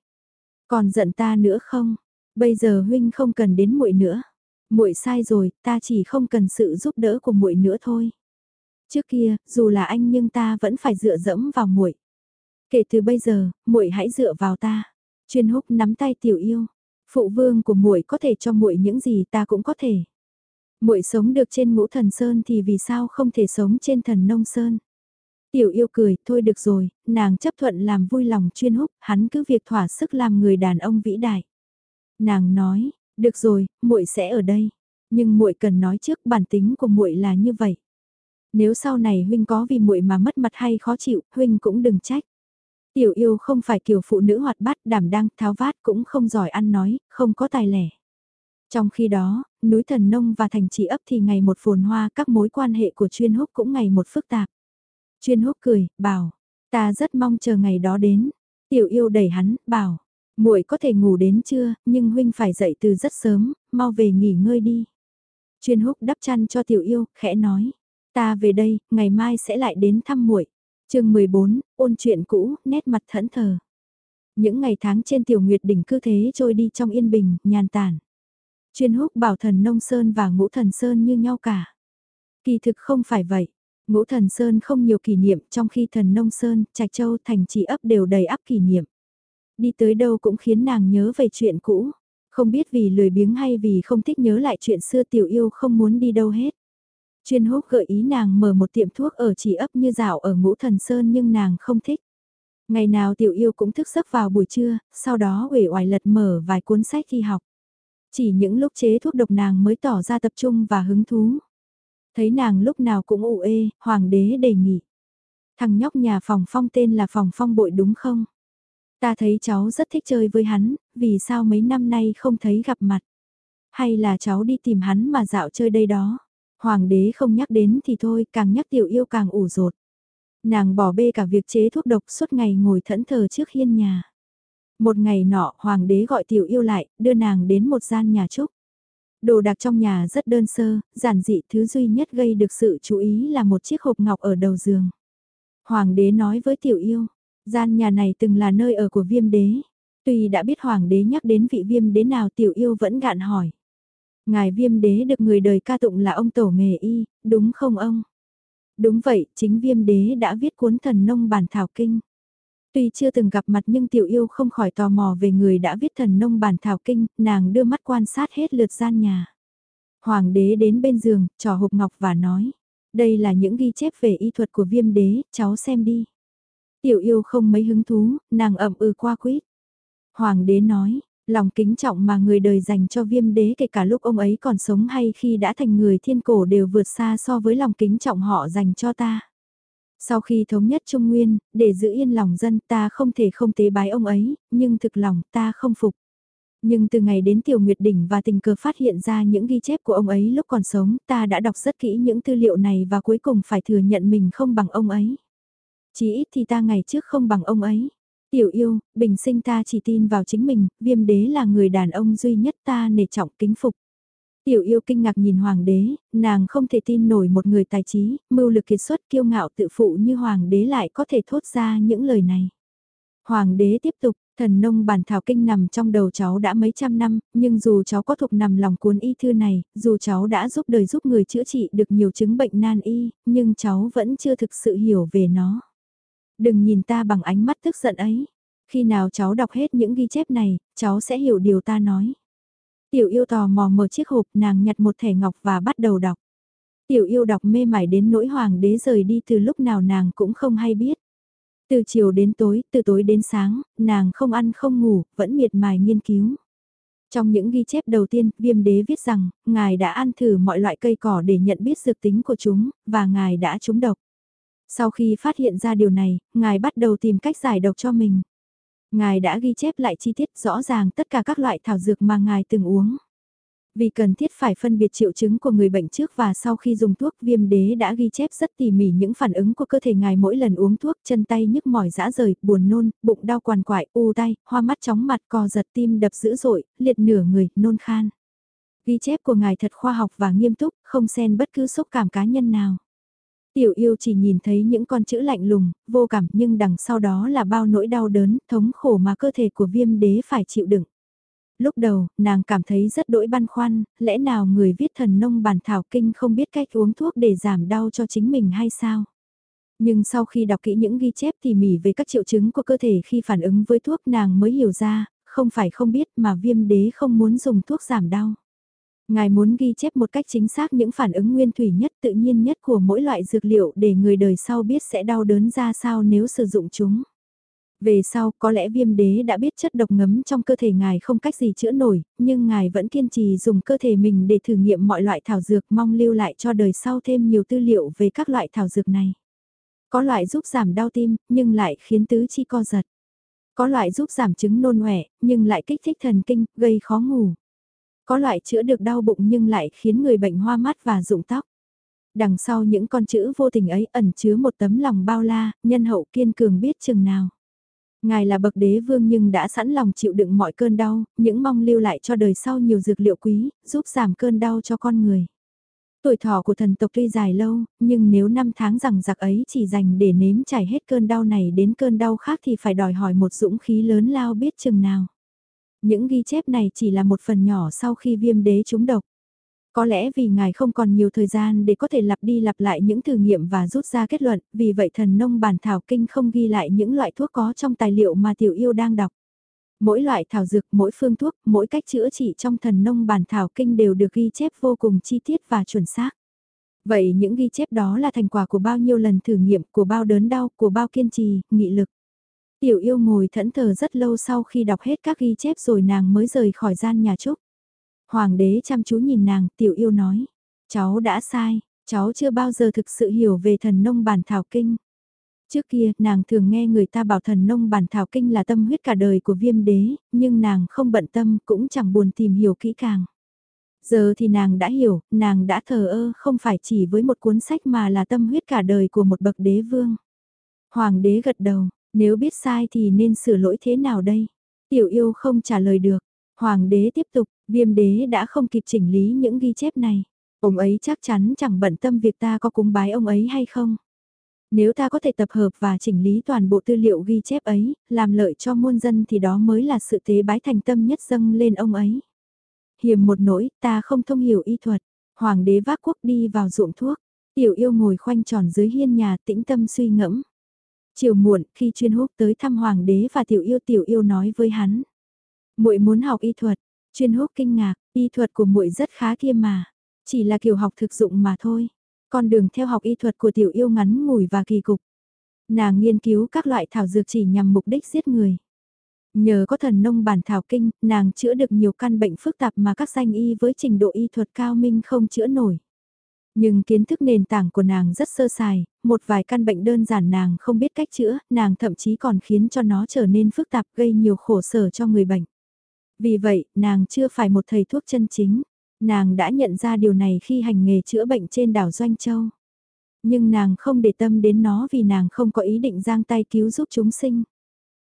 Còn giận ta nữa không? Bây giờ huynh không cần đến muội nữa. Muội sai rồi, ta chỉ không cần sự giúp đỡ của muội nữa thôi. Trước kia, dù là anh nhưng ta vẫn phải dựa dẫm vào muội. Kể từ bây giờ, muội hãy dựa vào ta. Chuyên húc nắm tay tiểu yêu. Phụ vương của muội có thể cho muội những gì ta cũng có thể. Muội sống được trên ngũ thần sơn thì vì sao không thể sống trên thần nông sơn? Tiểu yêu cười, thôi được rồi, nàng chấp thuận làm vui lòng chuyên húc, hắn cứ việc thỏa sức làm người đàn ông vĩ đại. Nàng nói, được rồi, muội sẽ ở đây, nhưng muội cần nói trước bản tính của muội là như vậy. Nếu sau này huynh có vì muội mà mất mặt hay khó chịu, huynh cũng đừng trách. Tiểu yêu không phải kiểu phụ nữ hoạt bát đảm đang tháo vát cũng không giỏi ăn nói, không có tài lẻ. Trong khi đó, núi thần nông và thành trì ấp thì ngày một phồn hoa các mối quan hệ của chuyên húc cũng ngày một phức tạp. Chuyên húc cười, bảo, ta rất mong chờ ngày đó đến. Tiểu yêu đẩy hắn, bảo, muội có thể ngủ đến chưa, nhưng huynh phải dậy từ rất sớm, mau về nghỉ ngơi đi. Chuyên húc đắp chăn cho tiểu yêu, khẽ nói, ta về đây, ngày mai sẽ lại đến thăm muội. chương 14, ôn chuyện cũ, nét mặt thẫn thờ. Những ngày tháng trên tiểu nguyệt đỉnh cứ thế trôi đi trong yên bình, nhàn tản. Chuyên húc bảo thần nông sơn và ngũ thần sơn như nhau cả. Kỳ thực không phải vậy. Ngũ thần sơn không nhiều kỷ niệm trong khi thần nông sơn, trạch châu thành trì ấp đều đầy ắp kỷ niệm. Đi tới đâu cũng khiến nàng nhớ về chuyện cũ. Không biết vì lười biếng hay vì không thích nhớ lại chuyện xưa tiểu yêu không muốn đi đâu hết. Chuyên húc gợi ý nàng mở một tiệm thuốc ở chỉ ấp như dạo ở ngũ thần sơn nhưng nàng không thích. Ngày nào tiểu yêu cũng thức giấc vào buổi trưa, sau đó uể oải lật mở vài cuốn sách khi học. Chỉ những lúc chế thuốc độc nàng mới tỏ ra tập trung và hứng thú. Thấy nàng lúc nào cũng ủ ê, hoàng đế đề nghị. Thằng nhóc nhà phòng phong tên là phòng phong bội đúng không? Ta thấy cháu rất thích chơi với hắn, vì sao mấy năm nay không thấy gặp mặt? Hay là cháu đi tìm hắn mà dạo chơi đây đó? Hoàng đế không nhắc đến thì thôi, càng nhắc tiểu yêu càng ủ rột. Nàng bỏ bê cả việc chế thuốc độc suốt ngày ngồi thẫn thờ trước hiên nhà. Một ngày nọ, hoàng đế gọi tiểu yêu lại, đưa nàng đến một gian nhà trúc. Đồ đạc trong nhà rất đơn sơ, giản dị thứ duy nhất gây được sự chú ý là một chiếc hộp ngọc ở đầu giường. Hoàng đế nói với tiểu yêu, gian nhà này từng là nơi ở của viêm đế. Tuy đã biết hoàng đế nhắc đến vị viêm đế nào tiểu yêu vẫn gạn hỏi. Ngài viêm đế được người đời ca tụng là ông tổ nghề y, đúng không ông? Đúng vậy, chính viêm đế đã viết cuốn thần nông bản thảo kinh. Tuy chưa từng gặp mặt nhưng tiểu yêu không khỏi tò mò về người đã viết thần nông bản thảo kinh, nàng đưa mắt quan sát hết lượt gian nhà. Hoàng đế đến bên giường, trò hộp ngọc và nói, đây là những ghi chép về y thuật của viêm đế, cháu xem đi. Tiểu yêu không mấy hứng thú, nàng ậm ừ qua quýt. Hoàng đế nói, lòng kính trọng mà người đời dành cho viêm đế kể cả lúc ông ấy còn sống hay khi đã thành người thiên cổ đều vượt xa so với lòng kính trọng họ dành cho ta. Sau khi thống nhất Trung Nguyên, để giữ yên lòng dân ta không thể không tế bái ông ấy, nhưng thực lòng ta không phục. Nhưng từ ngày đến Tiểu Nguyệt Đỉnh và tình cờ phát hiện ra những ghi chép của ông ấy lúc còn sống, ta đã đọc rất kỹ những tư liệu này và cuối cùng phải thừa nhận mình không bằng ông ấy. Chỉ ít thì ta ngày trước không bằng ông ấy. Tiểu yêu, bình sinh ta chỉ tin vào chính mình, viêm đế là người đàn ông duy nhất ta nể trọng kính phục. Tiểu yêu kinh ngạc nhìn hoàng đế, nàng không thể tin nổi một người tài trí, mưu lực kiệt xuất kiêu ngạo tự phụ như hoàng đế lại có thể thốt ra những lời này. Hoàng đế tiếp tục, thần nông bản thảo kinh nằm trong đầu cháu đã mấy trăm năm, nhưng dù cháu có thuộc nằm lòng cuốn y thư này, dù cháu đã giúp đời giúp người chữa trị được nhiều chứng bệnh nan y, nhưng cháu vẫn chưa thực sự hiểu về nó. Đừng nhìn ta bằng ánh mắt tức giận ấy. Khi nào cháu đọc hết những ghi chép này, cháu sẽ hiểu điều ta nói. Tiểu yêu tò mò mở chiếc hộp nàng nhặt một thẻ ngọc và bắt đầu đọc. Tiểu yêu đọc mê mải đến nỗi hoàng đế rời đi từ lúc nào nàng cũng không hay biết. Từ chiều đến tối, từ tối đến sáng, nàng không ăn không ngủ, vẫn miệt mài nghiên cứu. Trong những ghi chép đầu tiên, viêm đế viết rằng, ngài đã ăn thử mọi loại cây cỏ để nhận biết dược tính của chúng, và ngài đã trúng độc. Sau khi phát hiện ra điều này, ngài bắt đầu tìm cách giải độc cho mình. Ngài đã ghi chép lại chi tiết rõ ràng tất cả các loại thảo dược mà ngài từng uống. Vì cần thiết phải phân biệt triệu chứng của người bệnh trước và sau khi dùng thuốc viêm đế đã ghi chép rất tỉ mỉ những phản ứng của cơ thể ngài mỗi lần uống thuốc chân tay nhức mỏi dã rời, buồn nôn, bụng đau quằn quại, u tay, hoa mắt chóng mặt, co giật tim đập dữ dội, liệt nửa người, nôn khan. Ghi chép của ngài thật khoa học và nghiêm túc, không xen bất cứ xúc cảm cá nhân nào. Tiểu yêu chỉ nhìn thấy những con chữ lạnh lùng, vô cảm nhưng đằng sau đó là bao nỗi đau đớn, thống khổ mà cơ thể của viêm đế phải chịu đựng. Lúc đầu, nàng cảm thấy rất đỗi băn khoăn, lẽ nào người viết thần nông bản thảo kinh không biết cách uống thuốc để giảm đau cho chính mình hay sao? Nhưng sau khi đọc kỹ những ghi chép tỉ mỉ về các triệu chứng của cơ thể khi phản ứng với thuốc nàng mới hiểu ra, không phải không biết mà viêm đế không muốn dùng thuốc giảm đau. Ngài muốn ghi chép một cách chính xác những phản ứng nguyên thủy nhất tự nhiên nhất của mỗi loại dược liệu để người đời sau biết sẽ đau đớn ra sao nếu sử dụng chúng. Về sau, có lẽ viêm đế đã biết chất độc ngấm trong cơ thể ngài không cách gì chữa nổi, nhưng ngài vẫn kiên trì dùng cơ thể mình để thử nghiệm mọi loại thảo dược mong lưu lại cho đời sau thêm nhiều tư liệu về các loại thảo dược này. Có loại giúp giảm đau tim, nhưng lại khiến tứ chi co giật. Có loại giúp giảm chứng nôn ọe, nhưng lại kích thích thần kinh, gây khó ngủ. Có loại chữa được đau bụng nhưng lại khiến người bệnh hoa mắt và rụng tóc. Đằng sau những con chữ vô tình ấy ẩn chứa một tấm lòng bao la, nhân hậu kiên cường biết chừng nào. Ngài là bậc đế vương nhưng đã sẵn lòng chịu đựng mọi cơn đau, những mong lưu lại cho đời sau nhiều dược liệu quý, giúp giảm cơn đau cho con người. Tuổi thọ của thần tộc tuy dài lâu, nhưng nếu năm tháng rằng giặc ấy chỉ dành để nếm trải hết cơn đau này đến cơn đau khác thì phải đòi hỏi một dũng khí lớn lao biết chừng nào. Những ghi chép này chỉ là một phần nhỏ sau khi viêm đế trúng độc. Có lẽ vì ngài không còn nhiều thời gian để có thể lặp đi lặp lại những thử nghiệm và rút ra kết luận, vì vậy thần nông bản thảo kinh không ghi lại những loại thuốc có trong tài liệu mà tiểu yêu đang đọc. Mỗi loại thảo dược, mỗi phương thuốc, mỗi cách chữa trị trong thần nông bản thảo kinh đều được ghi chép vô cùng chi tiết và chuẩn xác. Vậy những ghi chép đó là thành quả của bao nhiêu lần thử nghiệm, của bao đớn đau, của bao kiên trì, nghị lực. Tiểu yêu ngồi thẫn thờ rất lâu sau khi đọc hết các ghi chép rồi nàng mới rời khỏi gian nhà trúc. Hoàng đế chăm chú nhìn nàng, tiểu yêu nói. Cháu đã sai, cháu chưa bao giờ thực sự hiểu về thần nông bản thảo kinh. Trước kia, nàng thường nghe người ta bảo thần nông bản thảo kinh là tâm huyết cả đời của viêm đế, nhưng nàng không bận tâm cũng chẳng buồn tìm hiểu kỹ càng. Giờ thì nàng đã hiểu, nàng đã thờ ơ không phải chỉ với một cuốn sách mà là tâm huyết cả đời của một bậc đế vương. Hoàng đế gật đầu, nếu biết sai thì nên sửa lỗi thế nào đây? Tiểu yêu không trả lời được. Hoàng đế tiếp tục, viêm đế đã không kịp chỉnh lý những ghi chép này. Ông ấy chắc chắn chẳng bận tâm việc ta có cúng bái ông ấy hay không. Nếu ta có thể tập hợp và chỉnh lý toàn bộ tư liệu ghi chép ấy, làm lợi cho muôn dân thì đó mới là sự tế bái thành tâm nhất dâng lên ông ấy. Hiểm một nỗi, ta không thông hiểu y thuật. Hoàng đế vác quốc đi vào ruộng thuốc. Tiểu yêu ngồi khoanh tròn dưới hiên nhà tĩnh tâm suy ngẫm. Chiều muộn, khi chuyên húc tới thăm hoàng đế và tiểu yêu tiểu yêu nói với hắn. muội muốn học y thuật, chuyên húc kinh ngạc, y thuật của muội rất khá kia mà. Chỉ là kiểu học thực dụng mà thôi. Con đường theo học y thuật của tiểu yêu ngắn ngủi và kỳ cục. Nàng nghiên cứu các loại thảo dược chỉ nhằm mục đích giết người. Nhờ có thần nông bản thảo kinh, nàng chữa được nhiều căn bệnh phức tạp mà các danh y với trình độ y thuật cao minh không chữa nổi. Nhưng kiến thức nền tảng của nàng rất sơ sài, một vài căn bệnh đơn giản nàng không biết cách chữa, nàng thậm chí còn khiến cho nó trở nên phức tạp gây nhiều khổ sở cho người bệnh. Vì vậy, nàng chưa phải một thầy thuốc chân chính. Nàng đã nhận ra điều này khi hành nghề chữa bệnh trên đảo Doanh Châu. Nhưng nàng không để tâm đến nó vì nàng không có ý định giang tay cứu giúp chúng sinh.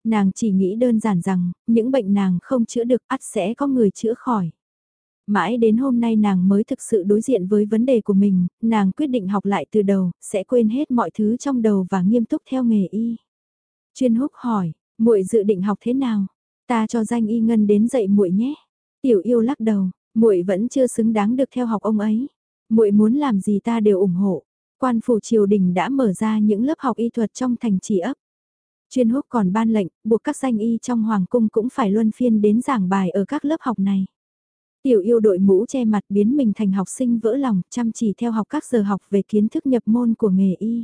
Nàng chỉ nghĩ đơn giản rằng, những bệnh nàng không chữa được ắt sẽ có người chữa khỏi. Mãi đến hôm nay nàng mới thực sự đối diện với vấn đề của mình, nàng quyết định học lại từ đầu, sẽ quên hết mọi thứ trong đầu và nghiêm túc theo nghề y. Chuyên húc hỏi, muội dự định học thế nào? Ta cho danh y ngân đến dạy muội nhé. Tiểu yêu lắc đầu, muội vẫn chưa xứng đáng được theo học ông ấy. Muội muốn làm gì ta đều ủng hộ. Quan phủ triều đình đã mở ra những lớp học y thuật trong thành trì ấp. Chuyên húc còn ban lệnh, buộc các danh y trong hoàng cung cũng phải luân phiên đến giảng bài ở các lớp học này. Tiểu yêu đội mũ che mặt biến mình thành học sinh vỡ lòng, chăm chỉ theo học các giờ học về kiến thức nhập môn của nghề y.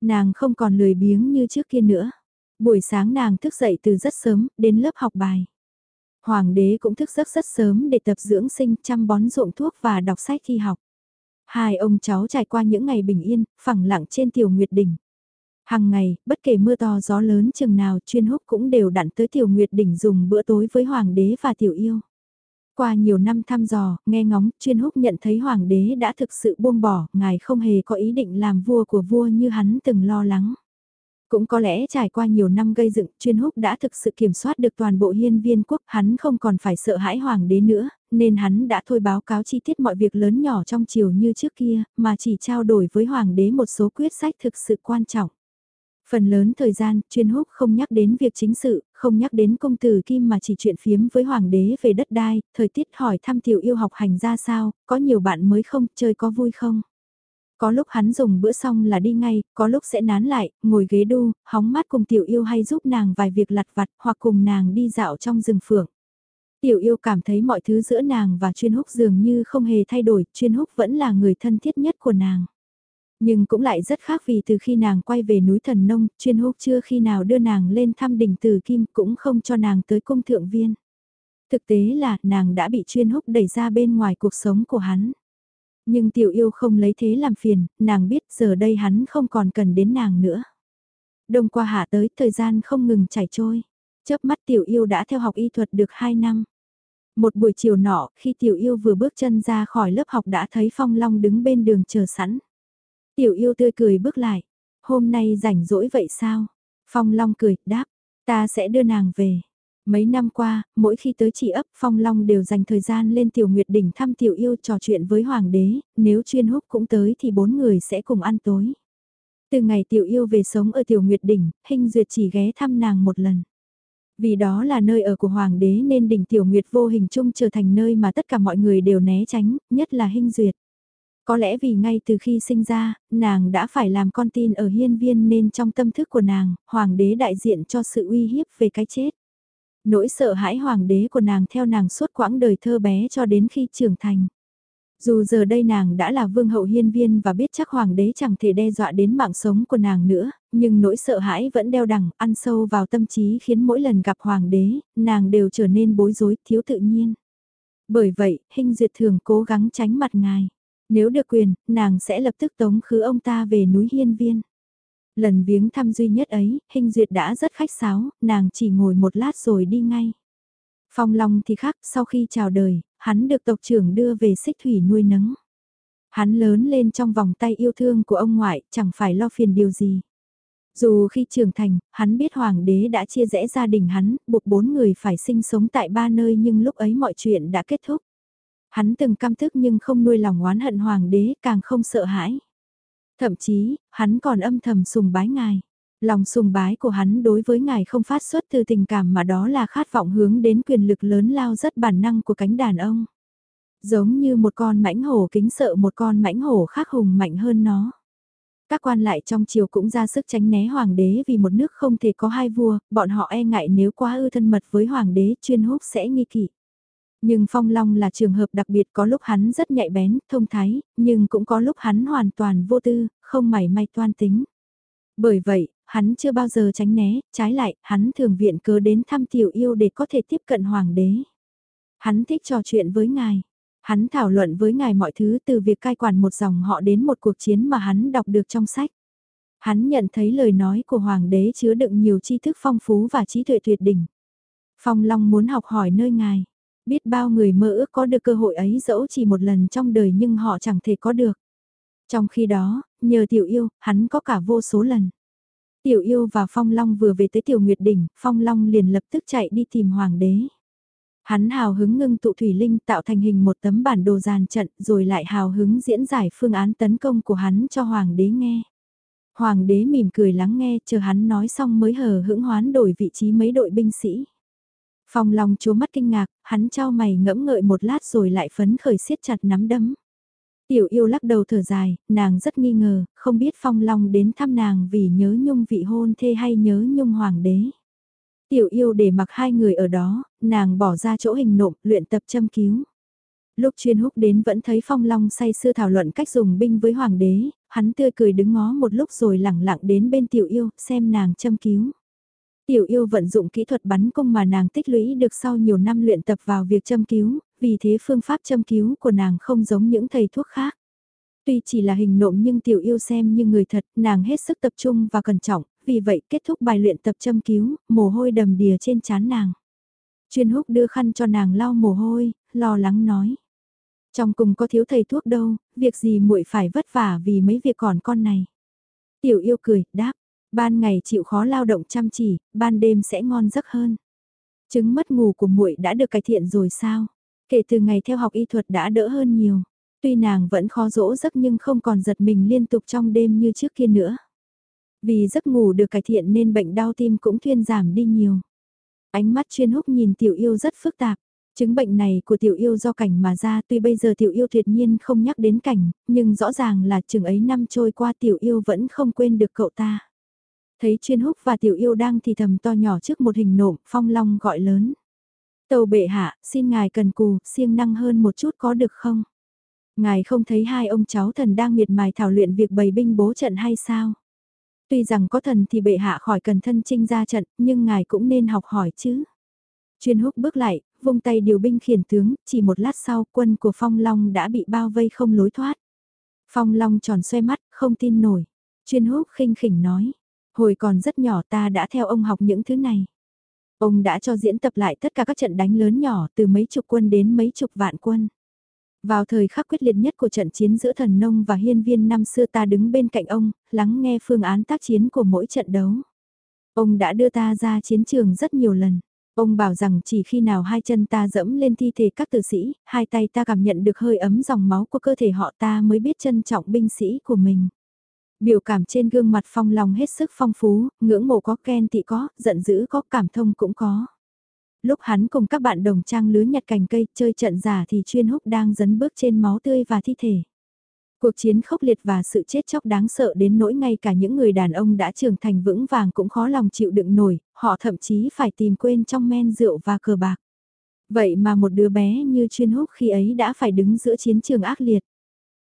Nàng không còn lười biếng như trước kia nữa. Buổi sáng nàng thức dậy từ rất sớm, đến lớp học bài. Hoàng đế cũng thức giấc rất sớm để tập dưỡng sinh, chăm bón ruộng thuốc và đọc sách thi học. Hai ông cháu trải qua những ngày bình yên, phẳng lặng trên tiểu nguyệt đỉnh. Hằng ngày, bất kể mưa to gió lớn chừng nào chuyên húc cũng đều đặn tới tiểu nguyệt đỉnh dùng bữa tối với hoàng đế và tiểu yêu. Qua nhiều năm thăm dò, nghe ngóng, chuyên húc nhận thấy hoàng đế đã thực sự buông bỏ, ngài không hề có ý định làm vua của vua như hắn từng lo lắng. Cũng có lẽ trải qua nhiều năm gây dựng, chuyên húc đã thực sự kiểm soát được toàn bộ hiên viên quốc, hắn không còn phải sợ hãi hoàng đế nữa, nên hắn đã thôi báo cáo chi tiết mọi việc lớn nhỏ trong chiều như trước kia, mà chỉ trao đổi với hoàng đế một số quyết sách thực sự quan trọng. Phần lớn thời gian, chuyên húc không nhắc đến việc chính sự, không nhắc đến công tử Kim mà chỉ chuyện phiếm với hoàng đế về đất đai, thời tiết hỏi thăm tiểu yêu học hành ra sao, có nhiều bạn mới không, chơi có vui không. Có lúc hắn dùng bữa xong là đi ngay, có lúc sẽ nán lại, ngồi ghế đu, hóng mát cùng tiểu yêu hay giúp nàng vài việc lặt vặt hoặc cùng nàng đi dạo trong rừng phượng. Tiểu yêu cảm thấy mọi thứ giữa nàng và chuyên húc dường như không hề thay đổi, chuyên húc vẫn là người thân thiết nhất của nàng. Nhưng cũng lại rất khác vì từ khi nàng quay về núi thần nông, chuyên húc chưa khi nào đưa nàng lên thăm đỉnh từ kim cũng không cho nàng tới cung thượng viên. Thực tế là nàng đã bị chuyên húc đẩy ra bên ngoài cuộc sống của hắn. Nhưng tiểu yêu không lấy thế làm phiền, nàng biết giờ đây hắn không còn cần đến nàng nữa. Đông qua hạ tới, thời gian không ngừng chảy trôi. Chớp mắt tiểu yêu đã theo học y thuật được 2 năm. Một buổi chiều nọ, khi tiểu yêu vừa bước chân ra khỏi lớp học đã thấy Phong Long đứng bên đường chờ sẵn. Tiểu yêu tươi cười bước lại. Hôm nay rảnh rỗi vậy sao? Phong Long cười, đáp, ta sẽ đưa nàng về. Mấy năm qua, mỗi khi tới chị ấp Phong Long đều dành thời gian lên Tiểu Nguyệt Đỉnh thăm Tiểu Yêu trò chuyện với Hoàng đế, nếu chuyên húc cũng tới thì bốn người sẽ cùng ăn tối. Từ ngày Tiểu Yêu về sống ở Tiểu Nguyệt Đỉnh, Hinh Duyệt chỉ ghé thăm nàng một lần. Vì đó là nơi ở của Hoàng đế nên đỉnh Tiểu Nguyệt vô hình chung trở thành nơi mà tất cả mọi người đều né tránh, nhất là Hinh Duyệt. Có lẽ vì ngay từ khi sinh ra, nàng đã phải làm con tin ở hiên viên nên trong tâm thức của nàng, Hoàng đế đại diện cho sự uy hiếp về cái chết. Nỗi sợ hãi hoàng đế của nàng theo nàng suốt quãng đời thơ bé cho đến khi trưởng thành. Dù giờ đây nàng đã là vương hậu hiên viên và biết chắc hoàng đế chẳng thể đe dọa đến mạng sống của nàng nữa, nhưng nỗi sợ hãi vẫn đeo đẳng, ăn sâu vào tâm trí khiến mỗi lần gặp hoàng đế, nàng đều trở nên bối rối, thiếu tự nhiên. Bởi vậy, hình duyệt thường cố gắng tránh mặt ngài. Nếu được quyền, nàng sẽ lập tức tống khứ ông ta về núi hiên viên. Lần viếng thăm duy nhất ấy, Hình Duyệt đã rất khách sáo, nàng chỉ ngồi một lát rồi đi ngay. Phong Long thì khác, sau khi chào đời, hắn được tộc trưởng đưa về xích thủy nuôi nấng. Hắn lớn lên trong vòng tay yêu thương của ông ngoại, chẳng phải lo phiền điều gì. Dù khi trưởng thành, hắn biết hoàng đế đã chia rẽ gia đình hắn, buộc bốn người phải sinh sống tại ba nơi nhưng lúc ấy mọi chuyện đã kết thúc. Hắn từng căm thức nhưng không nuôi lòng oán hận hoàng đế, càng không sợ hãi. Thậm chí, hắn còn âm thầm sùng bái ngài. Lòng sùng bái của hắn đối với ngài không phát xuất từ tình cảm mà đó là khát vọng hướng đến quyền lực lớn lao rất bản năng của cánh đàn ông. Giống như một con mãnh hổ kính sợ một con mãnh hổ khác hùng mạnh hơn nó. Các quan lại trong triều cũng ra sức tránh né hoàng đế vì một nước không thể có hai vua, bọn họ e ngại nếu quá ư thân mật với hoàng đế chuyên húc sẽ nghi kỵ. Nhưng Phong Long là trường hợp đặc biệt có lúc hắn rất nhạy bén, thông thái, nhưng cũng có lúc hắn hoàn toàn vô tư, không mảy may toan tính. Bởi vậy, hắn chưa bao giờ tránh né, trái lại, hắn thường viện cớ đến thăm tiểu yêu để có thể tiếp cận hoàng đế. Hắn thích trò chuyện với ngài. Hắn thảo luận với ngài mọi thứ từ việc cai quản một dòng họ đến một cuộc chiến mà hắn đọc được trong sách. Hắn nhận thấy lời nói của hoàng đế chứa đựng nhiều tri thức phong phú và trí tuệ tuyệt đỉnh. Phong Long muốn học hỏi nơi ngài. Biết bao người mơ ước có được cơ hội ấy dẫu chỉ một lần trong đời nhưng họ chẳng thể có được. Trong khi đó, nhờ tiểu yêu, hắn có cả vô số lần. Tiểu yêu và Phong Long vừa về tới tiểu nguyệt đỉnh, Phong Long liền lập tức chạy đi tìm hoàng đế. Hắn hào hứng ngưng tụ thủy linh tạo thành hình một tấm bản đồ dàn trận rồi lại hào hứng diễn giải phương án tấn công của hắn cho hoàng đế nghe. Hoàng đế mỉm cười lắng nghe chờ hắn nói xong mới hờ hững hoán đổi vị trí mấy đội binh sĩ. Phong Long chố mắt kinh ngạc, hắn trao mày ngẫm ngợi một lát rồi lại phấn khởi siết chặt nắm đấm. Tiểu yêu lắc đầu thở dài, nàng rất nghi ngờ, không biết Phong Long đến thăm nàng vì nhớ nhung vị hôn thê hay nhớ nhung hoàng đế. Tiểu yêu để mặc hai người ở đó, nàng bỏ ra chỗ hình nộm, luyện tập châm cứu. Lúc chuyên húc đến vẫn thấy Phong Long say sưa thảo luận cách dùng binh với hoàng đế, hắn tươi cười đứng ngó một lúc rồi lẳng lặng đến bên tiểu yêu xem nàng châm cứu. Tiểu yêu vận dụng kỹ thuật bắn cung mà nàng tích lũy được sau nhiều năm luyện tập vào việc châm cứu, vì thế phương pháp châm cứu của nàng không giống những thầy thuốc khác. Tuy chỉ là hình nộm nhưng tiểu yêu xem như người thật, nàng hết sức tập trung và cẩn trọng, vì vậy kết thúc bài luyện tập châm cứu, mồ hôi đầm đìa trên trán nàng. Chuyên húc đưa khăn cho nàng lau mồ hôi, lo lắng nói. Trong cùng có thiếu thầy thuốc đâu, việc gì muội phải vất vả vì mấy việc còn con này. Tiểu yêu cười, đáp, ban ngày chịu khó lao động chăm chỉ, ban đêm sẽ ngon giấc hơn. Chứng mất ngủ của muội đã được cải thiện rồi sao? Kể từ ngày theo học y thuật đã đỡ hơn nhiều. Tuy nàng vẫn khó dỗ giấc nhưng không còn giật mình liên tục trong đêm như trước kia nữa. Vì giấc ngủ được cải thiện nên bệnh đau tim cũng thuyên giảm đi nhiều. Ánh mắt chuyên húc nhìn tiểu yêu rất phức tạp. Chứng bệnh này của tiểu yêu do cảnh mà ra tuy bây giờ tiểu yêu tuyệt nhiên không nhắc đến cảnh, nhưng rõ ràng là chừng ấy năm trôi qua tiểu yêu vẫn không quên được cậu ta. Thấy chuyên húc và tiểu yêu đang thì thầm to nhỏ trước một hình nộm, phong long gọi lớn. Tàu bệ hạ, xin ngài cần cù, siêng năng hơn một chút có được không? Ngài không thấy hai ông cháu thần đang miệt mài thảo luyện việc bày binh bố trận hay sao? Tuy rằng có thần thì bệ hạ khỏi cần thân trinh ra trận, nhưng ngài cũng nên học hỏi chứ. Chuyên húc bước lại, vung tay điều binh khiển tướng, chỉ một lát sau quân của Phong Long đã bị bao vây không lối thoát. Phong Long tròn xoay mắt, không tin nổi. Chuyên húc khinh khỉnh nói, hồi còn rất nhỏ ta đã theo ông học những thứ này. Ông đã cho diễn tập lại tất cả các trận đánh lớn nhỏ từ mấy chục quân đến mấy chục vạn quân. Vào thời khắc quyết liệt nhất của trận chiến giữa thần nông và hiên viên năm xưa ta đứng bên cạnh ông, lắng nghe phương án tác chiến của mỗi trận đấu. Ông đã đưa ta ra chiến trường rất nhiều lần. Ông bảo rằng chỉ khi nào hai chân ta dẫm lên thi thể các tử sĩ, hai tay ta cảm nhận được hơi ấm dòng máu của cơ thể họ ta mới biết trân trọng binh sĩ của mình. Biểu cảm trên gương mặt phong lòng hết sức phong phú, ngưỡng mộ có ken tị có, giận dữ có, cảm thông cũng có. Lúc hắn cùng các bạn đồng trang lứa nhặt cành cây chơi trận giả thì chuyên húc đang dấn bước trên máu tươi và thi thể. Cuộc chiến khốc liệt và sự chết chóc đáng sợ đến nỗi ngay cả những người đàn ông đã trưởng thành vững vàng cũng khó lòng chịu đựng nổi, họ thậm chí phải tìm quên trong men rượu và cờ bạc. Vậy mà một đứa bé như chuyên húc khi ấy đã phải đứng giữa chiến trường ác liệt.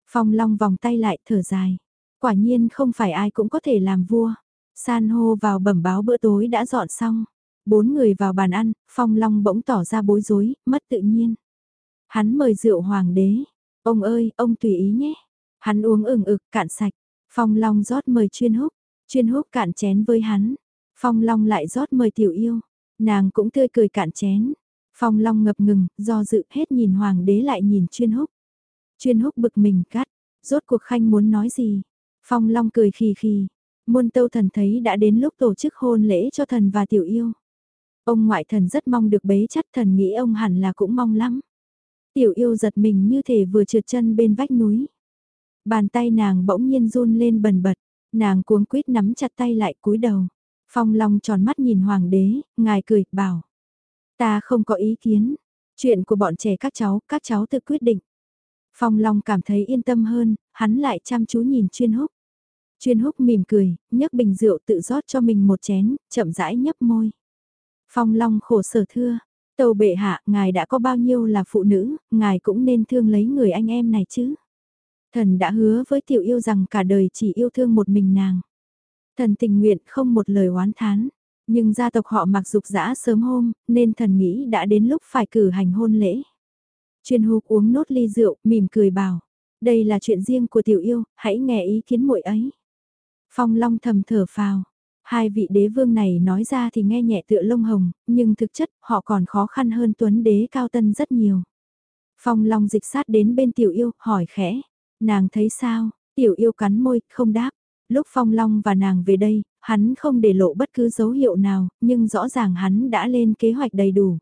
Phong Long vòng tay lại thở dài. Quả nhiên không phải ai cũng có thể làm vua. San hô vào bẩm báo bữa tối đã dọn xong. Bốn người vào bàn ăn, Phong Long bỗng tỏ ra bối rối, mất tự nhiên. Hắn mời rượu hoàng đế. Ông ơi, ông tùy ý nhé. Hắn uống ừng ực, cạn sạch. Phong Long rót mời chuyên húc. Chuyên húc cạn chén với hắn. Phong Long lại rót mời tiểu yêu. Nàng cũng tươi cười cạn chén. Phong Long ngập ngừng, do dự hết nhìn hoàng đế lại nhìn chuyên húc. Chuyên húc bực mình cắt. Rốt cuộc khanh muốn nói gì? Phong Long cười khì khì. Muôn tâu thần thấy đã đến lúc tổ chức hôn lễ cho thần và tiểu yêu. Ông ngoại thần rất mong được bế chắt thần nghĩ ông hẳn là cũng mong lắm. Tiểu yêu giật mình như thể vừa trượt chân bên vách núi. Bàn tay nàng bỗng nhiên run lên bần bật, nàng cuống quýt nắm chặt tay lại cúi đầu. Phong Long tròn mắt nhìn hoàng đế, ngài cười, bảo. Ta không có ý kiến, chuyện của bọn trẻ các cháu, các cháu tự quyết định. Phong Long cảm thấy yên tâm hơn, hắn lại chăm chú nhìn chuyên húc. Chuyên húc mỉm cười, nhấc bình rượu tự rót cho mình một chén, chậm rãi nhấp môi. Phong Long khổ sở thưa, tàu bệ hạ, ngài đã có bao nhiêu là phụ nữ, ngài cũng nên thương lấy người anh em này chứ. Thần đã hứa với tiểu yêu rằng cả đời chỉ yêu thương một mình nàng. Thần tình nguyện không một lời oán thán, nhưng gia tộc họ mặc dục dã sớm hôm, nên thần nghĩ đã đến lúc phải cử hành hôn lễ. Chuyên húc uống nốt ly rượu, mỉm cười bảo, đây là chuyện riêng của tiểu yêu, hãy nghe ý kiến muội ấy. Phong Long thầm thở phào, hai vị đế vương này nói ra thì nghe nhẹ tựa lông hồng, nhưng thực chất họ còn khó khăn hơn tuấn đế cao tân rất nhiều. Phong Long dịch sát đến bên tiểu yêu, hỏi khẽ, nàng thấy sao, tiểu yêu cắn môi, không đáp. Lúc Phong Long và nàng về đây, hắn không để lộ bất cứ dấu hiệu nào, nhưng rõ ràng hắn đã lên kế hoạch đầy đủ.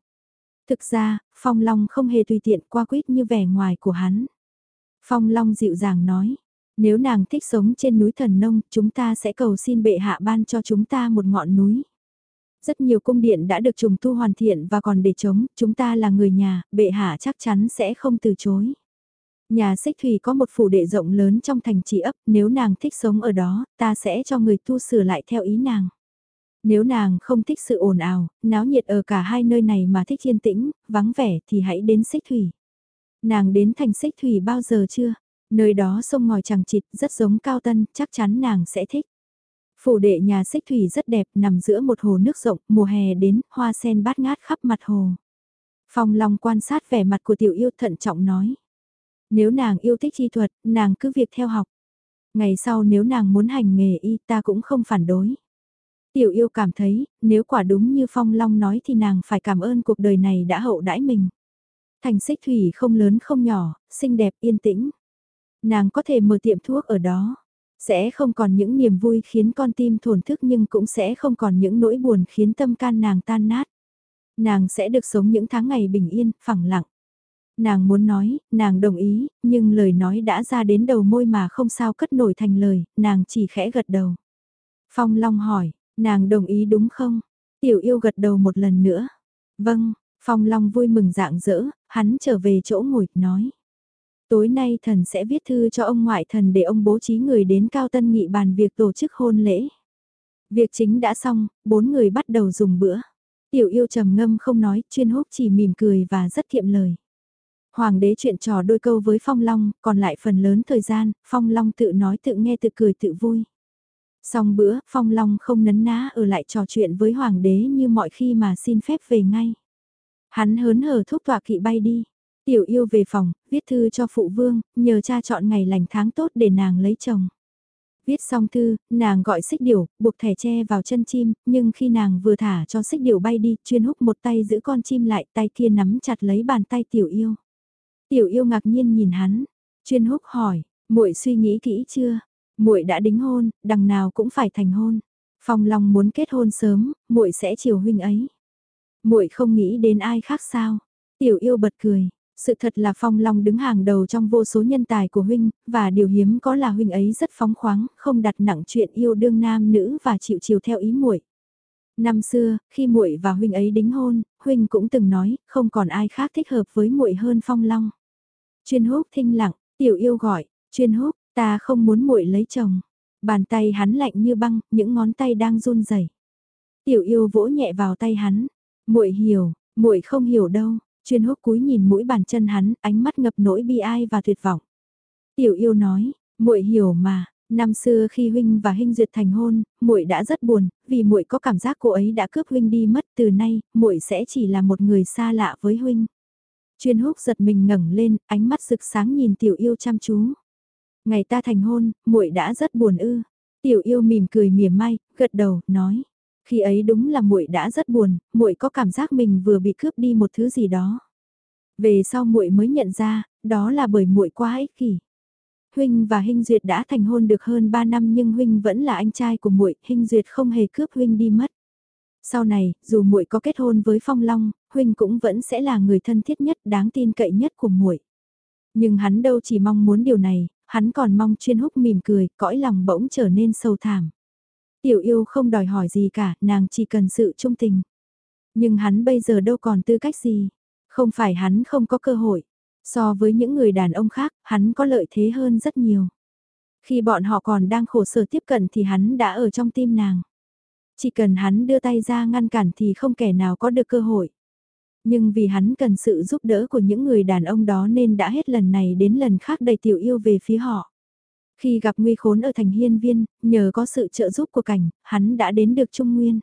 Thực ra, Phong Long không hề tùy tiện qua quýt như vẻ ngoài của hắn. Phong Long dịu dàng nói, nếu nàng thích sống trên núi thần nông, chúng ta sẽ cầu xin bệ hạ ban cho chúng ta một ngọn núi. Rất nhiều cung điện đã được trùng tu hoàn thiện và còn để chống, chúng ta là người nhà, bệ hạ chắc chắn sẽ không từ chối. Nhà xích thủy có một phủ đệ rộng lớn trong thành trì ấp, nếu nàng thích sống ở đó, ta sẽ cho người tu sửa lại theo ý nàng. Nếu nàng không thích sự ồn ào, náo nhiệt ở cả hai nơi này mà thích yên tĩnh, vắng vẻ thì hãy đến xích thủy. Nàng đến thành xích thủy bao giờ chưa? Nơi đó sông ngòi chẳng chịt rất giống cao tân, chắc chắn nàng sẽ thích. Phủ đệ nhà xích thủy rất đẹp, nằm giữa một hồ nước rộng, mùa hè đến, hoa sen bát ngát khắp mặt hồ. Phong Long quan sát vẻ mặt của tiểu yêu thận trọng nói. Nếu nàng yêu thích y thuật, nàng cứ việc theo học. Ngày sau nếu nàng muốn hành nghề y ta cũng không phản đối. Tiểu yêu cảm thấy, nếu quả đúng như Phong Long nói thì nàng phải cảm ơn cuộc đời này đã hậu đãi mình. Thành xích thủy không lớn không nhỏ, xinh đẹp yên tĩnh. Nàng có thể mở tiệm thuốc ở đó. Sẽ không còn những niềm vui khiến con tim thổn thức nhưng cũng sẽ không còn những nỗi buồn khiến tâm can nàng tan nát. Nàng sẽ được sống những tháng ngày bình yên, phẳng lặng. Nàng muốn nói, nàng đồng ý, nhưng lời nói đã ra đến đầu môi mà không sao cất nổi thành lời, nàng chỉ khẽ gật đầu. Phong Long hỏi, nàng đồng ý đúng không? Tiểu yêu gật đầu một lần nữa. Vâng, Phong Long vui mừng dạng dỡ, hắn trở về chỗ ngồi, nói. Tối nay thần sẽ viết thư cho ông ngoại thần để ông bố trí người đến Cao Tân Nghị bàn việc tổ chức hôn lễ. Việc chính đã xong, bốn người bắt đầu dùng bữa. Tiểu yêu trầm ngâm không nói, chuyên húc chỉ mỉm cười và rất kiệm lời. Hoàng đế chuyện trò đôi câu với Phong Long, còn lại phần lớn thời gian, Phong Long tự nói tự nghe tự cười tự vui. Xong bữa, Phong Long không nấn ná ở lại trò chuyện với Hoàng đế như mọi khi mà xin phép về ngay. Hắn hớn hở thúc tọa kỵ bay đi. Tiểu yêu về phòng, viết thư cho phụ vương, nhờ cha chọn ngày lành tháng tốt để nàng lấy chồng. Viết xong thư, nàng gọi xích điểu, buộc thẻ tre vào chân chim, nhưng khi nàng vừa thả cho xích điểu bay đi, chuyên húc một tay giữ con chim lại, tay kia nắm chặt lấy bàn tay tiểu yêu. Tiểu yêu ngạc nhiên nhìn hắn, chuyên húc hỏi, muội suy nghĩ kỹ chưa? muội đã đính hôn, đằng nào cũng phải thành hôn. Phong Long muốn kết hôn sớm, muội sẽ chiều huynh ấy. Muội không nghĩ đến ai khác sao? Tiểu yêu bật cười, sự thật là Phong Long đứng hàng đầu trong vô số nhân tài của huynh, và điều hiếm có là huynh ấy rất phóng khoáng, không đặt nặng chuyện yêu đương nam nữ và chịu chiều theo ý muội. Năm xưa, khi muội và huynh ấy đính hôn, huynh cũng từng nói, không còn ai khác thích hợp với muội hơn Phong Long. Chuyên húc thinh lặng, tiểu yêu gọi, chuyên húc, ta không muốn muội lấy chồng. Bàn tay hắn lạnh như băng, những ngón tay đang run rẩy. Tiểu yêu vỗ nhẹ vào tay hắn, muội hiểu, muội không hiểu đâu, Chuyên húc cúi nhìn mũi bàn chân hắn, ánh mắt ngập nỗi bi ai và tuyệt vọng. Tiểu yêu nói, muội hiểu mà, năm xưa khi huynh và huynh duyệt thành hôn, muội đã rất buồn, vì muội có cảm giác cô ấy đã cướp huynh đi mất, từ nay, muội sẽ chỉ là một người xa lạ với huynh. Chuyên húc giật mình ngẩng lên, ánh mắt rực sáng nhìn tiểu yêu chăm chú. Ngày ta thành hôn, muội đã rất buồn ư. Tiểu yêu mỉm cười mỉa mai, gật đầu, nói. Khi ấy đúng là muội đã rất buồn, muội có cảm giác mình vừa bị cướp đi một thứ gì đó. Về sau muội mới nhận ra, đó là bởi muội quá ích kỷ. Huynh và Hinh Duyệt đã thành hôn được hơn 3 năm nhưng huynh vẫn là anh trai của muội, Hinh Duyệt không hề cướp huynh đi mất. Sau này, dù muội có kết hôn với Phong Long, huynh cũng vẫn sẽ là người thân thiết nhất, đáng tin cậy nhất của muội. Nhưng hắn đâu chỉ mong muốn điều này, hắn còn mong chuyên húc mỉm cười, cõi lòng bỗng trở nên sâu thẳm. Tiểu yêu không đòi hỏi gì cả, nàng chỉ cần sự trung tình. Nhưng hắn bây giờ đâu còn tư cách gì. Không phải hắn không có cơ hội. So với những người đàn ông khác, hắn có lợi thế hơn rất nhiều. Khi bọn họ còn đang khổ sở tiếp cận thì hắn đã ở trong tim nàng. Chỉ cần hắn đưa tay ra ngăn cản thì không kẻ nào có được cơ hội. Nhưng vì hắn cần sự giúp đỡ của những người đàn ông đó nên đã hết lần này đến lần khác đẩy tiểu yêu về phía họ. Khi gặp nguy khốn ở thành hiên viên, nhờ có sự trợ giúp của cảnh, hắn đã đến được Trung Nguyên.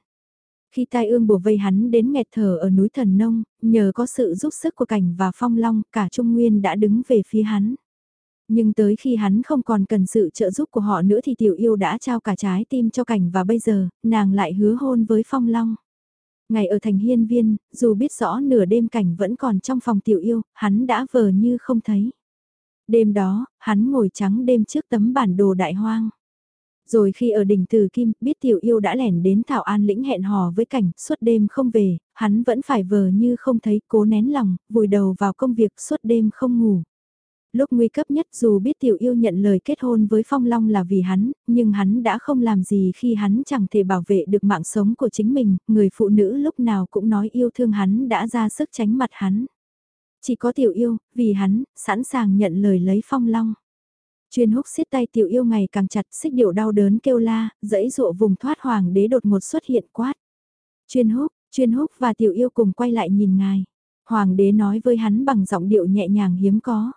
Khi tai ương bùa vây hắn đến nghẹt thở ở núi Thần Nông, nhờ có sự giúp sức của cảnh và phong long, cả Trung Nguyên đã đứng về phía hắn. Nhưng tới khi hắn không còn cần sự trợ giúp của họ nữa thì tiểu yêu đã trao cả trái tim cho cảnh và bây giờ, nàng lại hứa hôn với phong long. Ngày ở thành hiên viên, dù biết rõ nửa đêm cảnh vẫn còn trong phòng tiểu yêu, hắn đã vờ như không thấy. Đêm đó, hắn ngồi trắng đêm trước tấm bản đồ đại hoang. Rồi khi ở đỉnh Từ Kim, biết tiểu yêu đã lẻn đến Thảo An lĩnh hẹn hò với cảnh, suốt đêm không về, hắn vẫn phải vờ như không thấy, cố nén lòng, vùi đầu vào công việc suốt đêm không ngủ. Lúc nguy cấp nhất dù biết tiểu yêu nhận lời kết hôn với Phong Long là vì hắn, nhưng hắn đã không làm gì khi hắn chẳng thể bảo vệ được mạng sống của chính mình, người phụ nữ lúc nào cũng nói yêu thương hắn đã ra sức tránh mặt hắn. Chỉ có tiểu yêu, vì hắn, sẵn sàng nhận lời lấy phong long. Chuyên húc xiết tay tiểu yêu ngày càng chặt xích điệu đau đớn kêu la, dẫy dụa vùng thoát hoàng đế đột ngột xuất hiện quát. Chuyên húc, chuyên húc và tiểu yêu cùng quay lại nhìn ngài. Hoàng đế nói với hắn bằng giọng điệu nhẹ nhàng hiếm có.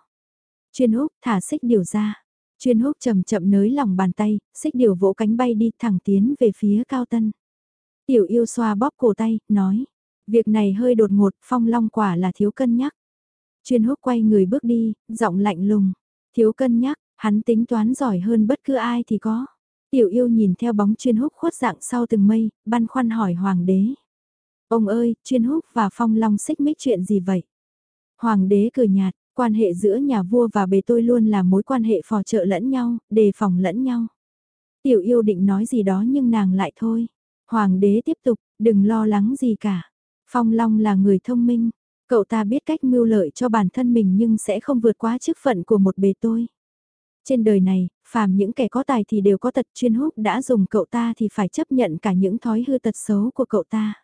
Chuyên húc thả xích điệu ra. Chuyên húc chậm chậm nới lòng bàn tay, xích điệu vỗ cánh bay đi thẳng tiến về phía cao tân. Tiểu yêu xoa bóp cổ tay, nói. Việc này hơi đột ngột, phong long quả là thiếu cân nhắc. Chuyên húc quay người bước đi, giọng lạnh lùng. Thiếu cân nhắc, hắn tính toán giỏi hơn bất cứ ai thì có. Tiểu yêu nhìn theo bóng chuyên húc khuất dạng sau từng mây, băn khoăn hỏi hoàng đế. Ông ơi, chuyên húc và phong long xích mích chuyện gì vậy? Hoàng đế cười nhạt, quan hệ giữa nhà vua và bề tôi luôn là mối quan hệ phò trợ lẫn nhau, đề phòng lẫn nhau. Tiểu yêu định nói gì đó nhưng nàng lại thôi. Hoàng đế tiếp tục, đừng lo lắng gì cả. Phong Long là người thông minh, cậu ta biết cách mưu lợi cho bản thân mình nhưng sẽ không vượt quá chức phận của một bề tôi. Trên đời này, phàm những kẻ có tài thì đều có tật chuyên húc đã dùng cậu ta thì phải chấp nhận cả những thói hư tật xấu của cậu ta.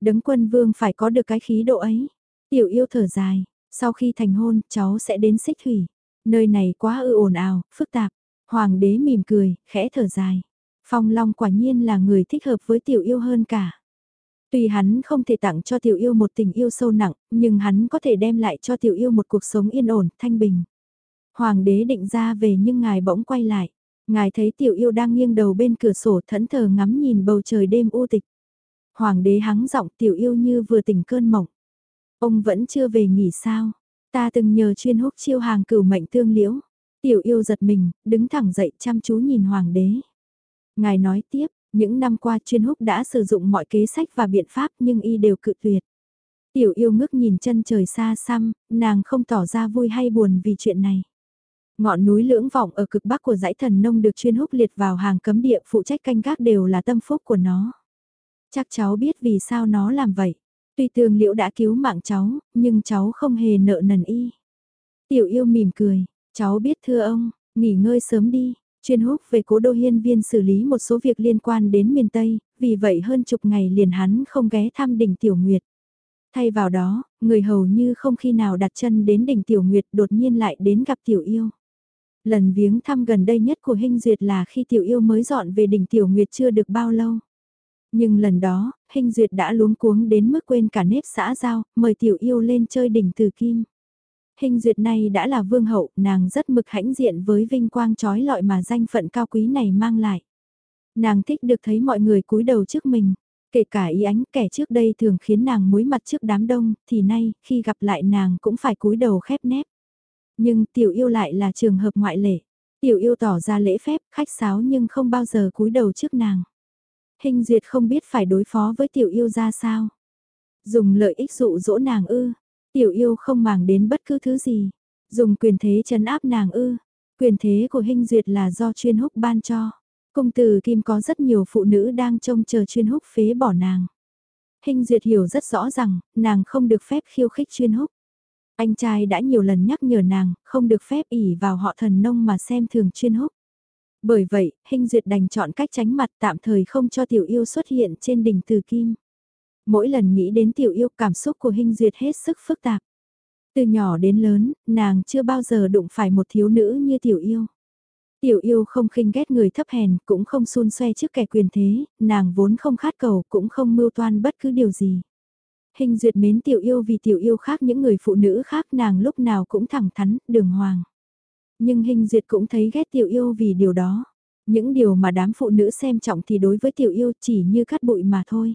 Đấng quân vương phải có được cái khí độ ấy. Tiểu yêu thở dài, sau khi thành hôn cháu sẽ đến xích thủy. Nơi này quá ư ồn ào, phức tạp. Hoàng đế mỉm cười, khẽ thở dài. Phong Long quả nhiên là người thích hợp với tiểu yêu hơn cả. Tuy hắn không thể tặng cho tiểu yêu một tình yêu sâu nặng, nhưng hắn có thể đem lại cho tiểu yêu một cuộc sống yên ổn, thanh bình. Hoàng đế định ra về nhưng ngài bỗng quay lại. Ngài thấy tiểu yêu đang nghiêng đầu bên cửa sổ thẫn thờ ngắm nhìn bầu trời đêm u tịch. Hoàng đế hắng giọng tiểu yêu như vừa tỉnh cơn mộng. Ông vẫn chưa về nghỉ sao? Ta từng nhờ chuyên húc chiêu hàng cửu mệnh tương liễu. Tiểu yêu giật mình, đứng thẳng dậy chăm chú nhìn hoàng đế. Ngài nói tiếp, những năm qua chuyên húc đã sử dụng mọi kế sách và biện pháp nhưng y đều cự tuyệt. Tiểu yêu ngước nhìn chân trời xa xăm, nàng không tỏ ra vui hay buồn vì chuyện này. Ngọn núi lưỡng vọng ở cực bắc của dãy thần nông được chuyên húc liệt vào hàng cấm địa phụ trách canh gác đều là tâm phúc của nó. Chắc cháu biết vì sao nó làm vậy. Tuy tường liễu đã cứu mạng cháu, nhưng cháu không hề nợ nần y. Tiểu yêu mỉm cười, cháu biết thưa ông, nghỉ ngơi sớm đi, chuyên húc về cố đô hiên viên xử lý một số việc liên quan đến miền Tây, vì vậy hơn chục ngày liền hắn không ghé thăm đỉnh Tiểu Nguyệt. Thay vào đó, người hầu như không khi nào đặt chân đến đỉnh Tiểu Nguyệt đột nhiên lại đến gặp Tiểu Yêu. Lần viếng thăm gần đây nhất của Hinh Duyệt là khi Tiểu Yêu mới dọn về đỉnh Tiểu Nguyệt chưa được bao lâu. Nhưng lần đó, Hinh Duyệt đã luống cuống đến mức quên cả nếp xã giao, mời Tiểu Yêu lên chơi đỉnh Từ Kim. Hình Duyệt này đã là vương hậu, nàng rất mực hãnh diện với vinh quang trói lọi mà danh phận cao quý này mang lại. Nàng thích được thấy mọi người cúi đầu trước mình, kể cả ý ánh kẻ trước đây thường khiến nàng muối mặt trước đám đông, thì nay, khi gặp lại nàng cũng phải cúi đầu khép nép. Nhưng tiểu yêu lại là trường hợp ngoại lệ. Tiểu yêu tỏ ra lễ phép, khách sáo nhưng không bao giờ cúi đầu trước nàng. Hình duyệt không biết phải đối phó với tiểu yêu ra sao. Dùng lợi ích dụ dỗ nàng ư. Tiểu yêu không màng đến bất cứ thứ gì. Dùng quyền thế chấn áp nàng ư. Quyền thế của hình duyệt là do chuyên húc ban cho. Công tử Kim có rất nhiều phụ nữ đang trông chờ chuyên húc phế bỏ nàng. Hình duyệt hiểu rất rõ rằng, nàng không được phép khiêu khích chuyên húc. Anh trai đã nhiều lần nhắc nhở nàng, không được phép ỉ vào họ thần nông mà xem thường chuyên húc. Bởi vậy, Hình Duyệt đành chọn cách tránh mặt tạm thời không cho tiểu yêu xuất hiện trên đỉnh từ kim. Mỗi lần nghĩ đến tiểu yêu cảm xúc của Hình Duyệt hết sức phức tạp. Từ nhỏ đến lớn, nàng chưa bao giờ đụng phải một thiếu nữ như tiểu yêu. Tiểu yêu không khinh ghét người thấp hèn, cũng không xun xoe trước kẻ quyền thế, nàng vốn không khát cầu, cũng không mưu toan bất cứ điều gì. Hình duyệt mến tiểu yêu vì tiểu yêu khác những người phụ nữ khác nàng lúc nào cũng thẳng thắn, đường hoàng. Nhưng hình duyệt cũng thấy ghét tiểu yêu vì điều đó. Những điều mà đám phụ nữ xem trọng thì đối với tiểu yêu chỉ như cắt bụi mà thôi.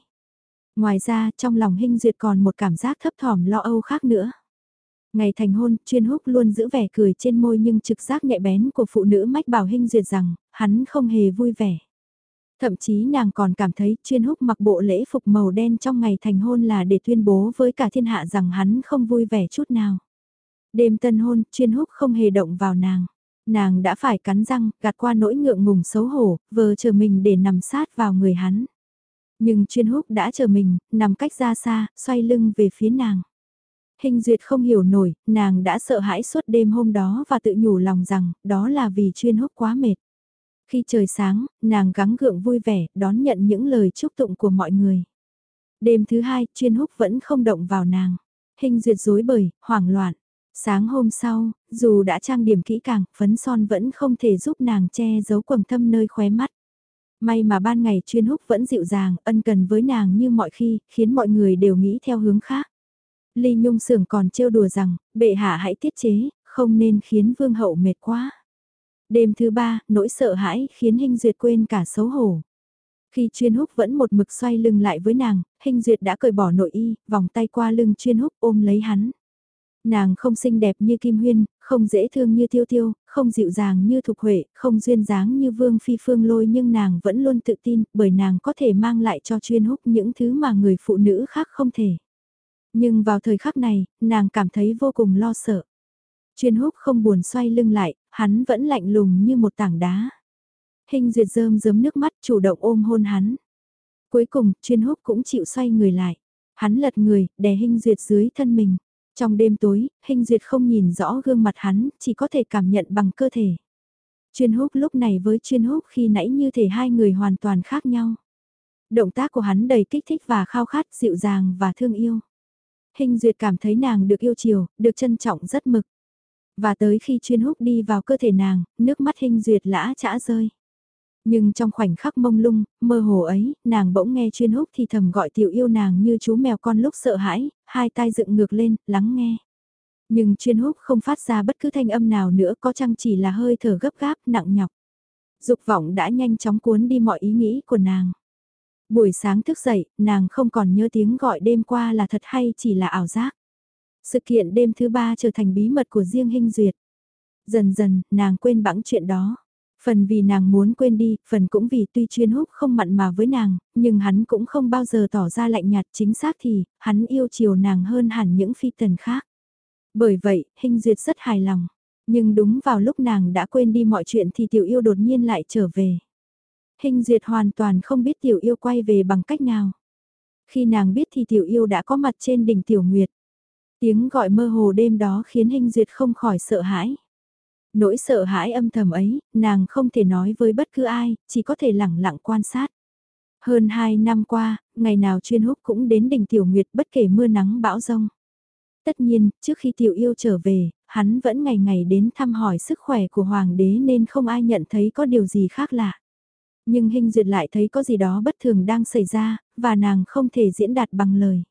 Ngoài ra, trong lòng hình duyệt còn một cảm giác thấp thỏm lo âu khác nữa. Ngày thành hôn, chuyên húc luôn giữ vẻ cười trên môi nhưng trực giác nhạy bén của phụ nữ mách bảo hình duyệt rằng, hắn không hề vui vẻ. Thậm chí nàng còn cảm thấy chuyên húc mặc bộ lễ phục màu đen trong ngày thành hôn là để tuyên bố với cả thiên hạ rằng hắn không vui vẻ chút nào. Đêm tân hôn, chuyên húc không hề động vào nàng. Nàng đã phải cắn răng, gạt qua nỗi ngượng ngùng xấu hổ, vờ chờ mình để nằm sát vào người hắn. Nhưng chuyên húc đã chờ mình, nằm cách ra xa, xoay lưng về phía nàng. Hình duyệt không hiểu nổi, nàng đã sợ hãi suốt đêm hôm đó và tự nhủ lòng rằng, đó là vì chuyên húc quá mệt. Khi trời sáng, nàng gắng gượng vui vẻ, đón nhận những lời chúc tụng của mọi người. Đêm thứ hai, chuyên húc vẫn không động vào nàng. Hình duyệt dối bời, hoảng loạn. Sáng hôm sau, dù đã trang điểm kỹ càng, phấn son vẫn không thể giúp nàng che giấu quầng thâm nơi khóe mắt. May mà ban ngày chuyên húc vẫn dịu dàng, ân cần với nàng như mọi khi, khiến mọi người đều nghĩ theo hướng khác. Ly Nhung Sưởng còn trêu đùa rằng, bệ hạ hãy tiết chế, không nên khiến vương hậu mệt quá. Đêm thứ ba, nỗi sợ hãi khiến Hinh Duyệt quên cả xấu hổ. Khi chuyên húc vẫn một mực xoay lưng lại với nàng, Hinh Duyệt đã cởi bỏ nội y, vòng tay qua lưng chuyên húc ôm lấy hắn. Nàng không xinh đẹp như Kim Huyên, không dễ thương như Tiêu Tiêu, không dịu dàng như Thục Huệ, không duyên dáng như Vương Phi Phương Lôi nhưng nàng vẫn luôn tự tin bởi nàng có thể mang lại cho chuyên húc những thứ mà người phụ nữ khác không thể. Nhưng vào thời khắc này, nàng cảm thấy vô cùng lo sợ. Chuyên húc không buồn xoay lưng lại, hắn vẫn lạnh lùng như một tảng đá. Hình duyệt rơm rớm nước mắt chủ động ôm hôn hắn. Cuối cùng, chuyên húc cũng chịu xoay người lại. Hắn lật người, đè hình duyệt dưới thân mình. Trong đêm tối, hình duyệt không nhìn rõ gương mặt hắn, chỉ có thể cảm nhận bằng cơ thể. Chuyên húc lúc này với chuyên húc khi nãy như thể hai người hoàn toàn khác nhau. Động tác của hắn đầy kích thích và khao khát dịu dàng và thương yêu. Hình duyệt cảm thấy nàng được yêu chiều, được trân trọng rất mực. Và tới khi chuyên húc đi vào cơ thể nàng, nước mắt hình duyệt lã chã rơi. Nhưng trong khoảnh khắc mông lung, mơ hồ ấy, nàng bỗng nghe chuyên húc thì thầm gọi tiểu yêu nàng như chú mèo con lúc sợ hãi, hai tai dựng ngược lên, lắng nghe. Nhưng chuyên húc không phát ra bất cứ thanh âm nào nữa có chăng chỉ là hơi thở gấp gáp, nặng nhọc. Dục vọng đã nhanh chóng cuốn đi mọi ý nghĩ của nàng. Buổi sáng thức dậy, nàng không còn nhớ tiếng gọi đêm qua là thật hay chỉ là ảo giác. Sự kiện đêm thứ ba trở thành bí mật của riêng hình Duyệt. Dần dần, nàng quên bẵng chuyện đó. Phần vì nàng muốn quên đi, phần cũng vì tuy chuyên húc không mặn mà với nàng, nhưng hắn cũng không bao giờ tỏ ra lạnh nhạt chính xác thì, hắn yêu chiều nàng hơn hẳn những phi tần khác. Bởi vậy, hình Duyệt rất hài lòng. Nhưng đúng vào lúc nàng đã quên đi mọi chuyện thì tiểu yêu đột nhiên lại trở về. Hình duyệt hoàn toàn không biết tiểu yêu quay về bằng cách nào. Khi nàng biết thì tiểu yêu đã có mặt trên đỉnh tiểu nguyệt. Tiếng gọi mơ hồ đêm đó khiến hình duyệt không khỏi sợ hãi. Nỗi sợ hãi âm thầm ấy, nàng không thể nói với bất cứ ai, chỉ có thể lẳng lặng quan sát. Hơn 2 năm qua, ngày nào chuyên húc cũng đến đỉnh tiểu nguyệt bất kể mưa nắng bão rông. Tất nhiên, trước khi tiểu yêu trở về, hắn vẫn ngày ngày đến thăm hỏi sức khỏe của hoàng đế nên không ai nhận thấy có điều gì khác lạ. Nhưng Hình Duyệt lại thấy có gì đó bất thường đang xảy ra, và nàng không thể diễn đạt bằng lời.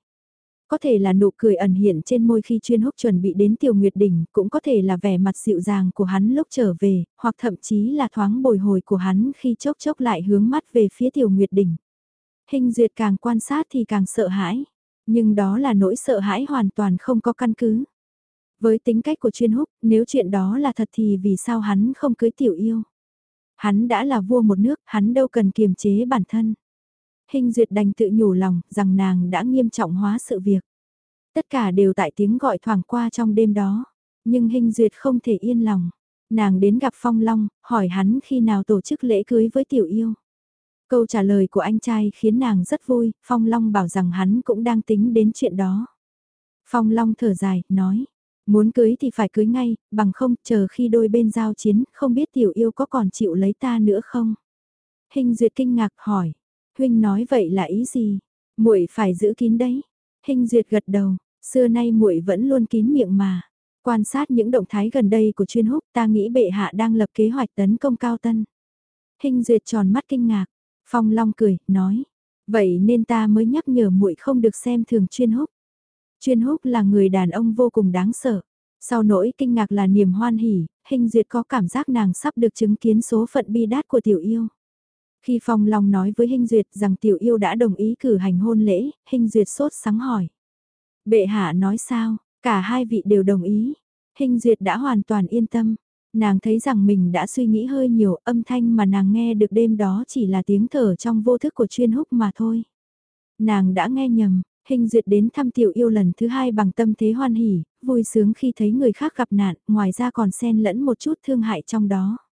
Có thể là nụ cười ẩn hiện trên môi khi chuyên húc chuẩn bị đến tiểu nguyệt đỉnh, cũng có thể là vẻ mặt dịu dàng của hắn lúc trở về, hoặc thậm chí là thoáng bồi hồi của hắn khi chốc chốc lại hướng mắt về phía tiểu nguyệt đỉnh. Hình duyệt càng quan sát thì càng sợ hãi, nhưng đó là nỗi sợ hãi hoàn toàn không có căn cứ. Với tính cách của chuyên húc, nếu chuyện đó là thật thì vì sao hắn không cưới tiểu yêu? Hắn đã là vua một nước, hắn đâu cần kiềm chế bản thân. Hình duyệt đành tự nhủ lòng rằng nàng đã nghiêm trọng hóa sự việc. Tất cả đều tại tiếng gọi thoảng qua trong đêm đó. Nhưng hình duyệt không thể yên lòng. Nàng đến gặp Phong Long, hỏi hắn khi nào tổ chức lễ cưới với tiểu yêu. Câu trả lời của anh trai khiến nàng rất vui, Phong Long bảo rằng hắn cũng đang tính đến chuyện đó. Phong Long thở dài, nói, Muốn cưới thì phải cưới ngay, bằng không chờ khi đôi bên giao chiến, không biết tiểu yêu có còn chịu lấy ta nữa không? Hình duyệt kinh ngạc hỏi, huynh nói vậy là ý gì? muội phải giữ kín đấy. Hình duyệt gật đầu, xưa nay muội vẫn luôn kín miệng mà. Quan sát những động thái gần đây của chuyên húc ta nghĩ bệ hạ đang lập kế hoạch tấn công cao tân. Hình duyệt tròn mắt kinh ngạc, phong long cười, nói. Vậy nên ta mới nhắc nhở muội không được xem thường chuyên húc. Chuyên húc là người đàn ông vô cùng đáng sợ. Sau nỗi kinh ngạc là niềm hoan hỉ, hình duyệt có cảm giác nàng sắp được chứng kiến số phận bi đát của tiểu yêu. Khi Phong Long nói với Hình Duyệt rằng tiểu yêu đã đồng ý cử hành hôn lễ, Hình Duyệt sốt sáng hỏi. Bệ hạ nói sao, cả hai vị đều đồng ý. Hình Duyệt đã hoàn toàn yên tâm. Nàng thấy rằng mình đã suy nghĩ hơi nhiều âm thanh mà nàng nghe được đêm đó chỉ là tiếng thở trong vô thức của chuyên húc mà thôi. Nàng đã nghe nhầm, Hình duyệt đến thăm tiểu yêu lần thứ hai bằng tâm thế hoan hỉ, vui sướng khi thấy người khác gặp nạn, ngoài ra còn xen lẫn một chút thương hại trong đó.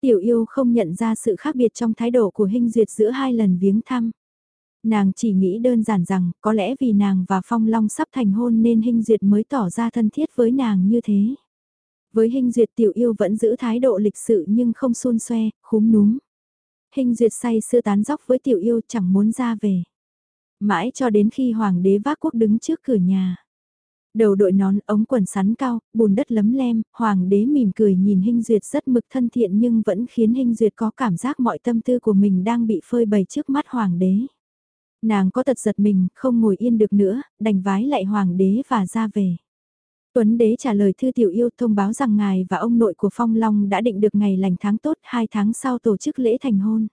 Tiểu yêu không nhận ra sự khác biệt trong thái độ của Hinh duyệt giữa hai lần viếng thăm. Nàng chỉ nghĩ đơn giản rằng có lẽ vì nàng và Phong Long sắp thành hôn nên Hinh duyệt mới tỏ ra thân thiết với nàng như thế. Với Hinh duyệt tiểu yêu vẫn giữ thái độ lịch sự nhưng không xôn xoe, khúm núm. Hinh duyệt say sưa tán dóc với tiểu yêu chẳng muốn ra về. Mãi cho đến khi hoàng đế vác quốc đứng trước cửa nhà. Đầu đội nón ống quần sắn cao, bùn đất lấm lem, hoàng đế mỉm cười nhìn Hinh Duyệt rất mực thân thiện nhưng vẫn khiến Hinh Duyệt có cảm giác mọi tâm tư của mình đang bị phơi bày trước mắt hoàng đế. Nàng có tật giật mình, không ngồi yên được nữa, đành vái lại hoàng đế và ra về. Tuấn đế trả lời thư tiểu yêu thông báo rằng ngài và ông nội của Phong Long đã định được ngày lành tháng tốt hai tháng sau tổ chức lễ thành hôn.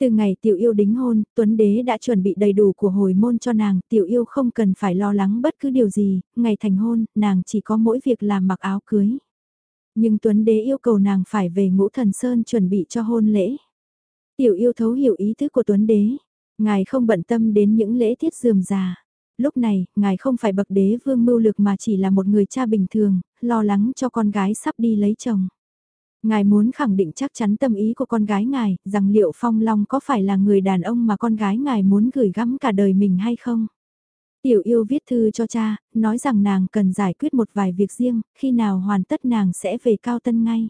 Từ ngày tiểu yêu đính hôn, Tuấn Đế đã chuẩn bị đầy đủ của hồi môn cho nàng, tiểu yêu không cần phải lo lắng bất cứ điều gì, ngày thành hôn, nàng chỉ có mỗi việc là mặc áo cưới. Nhưng Tuấn Đế yêu cầu nàng phải về ngũ thần sơn chuẩn bị cho hôn lễ. Tiểu yêu thấu hiểu ý thức của Tuấn Đế, ngài không bận tâm đến những lễ tiết dườm già. Lúc này, ngài không phải bậc đế vương mưu lược mà chỉ là một người cha bình thường, lo lắng cho con gái sắp đi lấy chồng. Ngài muốn khẳng định chắc chắn tâm ý của con gái ngài, rằng liệu Phong Long có phải là người đàn ông mà con gái ngài muốn gửi gắm cả đời mình hay không? Tiểu yêu viết thư cho cha, nói rằng nàng cần giải quyết một vài việc riêng, khi nào hoàn tất nàng sẽ về Cao Tân ngay.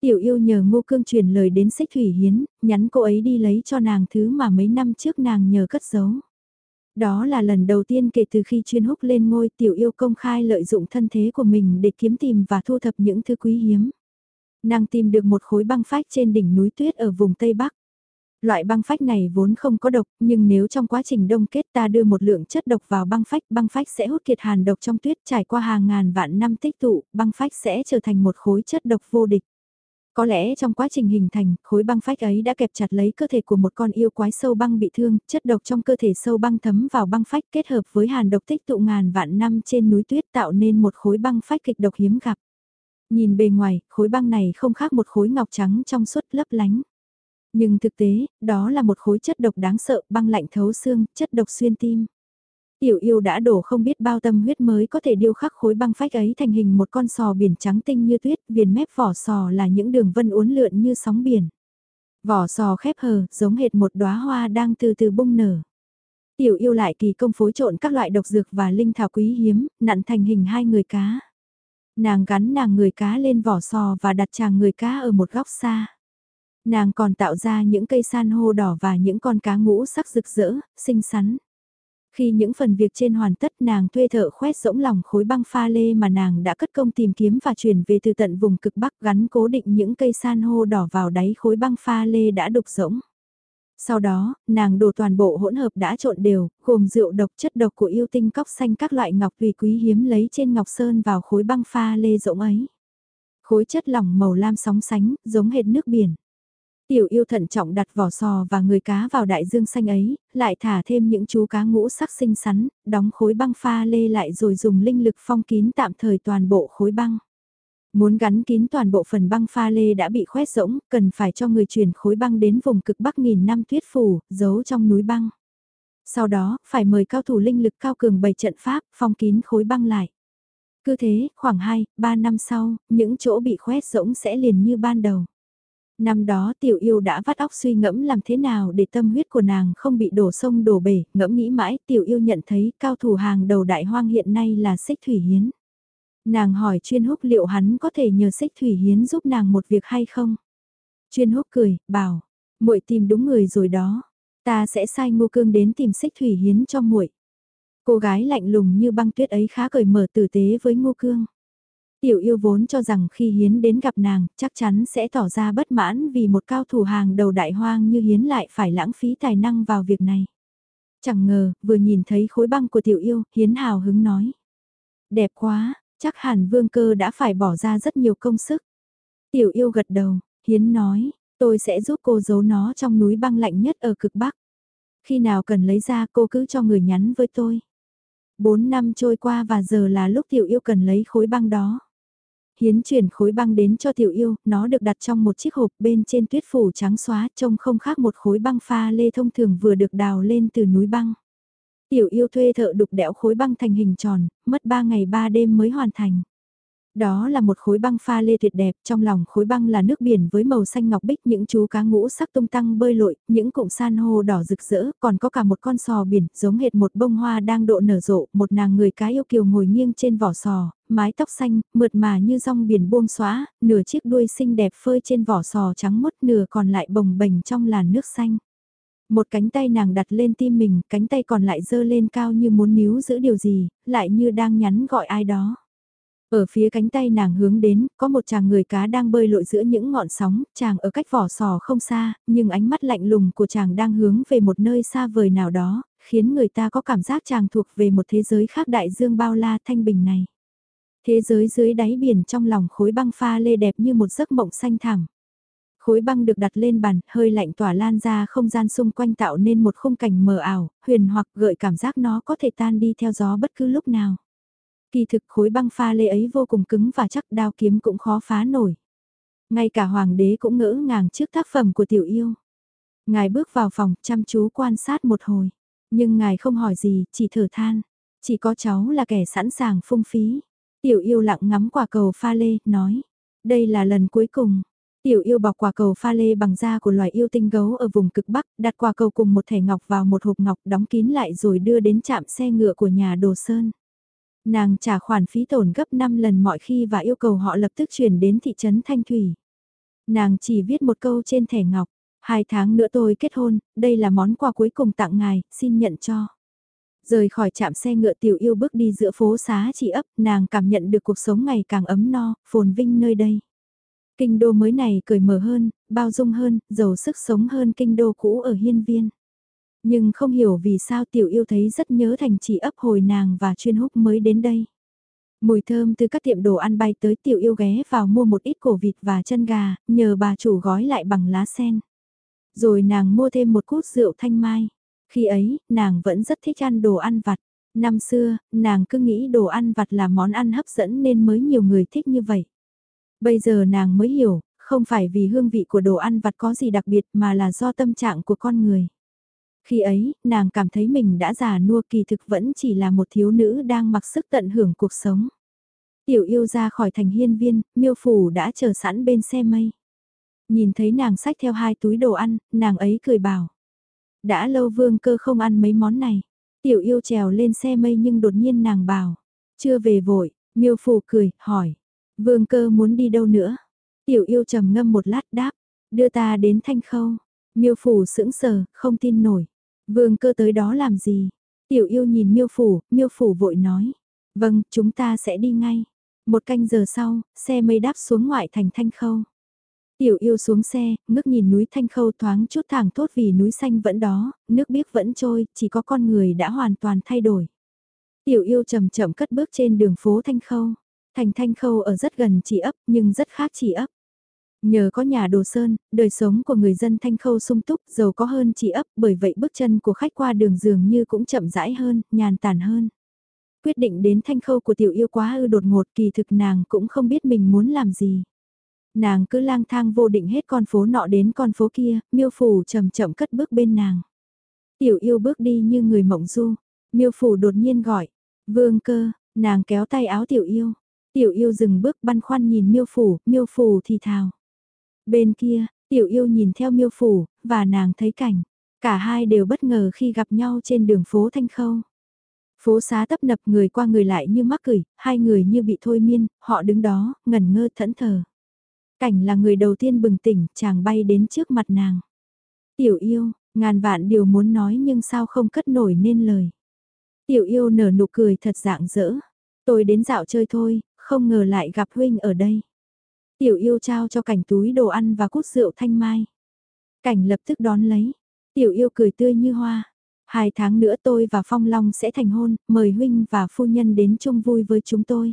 Tiểu yêu nhờ Ngô Cương truyền lời đến Xích Thủy Hiến, nhắn cô ấy đi lấy cho nàng thứ mà mấy năm trước nàng nhờ cất giấu. Đó là lần đầu tiên kể từ khi chuyên húc lên ngôi tiểu yêu công khai lợi dụng thân thế của mình để kiếm tìm và thu thập những thứ quý hiếm. Nàng tìm được một khối băng phách trên đỉnh núi tuyết ở vùng Tây Bắc. Loại băng phách này vốn không có độc, nhưng nếu trong quá trình đông kết ta đưa một lượng chất độc vào băng phách, băng phách sẽ hút kiệt hàn độc trong tuyết trải qua hàng ngàn vạn năm tích tụ, băng phách sẽ trở thành một khối chất độc vô địch. Có lẽ trong quá trình hình thành, khối băng phách ấy đã kẹp chặt lấy cơ thể của một con yêu quái sâu băng bị thương, chất độc trong cơ thể sâu băng thấm vào băng phách kết hợp với hàn độc tích tụ ngàn vạn năm trên núi tuyết tạo nên một khối băng phách kịch độc hiếm gặp. Nhìn bề ngoài, khối băng này không khác một khối ngọc trắng trong suốt lấp lánh. Nhưng thực tế, đó là một khối chất độc đáng sợ, băng lạnh thấu xương, chất độc xuyên tim. Tiểu yêu đã đổ không biết bao tâm huyết mới có thể điêu khắc khối băng phách ấy thành hình một con sò biển trắng tinh như tuyết, viền mép vỏ sò là những đường vân uốn lượn như sóng biển. Vỏ sò khép hờ, giống hệt một đóa hoa đang từ từ bung nở. Tiểu yêu lại kỳ công phối trộn các loại độc dược và linh thảo quý hiếm, nặn thành hình hai người cá. Nàng gắn nàng người cá lên vỏ sò và đặt chàng người cá ở một góc xa. Nàng còn tạo ra những cây san hô đỏ và những con cá ngũ sắc rực rỡ, xinh xắn. Khi những phần việc trên hoàn tất nàng thuê thợ khoét rỗng lòng khối băng pha lê mà nàng đã cất công tìm kiếm và chuyển về từ tận vùng cực bắc gắn cố định những cây san hô đỏ vào đáy khối băng pha lê đã đục rỗng. Sau đó, nàng đổ toàn bộ hỗn hợp đã trộn đều, gồm rượu độc chất độc của yêu tinh cóc xanh các loại ngọc tùy quý hiếm lấy trên ngọc sơn vào khối băng pha lê rỗng ấy. Khối chất lỏng màu lam sóng sánh, giống hệt nước biển. Tiểu yêu thận trọng đặt vỏ sò và người cá vào đại dương xanh ấy, lại thả thêm những chú cá ngũ sắc xinh xắn, đóng khối băng pha lê lại rồi dùng linh lực phong kín tạm thời toàn bộ khối băng. Muốn gắn kín toàn bộ phần băng pha lê đã bị khoét rỗng, cần phải cho người chuyển khối băng đến vùng cực bắc nghìn năm tuyết phủ, giấu trong núi băng. Sau đó, phải mời cao thủ linh lực cao cường bày trận pháp, phong kín khối băng lại. Cứ thế, khoảng 2, 3 năm sau, những chỗ bị khoét rỗng sẽ liền như ban đầu. Năm đó tiểu yêu đã vắt óc suy ngẫm làm thế nào để tâm huyết của nàng không bị đổ sông đổ bể, ngẫm nghĩ mãi tiểu yêu nhận thấy cao thủ hàng đầu đại hoang hiện nay là xích thủy hiến. Nàng hỏi chuyên húc liệu hắn có thể nhờ xích thủy hiến giúp nàng một việc hay không? Chuyên húc cười, bảo, muội tìm đúng người rồi đó, ta sẽ sai ngô cương đến tìm xích thủy hiến cho muội. Cô gái lạnh lùng như băng tuyết ấy khá cởi mở tử tế với ngô cương. Tiểu yêu vốn cho rằng khi Hiến đến gặp nàng, chắc chắn sẽ tỏ ra bất mãn vì một cao thủ hàng đầu đại hoang như Hiến lại phải lãng phí tài năng vào việc này. Chẳng ngờ, vừa nhìn thấy khối băng của tiểu yêu, Hiến hào hứng nói. Đẹp quá, chắc hẳn vương cơ đã phải bỏ ra rất nhiều công sức. Tiểu yêu gật đầu, Hiến nói, tôi sẽ giúp cô giấu nó trong núi băng lạnh nhất ở cực Bắc. Khi nào cần lấy ra cô cứ cho người nhắn với tôi. Bốn năm trôi qua và giờ là lúc tiểu yêu cần lấy khối băng đó. Hiến chuyển khối băng đến cho tiểu yêu, nó được đặt trong một chiếc hộp bên trên tuyết phủ trắng xóa trông không khác một khối băng pha lê thông thường vừa được đào lên từ núi băng. Tiểu yêu thuê thợ đục đẽo khối băng thành hình tròn, mất 3 ngày 3 đêm mới hoàn thành. Đó là một khối băng pha lê tuyệt đẹp, trong lòng khối băng là nước biển với màu xanh ngọc bích, những chú cá ngũ sắc tung tăng bơi lội, những cụm san hô đỏ rực rỡ, còn có cả một con sò biển, giống hệt một bông hoa đang độ nở rộ, một nàng người cá yêu kiều ngồi nghiêng trên vỏ sò, mái tóc xanh, mượt mà như rong biển buông xóa, nửa chiếc đuôi xinh đẹp phơi trên vỏ sò trắng mốt nửa còn lại bồng bềnh trong làn nước xanh. Một cánh tay nàng đặt lên tim mình, cánh tay còn lại dơ lên cao như muốn níu giữ điều gì, lại như đang nhắn gọi ai đó. Ở phía cánh tay nàng hướng đến, có một chàng người cá đang bơi lội giữa những ngọn sóng, chàng ở cách vỏ sò không xa, nhưng ánh mắt lạnh lùng của chàng đang hướng về một nơi xa vời nào đó, khiến người ta có cảm giác chàng thuộc về một thế giới khác đại dương bao la thanh bình này. Thế giới dưới đáy biển trong lòng khối băng pha lê đẹp như một giấc mộng xanh thẳm. Khối băng được đặt lên bàn, hơi lạnh tỏa lan ra không gian xung quanh tạo nên một khung cảnh mờ ảo, huyền hoặc gợi cảm giác nó có thể tan đi theo gió bất cứ lúc nào. Kỳ thực khối băng pha lê ấy vô cùng cứng và chắc đao kiếm cũng khó phá nổi. Ngay cả hoàng đế cũng ngỡ ngàng trước tác phẩm của tiểu yêu. Ngài bước vào phòng chăm chú quan sát một hồi. Nhưng ngài không hỏi gì, chỉ thở than. Chỉ có cháu là kẻ sẵn sàng phung phí. Tiểu yêu lặng ngắm quả cầu pha lê, nói. Đây là lần cuối cùng. Tiểu yêu bọc quả cầu pha lê bằng da của loài yêu tinh gấu ở vùng cực Bắc, đặt quả cầu cùng một thẻ ngọc vào một hộp ngọc đóng kín lại rồi đưa đến trạm xe ngựa của nhà đồ sơn. Nàng trả khoản phí tổn gấp 5 lần mọi khi và yêu cầu họ lập tức chuyển đến thị trấn Thanh Thủy. Nàng chỉ viết một câu trên thẻ ngọc, hai tháng nữa tôi kết hôn, đây là món quà cuối cùng tặng ngài, xin nhận cho. Rời khỏi trạm xe ngựa tiểu yêu bước đi giữa phố xá chỉ ấp, nàng cảm nhận được cuộc sống ngày càng ấm no, phồn vinh nơi đây. Kinh đô mới này cởi mở hơn, bao dung hơn, giàu sức sống hơn kinh đô cũ ở hiên viên. Nhưng không hiểu vì sao tiểu yêu thấy rất nhớ thành chỉ ấp hồi nàng và chuyên húc mới đến đây. Mùi thơm từ các tiệm đồ ăn bay tới tiểu yêu ghé vào mua một ít cổ vịt và chân gà, nhờ bà chủ gói lại bằng lá sen. Rồi nàng mua thêm một cút rượu thanh mai. Khi ấy, nàng vẫn rất thích ăn đồ ăn vặt. Năm xưa, nàng cứ nghĩ đồ ăn vặt là món ăn hấp dẫn nên mới nhiều người thích như vậy. Bây giờ nàng mới hiểu, không phải vì hương vị của đồ ăn vặt có gì đặc biệt mà là do tâm trạng của con người. Khi ấy, nàng cảm thấy mình đã già nua kỳ thực vẫn chỉ là một thiếu nữ đang mặc sức tận hưởng cuộc sống. Tiểu yêu ra khỏi thành hiên viên, miêu phủ đã chờ sẵn bên xe mây. Nhìn thấy nàng xách theo hai túi đồ ăn, nàng ấy cười bảo. Đã lâu vương cơ không ăn mấy món này. Tiểu yêu trèo lên xe mây nhưng đột nhiên nàng bảo. Chưa về vội, miêu phủ cười, hỏi. Vương cơ muốn đi đâu nữa? Tiểu yêu trầm ngâm một lát đáp. Đưa ta đến thanh khâu. Miêu phủ sững sờ, không tin nổi. Vương cơ tới đó làm gì? Tiểu yêu nhìn miêu phủ, miêu phủ vội nói. Vâng, chúng ta sẽ đi ngay. Một canh giờ sau, xe mây đáp xuống ngoại thành thanh khâu. Tiểu yêu xuống xe, ngước nhìn núi thanh khâu thoáng chút thẳng tốt vì núi xanh vẫn đó, nước biếc vẫn trôi, chỉ có con người đã hoàn toàn thay đổi. Tiểu yêu chậm chậm cất bước trên đường phố thanh khâu. Thành thanh khâu ở rất gần chỉ ấp nhưng rất khác chỉ ấp. Nhờ có nhà đồ sơn, đời sống của người dân thanh khâu sung túc, giàu có hơn chỉ ấp, bởi vậy bước chân của khách qua đường dường như cũng chậm rãi hơn, nhàn tản hơn. Quyết định đến thanh khâu của tiểu yêu quá ư đột ngột kỳ thực nàng cũng không biết mình muốn làm gì. Nàng cứ lang thang vô định hết con phố nọ đến con phố kia, miêu phủ chậm chậm cất bước bên nàng. Tiểu yêu bước đi như người mộng du, miêu phủ đột nhiên gọi, vương cơ, nàng kéo tay áo tiểu yêu. Tiểu yêu dừng bước băn khoăn nhìn miêu phủ, miêu phủ thì thào. Bên kia, tiểu yêu nhìn theo miêu phủ, và nàng thấy cảnh. Cả hai đều bất ngờ khi gặp nhau trên đường phố Thanh Khâu. Phố xá tấp nập người qua người lại như mắc cười, hai người như bị thôi miên, họ đứng đó, ngẩn ngơ thẫn thờ. Cảnh là người đầu tiên bừng tỉnh, chàng bay đến trước mặt nàng. Tiểu yêu, ngàn vạn điều muốn nói nhưng sao không cất nổi nên lời. Tiểu yêu nở nụ cười thật dạng dỡ. Tôi đến dạo chơi thôi, không ngờ lại gặp huynh ở đây. Tiểu yêu trao cho cảnh túi đồ ăn và cút rượu thanh mai. Cảnh lập tức đón lấy. Tiểu yêu cười tươi như hoa. Hai tháng nữa tôi và Phong Long sẽ thành hôn, mời huynh và phu nhân đến chung vui với chúng tôi.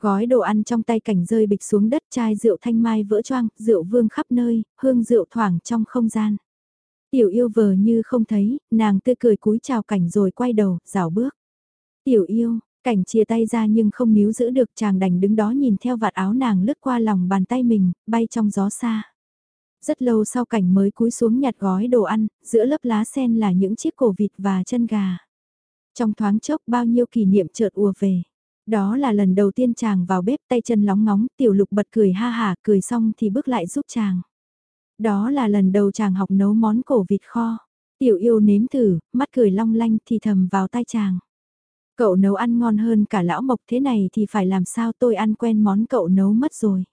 Gói đồ ăn trong tay cảnh rơi bịch xuống đất chai rượu thanh mai vỡ choang, rượu vương khắp nơi, hương rượu thoảng trong không gian. Tiểu yêu vờ như không thấy, nàng tươi cười cúi chào cảnh rồi quay đầu, rảo bước. Tiểu yêu, Cảnh chia tay ra nhưng không níu giữ được chàng đành đứng đó nhìn theo vạt áo nàng lướt qua lòng bàn tay mình, bay trong gió xa. Rất lâu sau cảnh mới cúi xuống nhặt gói đồ ăn, giữa lớp lá sen là những chiếc cổ vịt và chân gà. Trong thoáng chốc bao nhiêu kỷ niệm chợt ùa về. Đó là lần đầu tiên chàng vào bếp tay chân lóng ngóng, tiểu lục bật cười ha hả, cười xong thì bước lại giúp chàng. Đó là lần đầu chàng học nấu món cổ vịt kho. Tiểu yêu nếm thử, mắt cười long lanh thì thầm vào tai chàng. Cậu nấu ăn ngon hơn cả lão mộc thế này thì phải làm sao tôi ăn quen món cậu nấu mất rồi.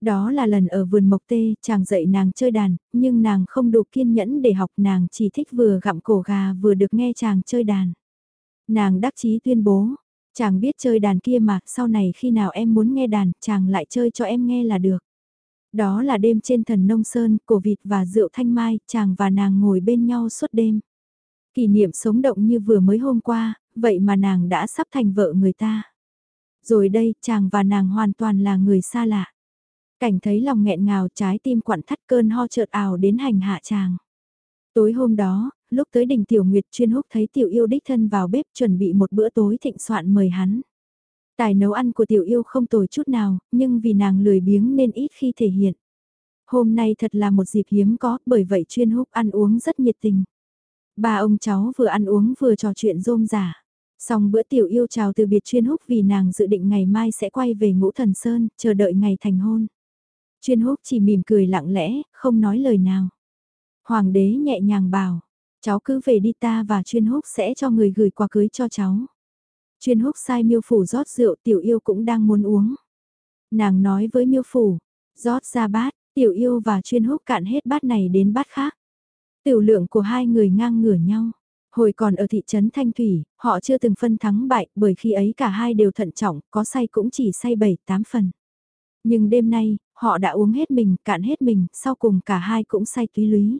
Đó là lần ở vườn mộc tê, chàng dạy nàng chơi đàn, nhưng nàng không đủ kiên nhẫn để học nàng chỉ thích vừa gặm cổ gà vừa được nghe chàng chơi đàn. Nàng đắc chí tuyên bố, Chàng biết chơi đàn kia mà, sau này khi nào em muốn nghe đàn, chàng lại chơi cho em nghe là được. Đó là đêm trên thần nông sơn, cổ vịt và rượu thanh mai, chàng và nàng ngồi bên nhau suốt đêm. Kỷ niệm sống động như vừa mới hôm qua, vậy mà nàng đã sắp thành vợ người ta. Rồi đây, chàng và nàng hoàn toàn là người xa lạ. Cảnh thấy lòng nghẹn ngào trái tim quặn thắt cơn ho chợt ảo đến hành hạ chàng. Tối hôm đó, lúc tới đỉnh Tiểu Nguyệt chuyên húc thấy Tiểu Yêu đích thân vào bếp chuẩn bị một bữa tối thịnh soạn mời hắn. Tài nấu ăn của Tiểu Yêu không tồi chút nào, nhưng vì nàng lười biếng nên ít khi thể hiện. Hôm nay thật là một dịp hiếm có, bởi vậy chuyên húc ăn uống rất nhiệt tình. Ba ông cháu vừa ăn uống vừa trò chuyện rôm rả. Xong bữa tiểu yêu chào từ biệt chuyên húc vì nàng dự định ngày mai sẽ quay về ngũ thần sơn, chờ đợi ngày thành hôn. Chuyên húc chỉ mỉm cười lặng lẽ, không nói lời nào. Hoàng đế nhẹ nhàng bảo, cháu cứ về đi ta và chuyên húc sẽ cho người gửi quà cưới cho cháu. Chuyên húc sai miêu phủ rót rượu tiểu yêu cũng đang muốn uống. Nàng nói với miêu phủ, rót ra bát, tiểu yêu và chuyên húc cạn hết bát này đến bát khác. Tiểu lượng của hai người ngang ngửa nhau. Hồi còn ở thị trấn Thanh Thủy, họ chưa từng phân thắng bại bởi khi ấy cả hai đều thận trọng, có say cũng chỉ say 7-8 phần. Nhưng đêm nay, họ đã uống hết mình, cạn hết mình, sau cùng cả hai cũng say túy lý.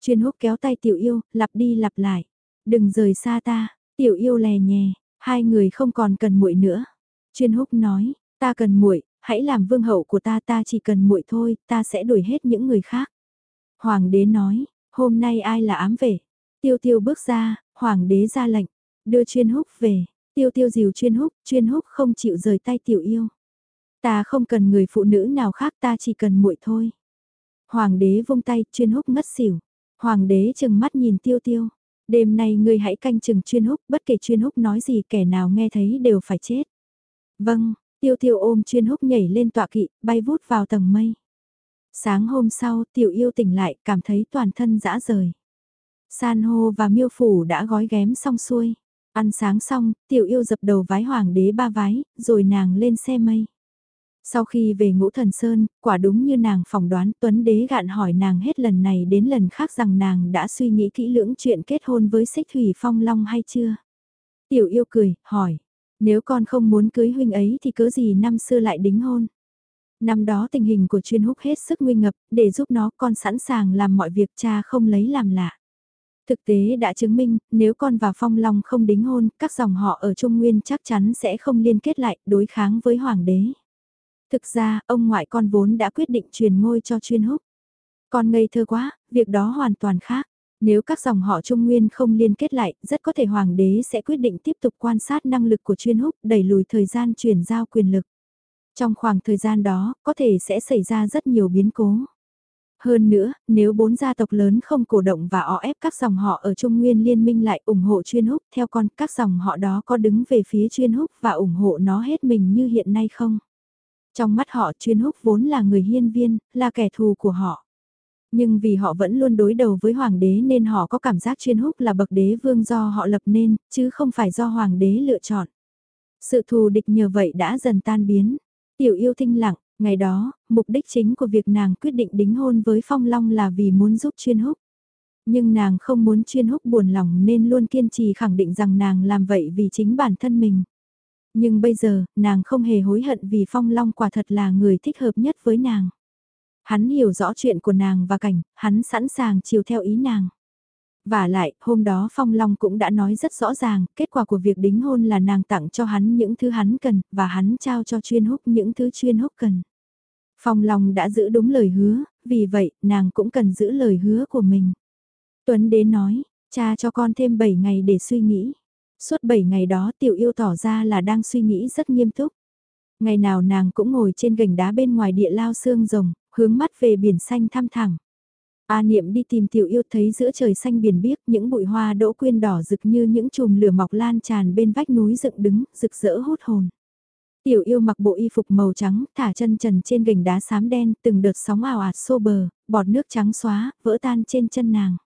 Chuyên húc kéo tay tiểu yêu, lặp đi lặp lại. Đừng rời xa ta, tiểu yêu lè nhè, hai người không còn cần muội nữa. Chuyên húc nói, ta cần muội, hãy làm vương hậu của ta ta chỉ cần muội thôi, ta sẽ đuổi hết những người khác. Hoàng đế nói, hôm nay ai là ám vệ? Tiêu tiêu bước ra, hoàng đế ra lệnh, đưa chuyên húc về, tiêu tiêu dìu chuyên húc, chuyên húc không chịu rời tay tiểu yêu. Ta không cần người phụ nữ nào khác ta chỉ cần muội thôi. Hoàng đế vung tay, chuyên húc ngất xỉu. Hoàng đế chừng mắt nhìn tiêu tiêu. Đêm nay ngươi hãy canh chừng chuyên húc, bất kể chuyên húc nói gì kẻ nào nghe thấy đều phải chết. Vâng, tiêu tiêu ôm chuyên húc nhảy lên tọa kỵ, bay vút vào tầng mây. Sáng hôm sau, tiểu yêu tỉnh lại, cảm thấy toàn thân dã rời. San hô và miêu phủ đã gói ghém xong xuôi. Ăn sáng xong, tiểu yêu dập đầu vái hoàng đế ba vái, rồi nàng lên xe mây. Sau khi về ngũ thần sơn, quả đúng như nàng phỏng đoán Tuấn Đế gạn hỏi nàng hết lần này đến lần khác rằng nàng đã suy nghĩ kỹ lưỡng chuyện kết hôn với xích thủy phong long hay chưa. Tiểu yêu cười, hỏi, nếu con không muốn cưới huynh ấy thì cớ gì năm xưa lại đính hôn. Năm đó tình hình của chuyên húc hết sức nguy ngập, để giúp nó con sẵn sàng làm mọi việc cha không lấy làm lạ. Thực tế đã chứng minh, nếu con và Phong Long không đính hôn, các dòng họ ở Trung Nguyên chắc chắn sẽ không liên kết lại, đối kháng với Hoàng đế. Thực ra, ông ngoại con vốn đã quyết định truyền ngôi cho chuyên húc. Con ngây thơ quá, việc đó hoàn toàn khác. Nếu các dòng họ Trung Nguyên không liên kết lại, rất có thể Hoàng đế sẽ quyết định tiếp tục quan sát năng lực của chuyên húc, đẩy lùi thời gian chuyển giao quyền lực. Trong khoảng thời gian đó, có thể sẽ xảy ra rất nhiều biến cố. Hơn nữa, nếu bốn gia tộc lớn không cổ động và o ép các dòng họ ở Trung Nguyên liên minh lại ủng hộ chuyên húc, theo con các dòng họ đó có đứng về phía chuyên húc và ủng hộ nó hết mình như hiện nay không? Trong mắt họ chuyên húc vốn là người hiên viên, là kẻ thù của họ. Nhưng vì họ vẫn luôn đối đầu với hoàng đế nên họ có cảm giác chuyên húc là bậc đế vương do họ lập nên, chứ không phải do hoàng đế lựa chọn. Sự thù địch nhờ vậy đã dần tan biến. Tiểu yêu thinh lặng, ngày đó, mục đích chính của việc nàng quyết định đính hôn với Phong Long là vì muốn giúp chuyên húc. Nhưng nàng không muốn chuyên húc buồn lòng nên luôn kiên trì khẳng định rằng nàng làm vậy vì chính bản thân mình. Nhưng bây giờ, nàng không hề hối hận vì Phong Long quả thật là người thích hợp nhất với nàng. Hắn hiểu rõ chuyện của nàng và cảnh, hắn sẵn sàng chiều theo ý nàng. Và lại, hôm đó Phong Long cũng đã nói rất rõ ràng, kết quả của việc đính hôn là nàng tặng cho hắn những thứ hắn cần, và hắn trao cho chuyên húc những thứ chuyên húc cần. Phong Long đã giữ đúng lời hứa, vì vậy, nàng cũng cần giữ lời hứa của mình. Tuấn Đế nói, cha cho con thêm 7 ngày để suy nghĩ. Suốt 7 ngày đó tiểu yêu tỏ ra là đang suy nghĩ rất nghiêm túc. Ngày nào nàng cũng ngồi trên gành đá bên ngoài địa lao xương rồng, hướng mắt về biển xanh thăm thẳng. A niệm đi tìm tiểu yêu thấy giữa trời xanh biển biếc những bụi hoa đỗ quyên đỏ rực như những chùm lửa mọc lan tràn bên vách núi dựng đứng, rực rỡ hút hồn. Tiểu yêu mặc bộ y phục màu trắng, thả chân trần trên gành đá xám đen, từng đợt sóng ảo ạt xô bờ, bọt nước trắng xóa, vỡ tan trên chân nàng.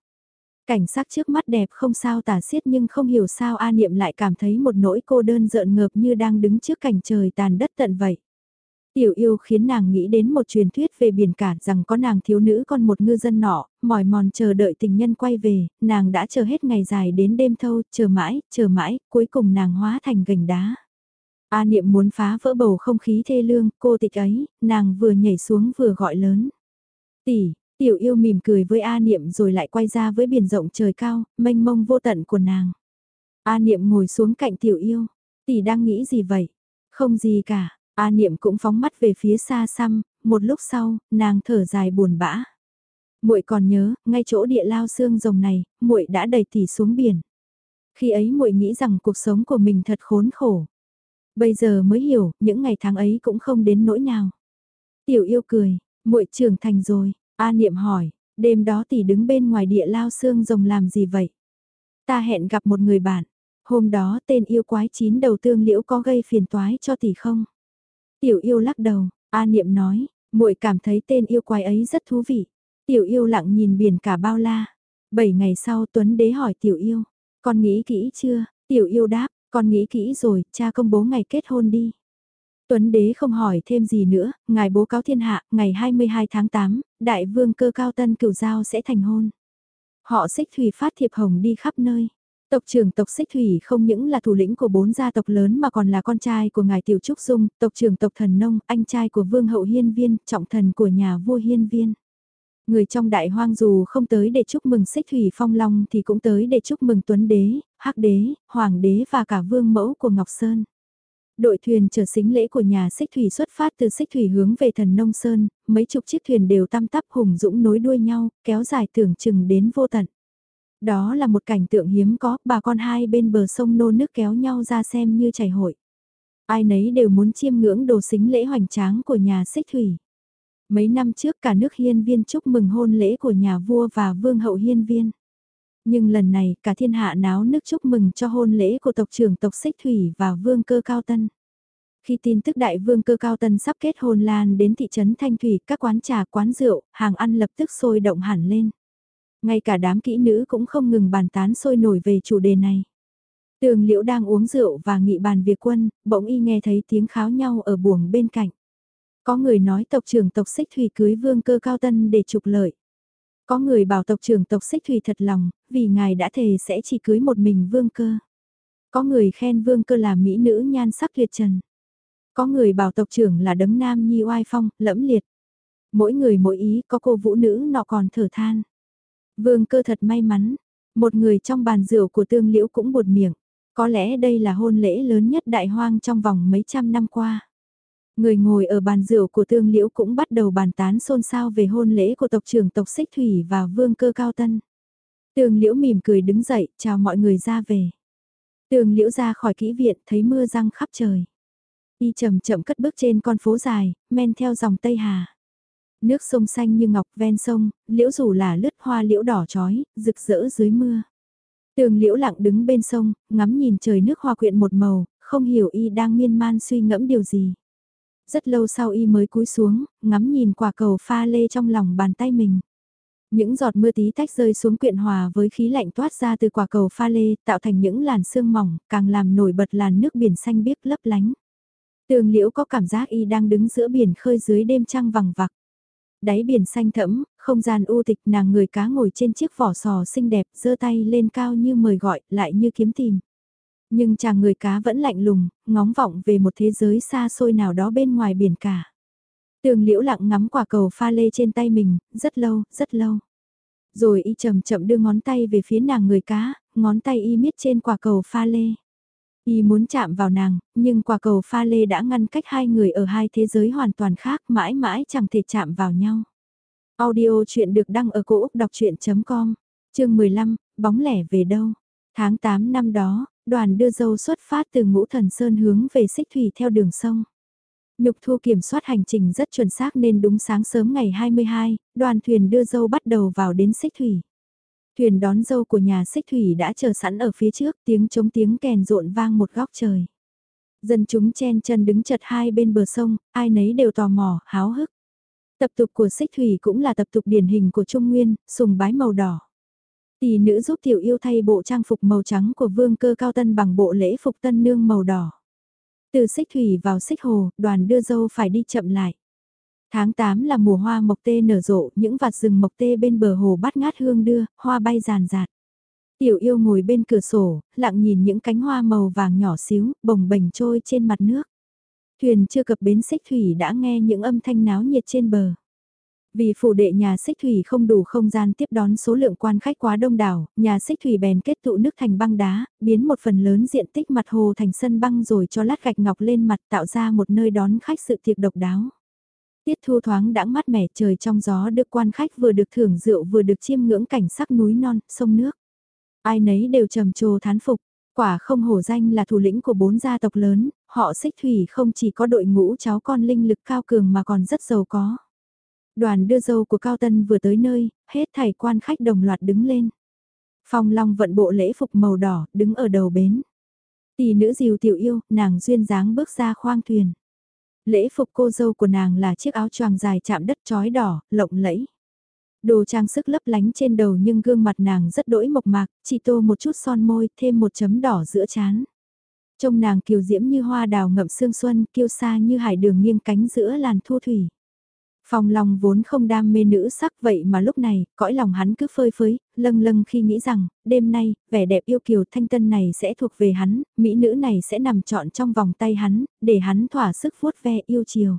Cảnh sắc trước mắt đẹp không sao tả xiết nhưng không hiểu sao A Niệm lại cảm thấy một nỗi cô đơn rợn ngợp như đang đứng trước cảnh trời tàn đất tận vậy. Tiểu yêu khiến nàng nghĩ đến một truyền thuyết về biển cả rằng có nàng thiếu nữ con một ngư dân nọ, mỏi mòn chờ đợi tình nhân quay về, nàng đã chờ hết ngày dài đến đêm thâu, chờ mãi, chờ mãi, cuối cùng nàng hóa thành gành đá. A Niệm muốn phá vỡ bầu không khí thê lương, cô tịch ấy, nàng vừa nhảy xuống vừa gọi lớn. Tỷ, tiểu yêu mỉm cười với A Niệm rồi lại quay ra với biển rộng trời cao, mênh mông vô tận của nàng. A Niệm ngồi xuống cạnh tiểu yêu. Tỷ đang nghĩ gì vậy? Không gì cả. A Niệm cũng phóng mắt về phía xa xăm, một lúc sau, nàng thở dài buồn bã. Muội còn nhớ, ngay chỗ địa lao xương rồng này, muội đã đẩy tỷ xuống biển. Khi ấy muội nghĩ rằng cuộc sống của mình thật khốn khổ. Bây giờ mới hiểu, những ngày tháng ấy cũng không đến nỗi nào. Tiểu yêu cười, muội trưởng thành rồi, A Niệm hỏi, đêm đó tỷ đứng bên ngoài địa lao xương rồng làm gì vậy? Ta hẹn gặp một người bạn, hôm đó tên yêu quái chín đầu tương liễu có gây phiền toái cho tỷ không? Tiểu yêu lắc đầu, A Niệm nói, muội cảm thấy tên yêu quái ấy rất thú vị. Tiểu yêu lặng nhìn biển cả bao la. Bảy ngày sau Tuấn Đế hỏi tiểu yêu, con nghĩ kỹ chưa? Tiểu yêu đáp, con nghĩ kỹ rồi, cha công bố ngày kết hôn đi. Tuấn Đế không hỏi thêm gì nữa, ngài bố cáo thiên hạ, ngày 22 tháng 8, đại vương cơ cao tân cửu giao sẽ thành hôn. Họ xích thủy phát thiệp hồng đi khắp nơi. Tộc trưởng tộc Xích Thủy không những là thủ lĩnh của bốn gia tộc lớn mà còn là con trai của ngài Tiểu Trúc Dung, tộc trưởng tộc Thần Nông, anh trai của Vương Hậu Hiên Viên, trọng thần của nhà vua Hiên Viên. Người trong đại hoang dù không tới để chúc mừng Xích Thủy Phong Long thì cũng tới để chúc mừng Tuấn Đế, Hắc Đế, Hoàng Đế và cả Vương Mẫu của Ngọc Sơn. Đội thuyền chở xính lễ của nhà Xích Thủy xuất phát từ Xích Thủy hướng về Thần Nông Sơn, mấy chục chiếc thuyền đều tăm tắp hùng dũng nối đuôi nhau, kéo dài tưởng chừng đến vô tận. Đó là một cảnh tượng hiếm có, bà con hai bên bờ sông nô nước kéo nhau ra xem như chảy hội. Ai nấy đều muốn chiêm ngưỡng đồ xính lễ hoành tráng của nhà xích thủy. Mấy năm trước cả nước hiên viên chúc mừng hôn lễ của nhà vua và vương hậu hiên viên. Nhưng lần này cả thiên hạ náo nước chúc mừng cho hôn lễ của tộc trưởng tộc xích thủy và vương cơ cao tân. Khi tin tức đại vương cơ cao tân sắp kết hôn lan đến thị trấn Thanh Thủy, các quán trà, quán rượu, hàng ăn lập tức sôi động hẳn lên. Ngay cả đám kỹ nữ cũng không ngừng bàn tán sôi nổi về chủ đề này. Tường liễu đang uống rượu và nghị bàn việc quân, bỗng y nghe thấy tiếng kháo nhau ở buồng bên cạnh. Có người nói tộc trưởng tộc xích thủy cưới vương cơ cao tân để trục lợi. Có người bảo tộc trưởng tộc xích thủy thật lòng, vì ngài đã thề sẽ chỉ cưới một mình vương cơ. Có người khen vương cơ là mỹ nữ nhan sắc liệt trần. Có người bảo tộc trưởng là đấng nam nhi oai phong, lẫm liệt. Mỗi người mỗi ý có cô vũ nữ nọ còn thở than. Vương cơ thật may mắn, một người trong bàn rượu của tương liễu cũng buột miệng. Có lẽ đây là hôn lễ lớn nhất đại hoang trong vòng mấy trăm năm qua. Người ngồi ở bàn rượu của tương liễu cũng bắt đầu bàn tán xôn xao về hôn lễ của tộc trưởng tộc Xích Thủy và vương cơ cao tân. Tương liễu mỉm cười đứng dậy, chào mọi người ra về. Tương liễu ra khỏi kỹ viện, thấy mưa răng khắp trời. Y chậm chậm cất bước trên con phố dài, men theo dòng Tây Hà. Nước sông xanh như ngọc ven sông, liễu rủ là lướt hoa liễu đỏ trói, rực rỡ dưới mưa. Tường liễu lặng đứng bên sông, ngắm nhìn trời nước hoa quyện một màu, không hiểu y đang miên man suy ngẫm điều gì. Rất lâu sau y mới cúi xuống, ngắm nhìn quả cầu pha lê trong lòng bàn tay mình. Những giọt mưa tí tách rơi xuống quyện hòa với khí lạnh toát ra từ quả cầu pha lê tạo thành những làn sương mỏng, càng làm nổi bật làn nước biển xanh biếc lấp lánh. Tường liễu có cảm giác y đang đứng giữa biển khơi dưới đêm trăng vằng vặc. Đáy biển xanh thẫm, không gian u tịch nàng người cá ngồi trên chiếc vỏ sò xinh đẹp, giơ tay lên cao như mời gọi, lại như kiếm tìm. Nhưng chàng người cá vẫn lạnh lùng, ngóng vọng về một thế giới xa xôi nào đó bên ngoài biển cả. Tường liễu lặng ngắm quả cầu pha lê trên tay mình, rất lâu, rất lâu. Rồi y chậm chậm đưa ngón tay về phía nàng người cá, ngón tay y miết trên quả cầu pha lê. Y muốn chạm vào nàng, nhưng quả cầu pha lê đã ngăn cách hai người ở hai thế giới hoàn toàn khác mãi mãi chẳng thể chạm vào nhau. Audio chuyện được đăng ở cổ Úc đọc chuyện.com, chương 15, bóng lẻ về đâu. Tháng 8 năm đó, đoàn đưa dâu xuất phát từ ngũ thần sơn hướng về xích thủy theo đường sông. Nhục thu kiểm soát hành trình rất chuẩn xác nên đúng sáng sớm ngày 22, đoàn thuyền đưa dâu bắt đầu vào đến xích thủy. Thuyền đón dâu của nhà xích thủy đã chờ sẵn ở phía trước tiếng chống tiếng kèn rộn vang một góc trời. Dân chúng chen chân đứng chật hai bên bờ sông, ai nấy đều tò mò, háo hức. Tập tục của xích thủy cũng là tập tục điển hình của Trung Nguyên, sùng bái màu đỏ. Tỷ nữ giúp tiểu yêu thay bộ trang phục màu trắng của vương cơ cao tân bằng bộ lễ phục tân nương màu đỏ. Từ xích thủy vào xích hồ, đoàn đưa dâu phải đi chậm lại. Tháng 8 là mùa hoa mộc tê nở rộ, những vạt rừng mộc tê bên bờ hồ bắt ngát hương đưa, hoa bay ràn rạt. Tiểu yêu ngồi bên cửa sổ, lặng nhìn những cánh hoa màu vàng nhỏ xíu, bồng bềnh trôi trên mặt nước. Thuyền chưa cập bến xích thủy đã nghe những âm thanh náo nhiệt trên bờ. Vì phủ đệ nhà xích thủy không đủ không gian tiếp đón số lượng quan khách quá đông đảo, nhà xích thủy bèn kết tụ nước thành băng đá, biến một phần lớn diện tích mặt hồ thành sân băng rồi cho lát gạch ngọc lên mặt tạo ra một nơi đón khách sự tiệc độc đáo. Tiết thu thoáng đãng mát mẻ trời trong gió được quan khách vừa được thưởng rượu vừa được chiêm ngưỡng cảnh sắc núi non, sông nước. Ai nấy đều trầm trồ thán phục, quả không hổ danh là thủ lĩnh của bốn gia tộc lớn, họ xích thủy không chỉ có đội ngũ cháu con linh lực cao cường mà còn rất giàu có. Đoàn đưa dâu của Cao Tân vừa tới nơi, hết thảy quan khách đồng loạt đứng lên. Phong Long vận bộ lễ phục màu đỏ, đứng ở đầu bến. Tỷ nữ diều tiểu yêu, nàng duyên dáng bước ra khoang thuyền. Lễ phục cô dâu của nàng là chiếc áo choàng dài chạm đất trói đỏ, lộng lẫy. Đồ trang sức lấp lánh trên đầu nhưng gương mặt nàng rất đỗi mộc mạc, chỉ tô một chút son môi, thêm một chấm đỏ giữa chán. Trông nàng kiều diễm như hoa đào ngậm sương xuân, kiêu xa như hải đường nghiêng cánh giữa làn thu thủy. Phong Long vốn không đam mê nữ sắc vậy mà lúc này, cõi lòng hắn cứ phơi phới, lâng lâng khi nghĩ rằng, đêm nay, vẻ đẹp yêu kiều thanh tân này sẽ thuộc về hắn, mỹ nữ này sẽ nằm trọn trong vòng tay hắn, để hắn thỏa sức vuốt ve yêu chiều.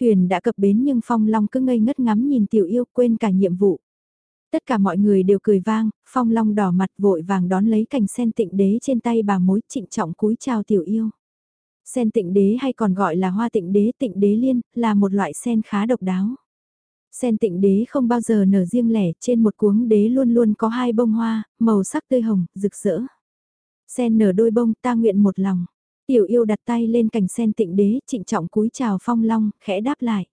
Thuyền đã cập bến nhưng Phong Long cứ ngây ngất ngắm nhìn tiểu yêu quên cả nhiệm vụ. Tất cả mọi người đều cười vang, Phong Long đỏ mặt vội vàng đón lấy cành sen tịnh đế trên tay bà mối trịnh trọng cúi chào tiểu yêu. Sen tịnh đế hay còn gọi là hoa tịnh đế tịnh đế liên, là một loại sen khá độc đáo. Sen tịnh đế không bao giờ nở riêng lẻ, trên một cuống đế luôn luôn có hai bông hoa, màu sắc tươi hồng, rực rỡ. Sen nở đôi bông, ta nguyện một lòng. Tiểu yêu đặt tay lên cành sen tịnh đế, trịnh trọng cúi chào phong long, khẽ đáp lại.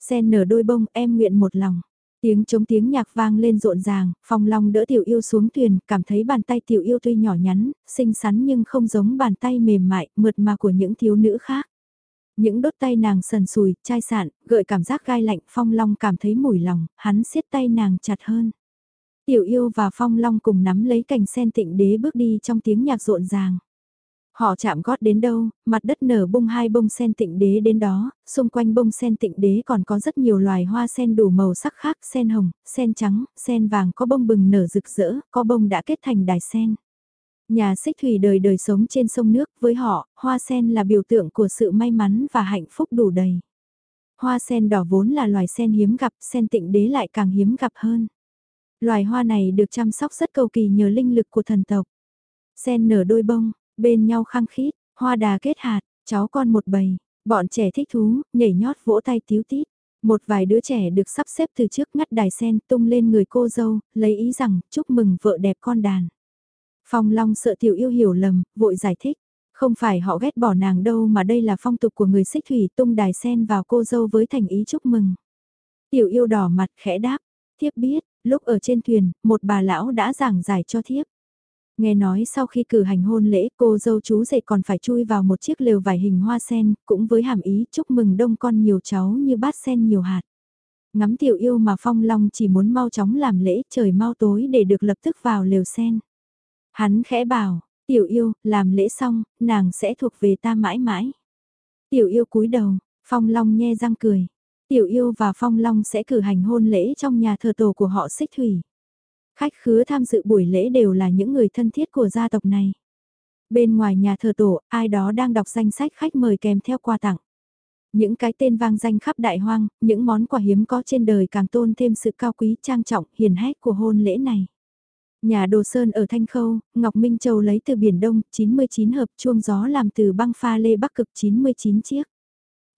Sen nở đôi bông, em nguyện một lòng. Tiếng chống tiếng nhạc vang lên rộn ràng, phong long đỡ tiểu yêu xuống thuyền, cảm thấy bàn tay tiểu yêu tuy nhỏ nhắn, xinh xắn nhưng không giống bàn tay mềm mại, mượt mà của những thiếu nữ khác. Những đốt tay nàng sần sùi, chai sạn, gợi cảm giác gai lạnh, phong long cảm thấy mùi lòng, hắn siết tay nàng chặt hơn. Tiểu yêu và phong long cùng nắm lấy cành sen tịnh đế bước đi trong tiếng nhạc rộn ràng. Họ chạm gót đến đâu, mặt đất nở bông hai bông sen tịnh đế đến đó, xung quanh bông sen tịnh đế còn có rất nhiều loài hoa sen đủ màu sắc khác, sen hồng, sen trắng, sen vàng có bông bừng nở rực rỡ, có bông đã kết thành đài sen. Nhà xích thủy đời đời sống trên sông nước, với họ, hoa sen là biểu tượng của sự may mắn và hạnh phúc đủ đầy. Hoa sen đỏ vốn là loài sen hiếm gặp, sen tịnh đế lại càng hiếm gặp hơn. Loài hoa này được chăm sóc rất cầu kỳ nhờ linh lực của thần tộc. Sen nở đôi bông, Bên nhau khăng khít, hoa đà kết hạt, cháu con một bầy, bọn trẻ thích thú, nhảy nhót vỗ tay tíu tít. Một vài đứa trẻ được sắp xếp từ trước ngắt đài sen tung lên người cô dâu, lấy ý rằng chúc mừng vợ đẹp con đàn. Phong Long sợ tiểu yêu hiểu lầm, vội giải thích. Không phải họ ghét bỏ nàng đâu mà đây là phong tục của người xích thủy tung đài sen vào cô dâu với thành ý chúc mừng. Tiểu yêu đỏ mặt khẽ đáp, thiếp biết, lúc ở trên thuyền, một bà lão đã giảng giải cho thiếp. Nghe nói sau khi cử hành hôn lễ cô dâu chú rể còn phải chui vào một chiếc lều vải hình hoa sen, cũng với hàm ý chúc mừng đông con nhiều cháu như bát sen nhiều hạt. Ngắm tiểu yêu mà Phong Long chỉ muốn mau chóng làm lễ trời mau tối để được lập tức vào lều sen. Hắn khẽ bảo, tiểu yêu, làm lễ xong, nàng sẽ thuộc về ta mãi mãi. Tiểu yêu cúi đầu, Phong Long nhe răng cười. Tiểu yêu và Phong Long sẽ cử hành hôn lễ trong nhà thờ tổ của họ xích thủy. Khách khứa tham dự buổi lễ đều là những người thân thiết của gia tộc này. Bên ngoài nhà thờ tổ, ai đó đang đọc danh sách khách mời kèm theo quà tặng. Những cái tên vang danh khắp đại hoang, những món quà hiếm có trên đời càng tôn thêm sự cao quý trang trọng, hiền hách của hôn lễ này. Nhà đồ sơn ở Thanh Khâu, Ngọc Minh Châu lấy từ Biển Đông, 99 hợp chuông gió làm từ băng pha lê bắc cực 99 chiếc.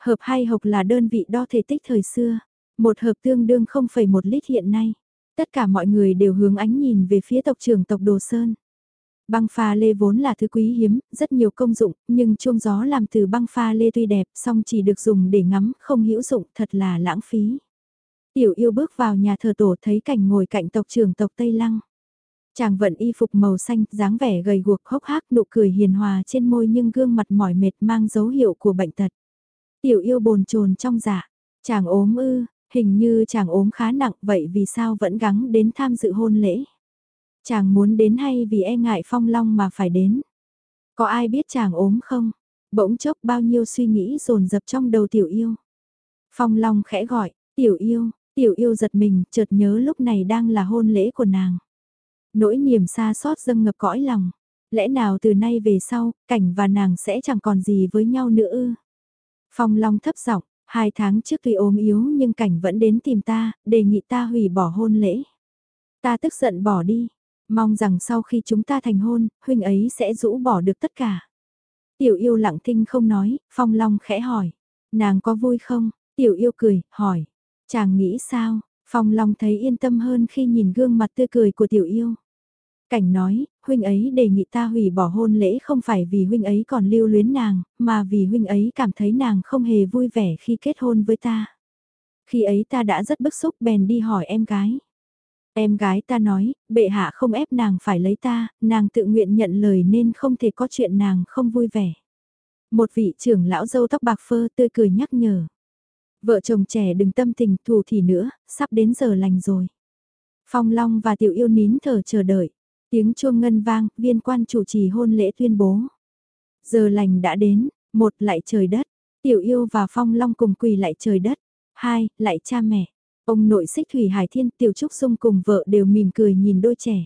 Hợp hay hộp là đơn vị đo thể tích thời xưa, một hợp tương đương 0,1 lít hiện nay. Tất cả mọi người đều hướng ánh nhìn về phía tộc trưởng tộc Đồ Sơn. Băng pha lê vốn là thứ quý hiếm, rất nhiều công dụng, nhưng chuông gió làm từ băng pha lê tuy đẹp, song chỉ được dùng để ngắm, không hữu dụng, thật là lãng phí. Tiểu yêu bước vào nhà thờ tổ thấy cảnh ngồi cạnh tộc trưởng tộc Tây Lăng. Chàng vận y phục màu xanh, dáng vẻ gầy guộc hốc hác, nụ cười hiền hòa trên môi nhưng gương mặt mỏi mệt mang dấu hiệu của bệnh tật. Tiểu yêu bồn chồn trong dạ, chàng ốm ư, Hình như chàng ốm khá nặng vậy vì sao vẫn gắng đến tham dự hôn lễ. Chàng muốn đến hay vì e ngại phong long mà phải đến. Có ai biết chàng ốm không? Bỗng chốc bao nhiêu suy nghĩ dồn dập trong đầu tiểu yêu. Phong long khẽ gọi, tiểu yêu, tiểu yêu giật mình, chợt nhớ lúc này đang là hôn lễ của nàng. Nỗi niềm xa xót dâng ngập cõi lòng. Lẽ nào từ nay về sau, cảnh và nàng sẽ chẳng còn gì với nhau nữa ư? Phong Long thấp giọng, hai tháng trước tuy ốm yếu nhưng cảnh vẫn đến tìm ta, đề nghị ta hủy bỏ hôn lễ. Ta tức giận bỏ đi, mong rằng sau khi chúng ta thành hôn, huynh ấy sẽ rũ bỏ được tất cả. Tiểu yêu lặng thinh không nói, Phong Long khẽ hỏi, nàng có vui không? Tiểu yêu cười, hỏi, chàng nghĩ sao? Phong Long thấy yên tâm hơn khi nhìn gương mặt tươi cười của tiểu yêu. Cảnh nói, huynh ấy đề nghị ta hủy bỏ hôn lễ không phải vì huynh ấy còn lưu luyến nàng, mà vì huynh ấy cảm thấy nàng không hề vui vẻ khi kết hôn với ta. Khi ấy ta đã rất bức xúc bèn đi hỏi em gái. Em gái ta nói, bệ hạ không ép nàng phải lấy ta, nàng tự nguyện nhận lời nên không thể có chuyện nàng không vui vẻ. Một vị trưởng lão dâu tóc bạc phơ tươi cười nhắc nhở. Vợ chồng trẻ đừng tâm tình thù thì nữa, sắp đến giờ lành rồi. Phong Long và Tiểu Yêu nín thở chờ đợi. Tiếng chuông ngân vang, viên quan chủ trì hôn lễ tuyên bố. Giờ lành đã đến, một lại trời đất, Tiểu Yêu và Phong Long cùng quỳ lại trời đất. Hai, lại cha mẹ. Ông nội xích Thủy Hải Thiên Tiểu Trúc sung cùng vợ đều mỉm cười nhìn đôi trẻ.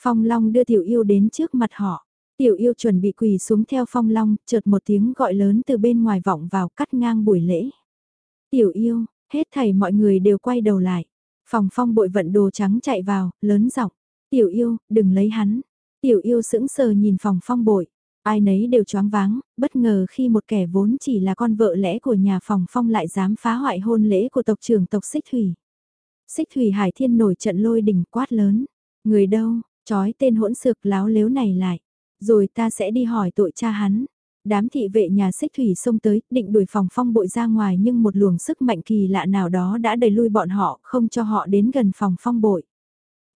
Phong Long đưa Tiểu Yêu đến trước mặt họ. Tiểu Yêu chuẩn bị quỳ xuống theo Phong Long, chợt một tiếng gọi lớn từ bên ngoài vọng vào cắt ngang buổi lễ. Tiểu Yêu, hết thảy mọi người đều quay đầu lại. Phòng Phong bội vận đồ trắng chạy vào, lớn giọng. Tiểu Yêu, đừng lấy hắn. Tiểu Yêu sững sờ nhìn phòng Phong bội. Ai nấy đều choáng váng, bất ngờ khi một kẻ vốn chỉ là con vợ lẽ của nhà phòng phong lại dám phá hoại hôn lễ của tộc trưởng tộc Xích Thủy. Xích Thủy Hải Thiên nổi trận lôi đỉnh quát lớn. Người đâu, trói tên hỗn xược láo lếu này lại. Rồi ta sẽ đi hỏi tội cha hắn. Đám thị vệ nhà xích thủy xông tới, định đuổi phòng phong bội ra ngoài nhưng một luồng sức mạnh kỳ lạ nào đó đã đẩy lui bọn họ, không cho họ đến gần phòng phong bội.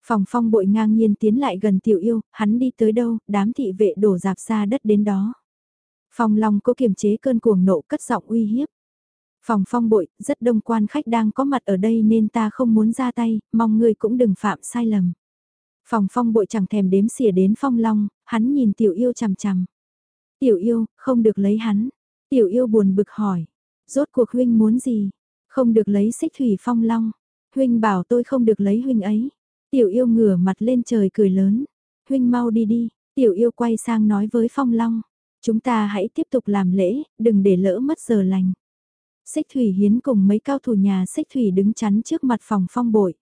Phòng phong bội ngang nhiên tiến lại gần tiểu yêu, hắn đi tới đâu, đám thị vệ đổ dạp ra đất đến đó. Phòng long cố kiềm chế cơn cuồng nộ cất giọng uy hiếp. Phòng phong bội, rất đông quan khách đang có mặt ở đây nên ta không muốn ra tay, mong người cũng đừng phạm sai lầm. Phòng phong bội chẳng thèm đếm xỉa đến phong long, hắn nhìn tiểu yêu chằm chằm. Tiểu yêu, không được lấy hắn. Tiểu yêu buồn bực hỏi. Rốt cuộc huynh muốn gì? Không được lấy xích thủy phong long. Huynh bảo tôi không được lấy huynh ấy. Tiểu yêu ngửa mặt lên trời cười lớn. Huynh mau đi đi. Tiểu yêu quay sang nói với phong long. Chúng ta hãy tiếp tục làm lễ, đừng để lỡ mất giờ lành. Xích thủy hiến cùng mấy cao thủ nhà xích thủy đứng chắn trước mặt phòng phong bội.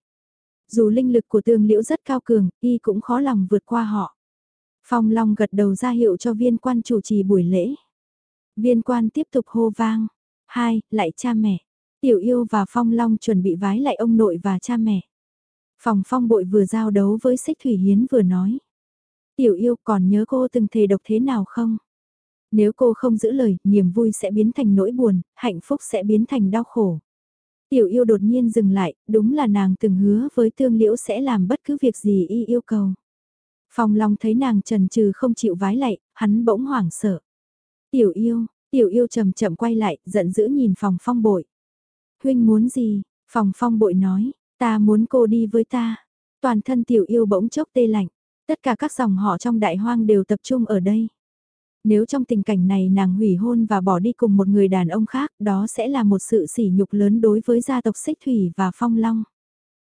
Dù linh lực của tương liễu rất cao cường, y cũng khó lòng vượt qua họ. Phong Long gật đầu ra hiệu cho viên quan chủ trì buổi lễ. Viên quan tiếp tục hô vang. Hai, lại cha mẹ. Tiểu yêu và Phong Long chuẩn bị vái lại ông nội và cha mẹ. Phòng Phong bội vừa giao đấu với Xích Thủy Hiến vừa nói. Tiểu yêu còn nhớ cô từng thề độc thế nào không? Nếu cô không giữ lời, niềm vui sẽ biến thành nỗi buồn, hạnh phúc sẽ biến thành đau khổ. Tiểu yêu đột nhiên dừng lại, đúng là nàng từng hứa với tương liễu sẽ làm bất cứ việc gì y yêu cầu. Phong Long thấy nàng trần trừ không chịu vái lại, hắn bỗng hoảng sợ. Tiểu yêu, tiểu yêu chậm chậm quay lại, giận dữ nhìn phòng phong bội. Huynh muốn gì? Phòng phong bội nói, ta muốn cô đi với ta. Toàn thân tiểu yêu bỗng chốc tê lạnh. Tất cả các dòng họ trong đại hoang đều tập trung ở đây. Nếu trong tình cảnh này nàng hủy hôn và bỏ đi cùng một người đàn ông khác, đó sẽ là một sự sỉ nhục lớn đối với gia tộc Xích Thủy và Phong Long.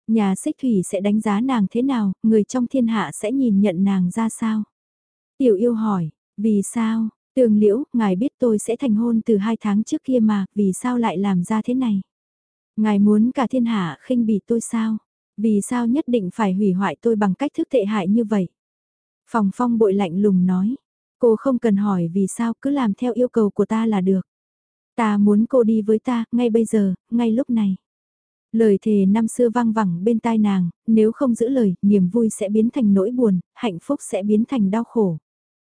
Nhà xích thủy sẽ đánh giá nàng thế nào, người trong thiên hạ sẽ nhìn nhận nàng ra sao? Tiểu yêu hỏi, vì sao? Tường liễu, ngài biết tôi sẽ thành hôn từ hai tháng trước kia mà, vì sao lại làm ra thế này? Ngài muốn cả thiên hạ khinh bỉ tôi sao? Vì sao nhất định phải hủy hoại tôi bằng cách thức tệ hại như vậy? Phòng phong bội lạnh lùng nói, cô không cần hỏi vì sao cứ làm theo yêu cầu của ta là được. Ta muốn cô đi với ta, ngay bây giờ, ngay lúc này. Lời thề năm xưa vang vẳng bên tai nàng, nếu không giữ lời, niềm vui sẽ biến thành nỗi buồn, hạnh phúc sẽ biến thành đau khổ.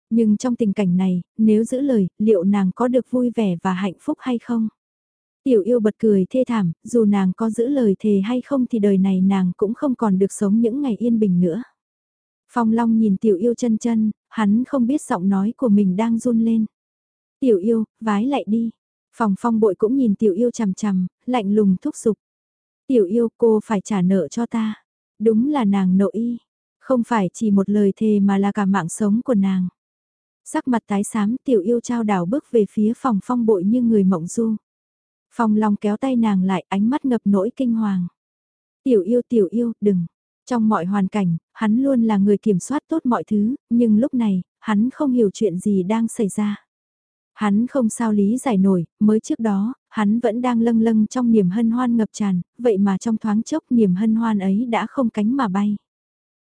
Nhưng trong tình cảnh này, nếu giữ lời, liệu nàng có được vui vẻ và hạnh phúc hay không? Tiểu yêu bật cười thê thảm, dù nàng có giữ lời thề hay không thì đời này nàng cũng không còn được sống những ngày yên bình nữa. Phong Long nhìn tiểu yêu chân chân, hắn không biết giọng nói của mình đang run lên. Tiểu yêu, vái lại đi. Phòng phong bội cũng nhìn tiểu yêu chằm chằm, lạnh lùng thúc giục. Tiểu yêu cô phải trả nợ cho ta. Đúng là nàng nội y. Không phải chỉ một lời thề mà là cả mạng sống của nàng. Sắc mặt tái xám tiểu yêu trao đảo bước về phía phòng phong bội như người mộng du. Phong long kéo tay nàng lại ánh mắt ngập nỗi kinh hoàng. Tiểu yêu tiểu yêu đừng. Trong mọi hoàn cảnh, hắn luôn là người kiểm soát tốt mọi thứ, nhưng lúc này, hắn không hiểu chuyện gì đang xảy ra. Hắn không sao lý giải nổi, mới trước đó, hắn vẫn đang lâng lâng trong niềm hân hoan ngập tràn, vậy mà trong thoáng chốc niềm hân hoan ấy đã không cánh mà bay.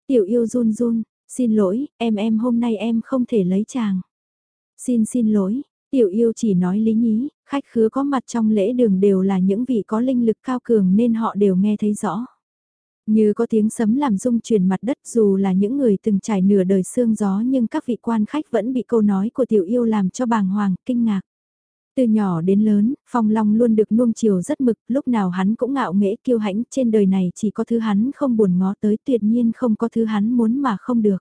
Tiểu yêu run run, xin lỗi, em em hôm nay em không thể lấy chàng. Xin xin lỗi, tiểu yêu chỉ nói lý nhí, khách khứa có mặt trong lễ đường đều là những vị có linh lực cao cường nên họ đều nghe thấy rõ. Như có tiếng sấm làm rung chuyển mặt đất dù là những người từng trải nửa đời sương gió nhưng các vị quan khách vẫn bị câu nói của tiểu yêu làm cho bàng hoàng, kinh ngạc. Từ nhỏ đến lớn, Phong Long luôn được nuông chiều rất mực, lúc nào hắn cũng ngạo nghễ kiêu hãnh, trên đời này chỉ có thứ hắn không buồn ngó tới tuyệt nhiên không có thứ hắn muốn mà không được.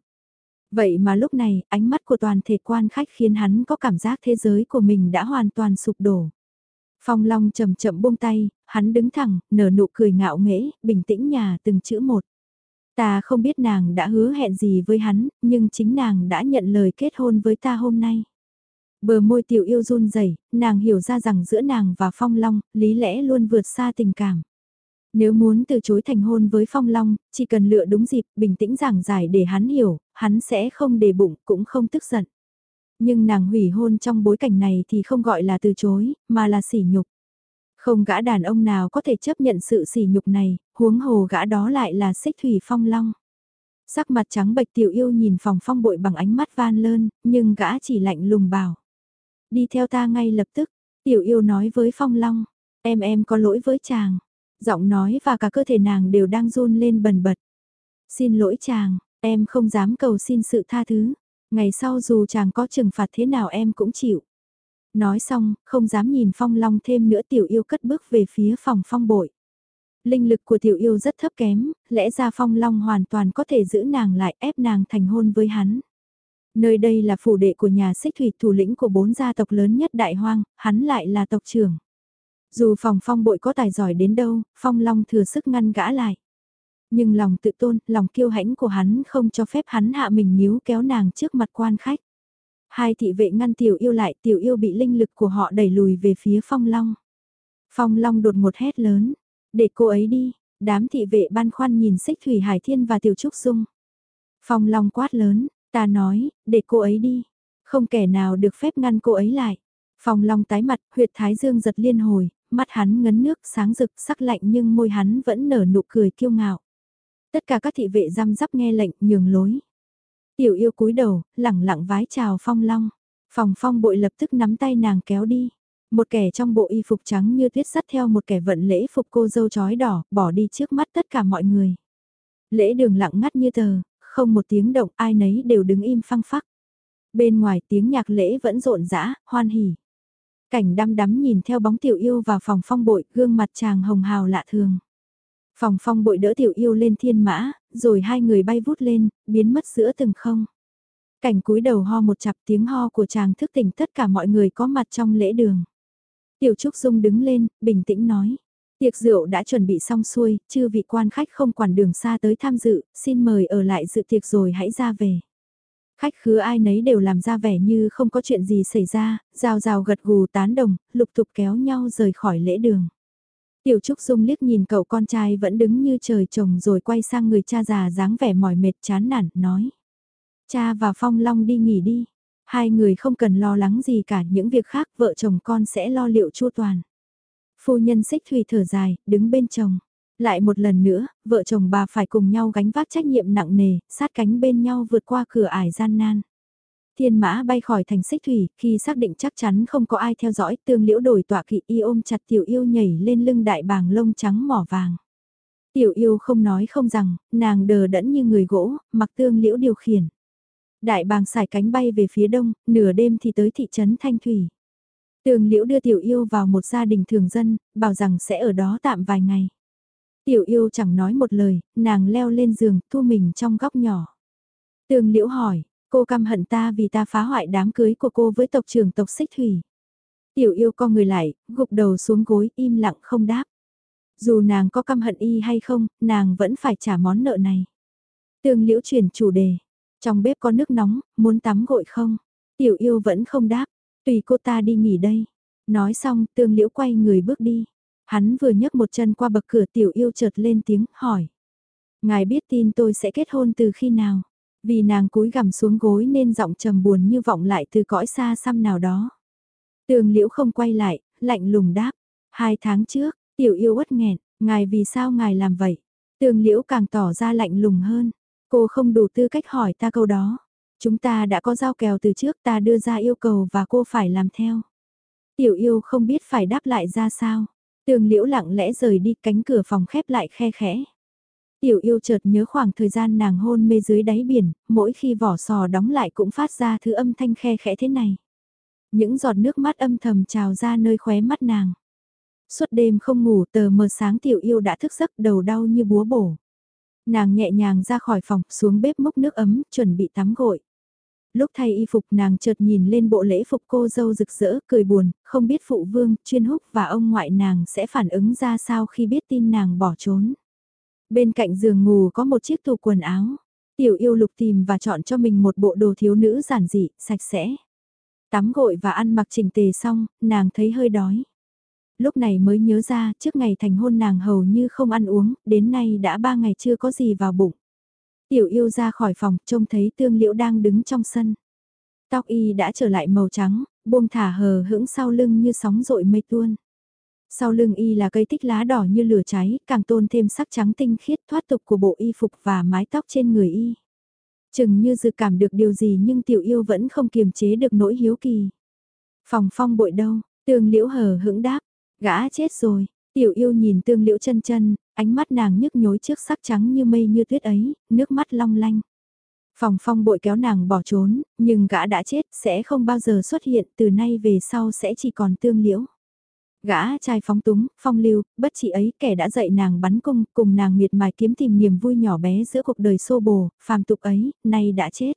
Vậy mà lúc này, ánh mắt của toàn thể quan khách khiến hắn có cảm giác thế giới của mình đã hoàn toàn sụp đổ. Phong Long chậm chậm buông tay, hắn đứng thẳng, nở nụ cười ngạo nghễ, bình tĩnh nhà từng chữ một. Ta không biết nàng đã hứa hẹn gì với hắn, nhưng chính nàng đã nhận lời kết hôn với ta hôm nay. Bờ môi tiểu yêu run rẩy, nàng hiểu ra rằng giữa nàng và Phong Long, lý lẽ luôn vượt xa tình cảm. Nếu muốn từ chối thành hôn với Phong Long, chỉ cần lựa đúng dịp, bình tĩnh giảng giải để hắn hiểu, hắn sẽ không để bụng, cũng không tức giận. Nhưng nàng hủy hôn trong bối cảnh này thì không gọi là từ chối, mà là sỉ nhục. Không gã đàn ông nào có thể chấp nhận sự sỉ nhục này, huống hồ gã đó lại là xích thủy phong long. Sắc mặt trắng bệch tiểu yêu nhìn phòng phong bội bằng ánh mắt van lơn, nhưng gã chỉ lạnh lùng bảo. Đi theo ta ngay lập tức, tiểu yêu nói với phong long, em em có lỗi với chàng. Giọng nói và cả cơ thể nàng đều đang run lên bần bật. Xin lỗi chàng, em không dám cầu xin sự tha thứ. Ngày sau dù chàng có trừng phạt thế nào em cũng chịu. Nói xong, không dám nhìn phong long thêm nữa tiểu yêu cất bước về phía phòng phong bội. Linh lực của tiểu yêu rất thấp kém, lẽ ra phong long hoàn toàn có thể giữ nàng lại ép nàng thành hôn với hắn. Nơi đây là phủ đệ của nhà xích thủy thủ lĩnh của bốn gia tộc lớn nhất đại hoang, hắn lại là tộc trưởng. Dù phòng phong bội có tài giỏi đến đâu, phong long thừa sức ngăn gã lại. Nhưng lòng tự tôn, lòng kiêu hãnh của hắn không cho phép hắn hạ mình níu kéo nàng trước mặt quan khách. Hai thị vệ ngăn tiểu yêu lại, tiểu yêu bị linh lực của họ đẩy lùi về phía phong long. Phong long đột một hét lớn, để cô ấy đi, đám thị vệ ban khoăn nhìn xích thủy hải thiên và tiểu trúc dung. Phong long quát lớn, ta nói, để cô ấy đi, không kẻ nào được phép ngăn cô ấy lại. Phong long tái mặt, huyệt thái dương giật liên hồi, mắt hắn ngấn nước sáng rực sắc lạnh nhưng môi hắn vẫn nở nụ cười kiêu ngạo. Tất cả các thị vệ răm rắp nghe lệnh nhường lối. Tiểu yêu cúi đầu, lẳng lặng vái chào phong long. Phòng phong bội lập tức nắm tay nàng kéo đi. Một kẻ trong bộ y phục trắng như tuyết sắt theo một kẻ vận lễ phục cô dâu chói đỏ, bỏ đi trước mắt tất cả mọi người. Lễ đường lặng ngắt như tờ, không một tiếng động ai nấy đều đứng im phăng phắc. Bên ngoài tiếng nhạc lễ vẫn rộn rã, hoan hỉ. Cảnh đăm đắm nhìn theo bóng tiểu yêu vào phòng phong bội, gương mặt chàng hồng hào lạ thường. Phòng phong bội đỡ tiểu yêu lên thiên mã, rồi hai người bay vút lên, biến mất giữa từng không. Cảnh cúi đầu ho một chặp tiếng ho của chàng thức tỉnh tất cả mọi người có mặt trong lễ đường. Tiểu Trúc Dung đứng lên, bình tĩnh nói. Tiệc rượu đã chuẩn bị xong xuôi, chư vị quan khách không quản đường xa tới tham dự, xin mời ở lại dự tiệc rồi hãy ra về. Khách khứa ai nấy đều làm ra vẻ như không có chuyện gì xảy ra, rào rào gật gù tán đồng, lục tục kéo nhau rời khỏi lễ đường. Tiểu Trúc Dung liếc nhìn cậu con trai vẫn đứng như trời trồng rồi quay sang người cha già dáng vẻ mỏi mệt chán nản, nói. Cha và Phong Long đi nghỉ đi. Hai người không cần lo lắng gì cả những việc khác vợ chồng con sẽ lo liệu chu toàn. Phu nhân xích thủy thở dài, đứng bên chồng. Lại một lần nữa, vợ chồng bà phải cùng nhau gánh vác trách nhiệm nặng nề, sát cánh bên nhau vượt qua cửa ải gian nan. Thiên mã bay khỏi thành xích thủy, khi xác định chắc chắn không có ai theo dõi, tương liễu đổi tọa kỵ y ôm chặt tiểu yêu nhảy lên lưng đại bàng lông trắng mỏ vàng. Tiểu yêu không nói không rằng, nàng đờ đẫn như người gỗ, mặc tương liễu điều khiển. Đại bàng xài cánh bay về phía đông, nửa đêm thì tới thị trấn Thanh Thủy. Tường liễu đưa tiểu yêu vào một gia đình thường dân, bảo rằng sẽ ở đó tạm vài ngày. Tiểu yêu chẳng nói một lời, nàng leo lên giường, thu mình trong góc nhỏ. Tường liễu hỏi, Cô căm hận ta vì ta phá hoại đám cưới của cô với tộc trưởng tộc xích thủy. Tiểu yêu co người lại, gục đầu xuống gối, im lặng không đáp. Dù nàng có căm hận y hay không, nàng vẫn phải trả món nợ này. Tương liễu chuyển chủ đề. Trong bếp có nước nóng, muốn tắm gội không? Tiểu yêu vẫn không đáp. Tùy cô ta đi nghỉ đây. Nói xong, tương liễu quay người bước đi. Hắn vừa nhấc một chân qua bậc cửa tiểu yêu chợt lên tiếng, hỏi. Ngài biết tin tôi sẽ kết hôn từ khi nào? Vì nàng cúi gằm xuống gối nên giọng trầm buồn như vọng lại từ cõi xa xăm nào đó. Tường liễu không quay lại, lạnh lùng đáp. Hai tháng trước, tiểu yêu uất nghẹn, ngài vì sao ngài làm vậy? Tường liễu càng tỏ ra lạnh lùng hơn. Cô không đủ tư cách hỏi ta câu đó. Chúng ta đã có giao kèo từ trước ta đưa ra yêu cầu và cô phải làm theo. Tiểu yêu không biết phải đáp lại ra sao. Tường liễu lặng lẽ rời đi cánh cửa phòng khép lại khe khẽ. Tiểu yêu chợt nhớ khoảng thời gian nàng hôn mê dưới đáy biển, mỗi khi vỏ sò đóng lại cũng phát ra thứ âm thanh khe khẽ thế này. Những giọt nước mắt âm thầm trào ra nơi khóe mắt nàng. Suốt đêm không ngủ tờ mờ sáng tiểu yêu đã thức giấc đầu đau như búa bổ. Nàng nhẹ nhàng ra khỏi phòng xuống bếp múc nước ấm chuẩn bị tắm gội. Lúc thay y phục nàng chợt nhìn lên bộ lễ phục cô dâu rực rỡ cười buồn, không biết phụ vương, chuyên húc và ông ngoại nàng sẽ phản ứng ra sao khi biết tin nàng bỏ trốn. Bên cạnh giường ngủ có một chiếc tủ quần áo. Tiểu yêu lục tìm và chọn cho mình một bộ đồ thiếu nữ giản dị, sạch sẽ. Tắm gội và ăn mặc chỉnh tề xong, nàng thấy hơi đói. Lúc này mới nhớ ra, trước ngày thành hôn nàng hầu như không ăn uống, đến nay đã ba ngày chưa có gì vào bụng. Tiểu yêu ra khỏi phòng, trông thấy tương liễu đang đứng trong sân. Tóc y đã trở lại màu trắng, buông thả hờ hững sau lưng như sóng rội mây tuôn. Sau lưng y là cây tích lá đỏ như lửa cháy, càng tôn thêm sắc trắng tinh khiết thoát tục của bộ y phục và mái tóc trên người y. Chừng như dự cảm được điều gì nhưng tiểu yêu vẫn không kiềm chế được nỗi hiếu kỳ. Phòng phong bội đâu, tương liễu hờ hững đáp, gã chết rồi, tiểu yêu nhìn tương liễu chân chân, ánh mắt nàng nhức nhối trước sắc trắng như mây như tuyết ấy, nước mắt long lanh. Phòng phong bội kéo nàng bỏ trốn, nhưng gã đã chết sẽ không bao giờ xuất hiện từ nay về sau sẽ chỉ còn tương liễu. Gã trai phóng túng, phong lưu, bất chỉ ấy kẻ đã dạy nàng bắn cung, cùng nàng miệt mài kiếm tìm niềm vui nhỏ bé giữa cuộc đời xô bồ, phàm tục ấy, nay đã chết.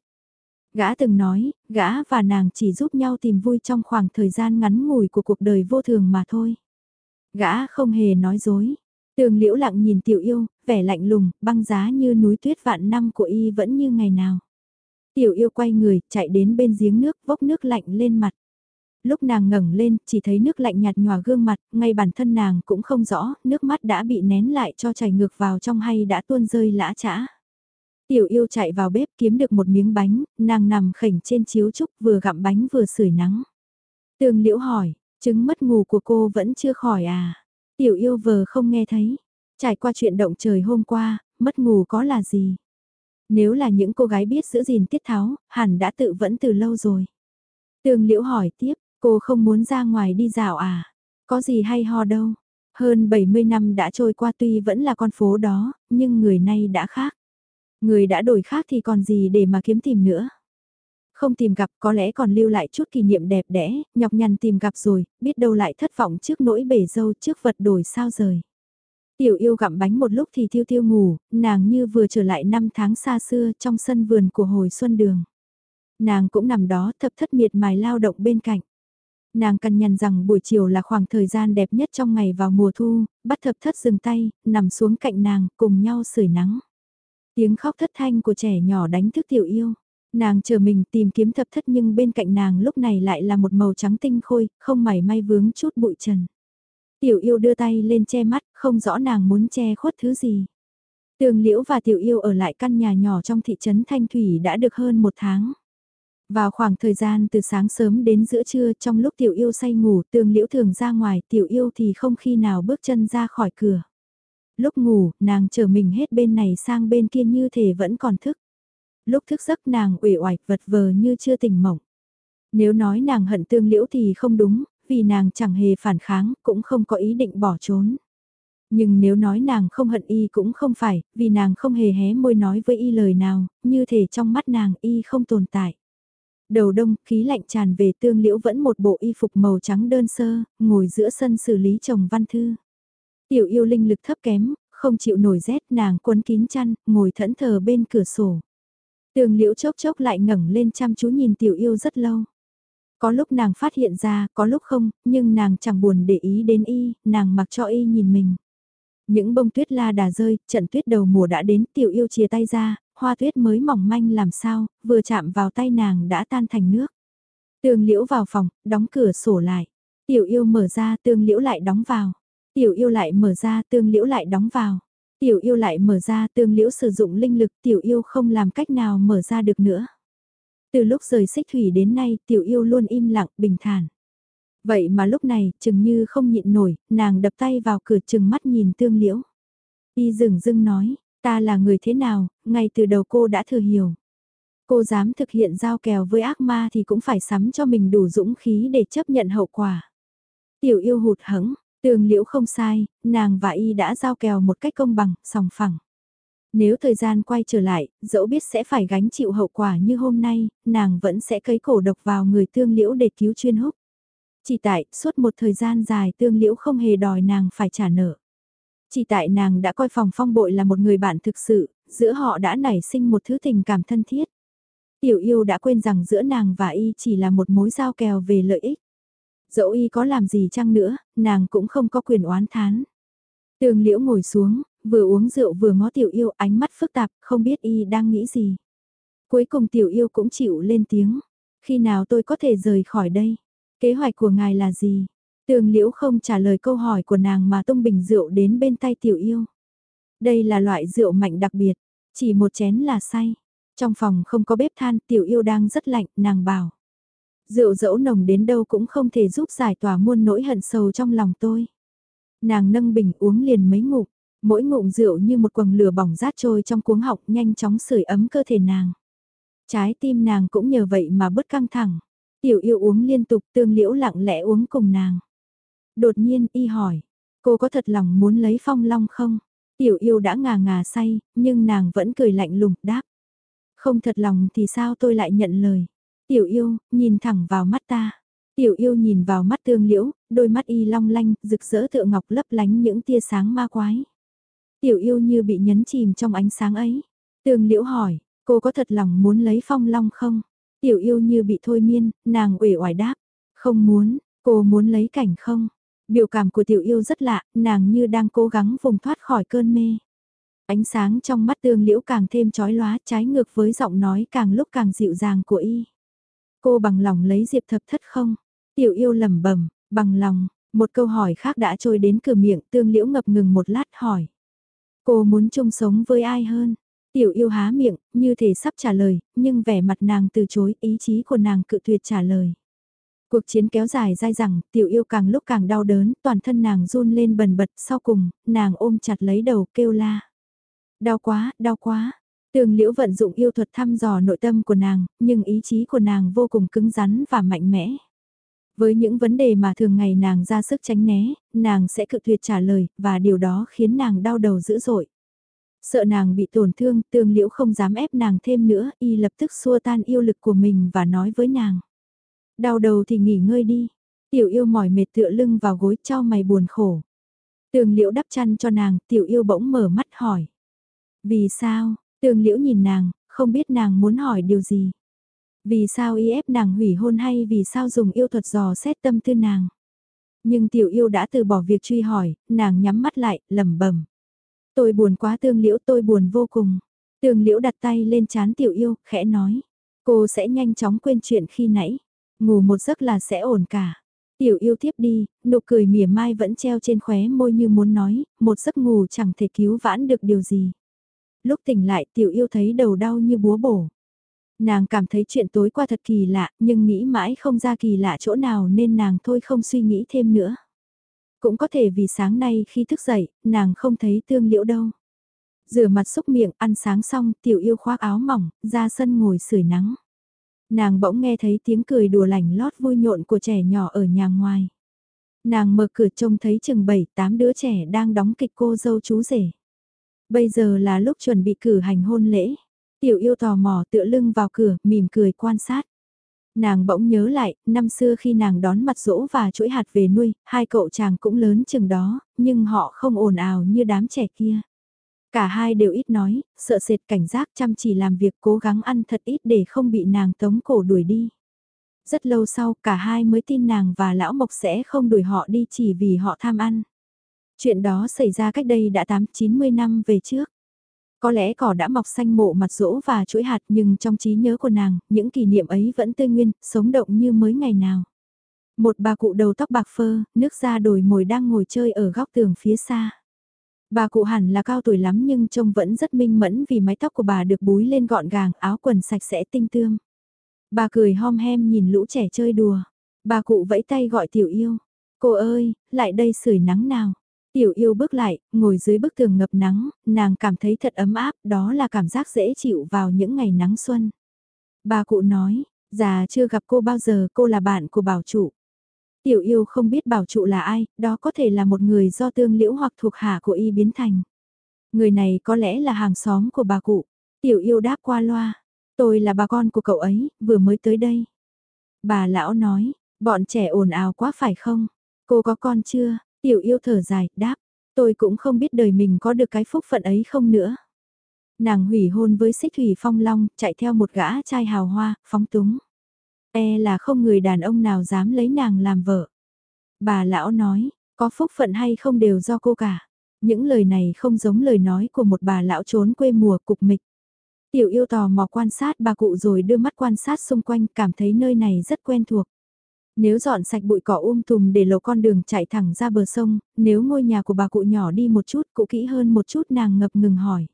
Gã từng nói, gã và nàng chỉ giúp nhau tìm vui trong khoảng thời gian ngắn ngủi của cuộc đời vô thường mà thôi. Gã không hề nói dối. Tường liễu lặng nhìn tiểu yêu, vẻ lạnh lùng, băng giá như núi tuyết vạn năm của y vẫn như ngày nào. Tiểu yêu quay người, chạy đến bên giếng nước, vốc nước lạnh lên mặt lúc nàng ngẩng lên, chỉ thấy nước lạnh nhạt nhòa gương mặt, ngay bản thân nàng cũng không rõ, nước mắt đã bị nén lại cho chảy ngược vào trong hay đã tuôn rơi lã chã. Tiểu yêu chạy vào bếp kiếm được một miếng bánh, nàng nằm khỉnh trên chiếu trúc vừa gặm bánh vừa sưởi nắng. Tường liễu hỏi, chứng mất ngủ của cô vẫn chưa khỏi à? Tiểu yêu vờ không nghe thấy. Trải qua chuyện động trời hôm qua, mất ngủ có là gì? Nếu là những cô gái biết giữ gìn tiết tháo, hẳn đã tự vẫn từ lâu rồi. Tường liễu hỏi tiếp, Cô không muốn ra ngoài đi dạo à? Có gì hay ho đâu. Hơn 70 năm đã trôi qua tuy vẫn là con phố đó, nhưng người nay đã khác. Người đã đổi khác thì còn gì để mà kiếm tìm nữa. Không tìm gặp có lẽ còn lưu lại chút kỷ niệm đẹp đẽ, nhọc nhằn tìm gặp rồi, biết đâu lại thất vọng trước nỗi bể dâu trước vật đổi sao rời. Tiểu yêu gặm bánh một lúc thì thiêu tiêu ngủ, nàng như vừa trở lại năm tháng xa xưa trong sân vườn của hồi xuân đường. Nàng cũng nằm đó thập thất miệt mài lao động bên cạnh. Nàng căn nhằn rằng buổi chiều là khoảng thời gian đẹp nhất trong ngày vào mùa thu, bắt thập thất dừng tay, nằm xuống cạnh nàng, cùng nhau sưởi nắng. Tiếng khóc thất thanh của trẻ nhỏ đánh thức tiểu yêu. Nàng chờ mình tìm kiếm thập thất nhưng bên cạnh nàng lúc này lại là một màu trắng tinh khôi, không mảy may vướng chút bụi trần. Tiểu yêu đưa tay lên che mắt, không rõ nàng muốn che khuất thứ gì. Tường Liễu và Tiểu Yêu ở lại căn nhà nhỏ trong thị trấn Thanh Thủy đã được hơn một tháng. Vào khoảng thời gian từ sáng sớm đến giữa trưa trong lúc tiểu yêu say ngủ tường liễu thường ra ngoài tiểu yêu thì không khi nào bước chân ra khỏi cửa. Lúc ngủ, nàng chờ mình hết bên này sang bên kia như thể vẫn còn thức. Lúc thức giấc nàng uể oải vật vờ như chưa tỉnh mộng. Nếu nói nàng hận tương liễu thì không đúng, vì nàng chẳng hề phản kháng, cũng không có ý định bỏ trốn. Nhưng nếu nói nàng không hận y cũng không phải, vì nàng không hề hé môi nói với y lời nào, như thể trong mắt nàng y không tồn tại. Đầu đông, khí lạnh tràn về tương liễu vẫn một bộ y phục màu trắng đơn sơ, ngồi giữa sân xử lý chồng văn thư. Tiểu yêu linh lực thấp kém, không chịu nổi rét nàng quấn kín chăn, ngồi thẫn thờ bên cửa sổ. Tường liễu chốc chốc lại ngẩng lên chăm chú nhìn tiểu yêu rất lâu. Có lúc nàng phát hiện ra, có lúc không, nhưng nàng chẳng buồn để ý đến y, nàng mặc cho y nhìn mình. Những bông tuyết la đà rơi, trận tuyết đầu mùa đã đến, tiểu yêu chia tay ra, hoa tuyết mới mỏng manh làm sao, vừa chạm vào tay nàng đã tan thành nước. Tường liễu vào phòng, đóng cửa sổ lại. Tiểu yêu mở ra tương liễu lại đóng vào. Tiểu yêu lại mở ra tương liễu lại đóng vào. Tiểu yêu lại mở ra tương liễu sử dụng linh lực tiểu yêu không làm cách nào mở ra được nữa. Từ lúc rời xích thủy đến nay tiểu yêu luôn im lặng bình thản. Vậy mà lúc này chừng như không nhịn nổi, nàng đập tay vào cửa chừng mắt nhìn tương liễu. Y dừng dưng nói, ta là người thế nào, ngay từ đầu cô đã thừa hiểu. Cô dám thực hiện giao kèo với ác ma thì cũng phải sắm cho mình đủ dũng khí để chấp nhận hậu quả. Tiểu yêu hụt hẫng, tường liễu không sai, nàng và y đã giao kèo một cách công bằng, sòng phẳng. Nếu thời gian quay trở lại, dẫu biết sẽ phải gánh chịu hậu quả như hôm nay, nàng vẫn sẽ cấy cổ độc vào người tương liễu để cứu chuyên húc. Chỉ tại, suốt một thời gian dài tương liễu không hề đòi nàng phải trả nợ. Chỉ tại nàng đã coi phòng phong bội là một người bạn thực sự, giữa họ đã nảy sinh một thứ tình cảm thân thiết. Tiểu yêu đã quên rằng giữa nàng và y chỉ là một mối giao kèo về lợi ích. Dẫu y có làm gì chăng nữa, nàng cũng không có quyền oán thán. Tường liễu ngồi xuống, vừa uống rượu vừa ngó tiểu yêu ánh mắt phức tạp, không biết y đang nghĩ gì. Cuối cùng tiểu yêu cũng chịu lên tiếng. Khi nào tôi có thể rời khỏi đây? Kế hoạch của ngài là gì? Tường liễu không trả lời câu hỏi của nàng mà tung bình rượu đến bên tay tiểu yêu. Đây là loại rượu mạnh đặc biệt, chỉ một chén là say. Trong phòng không có bếp than, tiểu yêu đang rất lạnh, nàng bảo. Rượu dẫu nồng đến đâu cũng không thể giúp giải tỏa muôn nỗi hận sầu trong lòng tôi. Nàng nâng bình uống liền mấy ngụm, mỗi ngụm rượu như một quầng lửa bỏng rát trôi trong cuống họng nhanh chóng sưởi ấm cơ thể nàng. Trái tim nàng cũng nhờ vậy mà bớt căng thẳng. Tiểu yêu uống liên tục tương liễu lặng lẽ uống cùng nàng. Đột nhiên y hỏi, cô có thật lòng muốn lấy phong long không? Tiểu yêu đã ngà ngà say, nhưng nàng vẫn cười lạnh lùng đáp. Không thật lòng thì sao tôi lại nhận lời. Tiểu yêu, nhìn thẳng vào mắt ta. Tiểu yêu nhìn vào mắt tương liễu, đôi mắt y long lanh, rực rỡ tựa ngọc lấp lánh những tia sáng ma quái. Tiểu yêu như bị nhấn chìm trong ánh sáng ấy. Tương liễu hỏi, cô có thật lòng muốn lấy phong long không? Tiểu yêu như bị thôi miên, nàng uể oải đáp. Không muốn, cô muốn lấy cảnh không? Biểu cảm của tiểu yêu rất lạ, nàng như đang cố gắng vùng thoát khỏi cơn mê. Ánh sáng trong mắt tương liễu càng thêm chói lóa trái ngược với giọng nói càng lúc càng dịu dàng của y. Cô bằng lòng lấy diệp thập thất không? Tiểu yêu lẩm bẩm bằng lòng, một câu hỏi khác đã trôi đến cửa miệng tương liễu ngập ngừng một lát hỏi. Cô muốn chung sống với ai hơn? Tiểu yêu há miệng, như thể sắp trả lời, nhưng vẻ mặt nàng từ chối, ý chí của nàng cự tuyệt trả lời. Cuộc chiến kéo dài dai dẳng, tiểu yêu càng lúc càng đau đớn, toàn thân nàng run lên bần bật, sau cùng, nàng ôm chặt lấy đầu kêu la. Đau quá, đau quá. Tường liễu vận dụng yêu thuật thăm dò nội tâm của nàng, nhưng ý chí của nàng vô cùng cứng rắn và mạnh mẽ. Với những vấn đề mà thường ngày nàng ra sức tránh né, nàng sẽ cự tuyệt trả lời, và điều đó khiến nàng đau đầu dữ dội. Sợ nàng bị tổn thương, tương liễu không dám ép nàng thêm nữa, y lập tức xua tan yêu lực của mình và nói với nàng. Đau đầu thì nghỉ ngơi đi. Tiểu yêu mỏi mệt tựa lưng vào gối cho mày buồn khổ. Tường liễu đắp chăn cho nàng, tiểu yêu bỗng mở mắt hỏi. Vì sao, tường liễu nhìn nàng, không biết nàng muốn hỏi điều gì. Vì sao y ép nàng hủy hôn hay vì sao dùng yêu thuật dò xét tâm tư nàng. Nhưng tiểu yêu đã từ bỏ việc truy hỏi, nàng nhắm mắt lại, lẩm bẩm. Tôi buồn quá tương liễu tôi buồn vô cùng. Tường liễu đặt tay lên chán tiểu yêu, khẽ nói. Cô sẽ nhanh chóng quên chuyện khi nãy. Ngủ một giấc là sẽ ổn cả. Tiểu yêu tiếp đi, nụ cười mỉa mai vẫn treo trên khóe môi như muốn nói, một giấc ngủ chẳng thể cứu vãn được điều gì. Lúc tỉnh lại tiểu yêu thấy đầu đau như búa bổ. Nàng cảm thấy chuyện tối qua thật kỳ lạ, nhưng nghĩ mãi không ra kỳ lạ chỗ nào nên nàng thôi không suy nghĩ thêm nữa. Cũng có thể vì sáng nay khi thức dậy, nàng không thấy tương liễu đâu. Rửa mặt xúc miệng, ăn sáng xong, tiểu yêu khoác áo mỏng, ra sân ngồi sưởi nắng. Nàng bỗng nghe thấy tiếng cười đùa lảnh lót vui nhộn của trẻ nhỏ ở nhà ngoài. Nàng mở cửa trông thấy chừng 7-8 đứa trẻ đang đóng kịch cô dâu chú rể. Bây giờ là lúc chuẩn bị cử hành hôn lễ. Tiểu yêu tò mò tựa lưng vào cửa, mỉm cười quan sát. Nàng bỗng nhớ lại, năm xưa khi nàng đón mặt dỗ và chuỗi hạt về nuôi, hai cậu chàng cũng lớn chừng đó, nhưng họ không ồn ào như đám trẻ kia. Cả hai đều ít nói, sợ sệt cảnh giác chăm chỉ làm việc cố gắng ăn thật ít để không bị nàng tống cổ đuổi đi. Rất lâu sau cả hai mới tin nàng và lão mộc sẽ không đuổi họ đi chỉ vì họ tham ăn. Chuyện đó xảy ra cách đây đã 8-90 năm về trước. Có lẽ cỏ đã mọc xanh mộ mặt rỗ và chuỗi hạt nhưng trong trí nhớ của nàng, những kỷ niệm ấy vẫn tươi nguyên, sống động như mới ngày nào. Một bà cụ đầu tóc bạc phơ, nước da đồi mồi đang ngồi chơi ở góc tường phía xa. Bà cụ hẳn là cao tuổi lắm nhưng trông vẫn rất minh mẫn vì mái tóc của bà được búi lên gọn gàng, áo quần sạch sẽ tinh tươm. Bà cười hom hem nhìn lũ trẻ chơi đùa. Bà cụ vẫy tay gọi tiểu yêu. Cô ơi, lại đây sưởi nắng nào. Tiểu yêu bước lại, ngồi dưới bức tường ngập nắng, nàng cảm thấy thật ấm áp, đó là cảm giác dễ chịu vào những ngày nắng xuân. Bà cụ nói, già chưa gặp cô bao giờ, cô là bạn của bảo trụ. Tiểu yêu không biết bảo trụ là ai, đó có thể là một người do tương liễu hoặc thuộc hạ của y biến thành. Người này có lẽ là hàng xóm của bà cụ. Tiểu yêu đáp qua loa. Tôi là bà con của cậu ấy, vừa mới tới đây. Bà lão nói, bọn trẻ ồn ào quá phải không? Cô có con chưa? Tiểu yêu thở dài, đáp. Tôi cũng không biết đời mình có được cái phúc phận ấy không nữa. Nàng hủy hôn với xích thủy phong long, chạy theo một gã trai hào hoa, phóng túng. E là không người đàn ông nào dám lấy nàng làm vợ. Bà lão nói, có phúc phận hay không đều do cô cả. Những lời này không giống lời nói của một bà lão trốn quê mùa cục mịch. Tiểu yêu tò mò quan sát bà cụ rồi đưa mắt quan sát xung quanh cảm thấy nơi này rất quen thuộc. Nếu dọn sạch bụi cỏ um tùm để lộ con đường chạy thẳng ra bờ sông, nếu ngôi nhà của bà cụ nhỏ đi một chút cụ kỹ hơn một chút nàng ngập ngừng hỏi.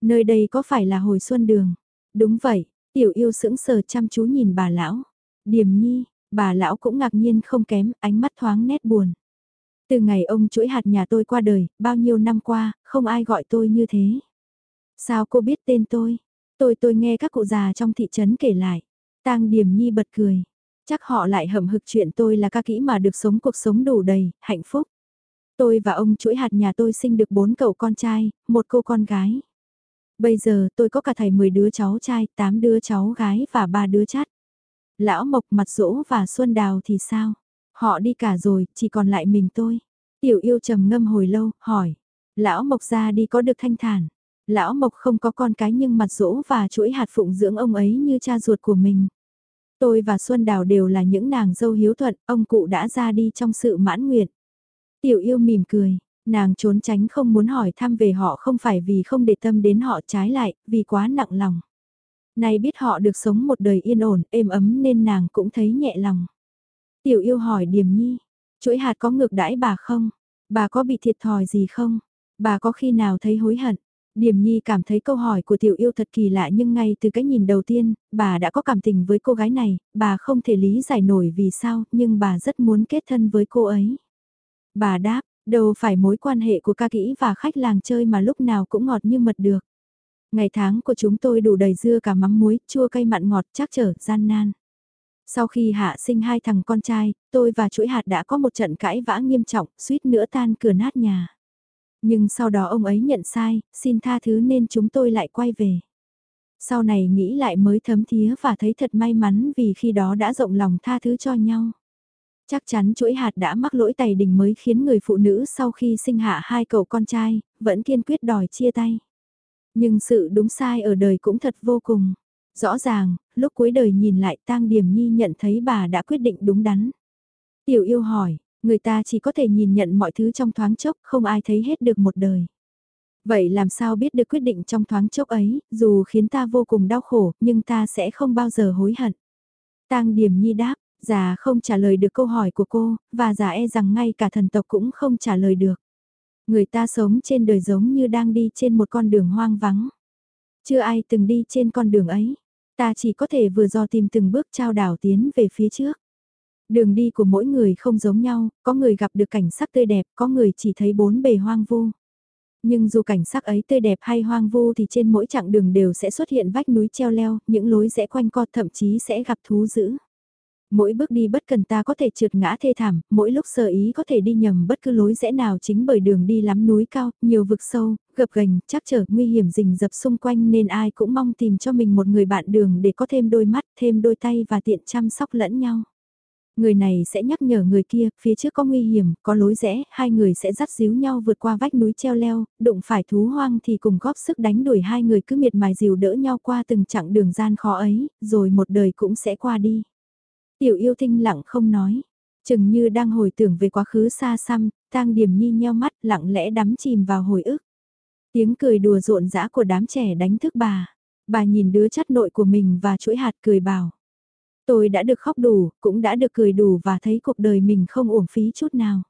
Nơi đây có phải là hồi xuân đường? Đúng vậy, tiểu yêu sững sờ chăm chú nhìn bà lão. Điềm nhi, bà lão cũng ngạc nhiên không kém, ánh mắt thoáng nét buồn. Từ ngày ông chuỗi hạt nhà tôi qua đời, bao nhiêu năm qua, không ai gọi tôi như thế. Sao cô biết tên tôi? Tôi tôi nghe các cụ già trong thị trấn kể lại. Tang Điềm Nhi bật cười. Chắc họ lại hậm hực chuyện tôi là ca kỹ mà được sống cuộc sống đủ đầy, hạnh phúc. Tôi và ông chuỗi hạt nhà tôi sinh được bốn cậu con trai, một cô con gái. Bây giờ tôi có cả thầy 10 đứa cháu trai, 8 đứa cháu gái và 3 đứa chát. Lão Mộc mặt dỗ và Xuân Đào thì sao? Họ đi cả rồi, chỉ còn lại mình tôi. Tiểu yêu trầm ngâm hồi lâu, hỏi. Lão Mộc ra đi có được thanh thản. Lão Mộc không có con cái nhưng mặt dỗ và chuỗi hạt phụng dưỡng ông ấy như cha ruột của mình. Tôi và Xuân Đào đều là những nàng dâu hiếu thuận, ông cụ đã ra đi trong sự mãn nguyện. Tiểu yêu mỉm cười, nàng trốn tránh không muốn hỏi thăm về họ không phải vì không để tâm đến họ trái lại, vì quá nặng lòng. Nay biết họ được sống một đời yên ổn, êm ấm nên nàng cũng thấy nhẹ lòng. Tiểu yêu hỏi Điềm Nhi, chuỗi hạt có ngược đãi bà không? Bà có bị thiệt thòi gì không? Bà có khi nào thấy hối hận? Điềm Nhi cảm thấy câu hỏi của tiểu yêu thật kỳ lạ nhưng ngay từ cái nhìn đầu tiên, bà đã có cảm tình với cô gái này, bà không thể lý giải nổi vì sao, nhưng bà rất muốn kết thân với cô ấy. Bà đáp, đâu phải mối quan hệ của ca kỹ và khách làng chơi mà lúc nào cũng ngọt như mật được. Ngày tháng của chúng tôi đủ đầy dưa cả mắm muối, chua cay mặn ngọt chắc trở gian nan. Sau khi hạ sinh hai thằng con trai, tôi và chuỗi hạt đã có một trận cãi vã nghiêm trọng, suýt nữa tan cửa nát nhà. Nhưng sau đó ông ấy nhận sai, xin tha thứ nên chúng tôi lại quay về. Sau này nghĩ lại mới thấm thía và thấy thật may mắn vì khi đó đã rộng lòng tha thứ cho nhau. Chắc chắn chuỗi hạt đã mắc lỗi tày đình mới khiến người phụ nữ sau khi sinh hạ hai cậu con trai, vẫn kiên quyết đòi chia tay. Nhưng sự đúng sai ở đời cũng thật vô cùng. Rõ ràng, lúc cuối đời nhìn lại tang điểm nhi nhận thấy bà đã quyết định đúng đắn. Tiểu yêu hỏi, người ta chỉ có thể nhìn nhận mọi thứ trong thoáng chốc, không ai thấy hết được một đời. Vậy làm sao biết được quyết định trong thoáng chốc ấy, dù khiến ta vô cùng đau khổ, nhưng ta sẽ không bao giờ hối hận. Tang Điểm Nhi đáp, già không trả lời được câu hỏi của cô, và già e rằng ngay cả thần tộc cũng không trả lời được. Người ta sống trên đời giống như đang đi trên một con đường hoang vắng. Chưa ai từng đi trên con đường ấy. Ta chỉ có thể vừa do tìm từng bước trao đảo tiến về phía trước. Đường đi của mỗi người không giống nhau, có người gặp được cảnh sắc tươi đẹp, có người chỉ thấy bốn bề hoang vu. Nhưng dù cảnh sắc ấy tươi đẹp hay hoang vu thì trên mỗi chặng đường đều sẽ xuất hiện vách núi treo leo, những lối rẽ quanh co thậm chí sẽ gặp thú dữ. Mỗi bước đi bất cần ta có thể trượt ngã thê thảm, mỗi lúc sơ ý có thể đi nhầm bất cứ lối rẽ nào chính bởi đường đi lắm núi cao, nhiều vực sâu, gập ghềnh, chắc trở, nguy hiểm rình rập xung quanh nên ai cũng mong tìm cho mình một người bạn đường để có thêm đôi mắt, thêm đôi tay và tiện chăm sóc lẫn nhau. Người này sẽ nhắc nhở người kia, phía trước có nguy hiểm, có lối rẽ, hai người sẽ dắt díu nhau vượt qua vách núi treo leo, đụng phải thú hoang thì cùng góp sức đánh đuổi hai người cứ miệt mài dìu đỡ nhau qua từng chặng đường gian khó ấy, rồi một đời cũng sẽ qua đi. Tiểu yêu thinh lặng không nói, chừng như đang hồi tưởng về quá khứ xa xăm, tang điểm nhi nheo mắt lặng lẽ đắm chìm vào hồi ức. Tiếng cười đùa rộn rã của đám trẻ đánh thức bà. Bà nhìn đứa chắt nội của mình và chuỗi hạt cười bảo. Tôi đã được khóc đủ, cũng đã được cười đủ và thấy cuộc đời mình không uổng phí chút nào.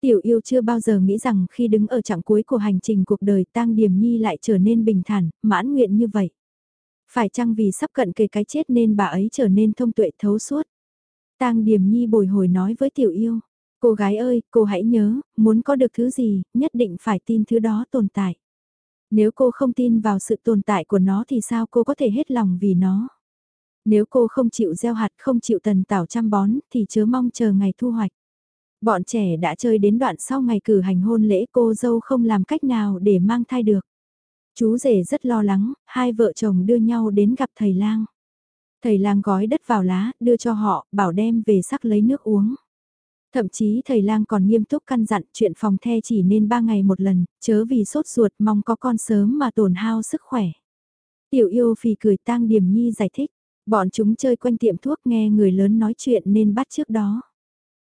Tiểu yêu chưa bao giờ nghĩ rằng khi đứng ở chặng cuối của hành trình cuộc đời tang điểm nhi lại trở nên bình thản, mãn nguyện như vậy. Phải chăng vì sắp cận kề cái chết nên bà ấy trở nên thông tuệ thấu suốt tang điểm nhi bồi hồi nói với tiểu yêu, cô gái ơi, cô hãy nhớ, muốn có được thứ gì, nhất định phải tin thứ đó tồn tại. Nếu cô không tin vào sự tồn tại của nó thì sao cô có thể hết lòng vì nó? Nếu cô không chịu gieo hạt không chịu tần tảo chăm bón thì chớ mong chờ ngày thu hoạch. Bọn trẻ đã chơi đến đoạn sau ngày cử hành hôn lễ cô dâu không làm cách nào để mang thai được. Chú rể rất lo lắng, hai vợ chồng đưa nhau đến gặp thầy lang. Thầy lang gói đất vào lá, đưa cho họ, bảo đem về sắc lấy nước uống. Thậm chí thầy lang còn nghiêm túc căn dặn chuyện phòng the chỉ nên ba ngày một lần, chớ vì sốt ruột mong có con sớm mà tổn hao sức khỏe. Tiểu yêu phì cười tang điểm nhi giải thích, bọn chúng chơi quanh tiệm thuốc nghe người lớn nói chuyện nên bắt trước đó.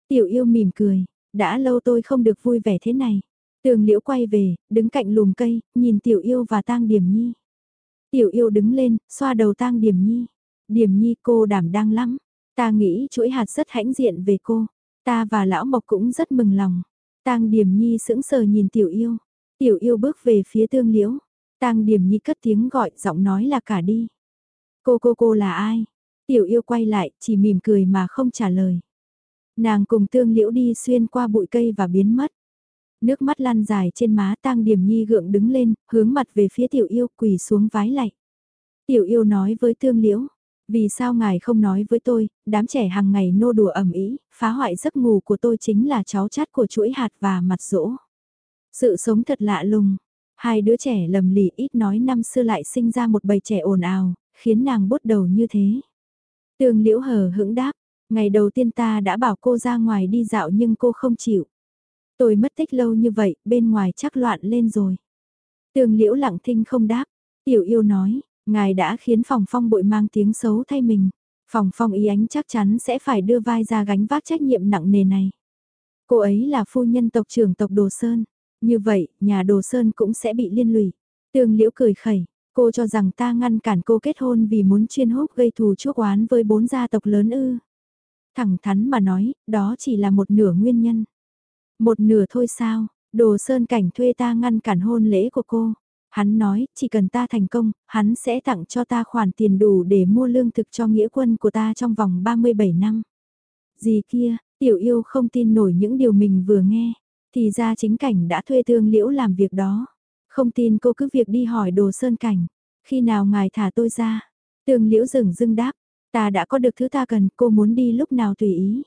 Tiểu yêu mỉm cười, đã lâu tôi không được vui vẻ thế này. Tường liễu quay về, đứng cạnh lùm cây, nhìn tiểu yêu và tang điểm nhi. Tiểu yêu đứng lên, xoa đầu tang điểm nhi. Điểm nhi cô đảm đang lắm. Ta nghĩ chuỗi hạt rất hãnh diện về cô. Ta và lão mộc cũng rất mừng lòng. Tang điểm nhi sững sờ nhìn tiểu yêu. Tiểu yêu bước về phía tương liễu. Tang điểm nhi cất tiếng gọi, giọng nói là cả đi. Cô cô cô là ai? Tiểu yêu quay lại, chỉ mỉm cười mà không trả lời. Nàng cùng tương liễu đi xuyên qua bụi cây và biến mất. Nước mắt lăn dài trên má tang điểm nhi gượng đứng lên, hướng mặt về phía tiểu yêu quỳ xuống vái lạy. Tiểu yêu nói với tương liễu, vì sao ngài không nói với tôi, đám trẻ hàng ngày nô đùa ẩm ý, phá hoại giấc ngủ của tôi chính là cháu chát của chuỗi hạt và mặt rỗ. Sự sống thật lạ lùng, hai đứa trẻ lầm lì ít nói năm xưa lại sinh ra một bầy trẻ ồn ào, khiến nàng bút đầu như thế. tường liễu hờ hững đáp, Ngày đầu tiên ta đã bảo cô ra ngoài đi dạo nhưng cô không chịu. Tôi mất tích lâu như vậy, bên ngoài chắc loạn lên rồi. Tường liễu lặng thinh không đáp. Tiểu yêu nói, ngài đã khiến phòng phong bội mang tiếng xấu thay mình. Phòng phong ý ánh chắc chắn sẽ phải đưa vai ra gánh vác trách nhiệm nặng nề này. Cô ấy là phu nhân tộc trưởng tộc Đồ Sơn. Như vậy, nhà Đồ Sơn cũng sẽ bị liên lụy. Tường liễu cười khẩy, cô cho rằng ta ngăn cản cô kết hôn vì muốn chuyên húc gây thù chuốc oán với bốn gia tộc lớn ư. Thẳng thắn mà nói, đó chỉ là một nửa nguyên nhân. Một nửa thôi sao, đồ sơn cảnh thuê ta ngăn cản hôn lễ của cô. Hắn nói, chỉ cần ta thành công, hắn sẽ tặng cho ta khoản tiền đủ để mua lương thực cho nghĩa quân của ta trong vòng 37 năm. Gì kia, tiểu yêu không tin nổi những điều mình vừa nghe. Thì ra chính cảnh đã thuê tương liễu làm việc đó. Không tin cô cứ việc đi hỏi đồ sơn cảnh. Khi nào ngài thả tôi ra? Tương liễu dừng dưng đáp, Ta đã có được thứ ta cần, cô muốn đi lúc nào tùy ý.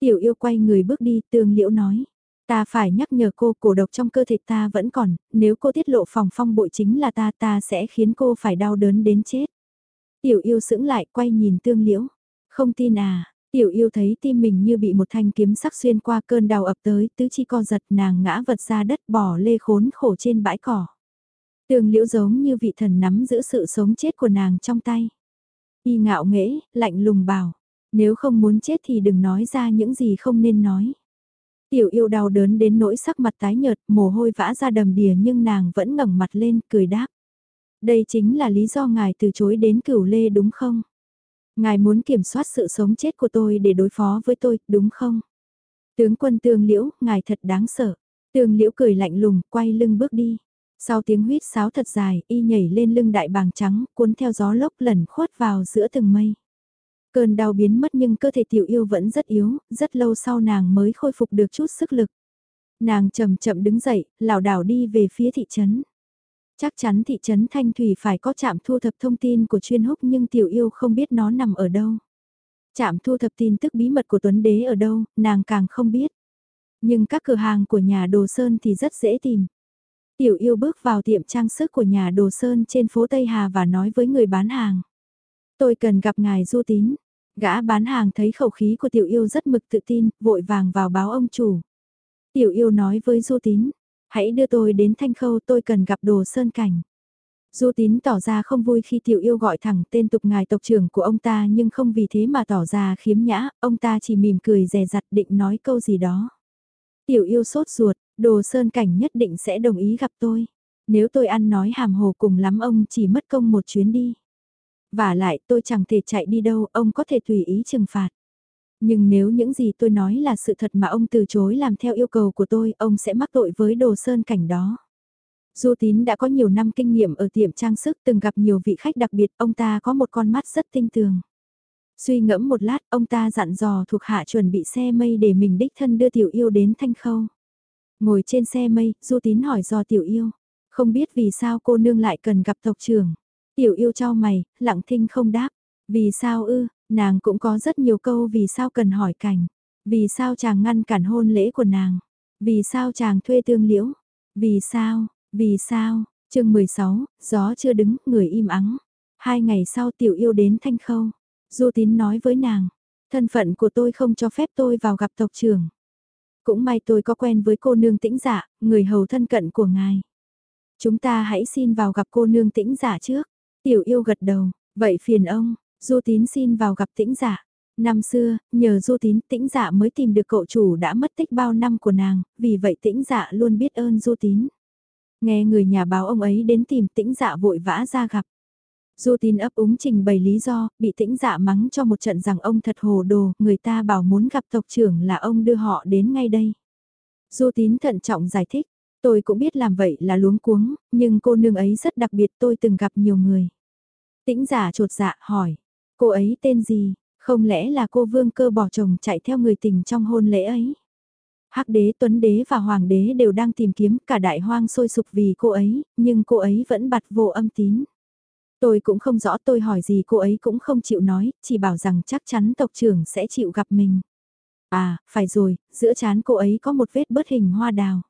Tiểu yêu quay người bước đi, tương liễu nói. Ta phải nhắc nhở cô cổ độc trong cơ thể ta vẫn còn, nếu cô tiết lộ phòng phong bội chính là ta ta sẽ khiến cô phải đau đớn đến chết. Tiểu yêu sững lại quay nhìn tương liễu. Không tin à, tiểu yêu thấy tim mình như bị một thanh kiếm sắc xuyên qua cơn đau ập tới, tứ chi co giật nàng ngã vật ra đất bỏ lê khốn khổ trên bãi cỏ. Tương liễu giống như vị thần nắm giữ sự sống chết của nàng trong tay. Y ngạo nghễ, lạnh lùng bảo, nếu không muốn chết thì đừng nói ra những gì không nên nói. Tiểu yêu đau đớn đến nỗi sắc mặt tái nhợt, mồ hôi vã ra đầm đìa nhưng nàng vẫn ngẩng mặt lên, cười đáp. Đây chính là lý do ngài từ chối đến cửu lê đúng không? Ngài muốn kiểm soát sự sống chết của tôi để đối phó với tôi, đúng không? Tướng quân tương liễu, ngài thật đáng sợ. Tương liễu cười lạnh lùng, quay lưng bước đi. Sau tiếng huýt sáo thật dài, y nhảy lên lưng đại bàng trắng, cuốn theo gió lốc lẩn khuất vào giữa từng mây. Cơn đau biến mất nhưng cơ thể tiểu yêu vẫn rất yếu, rất lâu sau nàng mới khôi phục được chút sức lực. Nàng chậm chậm đứng dậy, lảo đảo đi về phía thị trấn. Chắc chắn thị trấn Thanh Thủy phải có trạm thu thập thông tin của chuyên húc nhưng tiểu yêu không biết nó nằm ở đâu. Trạm thu thập tin tức bí mật của Tuấn Đế ở đâu, nàng càng không biết. Nhưng các cửa hàng của nhà Đồ Sơn thì rất dễ tìm. Tiểu yêu bước vào tiệm trang sức của nhà đồ sơn trên phố Tây Hà và nói với người bán hàng. Tôi cần gặp ngài du tín. Gã bán hàng thấy khẩu khí của tiểu yêu rất mực tự tin, vội vàng vào báo ông chủ. Tiểu yêu nói với du tín, hãy đưa tôi đến thanh khâu tôi cần gặp đồ sơn cảnh. Du tín tỏ ra không vui khi tiểu yêu gọi thẳng tên tục ngài tộc trưởng của ông ta nhưng không vì thế mà tỏ ra khiếm nhã, ông ta chỉ mỉm cười rè rặt định nói câu gì đó. Tiểu yêu sốt ruột, Đồ Sơn Cảnh nhất định sẽ đồng ý gặp tôi. Nếu tôi ăn nói hàm hồ cùng lắm ông chỉ mất công một chuyến đi. Và lại tôi chẳng thể chạy đi đâu, ông có thể tùy ý trừng phạt. Nhưng nếu những gì tôi nói là sự thật mà ông từ chối làm theo yêu cầu của tôi, ông sẽ mắc tội với đồ sơn cảnh đó. Du Tín đã có nhiều năm kinh nghiệm ở tiệm trang sức từng gặp nhiều vị khách đặc biệt, ông ta có một con mắt rất tinh tường. Suy ngẫm một lát, ông ta dặn dò thuộc hạ chuẩn bị xe mây để mình đích thân đưa tiểu yêu đến thanh khâu. Ngồi trên xe mây, Du Tín hỏi do tiểu yêu. Không biết vì sao cô nương lại cần gặp tộc trưởng. Tiểu yêu cho mày, lặng thinh không đáp. Vì sao ư, nàng cũng có rất nhiều câu vì sao cần hỏi cảnh. Vì sao chàng ngăn cản hôn lễ của nàng. Vì sao chàng thuê tương liễu. Vì sao, vì sao, chương 16, gió chưa đứng, người im ắng. Hai ngày sau tiểu yêu đến thanh khâu. Du tín nói với nàng, thân phận của tôi không cho phép tôi vào gặp tộc trưởng. Cũng may tôi có quen với cô nương tĩnh giả, người hầu thân cận của ngài. Chúng ta hãy xin vào gặp cô nương tĩnh giả trước. Tiểu yêu gật đầu, vậy phiền ông, du tín xin vào gặp tĩnh giả. Năm xưa, nhờ du tín tĩnh giả mới tìm được cậu chủ đã mất tích bao năm của nàng, vì vậy tĩnh giả luôn biết ơn du tín. Nghe người nhà báo ông ấy đến tìm tĩnh dạ vội vã ra gặp. Du tín ấp úng trình bày lý do, bị tĩnh dạ mắng cho một trận rằng ông thật hồ đồ, người ta bảo muốn gặp tộc trưởng là ông đưa họ đến ngay đây. Du tín thận trọng giải thích, tôi cũng biết làm vậy là luống cuống, nhưng cô nương ấy rất đặc biệt tôi từng gặp nhiều người. Tĩnh giả trột dạ hỏi, cô ấy tên gì, không lẽ là cô vương cơ bỏ chồng chạy theo người tình trong hôn lễ ấy? Hắc đế, tuấn đế và hoàng đế đều đang tìm kiếm cả đại hoang sôi sục vì cô ấy, nhưng cô ấy vẫn bặt vô âm tín. Tôi cũng không rõ tôi hỏi gì cô ấy cũng không chịu nói, chỉ bảo rằng chắc chắn tộc trưởng sẽ chịu gặp mình. À, phải rồi, giữa chán cô ấy có một vết bớt hình hoa đào.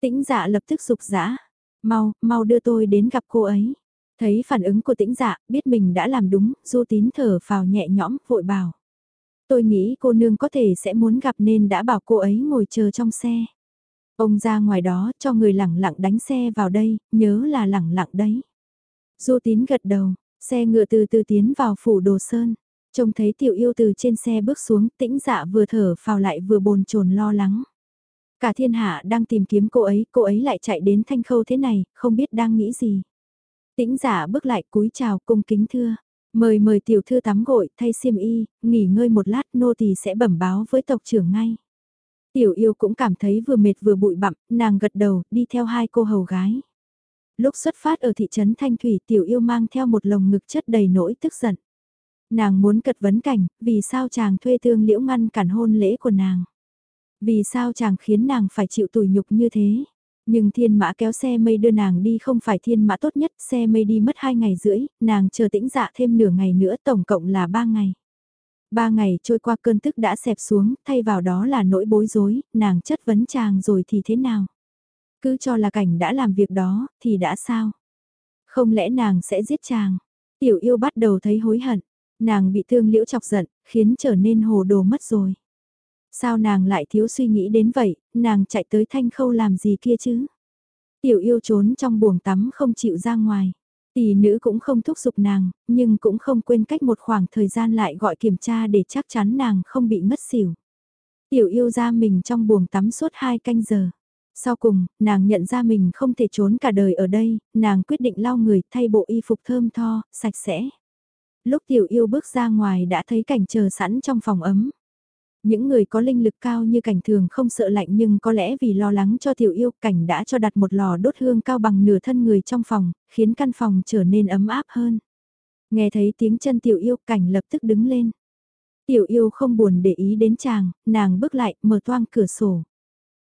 Tĩnh dạ lập tức rục rã. Mau, mau đưa tôi đến gặp cô ấy. Thấy phản ứng của tĩnh dạ, biết mình đã làm đúng, du tín thở phào nhẹ nhõm, vội bảo. Tôi nghĩ cô nương có thể sẽ muốn gặp nên đã bảo cô ấy ngồi chờ trong xe. Ông ra ngoài đó cho người lẳng lặng đánh xe vào đây, nhớ là lẳng lặng đấy. Du tín gật đầu, xe ngựa từ từ tiến vào phủ đồ sơn. Trông thấy tiểu yêu từ trên xe bước xuống, tĩnh dạ vừa thở phào lại vừa bồn chồn lo lắng. Cả thiên hạ đang tìm kiếm cô ấy, cô ấy lại chạy đến thanh khâu thế này, không biết đang nghĩ gì. Tĩnh giả bước lại cúi chào cung kính thưa. Mời mời tiểu thư tắm gội, thay xiêm y, nghỉ ngơi một lát nô tỳ sẽ bẩm báo với tộc trưởng ngay. Tiểu yêu cũng cảm thấy vừa mệt vừa bụi bặm, nàng gật đầu, đi theo hai cô hầu gái. Lúc xuất phát ở thị trấn Thanh Thủy tiểu yêu mang theo một lồng ngực chất đầy nỗi tức giận. Nàng muốn cật vấn cảnh, vì sao chàng thuê thương liễu ngăn cản hôn lễ của nàng. Vì sao chàng khiến nàng phải chịu tủi nhục như thế. Nhưng thiên mã kéo xe mây đưa nàng đi không phải thiên mã tốt nhất, xe mây đi mất 2 ngày rưỡi, nàng chờ tĩnh dạ thêm nửa ngày nữa tổng cộng là 3 ngày. Ba ngày trôi qua cơn tức đã xẹp xuống, thay vào đó là nỗi bối rối, nàng chất vấn chàng rồi thì thế nào? Cứ cho là cảnh đã làm việc đó, thì đã sao? Không lẽ nàng sẽ giết chàng? Tiểu yêu bắt đầu thấy hối hận, nàng bị thương liễu chọc giận, khiến trở nên hồ đồ mất rồi. Sao nàng lại thiếu suy nghĩ đến vậy, nàng chạy tới thanh khâu làm gì kia chứ? Tiểu yêu trốn trong buồng tắm không chịu ra ngoài. Tỷ nữ cũng không thúc giục nàng, nhưng cũng không quên cách một khoảng thời gian lại gọi kiểm tra để chắc chắn nàng không bị ngất xỉu. Tiểu yêu ra mình trong buồng tắm suốt hai canh giờ. Sau cùng, nàng nhận ra mình không thể trốn cả đời ở đây, nàng quyết định lau người thay bộ y phục thơm tho, sạch sẽ. Lúc tiểu yêu bước ra ngoài đã thấy cảnh chờ sẵn trong phòng ấm. Những người có linh lực cao như cảnh thường không sợ lạnh nhưng có lẽ vì lo lắng cho tiểu yêu cảnh đã cho đặt một lò đốt hương cao bằng nửa thân người trong phòng, khiến căn phòng trở nên ấm áp hơn. Nghe thấy tiếng chân tiểu yêu cảnh lập tức đứng lên. Tiểu yêu không buồn để ý đến chàng, nàng bước lại, mở toang cửa sổ.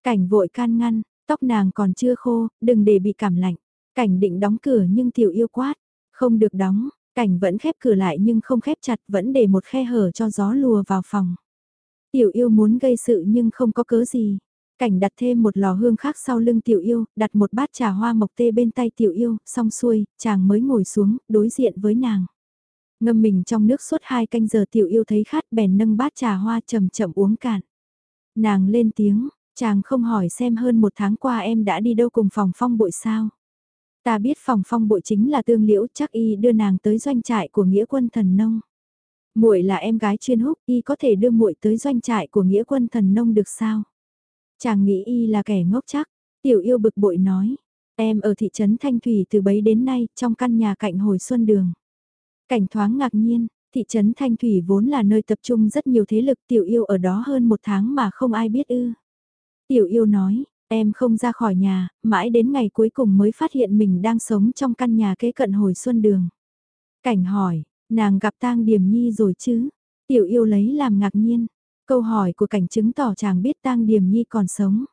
Cảnh vội can ngăn, tóc nàng còn chưa khô, đừng để bị cảm lạnh. Cảnh định đóng cửa nhưng tiểu yêu quát, không được đóng, cảnh vẫn khép cửa lại nhưng không khép chặt vẫn để một khe hở cho gió lùa vào phòng. Tiểu yêu muốn gây sự nhưng không có cớ gì. Cảnh đặt thêm một lò hương khác sau lưng tiểu yêu, đặt một bát trà hoa mộc tê bên tay tiểu yêu, xong xuôi, chàng mới ngồi xuống, đối diện với nàng. Ngâm mình trong nước suốt hai canh giờ tiểu yêu thấy khát bèn nâng bát trà hoa chậm chậm uống cạn. Nàng lên tiếng, chàng không hỏi xem hơn một tháng qua em đã đi đâu cùng phòng phong bội sao. Ta biết phòng phong bội chính là tương liễu chắc y đưa nàng tới doanh trại của nghĩa quân thần nông muội là em gái chuyên húc, y có thể đưa muội tới doanh trại của nghĩa quân thần nông được sao? Chàng nghĩ y là kẻ ngốc chắc, tiểu yêu bực bội nói. Em ở thị trấn Thanh Thủy từ bấy đến nay, trong căn nhà cạnh hồi xuân đường. Cảnh thoáng ngạc nhiên, Thị trấn Thanh Thủy vốn là nơi tập trung rất nhiều thế lực tiểu yêu ở đó hơn một tháng mà không ai biết ư. Tiểu yêu nói, em không ra khỏi nhà, mãi đến ngày cuối cùng mới phát hiện mình đang sống trong căn nhà kế cận hồi xuân đường. Cảnh hỏi, nàng gặp tang điểm nhi rồi chứ? Tiểu yêu lấy làm ngạc nhiên. Câu hỏi của cảnh chứng tỏ chàng biết tang điểm nhi còn sống.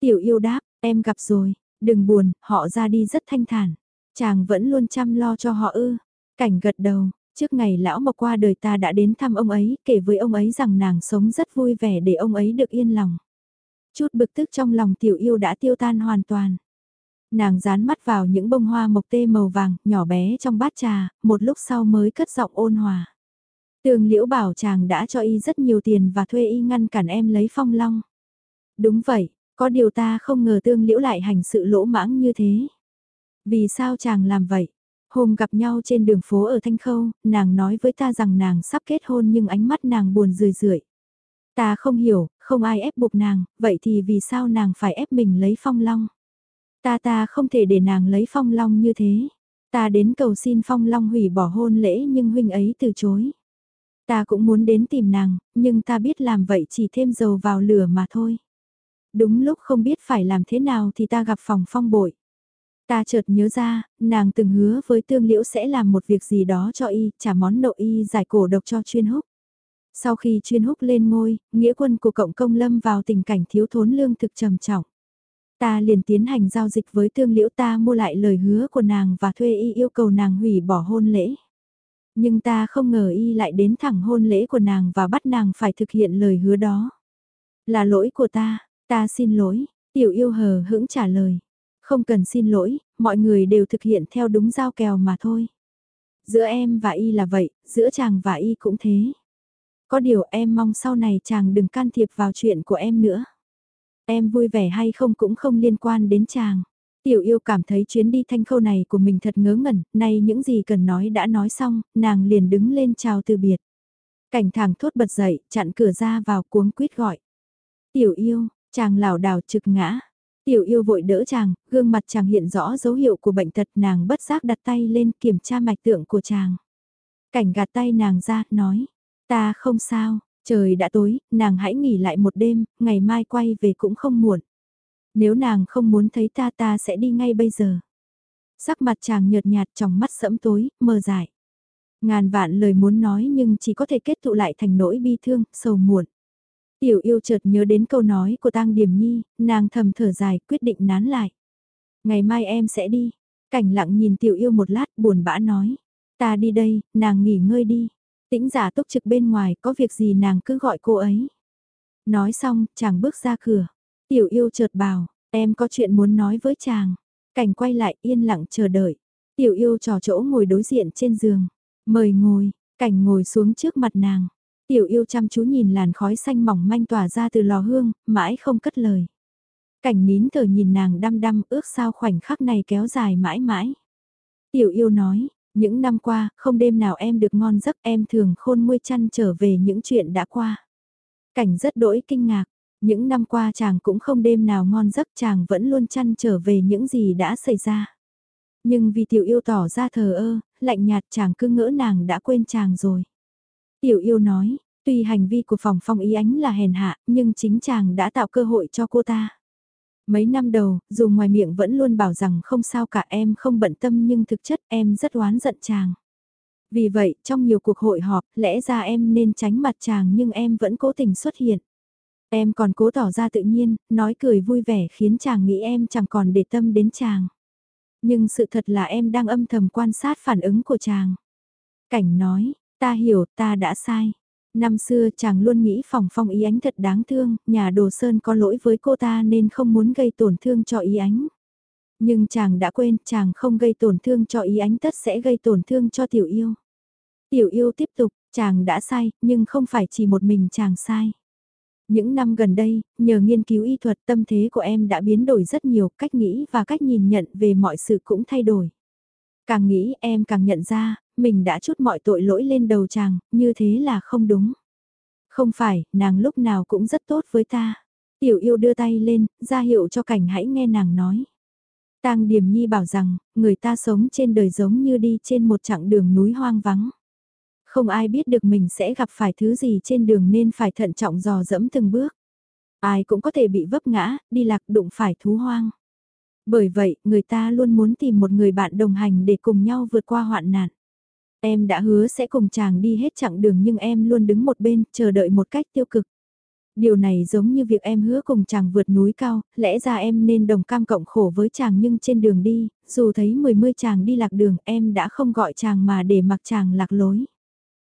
Tiểu yêu đáp, em gặp rồi, đừng buồn, họ ra đi rất thanh thản. Chàng vẫn luôn chăm lo cho họ ư. Cảnh gật đầu, trước ngày lão mộc qua đời ta đã đến thăm ông ấy, kể với ông ấy rằng nàng sống rất vui vẻ để ông ấy được yên lòng. Chút bực tức trong lòng tiểu yêu đã tiêu tan hoàn toàn. Nàng dán mắt vào những bông hoa mộc tê màu vàng, nhỏ bé trong bát trà, một lúc sau mới cất giọng ôn hòa. Tường liễu bảo chàng đã cho y rất nhiều tiền và thuê y ngăn cản em lấy phong long. Đúng vậy, có điều ta không ngờ tương liễu lại hành sự lỗ mãng như thế. Vì sao chàng làm vậy? Hôm gặp nhau trên đường phố ở Thanh Khâu, nàng nói với ta rằng nàng sắp kết hôn nhưng ánh mắt nàng buồn rười rượi. Ta không hiểu, không ai ép buộc nàng, vậy thì vì sao nàng phải ép mình lấy phong long? Ta ta không thể để nàng lấy phong long như thế. Ta đến cầu xin phong long hủy bỏ hôn lễ nhưng huynh ấy từ chối. Ta cũng muốn đến tìm nàng, nhưng ta biết làm vậy chỉ thêm dầu vào lửa mà thôi. Đúng lúc không biết phải làm thế nào thì ta gặp phòng phong bội. Ta chợt nhớ ra, nàng từng hứa với tương liễu sẽ làm một việc gì đó cho y, trả món nộ y giải cổ độc cho chuyên húc. Sau khi chuyên húc lên ngôi, nghĩa quân của cộng công lâm vào tình cảnh thiếu thốn lương thực trầm trọng. Ta liền tiến hành giao dịch với tương liễu ta mua lại lời hứa của nàng và thuê y yêu cầu nàng hủy bỏ hôn lễ. Nhưng ta không ngờ y lại đến thẳng hôn lễ của nàng và bắt nàng phải thực hiện lời hứa đó. Là lỗi của ta, ta xin lỗi, tiểu yêu hờ hững trả lời. Không cần xin lỗi, mọi người đều thực hiện theo đúng giao kèo mà thôi. Giữa em và y là vậy, giữa chàng và y cũng thế. Có điều em mong sau này chàng đừng can thiệp vào chuyện của em nữa. Em vui vẻ hay không cũng không liên quan đến chàng. Tiểu yêu cảm thấy chuyến đi thanh khâu này của mình thật ngớ ngẩn, nay những gì cần nói đã nói xong, nàng liền đứng lên chào từ biệt. Cảnh thẳng thốt bật dậy, chặn cửa ra vào cuống quýt gọi. Tiểu yêu, chàng lảo đảo trực ngã. Tiểu yêu vội đỡ chàng, gương mặt chàng hiện rõ dấu hiệu của bệnh tật nàng bất giác đặt tay lên kiểm tra mạch tượng của chàng. Cảnh gạt tay nàng ra, nói, ta không sao, trời đã tối, nàng hãy nghỉ lại một đêm, ngày mai quay về cũng không muộn. Nếu nàng không muốn thấy ta ta sẽ đi ngay bây giờ. Sắc mặt chàng nhợt nhạt trong mắt sẫm tối, mờ dài. Ngàn vạn lời muốn nói nhưng chỉ có thể kết tụ lại thành nỗi bi thương, sầu muộn. Tiểu yêu chợt nhớ đến câu nói của tang điểm nhi, nàng thầm thở dài quyết định nán lại. Ngày mai em sẽ đi. Cảnh lặng nhìn tiểu yêu một lát buồn bã nói. Ta đi đây, nàng nghỉ ngơi đi. Tĩnh giả túc trực bên ngoài có việc gì nàng cứ gọi cô ấy. Nói xong, chàng bước ra cửa. Tiểu yêu chợt bảo, em có chuyện muốn nói với chàng. Cảnh quay lại yên lặng chờ đợi. Tiểu yêu trò chỗ ngồi đối diện trên giường. Mời ngồi, cảnh ngồi xuống trước mặt nàng. Tiểu yêu chăm chú nhìn làn khói xanh mỏng manh tỏa ra từ lò hương, mãi không cất lời. Cảnh nín thở nhìn nàng đăm đăm ước sao khoảnh khắc này kéo dài mãi mãi. Tiểu yêu nói, những năm qua, không đêm nào em được ngon giấc em thường khôn nguôi chăn trở về những chuyện đã qua. Cảnh rất đỗi kinh ngạc, những năm qua chàng cũng không đêm nào ngon giấc chàng vẫn luôn chăn trở về những gì đã xảy ra. Nhưng vì tiểu yêu tỏ ra thờ ơ, lạnh nhạt chàng cứ ngỡ nàng đã quên chàng rồi. Tiểu yêu nói, tuy hành vi của phòng phong ý ánh là hèn hạ, nhưng chính chàng đã tạo cơ hội cho cô ta. Mấy năm đầu, dù ngoài miệng vẫn luôn bảo rằng không sao cả em không bận tâm nhưng thực chất em rất oán giận chàng. Vì vậy, trong nhiều cuộc hội họp, lẽ ra em nên tránh mặt chàng nhưng em vẫn cố tình xuất hiện. Em còn cố tỏ ra tự nhiên, nói cười vui vẻ khiến chàng nghĩ em chẳng còn để tâm đến chàng. Nhưng sự thật là em đang âm thầm quan sát phản ứng của chàng. Cảnh nói, ta hiểu ta đã sai. Năm xưa chàng luôn nghĩ phòng phong ý ánh thật đáng thương, nhà đồ sơn có lỗi với cô ta nên không muốn gây tổn thương cho ý ánh. Nhưng chàng đã quên chàng không gây tổn thương cho ý ánh tất sẽ gây tổn thương cho tiểu yêu. Tiểu yêu tiếp tục, chàng đã sai, nhưng không phải chỉ một mình chàng sai. Những năm gần đây, nhờ nghiên cứu y thuật tâm thế của em đã biến đổi rất nhiều, cách nghĩ và cách nhìn nhận về mọi sự cũng thay đổi. Càng nghĩ em càng nhận ra, mình đã chút mọi tội lỗi lên đầu chàng, như thế là không đúng. Không phải, nàng lúc nào cũng rất tốt với ta. Tiểu yêu đưa tay lên, ra hiệu cho cảnh hãy nghe nàng nói. Tang Điềm Nhi bảo rằng, người ta sống trên đời giống như đi trên một chặng đường núi hoang vắng. Không ai biết được mình sẽ gặp phải thứ gì trên đường nên phải thận trọng dò dẫm từng bước. Ai cũng có thể bị vấp ngã, đi lạc đụng phải thú hoang. Bởi vậy, người ta luôn muốn tìm một người bạn đồng hành để cùng nhau vượt qua hoạn nạn. Em đã hứa sẽ cùng chàng đi hết chặng đường nhưng em luôn đứng một bên, chờ đợi một cách tiêu cực. Điều này giống như việc em hứa cùng chàng vượt núi cao, lẽ ra em nên đồng cam cộng khổ với chàng nhưng trên đường đi, dù thấy mười mươi chàng đi lạc đường em đã không gọi chàng mà để mặc chàng lạc lối.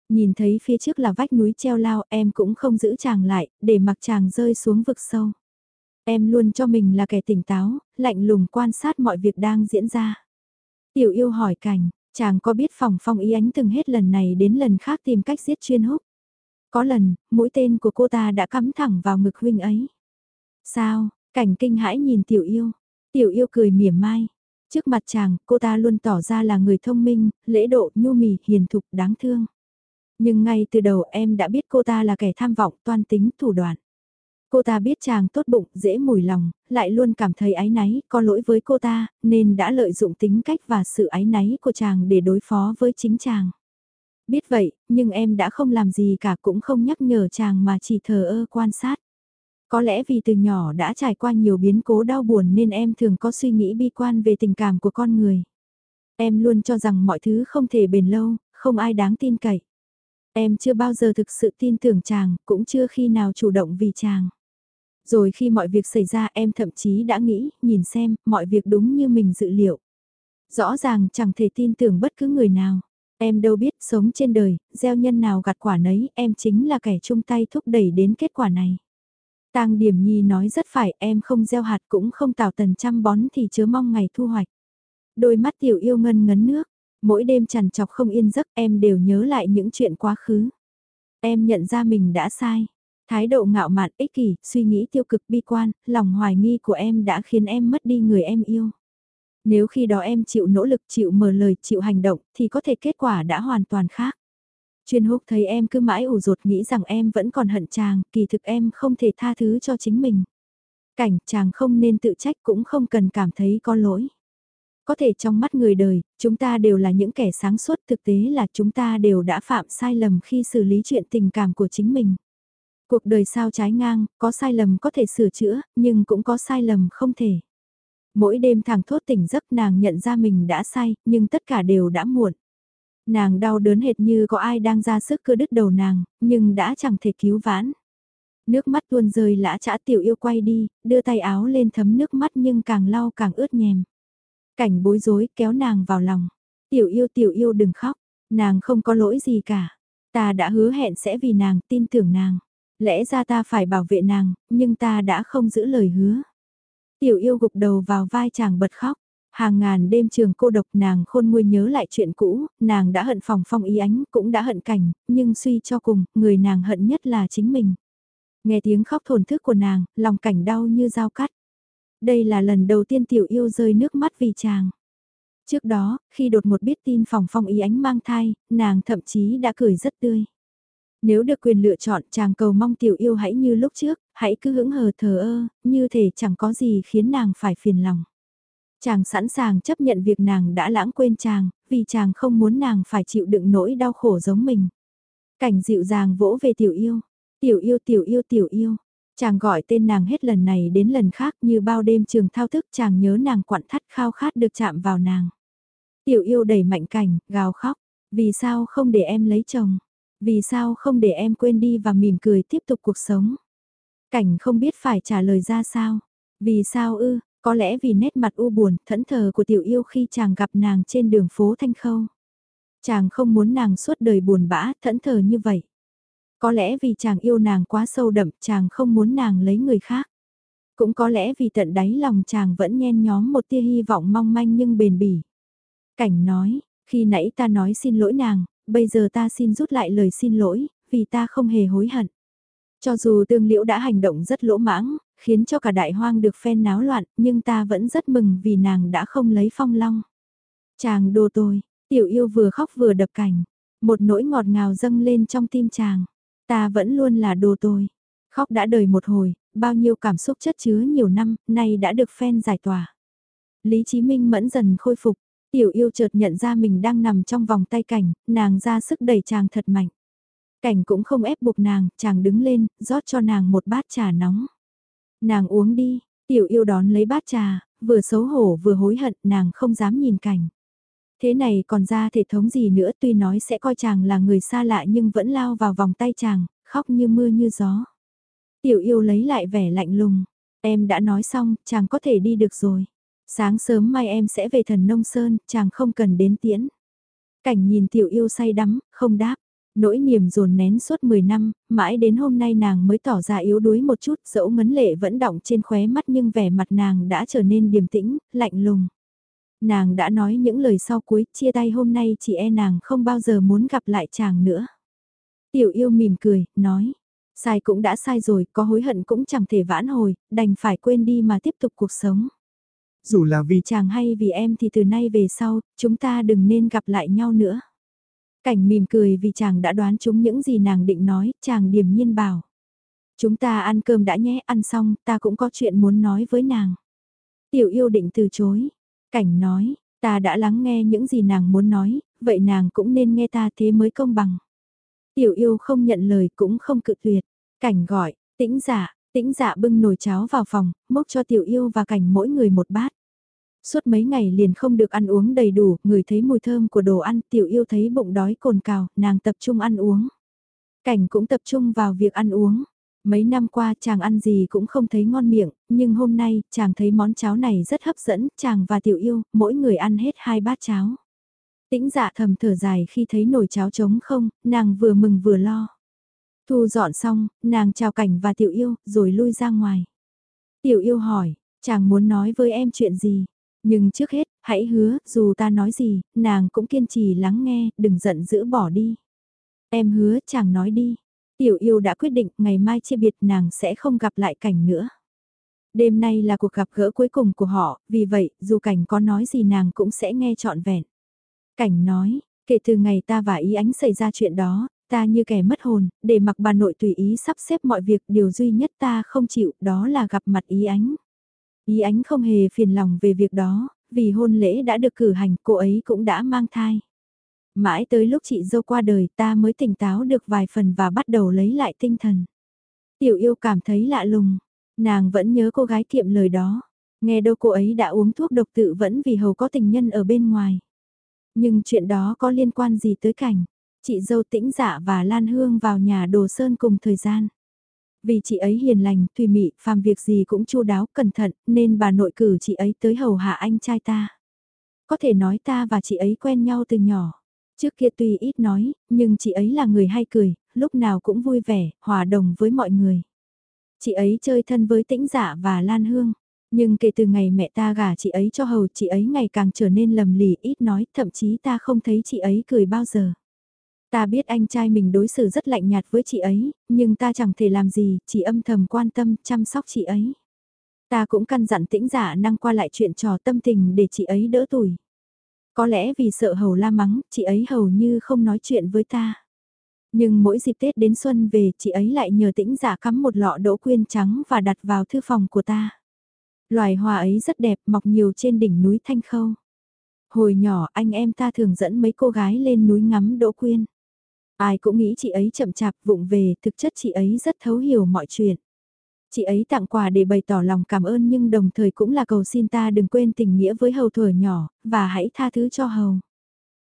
Nhìn thấy phía trước là vách núi treo lao em cũng không giữ chàng lại, để mặc chàng rơi xuống vực sâu. Em luôn cho mình là kẻ tỉnh táo, lạnh lùng quan sát mọi việc đang diễn ra. Tiểu yêu hỏi cảnh, chàng có biết phòng phong ý ánh từng hết lần này đến lần khác tìm cách giết chuyên húc. Có lần, mũi tên của cô ta đã cắm thẳng vào ngực huynh ấy. Sao, cảnh kinh hãi nhìn tiểu yêu. Tiểu yêu cười mỉa mai. Trước mặt chàng, cô ta luôn tỏ ra là người thông minh, lễ độ, nhu mì, hiền thục, đáng thương. Nhưng ngay từ đầu em đã biết cô ta là kẻ tham vọng, toan tính, thủ đoạn. Cô ta biết chàng tốt bụng, dễ mùi lòng, lại luôn cảm thấy ái náy, có lỗi với cô ta, nên đã lợi dụng tính cách và sự ái náy của chàng để đối phó với chính chàng. Biết vậy, nhưng em đã không làm gì cả cũng không nhắc nhở chàng mà chỉ thờ ơ quan sát. Có lẽ vì từ nhỏ đã trải qua nhiều biến cố đau buồn nên em thường có suy nghĩ bi quan về tình cảm của con người. Em luôn cho rằng mọi thứ không thể bền lâu, không ai đáng tin cậy. Em chưa bao giờ thực sự tin tưởng chàng, cũng chưa khi nào chủ động vì chàng. Rồi khi mọi việc xảy ra em thậm chí đã nghĩ, nhìn xem, mọi việc đúng như mình dự liệu. Rõ ràng chẳng thể tin tưởng bất cứ người nào. Em đâu biết sống trên đời, gieo nhân nào gặt quả nấy, em chính là kẻ chung tay thúc đẩy đến kết quả này. Tang Điểm Nhi nói rất phải, em không gieo hạt cũng không tạo tần chăm bón thì chớ mong ngày thu hoạch. Đôi mắt tiểu yêu ngân ngấn nước, mỗi đêm trằn trọc không yên giấc em đều nhớ lại những chuyện quá khứ. Em nhận ra mình đã sai. Thái độ ngạo mạn ích kỷ, suy nghĩ tiêu cực bi quan, lòng hoài nghi của em đã khiến em mất đi người em yêu. Nếu khi đó em chịu nỗ lực, chịu mở lời, chịu hành động, thì có thể kết quả đã hoàn toàn khác. Chuyên húc thấy em cứ mãi ủ rột nghĩ rằng em vẫn còn hận chàng, kỳ thực em không thể tha thứ cho chính mình. Cảnh chàng không nên tự trách cũng không cần cảm thấy có lỗi. Có thể trong mắt người đời, chúng ta đều là những kẻ sáng suốt thực tế là chúng ta đều đã phạm sai lầm khi xử lý chuyện tình cảm của chính mình. Cuộc đời sao trái ngang, có sai lầm có thể sửa chữa, nhưng cũng có sai lầm không thể. Mỗi đêm thẳng thốt tỉnh giấc nàng nhận ra mình đã sai, nhưng tất cả đều đã muộn. Nàng đau đớn hệt như có ai đang ra sức cưa đứt đầu nàng, nhưng đã chẳng thể cứu vãn. Nước mắt tuôn rơi lã chả tiểu yêu quay đi, đưa tay áo lên thấm nước mắt nhưng càng lau càng ướt nhèm. Cảnh bối rối kéo nàng vào lòng. Tiểu yêu tiểu yêu đừng khóc, nàng không có lỗi gì cả. Ta đã hứa hẹn sẽ vì nàng tin tưởng nàng. Lẽ ra ta phải bảo vệ nàng, nhưng ta đã không giữ lời hứa. Tiểu yêu gục đầu vào vai chàng bật khóc. Hàng ngàn đêm trường cô độc nàng khôn nguôi nhớ lại chuyện cũ, nàng đã hận phòng phong ý ánh, cũng đã hận cảnh, nhưng suy cho cùng, người nàng hận nhất là chính mình. Nghe tiếng khóc thổn thức của nàng, lòng cảnh đau như dao cắt. Đây là lần đầu tiên tiểu yêu rơi nước mắt vì chàng. Trước đó, khi đột một biết tin phòng phong ý ánh mang thai, nàng thậm chí đã cười rất tươi. Nếu được quyền lựa chọn chàng cầu mong tiểu yêu hãy như lúc trước, hãy cứ hững hờ thờ ơ, như thể chẳng có gì khiến nàng phải phiền lòng. Chàng sẵn sàng chấp nhận việc nàng đã lãng quên chàng, vì chàng không muốn nàng phải chịu đựng nỗi đau khổ giống mình. Cảnh dịu dàng vỗ về tiểu yêu, tiểu yêu tiểu yêu tiểu yêu. Chàng gọi tên nàng hết lần này đến lần khác như bao đêm trường thao thức chàng nhớ nàng quặn thắt khao khát được chạm vào nàng. Tiểu yêu đẩy mạnh cảnh, gào khóc, vì sao không để em lấy chồng? Vì sao không để em quên đi và mỉm cười tiếp tục cuộc sống? Cảnh không biết phải trả lời ra sao. Vì sao ư, có lẽ vì nét mặt u buồn, thẫn thờ của tiểu yêu khi chàng gặp nàng trên đường phố Thanh Khâu. Chàng không muốn nàng suốt đời buồn bã, thẫn thờ như vậy. Có lẽ vì chàng yêu nàng quá sâu đậm, chàng không muốn nàng lấy người khác. Cũng có lẽ vì tận đáy lòng chàng vẫn nhen nhóm một tia hy vọng mong manh nhưng bền bỉ. Cảnh nói, khi nãy ta nói xin lỗi nàng, bây giờ ta xin rút lại lời xin lỗi, vì ta không hề hối hận. Cho dù tương liễu đã hành động rất lỗ mãng, khiến cho cả đại hoang được phen náo loạn, nhưng ta vẫn rất mừng vì nàng đã không lấy phong long. Chàng đồ tôi, tiểu yêu vừa khóc vừa đập cảnh, một nỗi ngọt ngào dâng lên trong tim chàng. Ta vẫn luôn là đồ tôi. Khóc đã đời một hồi, bao nhiêu cảm xúc chất chứa nhiều năm, nay đã được phen giải tỏa. Lý Chí Minh mẫn dần khôi phục, Tiểu yêu chợt nhận ra mình đang nằm trong vòng tay cảnh, nàng ra sức đẩy chàng thật mạnh. Cảnh cũng không ép buộc nàng, chàng đứng lên, rót cho nàng một bát trà nóng. Nàng uống đi, tiểu yêu đón lấy bát trà, vừa xấu hổ vừa hối hận, nàng không dám nhìn cảnh. Thế này còn ra thể thống gì nữa tuy nói sẽ coi chàng là người xa lạ nhưng vẫn lao vào vòng tay chàng, khóc như mưa như gió. Tiểu yêu lấy lại vẻ lạnh lùng, em đã nói xong, chàng có thể đi được rồi. Sáng sớm mai em sẽ về thần nông sơn, chàng không cần đến tiễn. Cảnh nhìn tiểu yêu say đắm, không đáp. Nỗi niềm dồn nén suốt 10 năm, mãi đến hôm nay nàng mới tỏ ra yếu đuối một chút, dẫu ngấn lệ vẫn đọng trên khóe mắt nhưng vẻ mặt nàng đã trở nên điềm tĩnh, lạnh lùng. Nàng đã nói những lời sau cuối, chia tay hôm nay chị e nàng không bao giờ muốn gặp lại chàng nữa. Tiểu yêu mỉm cười, nói, sai cũng đã sai rồi, có hối hận cũng chẳng thể vãn hồi, đành phải quên đi mà tiếp tục cuộc sống. Dù là vì chàng hay vì em thì từ nay về sau, chúng ta đừng nên gặp lại nhau nữa. Cảnh mỉm cười vì chàng đã đoán chúng những gì nàng định nói, chàng điềm nhiên bảo. Chúng ta ăn cơm đã nhé, ăn xong, ta cũng có chuyện muốn nói với nàng. Tiểu yêu định từ chối. Cảnh nói, ta đã lắng nghe những gì nàng muốn nói, vậy nàng cũng nên nghe ta thế mới công bằng. Tiểu yêu không nhận lời cũng không cự tuyệt. Cảnh gọi, tĩnh giả, tĩnh dạ bưng nồi cháo vào phòng, mốc cho tiểu yêu và cảnh mỗi người một bát. Suốt mấy ngày liền không được ăn uống đầy đủ, người thấy mùi thơm của đồ ăn, tiểu yêu thấy bụng đói cồn cào, nàng tập trung ăn uống. Cảnh cũng tập trung vào việc ăn uống. Mấy năm qua chàng ăn gì cũng không thấy ngon miệng, nhưng hôm nay chàng thấy món cháo này rất hấp dẫn, chàng và tiểu yêu, mỗi người ăn hết hai bát cháo. Tĩnh dạ thầm thở dài khi thấy nồi cháo trống không, nàng vừa mừng vừa lo. Thu dọn xong, nàng chào cảnh và tiểu yêu, rồi lui ra ngoài. Tiểu yêu hỏi, chàng muốn nói với em chuyện gì? Nhưng trước hết, hãy hứa, dù ta nói gì, nàng cũng kiên trì lắng nghe, đừng giận dữ bỏ đi. Em hứa, chàng nói đi. Tiểu yêu đã quyết định, ngày mai chia biệt nàng sẽ không gặp lại cảnh nữa. Đêm nay là cuộc gặp gỡ cuối cùng của họ, vì vậy, dù cảnh có nói gì nàng cũng sẽ nghe trọn vẹn. Cảnh nói, kể từ ngày ta và ý ánh xảy ra chuyện đó, ta như kẻ mất hồn, để mặc bà nội tùy ý sắp xếp mọi việc, điều duy nhất ta không chịu đó là gặp mặt ý ánh. Ý ánh không hề phiền lòng về việc đó, vì hôn lễ đã được cử hành, cô ấy cũng đã mang thai. Mãi tới lúc chị dâu qua đời ta mới tỉnh táo được vài phần và bắt đầu lấy lại tinh thần. Tiểu yêu cảm thấy lạ lùng, nàng vẫn nhớ cô gái kiệm lời đó. Nghe đâu cô ấy đã uống thuốc độc tự vẫn vì hầu có tình nhân ở bên ngoài. Nhưng chuyện đó có liên quan gì tới cảnh? Chị dâu tĩnh dạ và Lan Hương vào nhà đồ sơn cùng thời gian. Vì chị ấy hiền lành, tùy mị, phàm việc gì cũng chu đáo, cẩn thận, nên bà nội cử chị ấy tới hầu hạ anh trai ta. Có thể nói ta và chị ấy quen nhau từ nhỏ. Trước kia tuy ít nói, nhưng chị ấy là người hay cười, lúc nào cũng vui vẻ, hòa đồng với mọi người. Chị ấy chơi thân với tĩnh giả và lan hương. Nhưng kể từ ngày mẹ ta gả chị ấy cho hầu, chị ấy ngày càng trở nên lầm lì, ít nói, thậm chí ta không thấy chị ấy cười bao giờ. Ta biết anh trai mình đối xử rất lạnh nhạt với chị ấy, nhưng ta chẳng thể làm gì, chỉ âm thầm quan tâm, chăm sóc chị ấy. Ta cũng căn dặn tĩnh giả năng qua lại chuyện trò tâm tình để chị ấy đỡ tuổi. Có lẽ vì sợ hầu la mắng, chị ấy hầu như không nói chuyện với ta. Nhưng mỗi dịp Tết đến xuân về, chị ấy lại nhờ tĩnh giả cắm một lọ đỗ quyên trắng và đặt vào thư phòng của ta. Loài hoa ấy rất đẹp, mọc nhiều trên đỉnh núi Thanh Khâu. Hồi nhỏ anh em ta thường dẫn mấy cô gái lên núi ngắm đỗ quyên. Ai cũng nghĩ chị ấy chậm chạp vụng về, thực chất chị ấy rất thấu hiểu mọi chuyện. Chị ấy tặng quà để bày tỏ lòng cảm ơn nhưng đồng thời cũng là cầu xin ta đừng quên tình nghĩa với hầu thuở nhỏ, và hãy tha thứ cho hầu.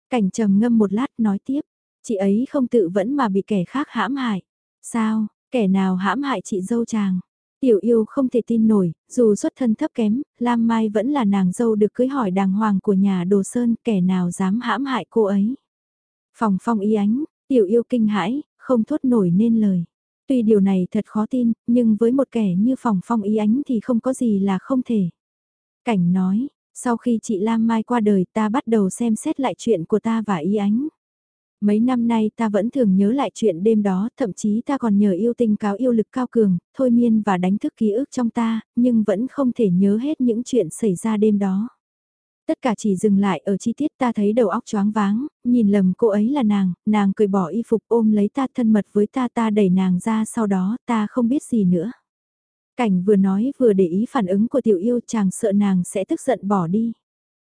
Cảnh trầm ngâm một lát nói tiếp, chị ấy không tự vẫn mà bị kẻ khác hãm hại. Sao, kẻ nào hãm hại chị dâu chàng? Tiểu yêu không thể tin nổi, dù xuất thân thấp kém, Lam Mai vẫn là nàng dâu được cưới hỏi đàng hoàng của nhà Đồ Sơn, kẻ nào dám hãm hại cô ấy. Phòng phong y ánh, tiểu yêu kinh hãi, không thốt nổi nên lời. Tuy điều này thật khó tin, nhưng với một kẻ như phòng phong ý ánh thì không có gì là không thể. Cảnh nói, sau khi chị Lam Mai qua đời ta bắt đầu xem xét lại chuyện của ta và ý ánh. Mấy năm nay ta vẫn thường nhớ lại chuyện đêm đó, thậm chí ta còn nhờ yêu tinh cáo yêu lực cao cường, thôi miên và đánh thức ký ức trong ta, nhưng vẫn không thể nhớ hết những chuyện xảy ra đêm đó. Tất cả chỉ dừng lại ở chi tiết ta thấy đầu óc choáng váng, nhìn lầm cô ấy là nàng, nàng cười bỏ y phục ôm lấy ta thân mật với ta ta đẩy nàng ra sau đó ta không biết gì nữa. Cảnh vừa nói vừa để ý phản ứng của tiểu yêu chàng sợ nàng sẽ tức giận bỏ đi.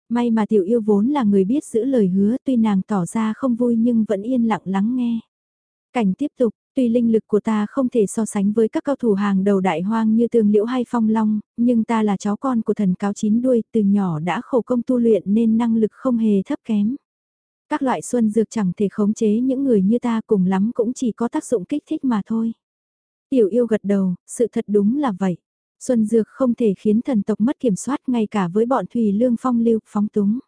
May mà tiểu yêu vốn là người biết giữ lời hứa tuy nàng tỏ ra không vui nhưng vẫn yên lặng lắng nghe. Cảnh tiếp tục, tuy linh lực của ta không thể so sánh với các cao thủ hàng đầu đại hoang như tường liễu hay phong long, nhưng ta là cháu con của thần cáo chín đuôi, từ nhỏ đã khổ công tu luyện nên năng lực không hề thấp kém. Các loại xuân dược chẳng thể khống chế những người như ta cùng lắm cũng chỉ có tác dụng kích thích mà thôi. Tiểu yêu gật đầu, sự thật đúng là vậy. Xuân dược không thể khiến thần tộc mất kiểm soát ngay cả với bọn thủy lương phong lưu, phóng túng.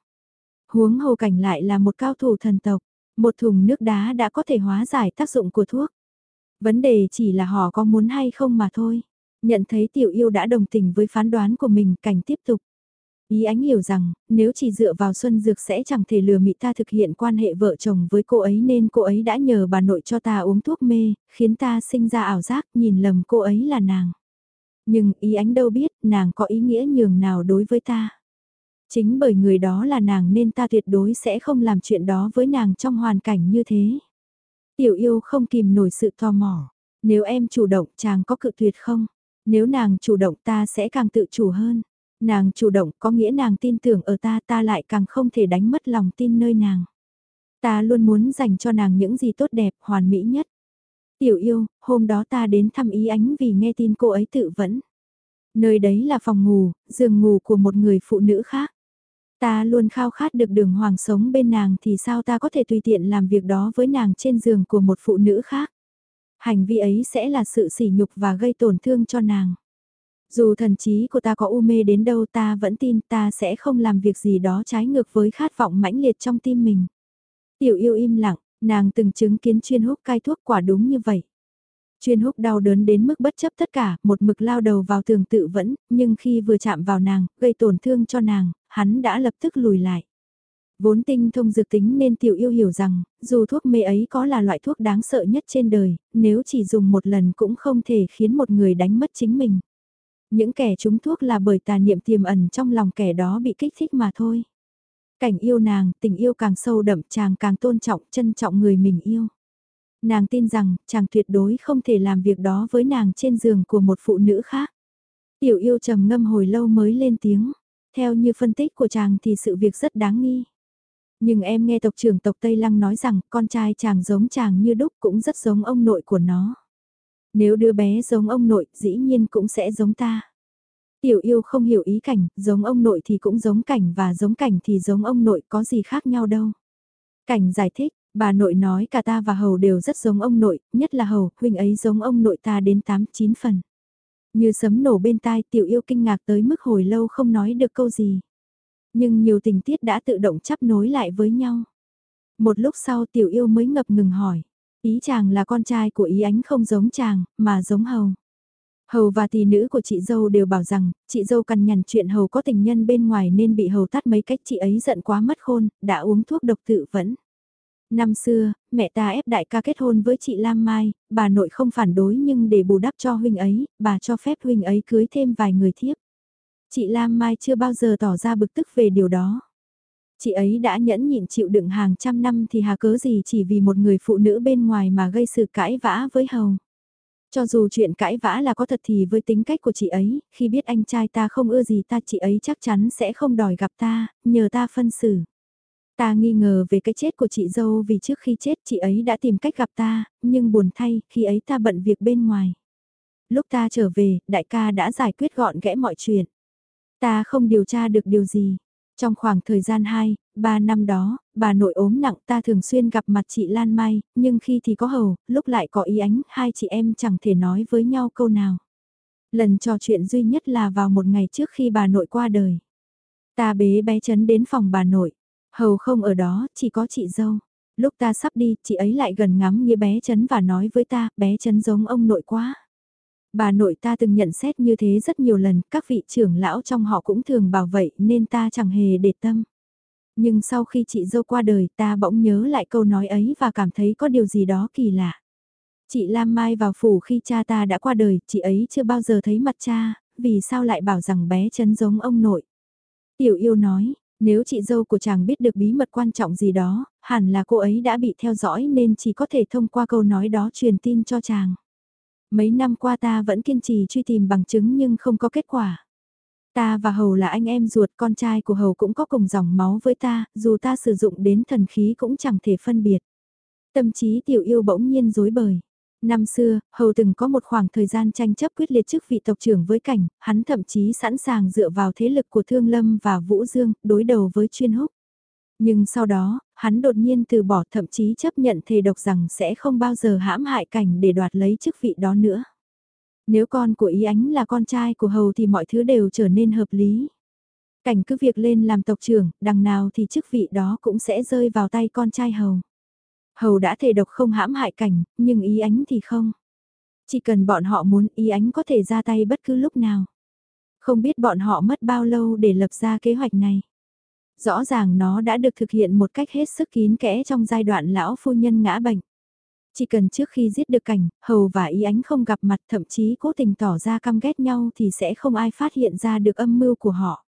Huống hồ cảnh lại là một cao thủ thần tộc, một thùng nước đá đã có thể hóa giải tác dụng của thuốc. Vấn đề chỉ là họ có muốn hay không mà thôi. Nhận thấy tiểu yêu đã đồng tình với phán đoán của mình, cảnh tiếp tục. Ý ánh hiểu rằng, nếu chỉ dựa vào Xuân Dược sẽ chẳng thể lừa mị ta thực hiện quan hệ vợ chồng với cô ấy nên cô ấy đã nhờ bà nội cho ta uống thuốc mê, khiến ta sinh ra ảo giác nhìn lầm cô ấy là nàng. Nhưng ý ánh đâu biết nàng có ý nghĩa nhường nào đối với ta. Chính bởi người đó là nàng nên ta tuyệt đối sẽ không làm chuyện đó với nàng trong hoàn cảnh như thế. Tiểu yêu không kìm nổi sự tò mò. Nếu em chủ động chàng có cự tuyệt không? Nếu nàng chủ động ta sẽ càng tự chủ hơn. Nàng chủ động có nghĩa nàng tin tưởng ở ta ta lại càng không thể đánh mất lòng tin nơi nàng. Ta luôn muốn dành cho nàng những gì tốt đẹp, hoàn mỹ nhất. Tiểu yêu, hôm đó ta đến thăm ý ánh vì nghe tin cô ấy tự vẫn. Nơi đấy là phòng ngủ, giường ngủ của một người phụ nữ khác. Ta luôn khao khát được đường hoàng sống bên nàng thì sao ta có thể tùy tiện làm việc đó với nàng trên giường của một phụ nữ khác. Hành vi ấy sẽ là sự sỉ nhục và gây tổn thương cho nàng. Dù thần trí của ta có u mê đến đâu ta vẫn tin ta sẽ không làm việc gì đó trái ngược với khát vọng mãnh liệt trong tim mình. Tiểu yêu im lặng, nàng từng chứng kiến chuyên hút cai thuốc quả đúng như vậy. Chuyên húc đau đớn đến mức bất chấp tất cả, một mực lao đầu vào tường tự vẫn, nhưng khi vừa chạm vào nàng, gây tổn thương cho nàng, hắn đã lập tức lùi lại. Vốn tinh thông dược tính nên tiểu yêu hiểu rằng, dù thuốc mê ấy có là loại thuốc đáng sợ nhất trên đời, nếu chỉ dùng một lần cũng không thể khiến một người đánh mất chính mình. Những kẻ trúng thuốc là bởi tà niệm tiềm ẩn trong lòng kẻ đó bị kích thích mà thôi. Cảnh yêu nàng, tình yêu càng sâu đậm chàng càng tôn trọng, trân trọng người mình yêu. Nàng tin rằng, chàng tuyệt đối không thể làm việc đó với nàng trên giường của một phụ nữ khác. Tiểu yêu trầm ngâm hồi lâu mới lên tiếng. Theo như phân tích của chàng thì sự việc rất đáng nghi. Nhưng em nghe tộc trưởng tộc Tây Lăng nói rằng con trai chàng giống chàng như đúc cũng rất giống ông nội của nó. Nếu đứa bé giống ông nội, dĩ nhiên cũng sẽ giống ta. Tiểu yêu không hiểu ý cảnh, giống ông nội thì cũng giống cảnh và giống cảnh thì giống ông nội có gì khác nhau đâu. Cảnh giải thích, bà nội nói cả ta và Hầu đều rất giống ông nội, nhất là Hầu, huynh ấy giống ông nội ta đến 8-9 phần. Như sấm nổ bên tai tiểu yêu kinh ngạc tới mức hồi lâu không nói được câu gì. Nhưng nhiều tình tiết đã tự động chấp nối lại với nhau. Một lúc sau tiểu yêu mới ngập ngừng hỏi. Ý chàng là con trai của ý ánh không giống chàng, mà giống hầu. Hầu và tỷ nữ của chị dâu đều bảo rằng, chị dâu cằn nhằn chuyện hầu có tình nhân bên ngoài nên bị hầu tắt mấy cách chị ấy giận quá mất khôn, đã uống thuốc độc tự vẫn. Năm xưa, mẹ ta ép đại ca kết hôn với chị Lam Mai, bà nội không phản đối nhưng để bù đắp cho huynh ấy, bà cho phép huynh ấy cưới thêm vài người thiếp. Chị Lam Mai chưa bao giờ tỏ ra bực tức về điều đó. Chị ấy đã nhẫn nhịn chịu đựng hàng trăm năm thì hà cớ gì chỉ vì một người phụ nữ bên ngoài mà gây sự cãi vã với hầu. Cho dù chuyện cãi vã là có thật thì với tính cách của chị ấy, khi biết anh trai ta không ưa gì ta chị ấy chắc chắn sẽ không đòi gặp ta, nhờ ta phân xử. Ta nghi ngờ về cái chết của chị dâu vì trước khi chết chị ấy đã tìm cách gặp ta, nhưng buồn thay, khi ấy ta bận việc bên ngoài. Lúc ta trở về, đại ca đã giải quyết gọn gẽ mọi chuyện. Ta không điều tra được điều gì. Trong khoảng thời gian 2, 3 năm đó, bà nội ốm nặng ta thường xuyên gặp mặt chị Lan Mai, nhưng khi thì có hầu, lúc lại có ý ánh, hai chị em chẳng thể nói với nhau câu nào. Lần trò chuyện duy nhất là vào một ngày trước khi bà nội qua đời. Ta bế bé chấn đến phòng bà nội. Hầu không ở đó, chỉ có chị dâu. Lúc ta sắp đi, chị ấy lại gần ngắm nghĩa bé chấn và nói với ta, bé chấn giống ông nội quá. Bà nội ta từng nhận xét như thế rất nhiều lần, các vị trưởng lão trong họ cũng thường bảo vậy nên ta chẳng hề để tâm. Nhưng sau khi chị dâu qua đời ta bỗng nhớ lại câu nói ấy và cảm thấy có điều gì đó kỳ lạ. Chị Lam Mai vào phủ khi cha ta đã qua đời, chị ấy chưa bao giờ thấy mặt cha, vì sao lại bảo rằng bé chấn giống ông nội. Tiểu yêu nói, nếu chị dâu của chàng biết được bí mật quan trọng gì đó, hẳn là cô ấy đã bị theo dõi nên chỉ có thể thông qua câu nói đó truyền tin cho chàng. Mấy năm qua ta vẫn kiên trì truy tìm bằng chứng nhưng không có kết quả. Ta và Hầu là anh em ruột, con trai của Hầu cũng có cùng dòng máu với ta, dù ta sử dụng đến thần khí cũng chẳng thể phân biệt. Tâm trí tiểu yêu bỗng nhiên dối bời. Năm xưa, Hầu từng có một khoảng thời gian tranh chấp quyết liệt chức vị tộc trưởng với cảnh, hắn thậm chí sẵn sàng dựa vào thế lực của Thương Lâm và Vũ Dương, đối đầu với chuyên húc. Nhưng sau đó, hắn đột nhiên từ bỏ thậm chí chấp nhận thề độc rằng sẽ không bao giờ hãm hại cảnh để đoạt lấy chức vị đó nữa. Nếu con của Ý Ánh là con trai của Hầu thì mọi thứ đều trở nên hợp lý. Cảnh cứ việc lên làm tộc trưởng, đằng nào thì chức vị đó cũng sẽ rơi vào tay con trai Hầu. Hầu đã thề độc không hãm hại cảnh, nhưng Ý Ánh thì không. Chỉ cần bọn họ muốn Ý Ánh có thể ra tay bất cứ lúc nào. Không biết bọn họ mất bao lâu để lập ra kế hoạch này. Rõ ràng nó đã được thực hiện một cách hết sức kín kẽ trong giai đoạn lão phu nhân ngã bệnh. Chỉ cần trước khi giết được cảnh, Hầu và Ý Ánh không gặp mặt thậm chí cố tình tỏ ra căm ghét nhau thì sẽ không ai phát hiện ra được âm mưu của họ.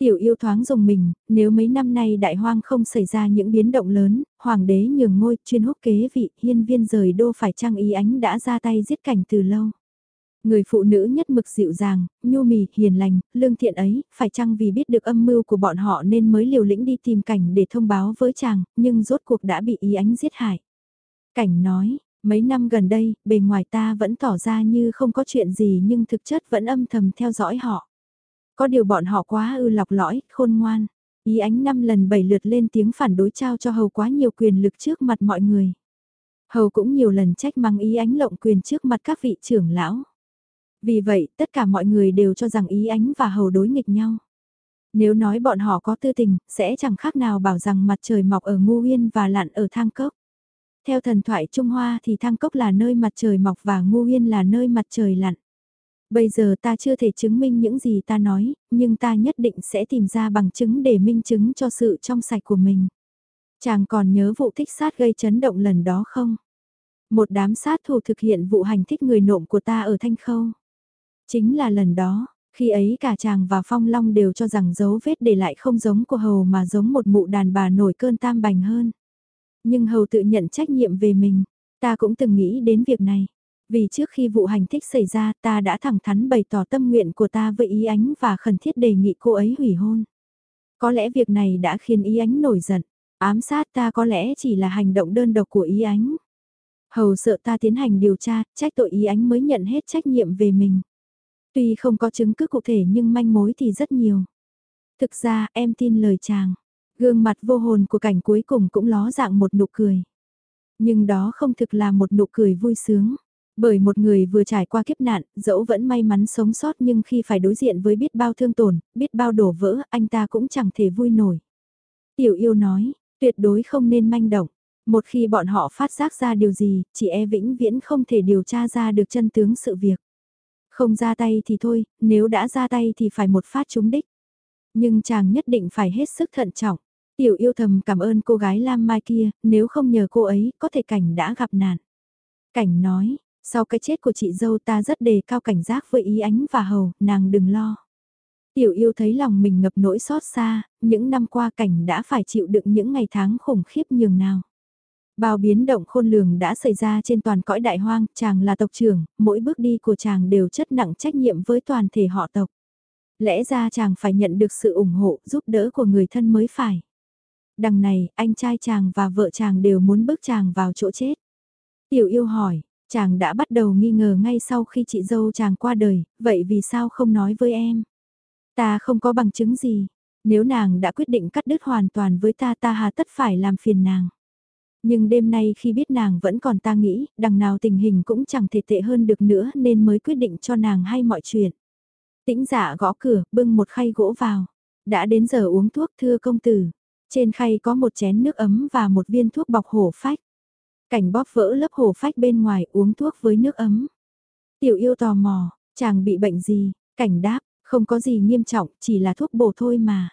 Tiểu yêu thoáng dùng mình, nếu mấy năm nay đại hoang không xảy ra những biến động lớn, hoàng đế nhường ngôi, chuyên húc kế vị, hiên viên rời đô phải trang ý ánh đã ra tay giết cảnh từ lâu. Người phụ nữ nhất mực dịu dàng, nhu mì, hiền lành, lương thiện ấy, phải chăng vì biết được âm mưu của bọn họ nên mới liều lĩnh đi tìm cảnh để thông báo với chàng, nhưng rốt cuộc đã bị ý ánh giết hại. Cảnh nói, mấy năm gần đây, bề ngoài ta vẫn tỏ ra như không có chuyện gì nhưng thực chất vẫn âm thầm theo dõi họ. Có điều bọn họ quá ư lọc lõi, khôn ngoan. Ý ánh năm lần bảy lượt lên tiếng phản đối trao cho hầu quá nhiều quyền lực trước mặt mọi người. Hầu cũng nhiều lần trách mắng ý ánh lộng quyền trước mặt các vị trưởng lão. Vì vậy, tất cả mọi người đều cho rằng ý ánh và hầu đối nghịch nhau. Nếu nói bọn họ có tư tình, sẽ chẳng khác nào bảo rằng mặt trời mọc ở Ngu Uyên và lặn ở Thang Cốc. Theo thần thoại Trung Hoa thì Thang Cốc là nơi mặt trời mọc và Ngu Uyên là nơi mặt trời lặn. Bây giờ ta chưa thể chứng minh những gì ta nói, nhưng ta nhất định sẽ tìm ra bằng chứng để minh chứng cho sự trong sạch của mình. Chàng còn nhớ vụ thích sát gây chấn động lần đó không? Một đám sát thủ thực hiện vụ hành thích người nộm của ta ở Thanh Khâu. Chính là lần đó, khi ấy cả chàng và Phong Long đều cho rằng dấu vết để lại không giống của Hầu mà giống một mụ đàn bà nổi cơn tam bành hơn. Nhưng Hầu tự nhận trách nhiệm về mình, ta cũng từng nghĩ đến việc này. Vì trước khi vụ hành thích xảy ra ta đã thẳng thắn bày tỏ tâm nguyện của ta với ý ánh và khẩn thiết đề nghị cô ấy hủy hôn. Có lẽ việc này đã khiến ý ánh nổi giận, ám sát ta có lẽ chỉ là hành động đơn độc của ý ánh. Hầu sợ ta tiến hành điều tra, trách tội ý ánh mới nhận hết trách nhiệm về mình. Tuy không có chứng cứ cụ thể nhưng manh mối thì rất nhiều. Thực ra em tin lời chàng. Gương mặt vô hồn của cảnh cuối cùng cũng ló dạng một nụ cười. Nhưng đó không thực là một nụ cười vui sướng. Bởi một người vừa trải qua kiếp nạn, dẫu vẫn may mắn sống sót nhưng khi phải đối diện với biết bao thương tổn, biết bao đổ vỡ, anh ta cũng chẳng thể vui nổi. Tiểu yêu nói, tuyệt đối không nên manh động. Một khi bọn họ phát giác ra điều gì, chị e vĩnh viễn không thể điều tra ra được chân tướng sự việc. Không ra tay thì thôi, nếu đã ra tay thì phải một phát trúng đích. Nhưng chàng nhất định phải hết sức thận trọng. Tiểu yêu thầm cảm ơn cô gái Lam Mai kia, nếu không nhờ cô ấy, có thể cảnh đã gặp nạn. Cảnh nói, sau cái chết của chị dâu ta rất đề cao cảnh giác với ý ánh và hầu, nàng đừng lo. Tiểu yêu thấy lòng mình ngập nỗi xót xa, những năm qua cảnh đã phải chịu đựng những ngày tháng khủng khiếp nhường nào. Bao biến động khôn lường đã xảy ra trên toàn cõi đại hoang, chàng là tộc trưởng, mỗi bước đi của chàng đều chất nặng trách nhiệm với toàn thể họ tộc. Lẽ ra chàng phải nhận được sự ủng hộ, giúp đỡ của người thân mới phải. Đằng này, anh trai chàng và vợ chàng đều muốn bước chàng vào chỗ chết. Tiểu yêu hỏi, chàng đã bắt đầu nghi ngờ ngay sau khi chị dâu chàng qua đời, vậy vì sao không nói với em? Ta không có bằng chứng gì, nếu nàng đã quyết định cắt đứt hoàn toàn với ta ta hà tất phải làm phiền nàng. Nhưng đêm nay khi biết nàng vẫn còn ta nghĩ, đằng nào tình hình cũng chẳng thể tệ hơn được nữa nên mới quyết định cho nàng hay mọi chuyện. Tĩnh giả gõ cửa, bưng một khay gỗ vào. Đã đến giờ uống thuốc thưa công tử. Trên khay có một chén nước ấm và một viên thuốc bọc hổ phách. Cảnh bóp vỡ lớp hồ phách bên ngoài uống thuốc với nước ấm. Tiểu yêu tò mò, chàng bị bệnh gì? Cảnh đáp, không có gì nghiêm trọng, chỉ là thuốc bổ thôi mà.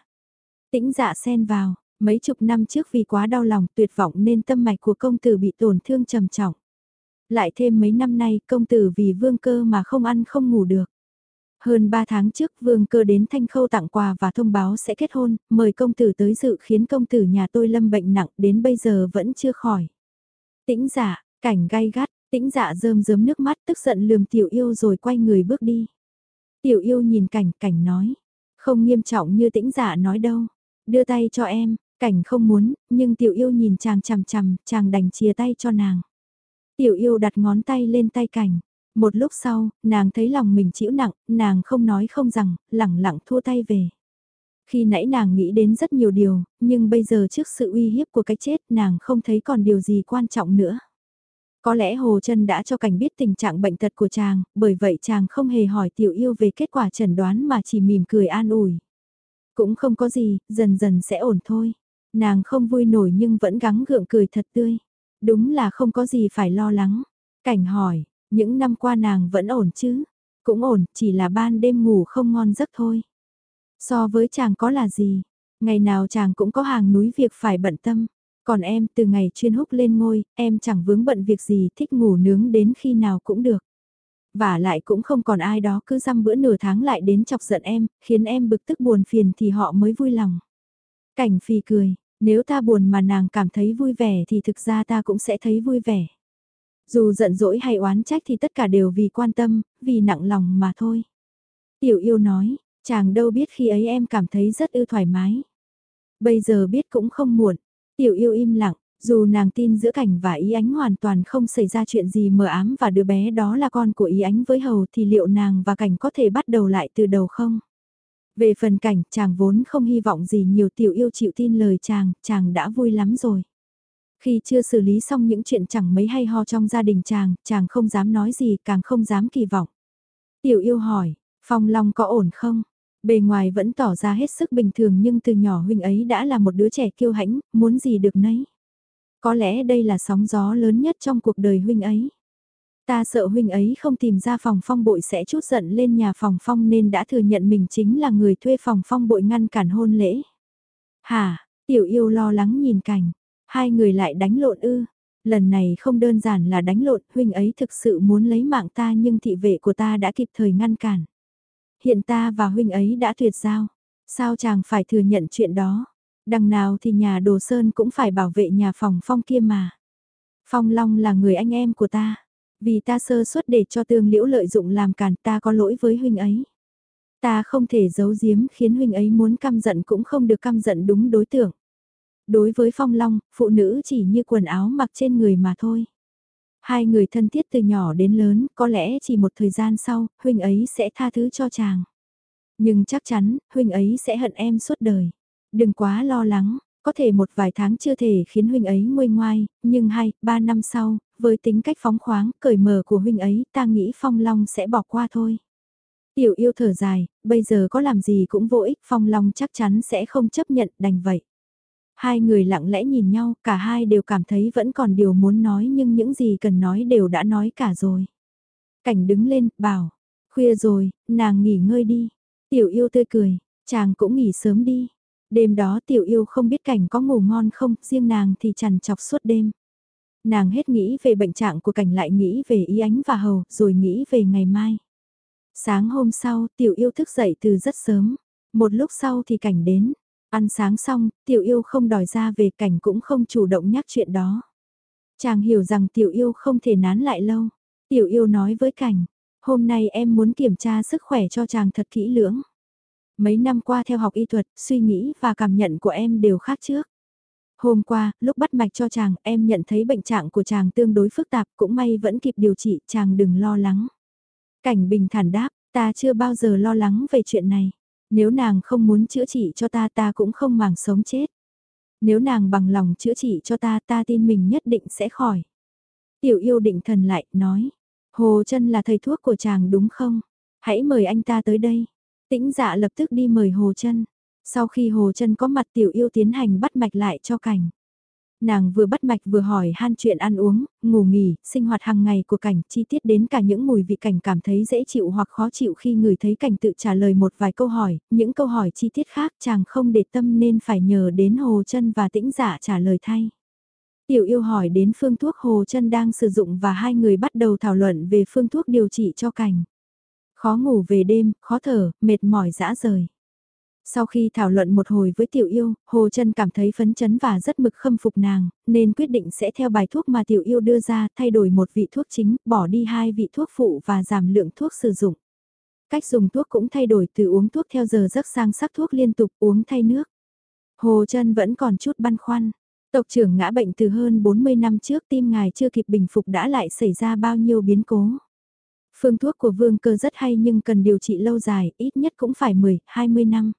Tĩnh dạ xen vào, Mấy chục năm trước vì quá đau lòng tuyệt vọng nên tâm mạch của công tử bị tổn thương trầm trọng. Lại thêm mấy năm nay công tử vì vương cơ mà không ăn không ngủ được. Hơn 3 tháng trước vương cơ đến thanh khâu tặng quà và thông báo sẽ kết hôn, mời công tử tới dự khiến công tử nhà tôi lâm bệnh nặng đến bây giờ vẫn chưa khỏi. Tĩnh giả, cảnh gai gắt, tĩnh dạ rơm rớm nước mắt tức giận lườm tiểu yêu rồi quay người bước đi. Tiểu yêu nhìn cảnh, cảnh nói, Không nghiêm trọng như tĩnh Dạ nói đâu. Đưa tay cho em, cảnh không muốn, nhưng tiểu yêu nhìn chàng chằm chằm, chàng đành chia tay cho nàng. Tiểu yêu đặt ngón tay lên tay cảnh. Một lúc sau, nàng thấy lòng mình chịu nặng, nàng không nói không rằng, lẳng lặng thua tay về. Khi nãy nàng nghĩ đến rất nhiều điều, nhưng bây giờ trước sự uy hiếp của cái chết nàng không thấy còn điều gì quan trọng nữa. Có lẽ Hồ Trân đã cho cảnh biết tình trạng bệnh tật của chàng, bởi vậy chàng không hề hỏi tiểu yêu về kết quả chẩn đoán mà chỉ mỉm cười an ủi. Cũng không có gì, dần dần sẽ ổn thôi. Nàng không vui nổi nhưng vẫn gắng gượng cười thật tươi. Đúng là không có gì phải lo lắng. Cảnh hỏi, những năm qua nàng vẫn ổn chứ? Cũng ổn, chỉ là ban đêm ngủ không ngon giấc thôi. So với chàng có là gì? Ngày nào chàng cũng có hàng núi việc phải bận tâm. Còn em, từ ngày chuyên húc lên ngôi, em chẳng vướng bận việc gì, thích ngủ nướng đến khi nào cũng được. Và lại cũng không còn ai đó cứ dăm bữa nửa tháng lại đến chọc giận em, khiến em bực tức buồn phiền thì họ mới vui lòng. Cảnh phi cười, nếu ta buồn mà nàng cảm thấy vui vẻ thì thực ra ta cũng sẽ thấy vui vẻ. Dù giận dỗi hay oán trách thì tất cả đều vì quan tâm, vì nặng lòng mà thôi. Tiểu yêu nói, chàng đâu biết khi ấy em cảm thấy rất ư thoải mái. Bây giờ biết cũng không muộn, tiểu yêu im lặng, dù nàng tin giữa cảnh và ý ánh hoàn toàn không xảy ra chuyện gì mờ ám và đứa bé đó là con của ý ánh với hầu thì liệu nàng và cảnh có thể bắt đầu lại từ đầu không? Về phần cảnh, chàng vốn không hy vọng gì nhiều tiểu yêu chịu tin lời chàng, chàng đã vui lắm rồi. Khi chưa xử lý xong những chuyện chẳng mấy hay ho trong gia đình chàng, chàng không dám nói gì, càng không dám kỳ vọng. Tiểu yêu hỏi, Phong Long có ổn không? Bề ngoài vẫn tỏ ra hết sức bình thường nhưng từ nhỏ huynh ấy đã là một đứa trẻ kiêu hãnh, muốn gì được nấy. Có lẽ đây là sóng gió lớn nhất trong cuộc đời huynh ấy. Ta sợ huynh ấy không tìm ra phòng phong bội sẽ chút giận lên nhà phòng phong nên đã thừa nhận mình chính là người thuê phòng phong bội ngăn cản hôn lễ. hà tiểu yêu lo lắng nhìn cảnh, hai người lại đánh lộn ư. Lần này không đơn giản là đánh lộn, huynh ấy thực sự muốn lấy mạng ta nhưng thị vệ của ta đã kịp thời ngăn cản. Hiện ta và huynh ấy đã tuyệt giao. Sao chàng phải thừa nhận chuyện đó? Đằng nào thì nhà đồ sơn cũng phải bảo vệ nhà phòng phong kia mà. Phong Long là người anh em của ta. Vì ta sơ suất để cho tương liễu lợi dụng làm cản ta có lỗi với huynh ấy. Ta không thể giấu giếm khiến huynh ấy muốn căm giận cũng không được căm giận đúng đối tượng. Đối với Phong Long, phụ nữ chỉ như quần áo mặc trên người mà thôi. Hai người thân thiết từ nhỏ đến lớn, có lẽ chỉ một thời gian sau, huynh ấy sẽ tha thứ cho chàng. Nhưng chắc chắn, huynh ấy sẽ hận em suốt đời. Đừng quá lo lắng, có thể một vài tháng chưa thể khiến huynh ấy nguôi ngoai, nhưng hai, ba năm sau, với tính cách phóng khoáng, cởi mở của huynh ấy, ta nghĩ Phong Long sẽ bỏ qua thôi. Tiểu yêu thở dài, bây giờ có làm gì cũng vô ích, Phong Long chắc chắn sẽ không chấp nhận, đành vậy. Hai người lặng lẽ nhìn nhau, cả hai đều cảm thấy vẫn còn điều muốn nói nhưng những gì cần nói đều đã nói cả rồi. Cảnh đứng lên, bảo, khuya rồi, nàng nghỉ ngơi đi. Tiểu yêu tươi cười, chàng cũng nghỉ sớm đi. Đêm đó tiểu yêu không biết cảnh có ngủ ngon không, riêng nàng thì chằn chọc suốt đêm. Nàng hết nghĩ về bệnh trạng của cảnh lại nghĩ về ý ánh và hầu, rồi nghĩ về ngày mai. Sáng hôm sau, tiểu yêu thức dậy từ rất sớm. Một lúc sau thì cảnh đến. Ăn sáng xong, tiểu yêu không đòi ra về cảnh cũng không chủ động nhắc chuyện đó. Chàng hiểu rằng tiểu yêu không thể nán lại lâu. Tiểu yêu nói với cảnh, hôm nay em muốn kiểm tra sức khỏe cho chàng thật kỹ lưỡng. Mấy năm qua theo học y thuật, suy nghĩ và cảm nhận của em đều khác trước. Hôm qua, lúc bắt mạch cho chàng, em nhận thấy bệnh trạng của chàng tương đối phức tạp, cũng may vẫn kịp điều trị, chàng đừng lo lắng. Cảnh bình thản đáp, ta chưa bao giờ lo lắng về chuyện này. Nếu nàng không muốn chữa trị cho ta ta cũng không màng sống chết. Nếu nàng bằng lòng chữa trị cho ta ta tin mình nhất định sẽ khỏi. Tiểu yêu định thần lại, nói. Hồ chân là thầy thuốc của chàng đúng không? Hãy mời anh ta tới đây. Tĩnh dạ lập tức đi mời Hồ chân Sau khi Hồ chân có mặt tiểu yêu tiến hành bắt mạch lại cho cảnh. Nàng vừa bắt mạch vừa hỏi han chuyện ăn uống, ngủ nghỉ, sinh hoạt hàng ngày của cảnh, chi tiết đến cả những mùi vị cảnh cảm thấy dễ chịu hoặc khó chịu khi người thấy cảnh tự trả lời một vài câu hỏi, những câu hỏi chi tiết khác chàng không để tâm nên phải nhờ đến Hồ chân và tĩnh giả trả lời thay. Tiểu yêu hỏi đến phương thuốc Hồ chân đang sử dụng và hai người bắt đầu thảo luận về phương thuốc điều trị cho cảnh. Khó ngủ về đêm, khó thở, mệt mỏi dã rời. Sau khi thảo luận một hồi với tiểu yêu, Hồ Trân cảm thấy phấn chấn và rất mực khâm phục nàng, nên quyết định sẽ theo bài thuốc mà tiểu yêu đưa ra, thay đổi một vị thuốc chính, bỏ đi hai vị thuốc phụ và giảm lượng thuốc sử dụng. Cách dùng thuốc cũng thay đổi từ uống thuốc theo giờ giấc sang sắc thuốc liên tục uống thay nước. Hồ chân vẫn còn chút băn khoăn. Tộc trưởng ngã bệnh từ hơn 40 năm trước tim ngài chưa kịp bình phục đã lại xảy ra bao nhiêu biến cố. Phương thuốc của vương cơ rất hay nhưng cần điều trị lâu dài, ít nhất cũng phải 10, 20 năm.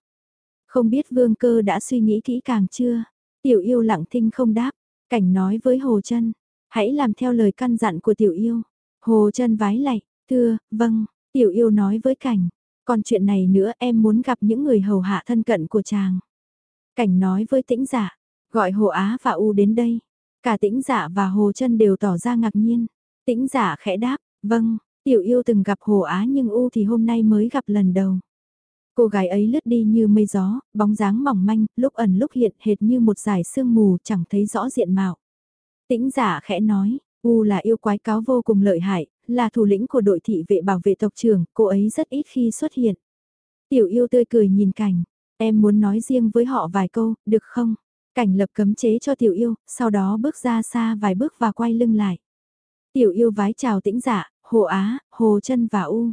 Không biết vương cơ đã suy nghĩ kỹ càng chưa? Tiểu yêu lặng thinh không đáp, cảnh nói với Hồ chân hãy làm theo lời căn dặn của tiểu yêu. Hồ chân vái lạy, thưa, vâng, tiểu yêu nói với cảnh, còn chuyện này nữa em muốn gặp những người hầu hạ thân cận của chàng. Cảnh nói với tĩnh giả, gọi Hồ Á và U đến đây. Cả tĩnh giả và Hồ chân đều tỏ ra ngạc nhiên. Tĩnh giả khẽ đáp, vâng, tiểu yêu từng gặp Hồ Á nhưng U thì hôm nay mới gặp lần đầu. Cô gái ấy lướt đi như mây gió, bóng dáng mỏng manh, lúc ẩn lúc hiện hệt như một dải sương mù chẳng thấy rõ diện mạo. Tĩnh giả khẽ nói, U là yêu quái cáo vô cùng lợi hại, là thủ lĩnh của đội thị vệ bảo vệ tộc trưởng, cô ấy rất ít khi xuất hiện. Tiểu yêu tươi cười nhìn cảnh, em muốn nói riêng với họ vài câu, được không? Cảnh lập cấm chế cho tiểu yêu, sau đó bước ra xa vài bước và quay lưng lại. Tiểu yêu vái chào tĩnh giả, hồ á, hồ chân và u.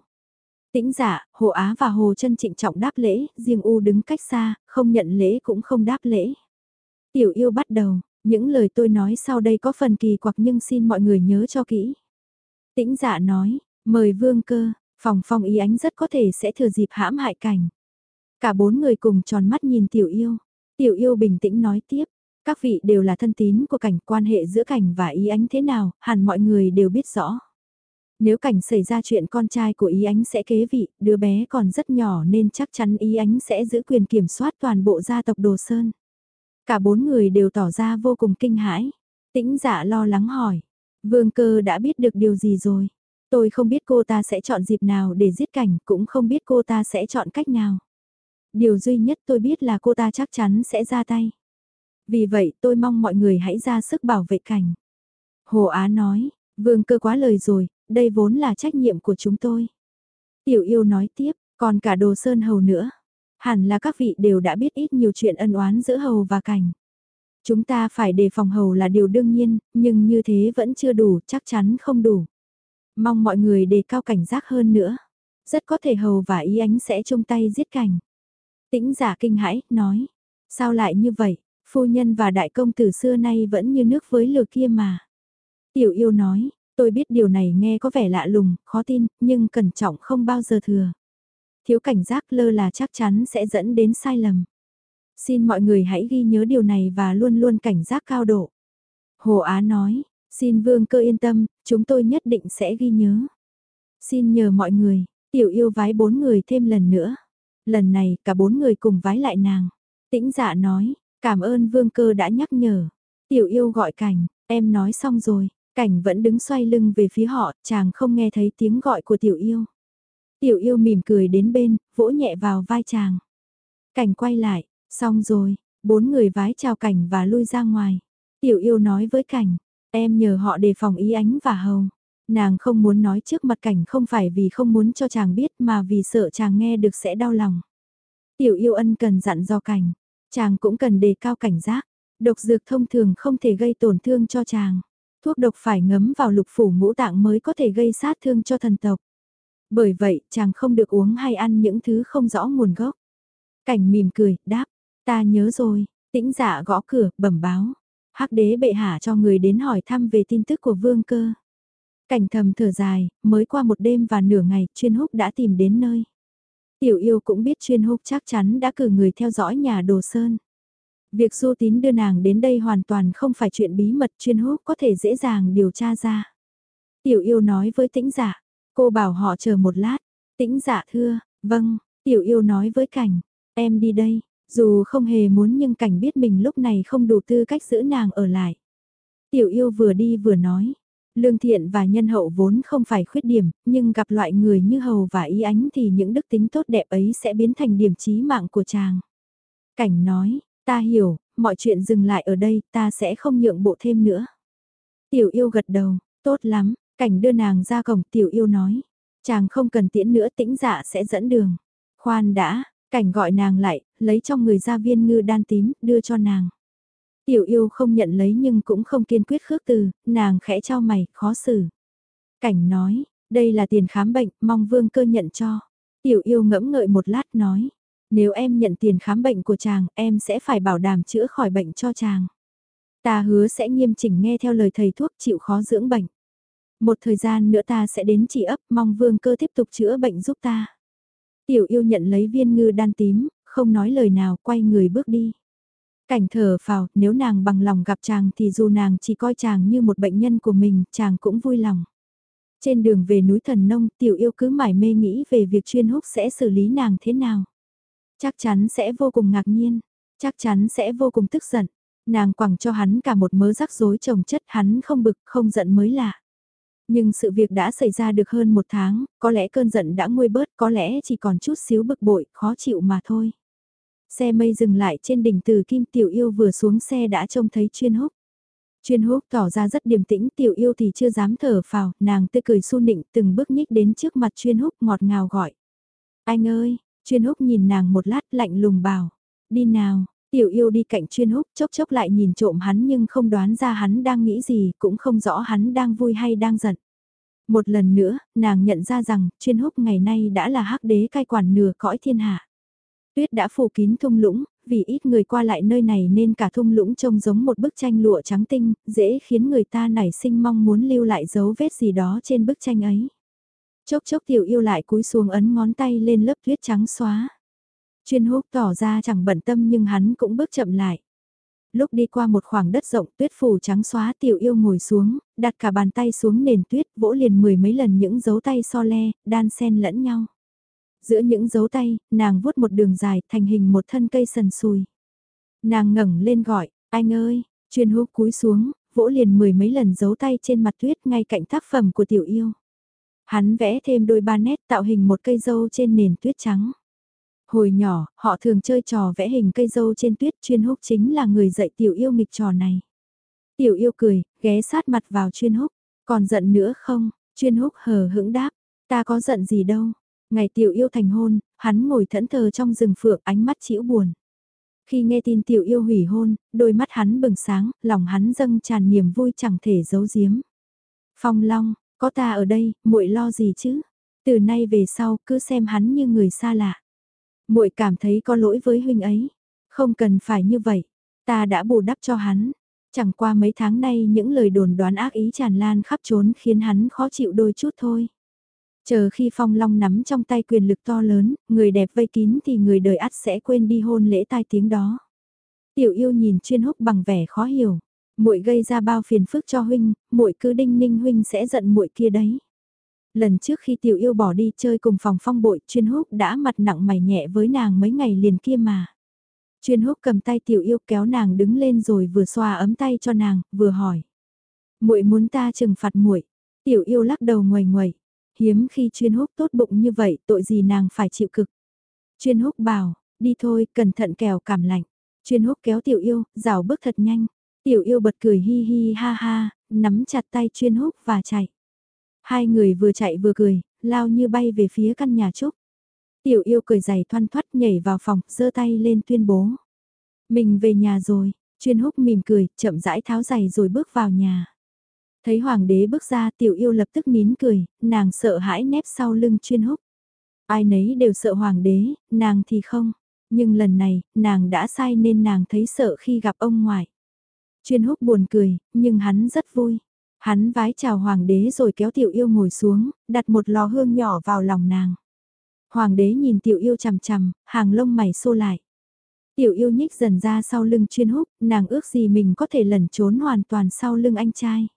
Tĩnh giả, hồ á và hồ chân trịnh trọng đáp lễ, riêng u đứng cách xa, không nhận lễ cũng không đáp lễ. Tiểu yêu bắt đầu, những lời tôi nói sau đây có phần kỳ quặc nhưng xin mọi người nhớ cho kỹ. Tĩnh dạ nói, mời vương cơ, phòng phong ý ánh rất có thể sẽ thừa dịp hãm hại cảnh. Cả bốn người cùng tròn mắt nhìn tiểu yêu. Tiểu yêu bình tĩnh nói tiếp, các vị đều là thân tín của cảnh quan hệ giữa cảnh và ý ánh thế nào, hẳn mọi người đều biết rõ. Nếu cảnh xảy ra chuyện con trai của ý ánh sẽ kế vị, đứa bé còn rất nhỏ nên chắc chắn ý ánh sẽ giữ quyền kiểm soát toàn bộ gia tộc Đồ Sơn. Cả bốn người đều tỏ ra vô cùng kinh hãi. Tĩnh dạ lo lắng hỏi. Vương cơ đã biết được điều gì rồi. Tôi không biết cô ta sẽ chọn dịp nào để giết cảnh, cũng không biết cô ta sẽ chọn cách nào. Điều duy nhất tôi biết là cô ta chắc chắn sẽ ra tay. Vì vậy tôi mong mọi người hãy ra sức bảo vệ cảnh. Hồ Á nói, vương cơ quá lời rồi, đây vốn là trách nhiệm của chúng tôi. Tiểu yêu nói tiếp, còn cả đồ sơn hầu nữa. Hẳn là các vị đều đã biết ít nhiều chuyện ân oán giữa hầu và cảnh. Chúng ta phải đề phòng hầu là điều đương nhiên, nhưng như thế vẫn chưa đủ, chắc chắn không đủ. Mong mọi người đề cao cảnh giác hơn nữa. Rất có thể hầu và ý ánh sẽ chung tay giết cảnh. Tĩnh giả kinh hãi, nói. Sao lại như vậy, phu nhân và đại công tử xưa nay vẫn như nước với lửa kia mà. Tiểu yêu nói, tôi biết điều này nghe có vẻ lạ lùng, khó tin, nhưng cẩn trọng không bao giờ thừa. Thiếu cảnh giác lơ là chắc chắn sẽ dẫn đến sai lầm. Xin mọi người hãy ghi nhớ điều này và luôn luôn cảnh giác cao độ. Hồ Á nói, xin vương cơ yên tâm, chúng tôi nhất định sẽ ghi nhớ. Xin nhờ mọi người, tiểu yêu vái bốn người thêm lần nữa. Lần này cả bốn người cùng vái lại nàng. Tĩnh dạ nói, cảm ơn vương cơ đã nhắc nhở. Tiểu yêu gọi cảnh, em nói xong rồi, cảnh vẫn đứng xoay lưng về phía họ, chàng không nghe thấy tiếng gọi của tiểu yêu. Tiểu yêu mỉm cười đến bên, vỗ nhẹ vào vai chàng. Cảnh quay lại, xong rồi, bốn người vái chào cảnh và lui ra ngoài. Tiểu yêu nói với cảnh, em nhờ họ đề phòng ý ánh và hầu. Nàng không muốn nói trước mặt cảnh không phải vì không muốn cho chàng biết mà vì sợ chàng nghe được sẽ đau lòng. Tiểu yêu ân cần dặn do cảnh, chàng cũng cần đề cao cảnh giác. Độc dược thông thường không thể gây tổn thương cho chàng. Thuốc độc phải ngấm vào lục phủ ngũ tạng mới có thể gây sát thương cho thần tộc. Bởi vậy, chàng không được uống hay ăn những thứ không rõ nguồn gốc. Cảnh mỉm cười, đáp, ta nhớ rồi, tĩnh dạ gõ cửa, bẩm báo. hắc đế bệ hạ cho người đến hỏi thăm về tin tức của vương cơ. Cảnh thầm thở dài, mới qua một đêm và nửa ngày, chuyên húc đã tìm đến nơi. Tiểu yêu cũng biết chuyên húc chắc chắn đã cử người theo dõi nhà đồ sơn. Việc du tín đưa nàng đến đây hoàn toàn không phải chuyện bí mật chuyên húc có thể dễ dàng điều tra ra. Tiểu yêu nói với tĩnh giả, Cô bảo họ chờ một lát, tĩnh dạ thưa, vâng, tiểu yêu nói với cảnh, em đi đây, dù không hề muốn nhưng cảnh biết mình lúc này không đủ tư cách giữ nàng ở lại. Tiểu yêu vừa đi vừa nói, lương thiện và nhân hậu vốn không phải khuyết điểm, nhưng gặp loại người như hầu và y ánh thì những đức tính tốt đẹp ấy sẽ biến thành điểm chí mạng của chàng. Cảnh nói, ta hiểu, mọi chuyện dừng lại ở đây, ta sẽ không nhượng bộ thêm nữa. Tiểu yêu gật đầu, tốt lắm, Cảnh đưa nàng ra cổng tiểu yêu nói. Chàng không cần tiễn nữa tĩnh dạ sẽ dẫn đường. Khoan đã, cảnh gọi nàng lại, lấy trong người ra viên ngư đan tím, đưa cho nàng. Tiểu yêu không nhận lấy nhưng cũng không kiên quyết khước từ, nàng khẽ trao mày, khó xử. Cảnh nói, đây là tiền khám bệnh, mong vương cơ nhận cho. Tiểu yêu ngẫm ngợi một lát nói, nếu em nhận tiền khám bệnh của chàng, em sẽ phải bảo đảm chữa khỏi bệnh cho chàng. Ta hứa sẽ nghiêm chỉnh nghe theo lời thầy thuốc chịu khó dưỡng bệnh. Một thời gian nữa ta sẽ đến chỉ ấp mong vương cơ tiếp tục chữa bệnh giúp ta. Tiểu yêu nhận lấy viên ngư đan tím, không nói lời nào quay người bước đi. Cảnh thở phào, nếu nàng bằng lòng gặp chàng thì dù nàng chỉ coi chàng như một bệnh nhân của mình, chàng cũng vui lòng. Trên đường về núi thần nông, tiểu yêu cứ mải mê nghĩ về việc chuyên húc sẽ xử lý nàng thế nào. Chắc chắn sẽ vô cùng ngạc nhiên, chắc chắn sẽ vô cùng tức giận. Nàng quẳng cho hắn cả một mớ rắc rối trồng chất hắn không bực không giận mới lạ. Nhưng sự việc đã xảy ra được hơn một tháng, có lẽ cơn giận đã nguôi bớt, có lẽ chỉ còn chút xíu bực bội, khó chịu mà thôi. Xe mây dừng lại trên đỉnh từ Kim Tiểu Yêu vừa xuống xe đã trông thấy chuyên húc. Chuyên húc tỏ ra rất điềm tĩnh, Tiểu Yêu thì chưa dám thở phào, nàng tươi cười su nịnh từng bước nhích đến trước mặt chuyên húc ngọt ngào gọi. Anh ơi, chuyên húc nhìn nàng một lát lạnh lùng bảo, đi nào, Tiểu yêu đi cạnh chuyên húc chốc chốc lại nhìn trộm hắn nhưng không đoán ra hắn đang nghĩ gì, cũng không rõ hắn đang vui hay đang giận. Một lần nữa, nàng nhận ra rằng, chuyên húc ngày nay đã là hắc đế cai quản nửa cõi thiên hạ. Tuyết đã phủ kín thung lũng, vì ít người qua lại nơi này nên cả thung lũng trông giống một bức tranh lụa trắng tinh, dễ khiến người ta nảy sinh mong muốn lưu lại dấu vết gì đó trên bức tranh ấy. Chốc chốc tiểu yêu lại cúi xuống ấn ngón tay lên lớp tuyết trắng xóa. Chuyên húc tỏ ra chẳng bận tâm nhưng hắn cũng bước chậm lại. Lúc đi qua một khoảng đất rộng tuyết phủ trắng xóa tiểu yêu ngồi xuống, đặt cả bàn tay xuống nền tuyết vỗ liền mười mấy lần những dấu tay so le, đan xen lẫn nhau. Giữa những dấu tay, nàng vuốt một đường dài thành hình một thân cây sần sùi. Nàng ngẩng lên gọi, anh ơi, chuyên húc cúi xuống, vỗ liền mười mấy lần dấu tay trên mặt tuyết ngay cạnh tác phẩm của tiểu yêu. Hắn vẽ thêm đôi ba nét tạo hình một cây dâu trên nền tuyết trắng. Hồi nhỏ, họ thường chơi trò vẽ hình cây dâu trên tuyết chuyên húc chính là người dạy tiểu yêu nghịch trò này. Tiểu yêu cười, ghé sát mặt vào chuyên húc, còn giận nữa không? Chuyên húc hờ hững đáp, ta có giận gì đâu. Ngày tiểu yêu thành hôn, hắn ngồi thẫn thờ trong rừng phượng ánh mắt chĩu buồn. Khi nghe tin tiểu yêu hủy hôn, đôi mắt hắn bừng sáng, lòng hắn dâng tràn niềm vui chẳng thể giấu giếm. Phong Long, có ta ở đây, muội lo gì chứ? Từ nay về sau, cứ xem hắn như người xa lạ muội cảm thấy có lỗi với huynh ấy. Không cần phải như vậy, ta đã bù đắp cho hắn. Chẳng qua mấy tháng nay những lời đồn đoán ác ý tràn lan khắp trốn khiến hắn khó chịu đôi chút thôi. Chờ khi Phong Long nắm trong tay quyền lực to lớn, người đẹp vây kín thì người đời ắt sẽ quên đi hôn lễ tai tiếng đó. Tiểu yêu nhìn chuyên húc bằng vẻ khó hiểu muội gây ra bao phiền phức cho huynh, muội cứ đinh ninh huynh sẽ giận muội kia đấy. Lần trước khi tiểu yêu bỏ đi chơi cùng phòng phong bội, chuyên húc đã mặt nặng mày nhẹ với nàng mấy ngày liền kia mà. Chuyên húc cầm tay tiểu yêu kéo nàng đứng lên rồi vừa xoa ấm tay cho nàng, vừa hỏi. muội muốn ta trừng phạt muội Tiểu yêu lắc đầu ngoài ngoài. Hiếm khi chuyên húc tốt bụng như vậy, tội gì nàng phải chịu cực. Chuyên húc bảo, đi thôi, cẩn thận kèo cảm lạnh. Chuyên húc kéo tiểu yêu, rào bước thật nhanh. Tiểu yêu bật cười hi hi ha ha, nắm chặt tay chuyên húc và chạy. Hai người vừa chạy vừa cười, lao như bay về phía căn nhà trúc. Tiểu yêu cười giày thoăn thoắt nhảy vào phòng, giơ tay lên tuyên bố. Mình về nhà rồi, chuyên húc mỉm cười, chậm rãi tháo giày rồi bước vào nhà. Thấy hoàng đế bước ra tiểu yêu lập tức nín cười, nàng sợ hãi nép sau lưng chuyên húc. Ai nấy đều sợ hoàng đế, nàng thì không. Nhưng lần này, nàng đã sai nên nàng thấy sợ khi gặp ông ngoại. Chuyên húc buồn cười, nhưng hắn rất vui. Hắn vái chào hoàng đế rồi kéo tiểu yêu ngồi xuống, đặt một lò hương nhỏ vào lòng nàng. Hoàng đế nhìn tiểu yêu chằm chằm, hàng lông mày xô lại. Tiểu yêu nhích dần ra sau lưng chuyên húc, nàng ước gì mình có thể lẩn trốn hoàn toàn sau lưng anh trai.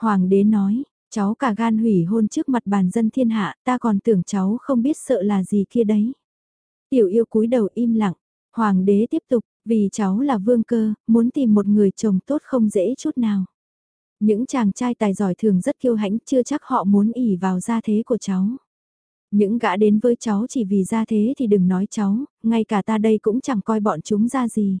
Hoàng đế nói, cháu cả gan hủy hôn trước mặt bàn dân thiên hạ, ta còn tưởng cháu không biết sợ là gì kia đấy. Tiểu yêu cúi đầu im lặng, hoàng đế tiếp tục, vì cháu là vương cơ, muốn tìm một người chồng tốt không dễ chút nào. Những chàng trai tài giỏi thường rất kiêu hãnh chưa chắc họ muốn ỉ vào gia thế của cháu. Những gã đến với cháu chỉ vì gia thế thì đừng nói cháu, ngay cả ta đây cũng chẳng coi bọn chúng ra gì.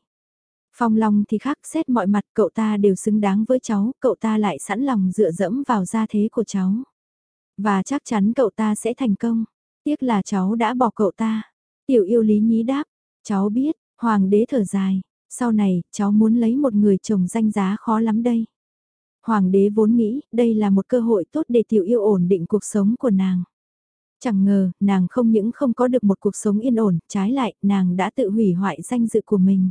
Phong Long thì khác xét mọi mặt cậu ta đều xứng đáng với cháu, cậu ta lại sẵn lòng dựa dẫm vào gia thế của cháu. Và chắc chắn cậu ta sẽ thành công. Tiếc là cháu đã bỏ cậu ta. Tiểu yêu lý nhí đáp, cháu biết, hoàng đế thở dài, sau này cháu muốn lấy một người chồng danh giá khó lắm đây. Hoàng đế vốn nghĩ đây là một cơ hội tốt để tiểu yêu ổn định cuộc sống của nàng. Chẳng ngờ, nàng không những không có được một cuộc sống yên ổn, trái lại, nàng đã tự hủy hoại danh dự của mình.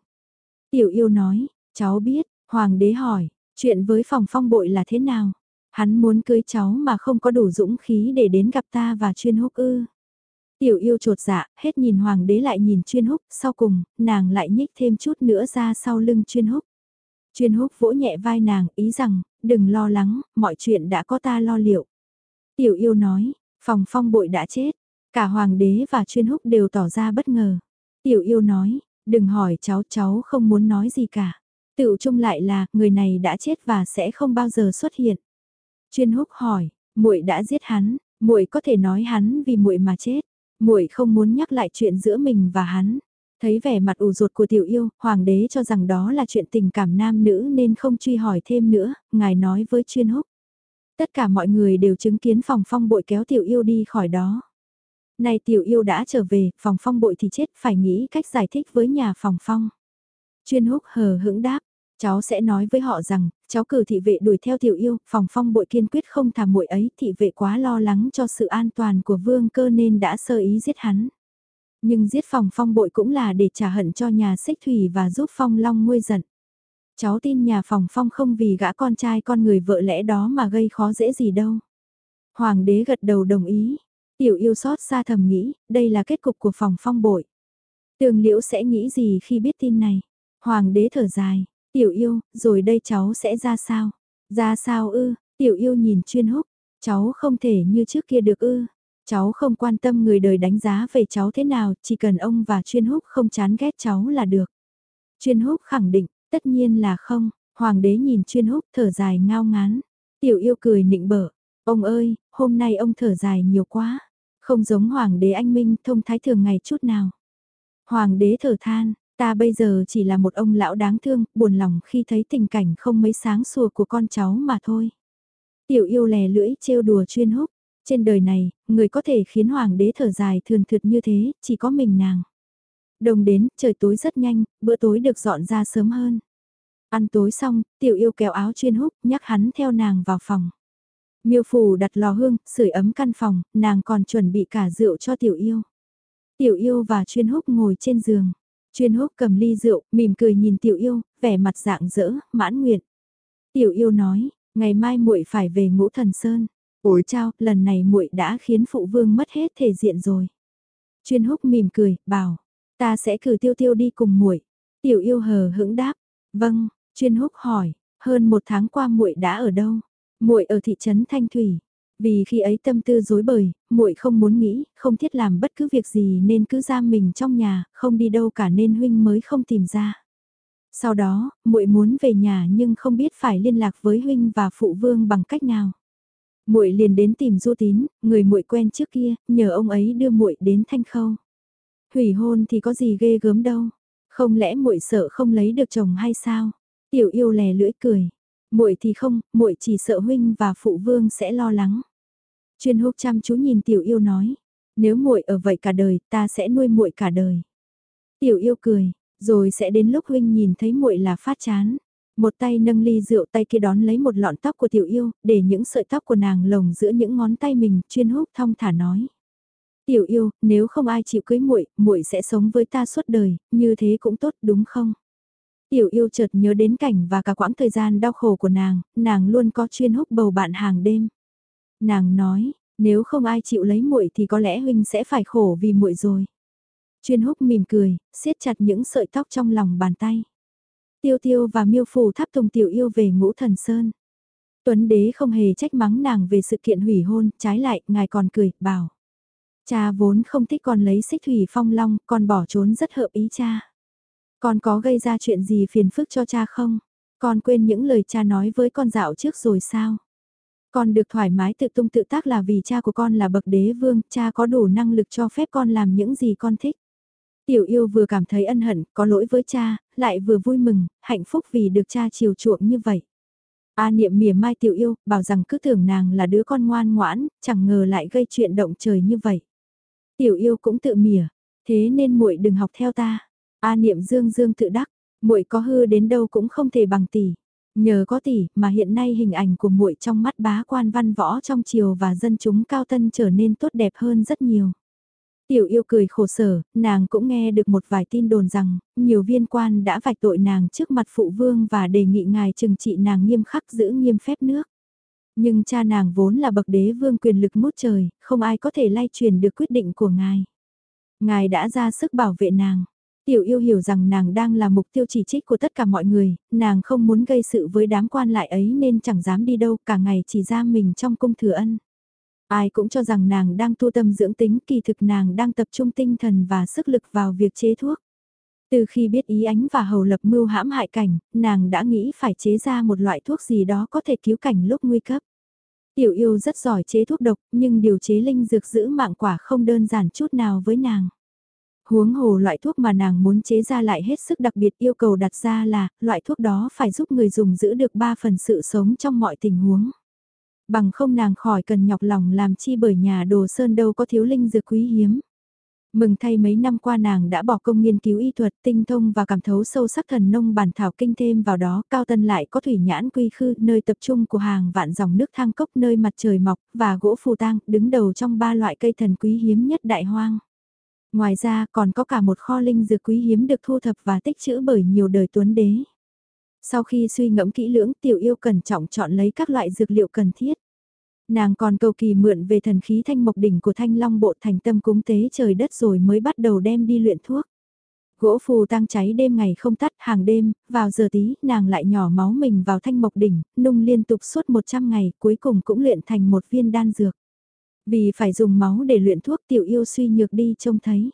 Tiểu yêu nói, cháu biết, hoàng đế hỏi, chuyện với phòng phong bội là thế nào? Hắn muốn cưới cháu mà không có đủ dũng khí để đến gặp ta và chuyên húc ư. Tiểu yêu trột dạ, hết nhìn hoàng đế lại nhìn chuyên húc, sau cùng, nàng lại nhích thêm chút nữa ra sau lưng chuyên húc. Chuyên húc vỗ nhẹ vai nàng, ý rằng, đừng lo lắng, mọi chuyện đã có ta lo liệu. Tiểu yêu nói, phòng phong bội đã chết, cả hoàng đế và chuyên húc đều tỏ ra bất ngờ. Tiểu yêu nói, đừng hỏi cháu, cháu không muốn nói gì cả. Tự chung lại là, người này đã chết và sẽ không bao giờ xuất hiện. Chuyên húc hỏi, muội đã giết hắn, muội có thể nói hắn vì muội mà chết. Muội không muốn nhắc lại chuyện giữa mình và hắn. Thấy vẻ mặt ủ ruột của tiểu yêu, hoàng đế cho rằng đó là chuyện tình cảm nam nữ nên không truy hỏi thêm nữa, ngài nói với chuyên húc. Tất cả mọi người đều chứng kiến phòng phong bội kéo tiểu yêu đi khỏi đó. Này tiểu yêu đã trở về, phòng phong bội thì chết, phải nghĩ cách giải thích với nhà phòng phong. Chuyên húc hờ hững đáp, cháu sẽ nói với họ rằng, cháu cử thị vệ đuổi theo tiểu yêu, phòng phong bội kiên quyết không thả muội ấy, thị vệ quá lo lắng cho sự an toàn của vương cơ nên đã sơ ý giết hắn. Nhưng giết phòng phong bội cũng là để trả hận cho nhà xích thủy và giúp phong long nguôi giận. Cháu tin nhà phòng phong không vì gã con trai con người vợ lẽ đó mà gây khó dễ gì đâu. Hoàng đế gật đầu đồng ý. Tiểu yêu xót xa thầm nghĩ, đây là kết cục của phòng phong bội. Tường liễu sẽ nghĩ gì khi biết tin này? Hoàng đế thở dài, tiểu yêu, rồi đây cháu sẽ ra sao? Ra sao ư? Tiểu yêu nhìn chuyên húc, cháu không thể như trước kia được ư? Cháu không quan tâm người đời đánh giá về cháu thế nào, chỉ cần ông và chuyên húc không chán ghét cháu là được. Chuyên húc khẳng định, tất nhiên là không, hoàng đế nhìn chuyên húc thở dài ngao ngán. Tiểu yêu cười nịnh bở, ông ơi, hôm nay ông thở dài nhiều quá, không giống hoàng đế anh minh thông thái thường ngày chút nào. Hoàng đế thở than, ta bây giờ chỉ là một ông lão đáng thương, buồn lòng khi thấy tình cảnh không mấy sáng sủa của con cháu mà thôi. Tiểu yêu lè lưỡi trêu đùa chuyên húc, trên đời này, người có thể khiến hoàng đế thở dài thường thượt như thế, chỉ có mình nàng. Đồng đến, trời tối rất nhanh, bữa tối được dọn ra sớm hơn. Ăn tối xong, tiểu yêu kéo áo chuyên húc, nhắc hắn theo nàng vào phòng. Miêu phủ đặt lò hương, sưởi ấm căn phòng, nàng còn chuẩn bị cả rượu cho tiểu yêu. Tiểu yêu và chuyên húc ngồi trên giường. Chuyên húc cầm ly rượu, mỉm cười nhìn tiểu yêu, vẻ mặt dạng dỡ, mãn nguyện. Tiểu yêu nói, ngày mai muội phải về ngũ thần sơn. Ôi chao, lần này muội đã khiến phụ vương mất hết thể diện rồi. Chuyên húc mỉm cười, bảo, ta sẽ cử tiêu tiêu đi cùng muội. Tiểu yêu hờ hững đáp, vâng, chuyên húc hỏi, hơn một tháng qua muội đã ở đâu? Muội ở thị trấn Thanh Thủy. Vì khi ấy tâm tư rối bời, muội không muốn nghĩ, không thiết làm bất cứ việc gì nên cứ giam mình trong nhà, không đi đâu cả nên huynh mới không tìm ra. Sau đó, muội muốn về nhà nhưng không biết phải liên lạc với huynh và phụ vương bằng cách nào muội liền đến tìm Du Tín, người muội quen trước kia, nhờ ông ấy đưa muội đến Thanh Khâu. Hủy hôn thì có gì ghê gớm đâu, không lẽ muội sợ không lấy được chồng hay sao? Tiểu yêu lè lưỡi cười. Muội thì không, muội chỉ sợ huynh và phụ vương sẽ lo lắng. Chuyên húc chăm chú nhìn tiểu yêu nói, nếu muội ở vậy cả đời, ta sẽ nuôi muội cả đời. Tiểu yêu cười, rồi sẽ đến lúc huynh nhìn thấy muội là phát chán. Một tay nâng ly rượu tay kia đón lấy một lọn tóc của tiểu yêu, để những sợi tóc của nàng lồng giữa những ngón tay mình, chuyên húc thong thả nói. Tiểu yêu, nếu không ai chịu cưới muội, muội sẽ sống với ta suốt đời, như thế cũng tốt đúng không? Tiểu yêu chợt nhớ đến cảnh và cả quãng thời gian đau khổ của nàng, nàng luôn có chuyên hút bầu bạn hàng đêm. Nàng nói, nếu không ai chịu lấy muội thì có lẽ huynh sẽ phải khổ vì muội rồi. Chuyên húc mỉm cười, siết chặt những sợi tóc trong lòng bàn tay. Tiêu tiêu và miêu phù tháp tùng tiểu yêu về ngũ thần sơn. Tuấn đế không hề trách mắng nàng về sự kiện hủy hôn, trái lại, ngài còn cười, bảo. Cha vốn không thích con lấy xích thủy phong long, con bỏ trốn rất hợp ý cha. Con có gây ra chuyện gì phiền phức cho cha không? Con quên những lời cha nói với con dạo trước rồi sao? Con được thoải mái tự tung tự tác là vì cha của con là bậc đế vương, cha có đủ năng lực cho phép con làm những gì con thích. Tiểu yêu vừa cảm thấy ân hận, có lỗi với cha, lại vừa vui mừng, hạnh phúc vì được cha chiều chuộng như vậy. A niệm mỉa mai tiểu yêu, bảo rằng cứ tưởng nàng là đứa con ngoan ngoãn, chẳng ngờ lại gây chuyện động trời như vậy. Tiểu yêu cũng tự mỉa, thế nên muội đừng học theo ta. A niệm dương dương tự đắc, muội có hư đến đâu cũng không thể bằng tỷ. Nhờ có tỷ mà hiện nay hình ảnh của muội trong mắt bá quan văn võ trong triều và dân chúng cao tân trở nên tốt đẹp hơn rất nhiều. Tiểu yêu cười khổ sở, nàng cũng nghe được một vài tin đồn rằng, nhiều viên quan đã vạch tội nàng trước mặt phụ vương và đề nghị ngài trừng trị nàng nghiêm khắc giữ nghiêm phép nước. Nhưng cha nàng vốn là bậc đế vương quyền lực mút trời, không ai có thể lay truyền được quyết định của ngài. Ngài đã ra sức bảo vệ nàng. Tiểu yêu hiểu rằng nàng đang là mục tiêu chỉ trích của tất cả mọi người, nàng không muốn gây sự với đám quan lại ấy nên chẳng dám đi đâu cả ngày chỉ ra mình trong cung thừa ân. Ai cũng cho rằng nàng đang tu tâm dưỡng tính kỳ thực nàng đang tập trung tinh thần và sức lực vào việc chế thuốc. Từ khi biết ý ánh và hầu lập mưu hãm hại cảnh, nàng đã nghĩ phải chế ra một loại thuốc gì đó có thể cứu cảnh lúc nguy cấp. Tiểu yêu rất giỏi chế thuốc độc, nhưng điều chế linh dược giữ mạng quả không đơn giản chút nào với nàng. Huống hồ loại thuốc mà nàng muốn chế ra lại hết sức đặc biệt yêu cầu đặt ra là, loại thuốc đó phải giúp người dùng giữ được 3 phần sự sống trong mọi tình huống. Bằng không nàng khỏi cần nhọc lòng làm chi bởi nhà đồ sơn đâu có thiếu linh dược quý hiếm. Mừng thay mấy năm qua nàng đã bỏ công nghiên cứu y thuật tinh thông và cảm thấu sâu sắc thần nông bản thảo kinh thêm vào đó cao tân lại có thủy nhãn quy khư nơi tập trung của hàng vạn dòng nước thang cốc nơi mặt trời mọc và gỗ phù tang đứng đầu trong ba loại cây thần quý hiếm nhất đại hoang. Ngoài ra còn có cả một kho linh dược quý hiếm được thu thập và tích trữ bởi nhiều đời tuấn đế. Sau khi suy ngẫm kỹ lưỡng tiểu yêu cẩn trọng chọn lấy các loại dược liệu cần thiết. Nàng còn cầu kỳ mượn về thần khí thanh mộc đỉnh của thanh long bộ thành tâm cúng tế trời đất rồi mới bắt đầu đem đi luyện thuốc. Gỗ phù tăng cháy đêm ngày không tắt hàng đêm, vào giờ tí nàng lại nhỏ máu mình vào thanh mộc đỉnh, nung liên tục suốt 100 ngày cuối cùng cũng luyện thành một viên đan dược. Vì phải dùng máu để luyện thuốc tiểu yêu suy nhược đi trông thấy.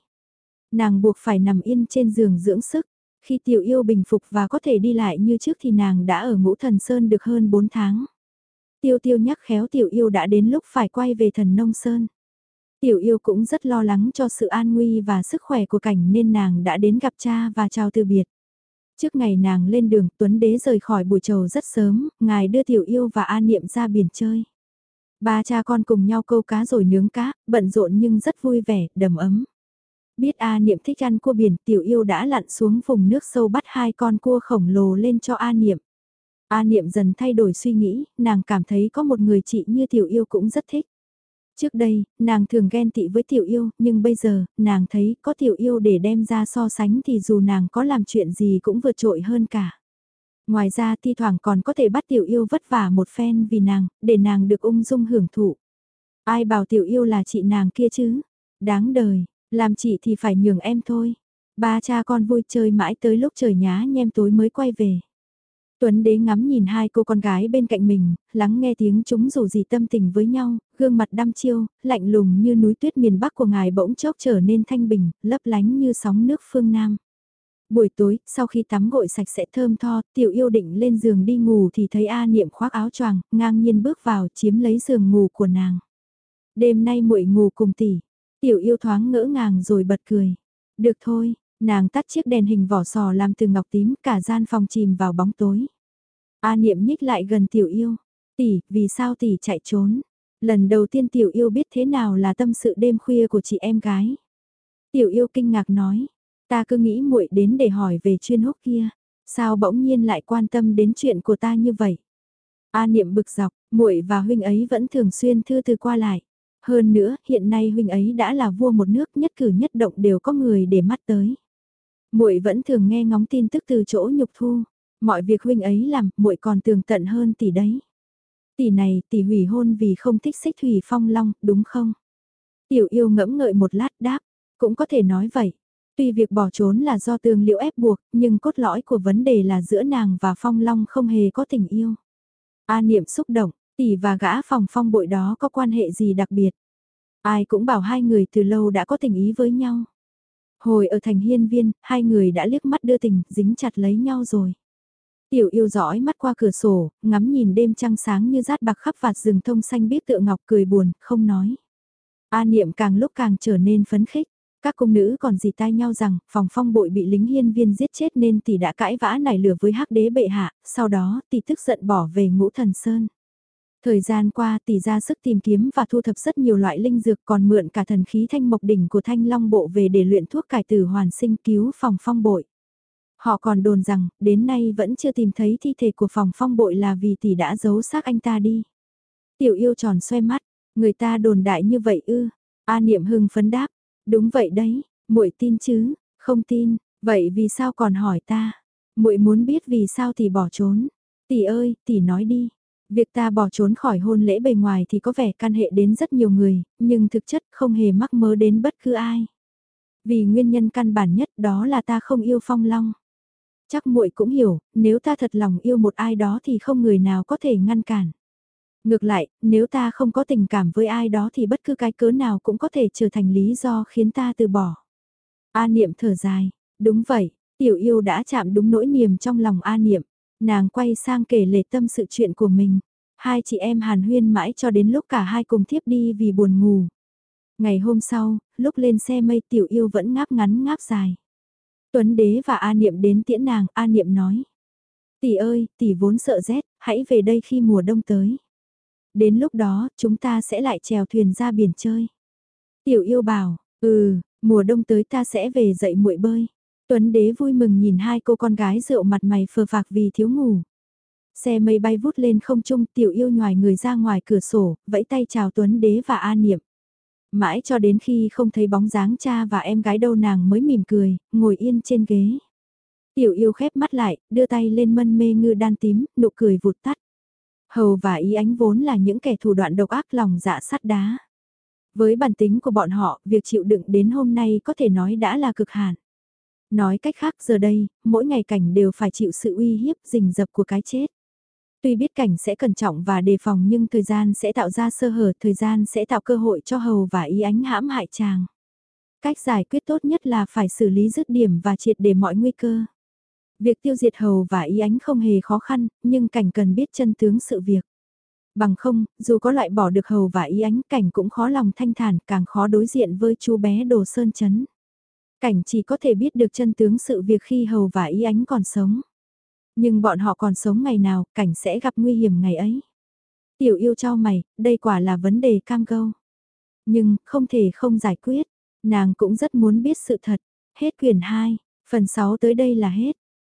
Nàng buộc phải nằm yên trên giường dưỡng sức. Khi tiểu yêu bình phục và có thể đi lại như trước thì nàng đã ở ngũ thần sơn được hơn 4 tháng. Tiêu tiêu nhắc khéo tiểu yêu đã đến lúc phải quay về thần nông sơn. Tiểu yêu cũng rất lo lắng cho sự an nguy và sức khỏe của cảnh nên nàng đã đến gặp cha và chào từ biệt. Trước ngày nàng lên đường Tuấn Đế rời khỏi buổi trầu rất sớm, ngài đưa tiểu yêu và an niệm ra biển chơi. Ba cha con cùng nhau câu cá rồi nướng cá, bận rộn nhưng rất vui vẻ, đầm ấm. Biết A Niệm thích ăn cua biển, tiểu yêu đã lặn xuống vùng nước sâu bắt hai con cua khổng lồ lên cho A Niệm. A Niệm dần thay đổi suy nghĩ, nàng cảm thấy có một người chị như tiểu yêu cũng rất thích. Trước đây, nàng thường ghen tị với tiểu yêu, nhưng bây giờ, nàng thấy có tiểu yêu để đem ra so sánh thì dù nàng có làm chuyện gì cũng vượt trội hơn cả. Ngoài ra thi thoảng còn có thể bắt tiểu yêu vất vả một phen vì nàng, để nàng được ung dung hưởng thụ. Ai bảo tiểu yêu là chị nàng kia chứ? Đáng đời, làm chị thì phải nhường em thôi. Ba cha con vui chơi mãi tới lúc trời nhá nhem tối mới quay về. Tuấn đế ngắm nhìn hai cô con gái bên cạnh mình, lắng nghe tiếng chúng rủ gì tâm tình với nhau, gương mặt đăm chiêu, lạnh lùng như núi tuyết miền Bắc của ngài bỗng chốc trở nên thanh bình, lấp lánh như sóng nước phương Nam. Buổi tối, sau khi tắm gội sạch sẽ thơm tho, tiểu yêu định lên giường đi ngủ thì thấy A Niệm khoác áo choàng, ngang nhiên bước vào chiếm lấy giường ngủ của nàng. Đêm nay muội ngủ cùng tỷ, tiểu yêu thoáng ngỡ ngàng rồi bật cười. Được thôi, nàng tắt chiếc đèn hình vỏ sò làm từ ngọc tím cả gian phòng chìm vào bóng tối. A Niệm nhích lại gần tiểu yêu. Tỷ, vì sao tỷ chạy trốn? Lần đầu tiên tiểu yêu biết thế nào là tâm sự đêm khuya của chị em gái. Tiểu yêu kinh ngạc nói, Ta cứ nghĩ muội đến để hỏi về chuyên húc kia, sao bỗng nhiên lại quan tâm đến chuyện của ta như vậy? A niệm bực dọc, muội và huynh ấy vẫn thường xuyên thư từ qua lại. Hơn nữa, hiện nay huynh ấy đã là vua một nước, nhất cử nhất động đều có người để mắt tới. Muội vẫn thường nghe ngóng tin tức từ chỗ nhục thu, mọi việc huynh ấy làm, muội còn tường tận hơn tỷ đấy. Tỷ này, tỷ hủy hôn vì không thích xích thủy phong long, đúng không? Tiểu yêu ngẫm ngợi một lát đáp, cũng có thể nói vậy. Tuy việc bỏ trốn là do tương liệu ép buộc, nhưng cốt lõi của vấn đề là giữa nàng và Phong Long không hề có tình yêu. A niệm xúc động, tỷ và gã phòng phong bội đó có quan hệ gì đặc biệt. Ai cũng bảo hai người từ lâu đã có tình ý với nhau. Hồi ở thành hiên viên, hai người đã liếc mắt đưa tình, dính chặt lấy nhau rồi. Tiểu yêu dõi mắt qua cửa sổ, ngắm nhìn đêm trăng sáng như rát bạc khắp vạt rừng thông xanh biết tựa ngọc cười buồn, không nói. A niệm càng lúc càng trở nên phấn khích. Các cung nữ còn dì tai nhau rằng, phòng phong bội bị lính hiên viên giết chết nên tỷ đã cãi vã nảy lửa với hắc đế bệ hạ, sau đó tỷ tức giận bỏ về ngũ thần sơn. Thời gian qua tỷ ra sức tìm kiếm và thu thập rất nhiều loại linh dược còn mượn cả thần khí thanh mộc đỉnh của thanh long bộ về để luyện thuốc cải tử hoàn sinh cứu phòng phong bội. Họ còn đồn rằng, đến nay vẫn chưa tìm thấy thi thể của phòng phong bội là vì tỷ đã giấu xác anh ta đi. Tiểu yêu tròn xoay mắt, người ta đồn đại như vậy ư. A niệm hưng phấn đáp, đúng vậy đấy, muội tin chứ, không tin, vậy vì sao còn hỏi ta? muội muốn biết vì sao thì bỏ trốn. Tỷ ơi, tỷ nói đi. Việc ta bỏ trốn khỏi hôn lễ bề ngoài thì có vẻ can hệ đến rất nhiều người, nhưng thực chất không hề mắc mớ đến bất cứ ai. Vì nguyên nhân căn bản nhất đó là ta không yêu Phong Long. Chắc muội cũng hiểu, nếu ta thật lòng yêu một ai đó thì không người nào có thể ngăn cản. Ngược lại, nếu ta không có tình cảm với ai đó thì bất cứ cái cớ nào cũng có thể trở thành lý do khiến ta từ bỏ. A niệm thở dài, đúng vậy, tiểu yêu đã chạm đúng nỗi niềm trong lòng A niệm, nàng quay sang kể lệ tâm sự chuyện của mình. Hai chị em hàn huyên mãi cho đến lúc cả hai cùng thiếp đi vì buồn ngủ. Ngày hôm sau, lúc lên xe mây tiểu yêu vẫn ngáp ngắn ngáp dài. Tuấn Đế và A Niệm đến tiễn nàng, A Niệm nói. Tỷ ơi, tỷ vốn sợ rét, hãy về đây khi mùa đông tới. Đến lúc đó, chúng ta sẽ lại chèo thuyền ra biển chơi. Tiểu yêu bảo, ừ, mùa đông tới ta sẽ về dậy muội bơi. Tuấn Đế vui mừng nhìn hai cô con gái rượu mặt mày phờ phạc vì thiếu ngủ. Xe mây bay vút lên không trung tiểu yêu nhòi người ra ngoài cửa sổ, vẫy tay chào Tuấn Đế và A Niệm. Mãi cho đến khi không thấy bóng dáng cha và em gái đâu nàng mới mỉm cười, ngồi yên trên ghế. Tiểu yêu khép mắt lại, đưa tay lên mân mê ngư đan tím, nụ cười vụt tắt. Hầu và ý ánh vốn là những kẻ thủ đoạn độc ác lòng dạ sắt đá. Với bản tính của bọn họ, việc chịu đựng đến hôm nay có thể nói đã là cực hạn. Nói cách khác giờ đây, mỗi ngày cảnh đều phải chịu sự uy hiếp rình rập của cái chết. Tuy biết cảnh sẽ cẩn trọng và đề phòng nhưng thời gian sẽ tạo ra sơ hở, thời gian sẽ tạo cơ hội cho hầu và ý ánh hãm hại chàng. Cách giải quyết tốt nhất là phải xử lý dứt điểm và triệt để mọi nguy cơ. Việc tiêu diệt hầu và ý ánh không hề khó khăn, nhưng cảnh cần biết chân tướng sự việc. Bằng không, dù có loại bỏ được hầu và ý ánh cảnh cũng khó lòng thanh thản, càng khó đối diện với chú bé đồ sơn chấn. Cảnh chỉ có thể biết được chân tướng sự việc khi hầu và ý ánh còn sống. Nhưng bọn họ còn sống ngày nào, cảnh sẽ gặp nguy hiểm ngày ấy. Tiểu yêu cho mày, đây quả là vấn đề cam câu. Nhưng, không thể không giải quyết. Nàng cũng rất muốn biết sự thật. Hết quyển 2, phần 6 tới đây là hết.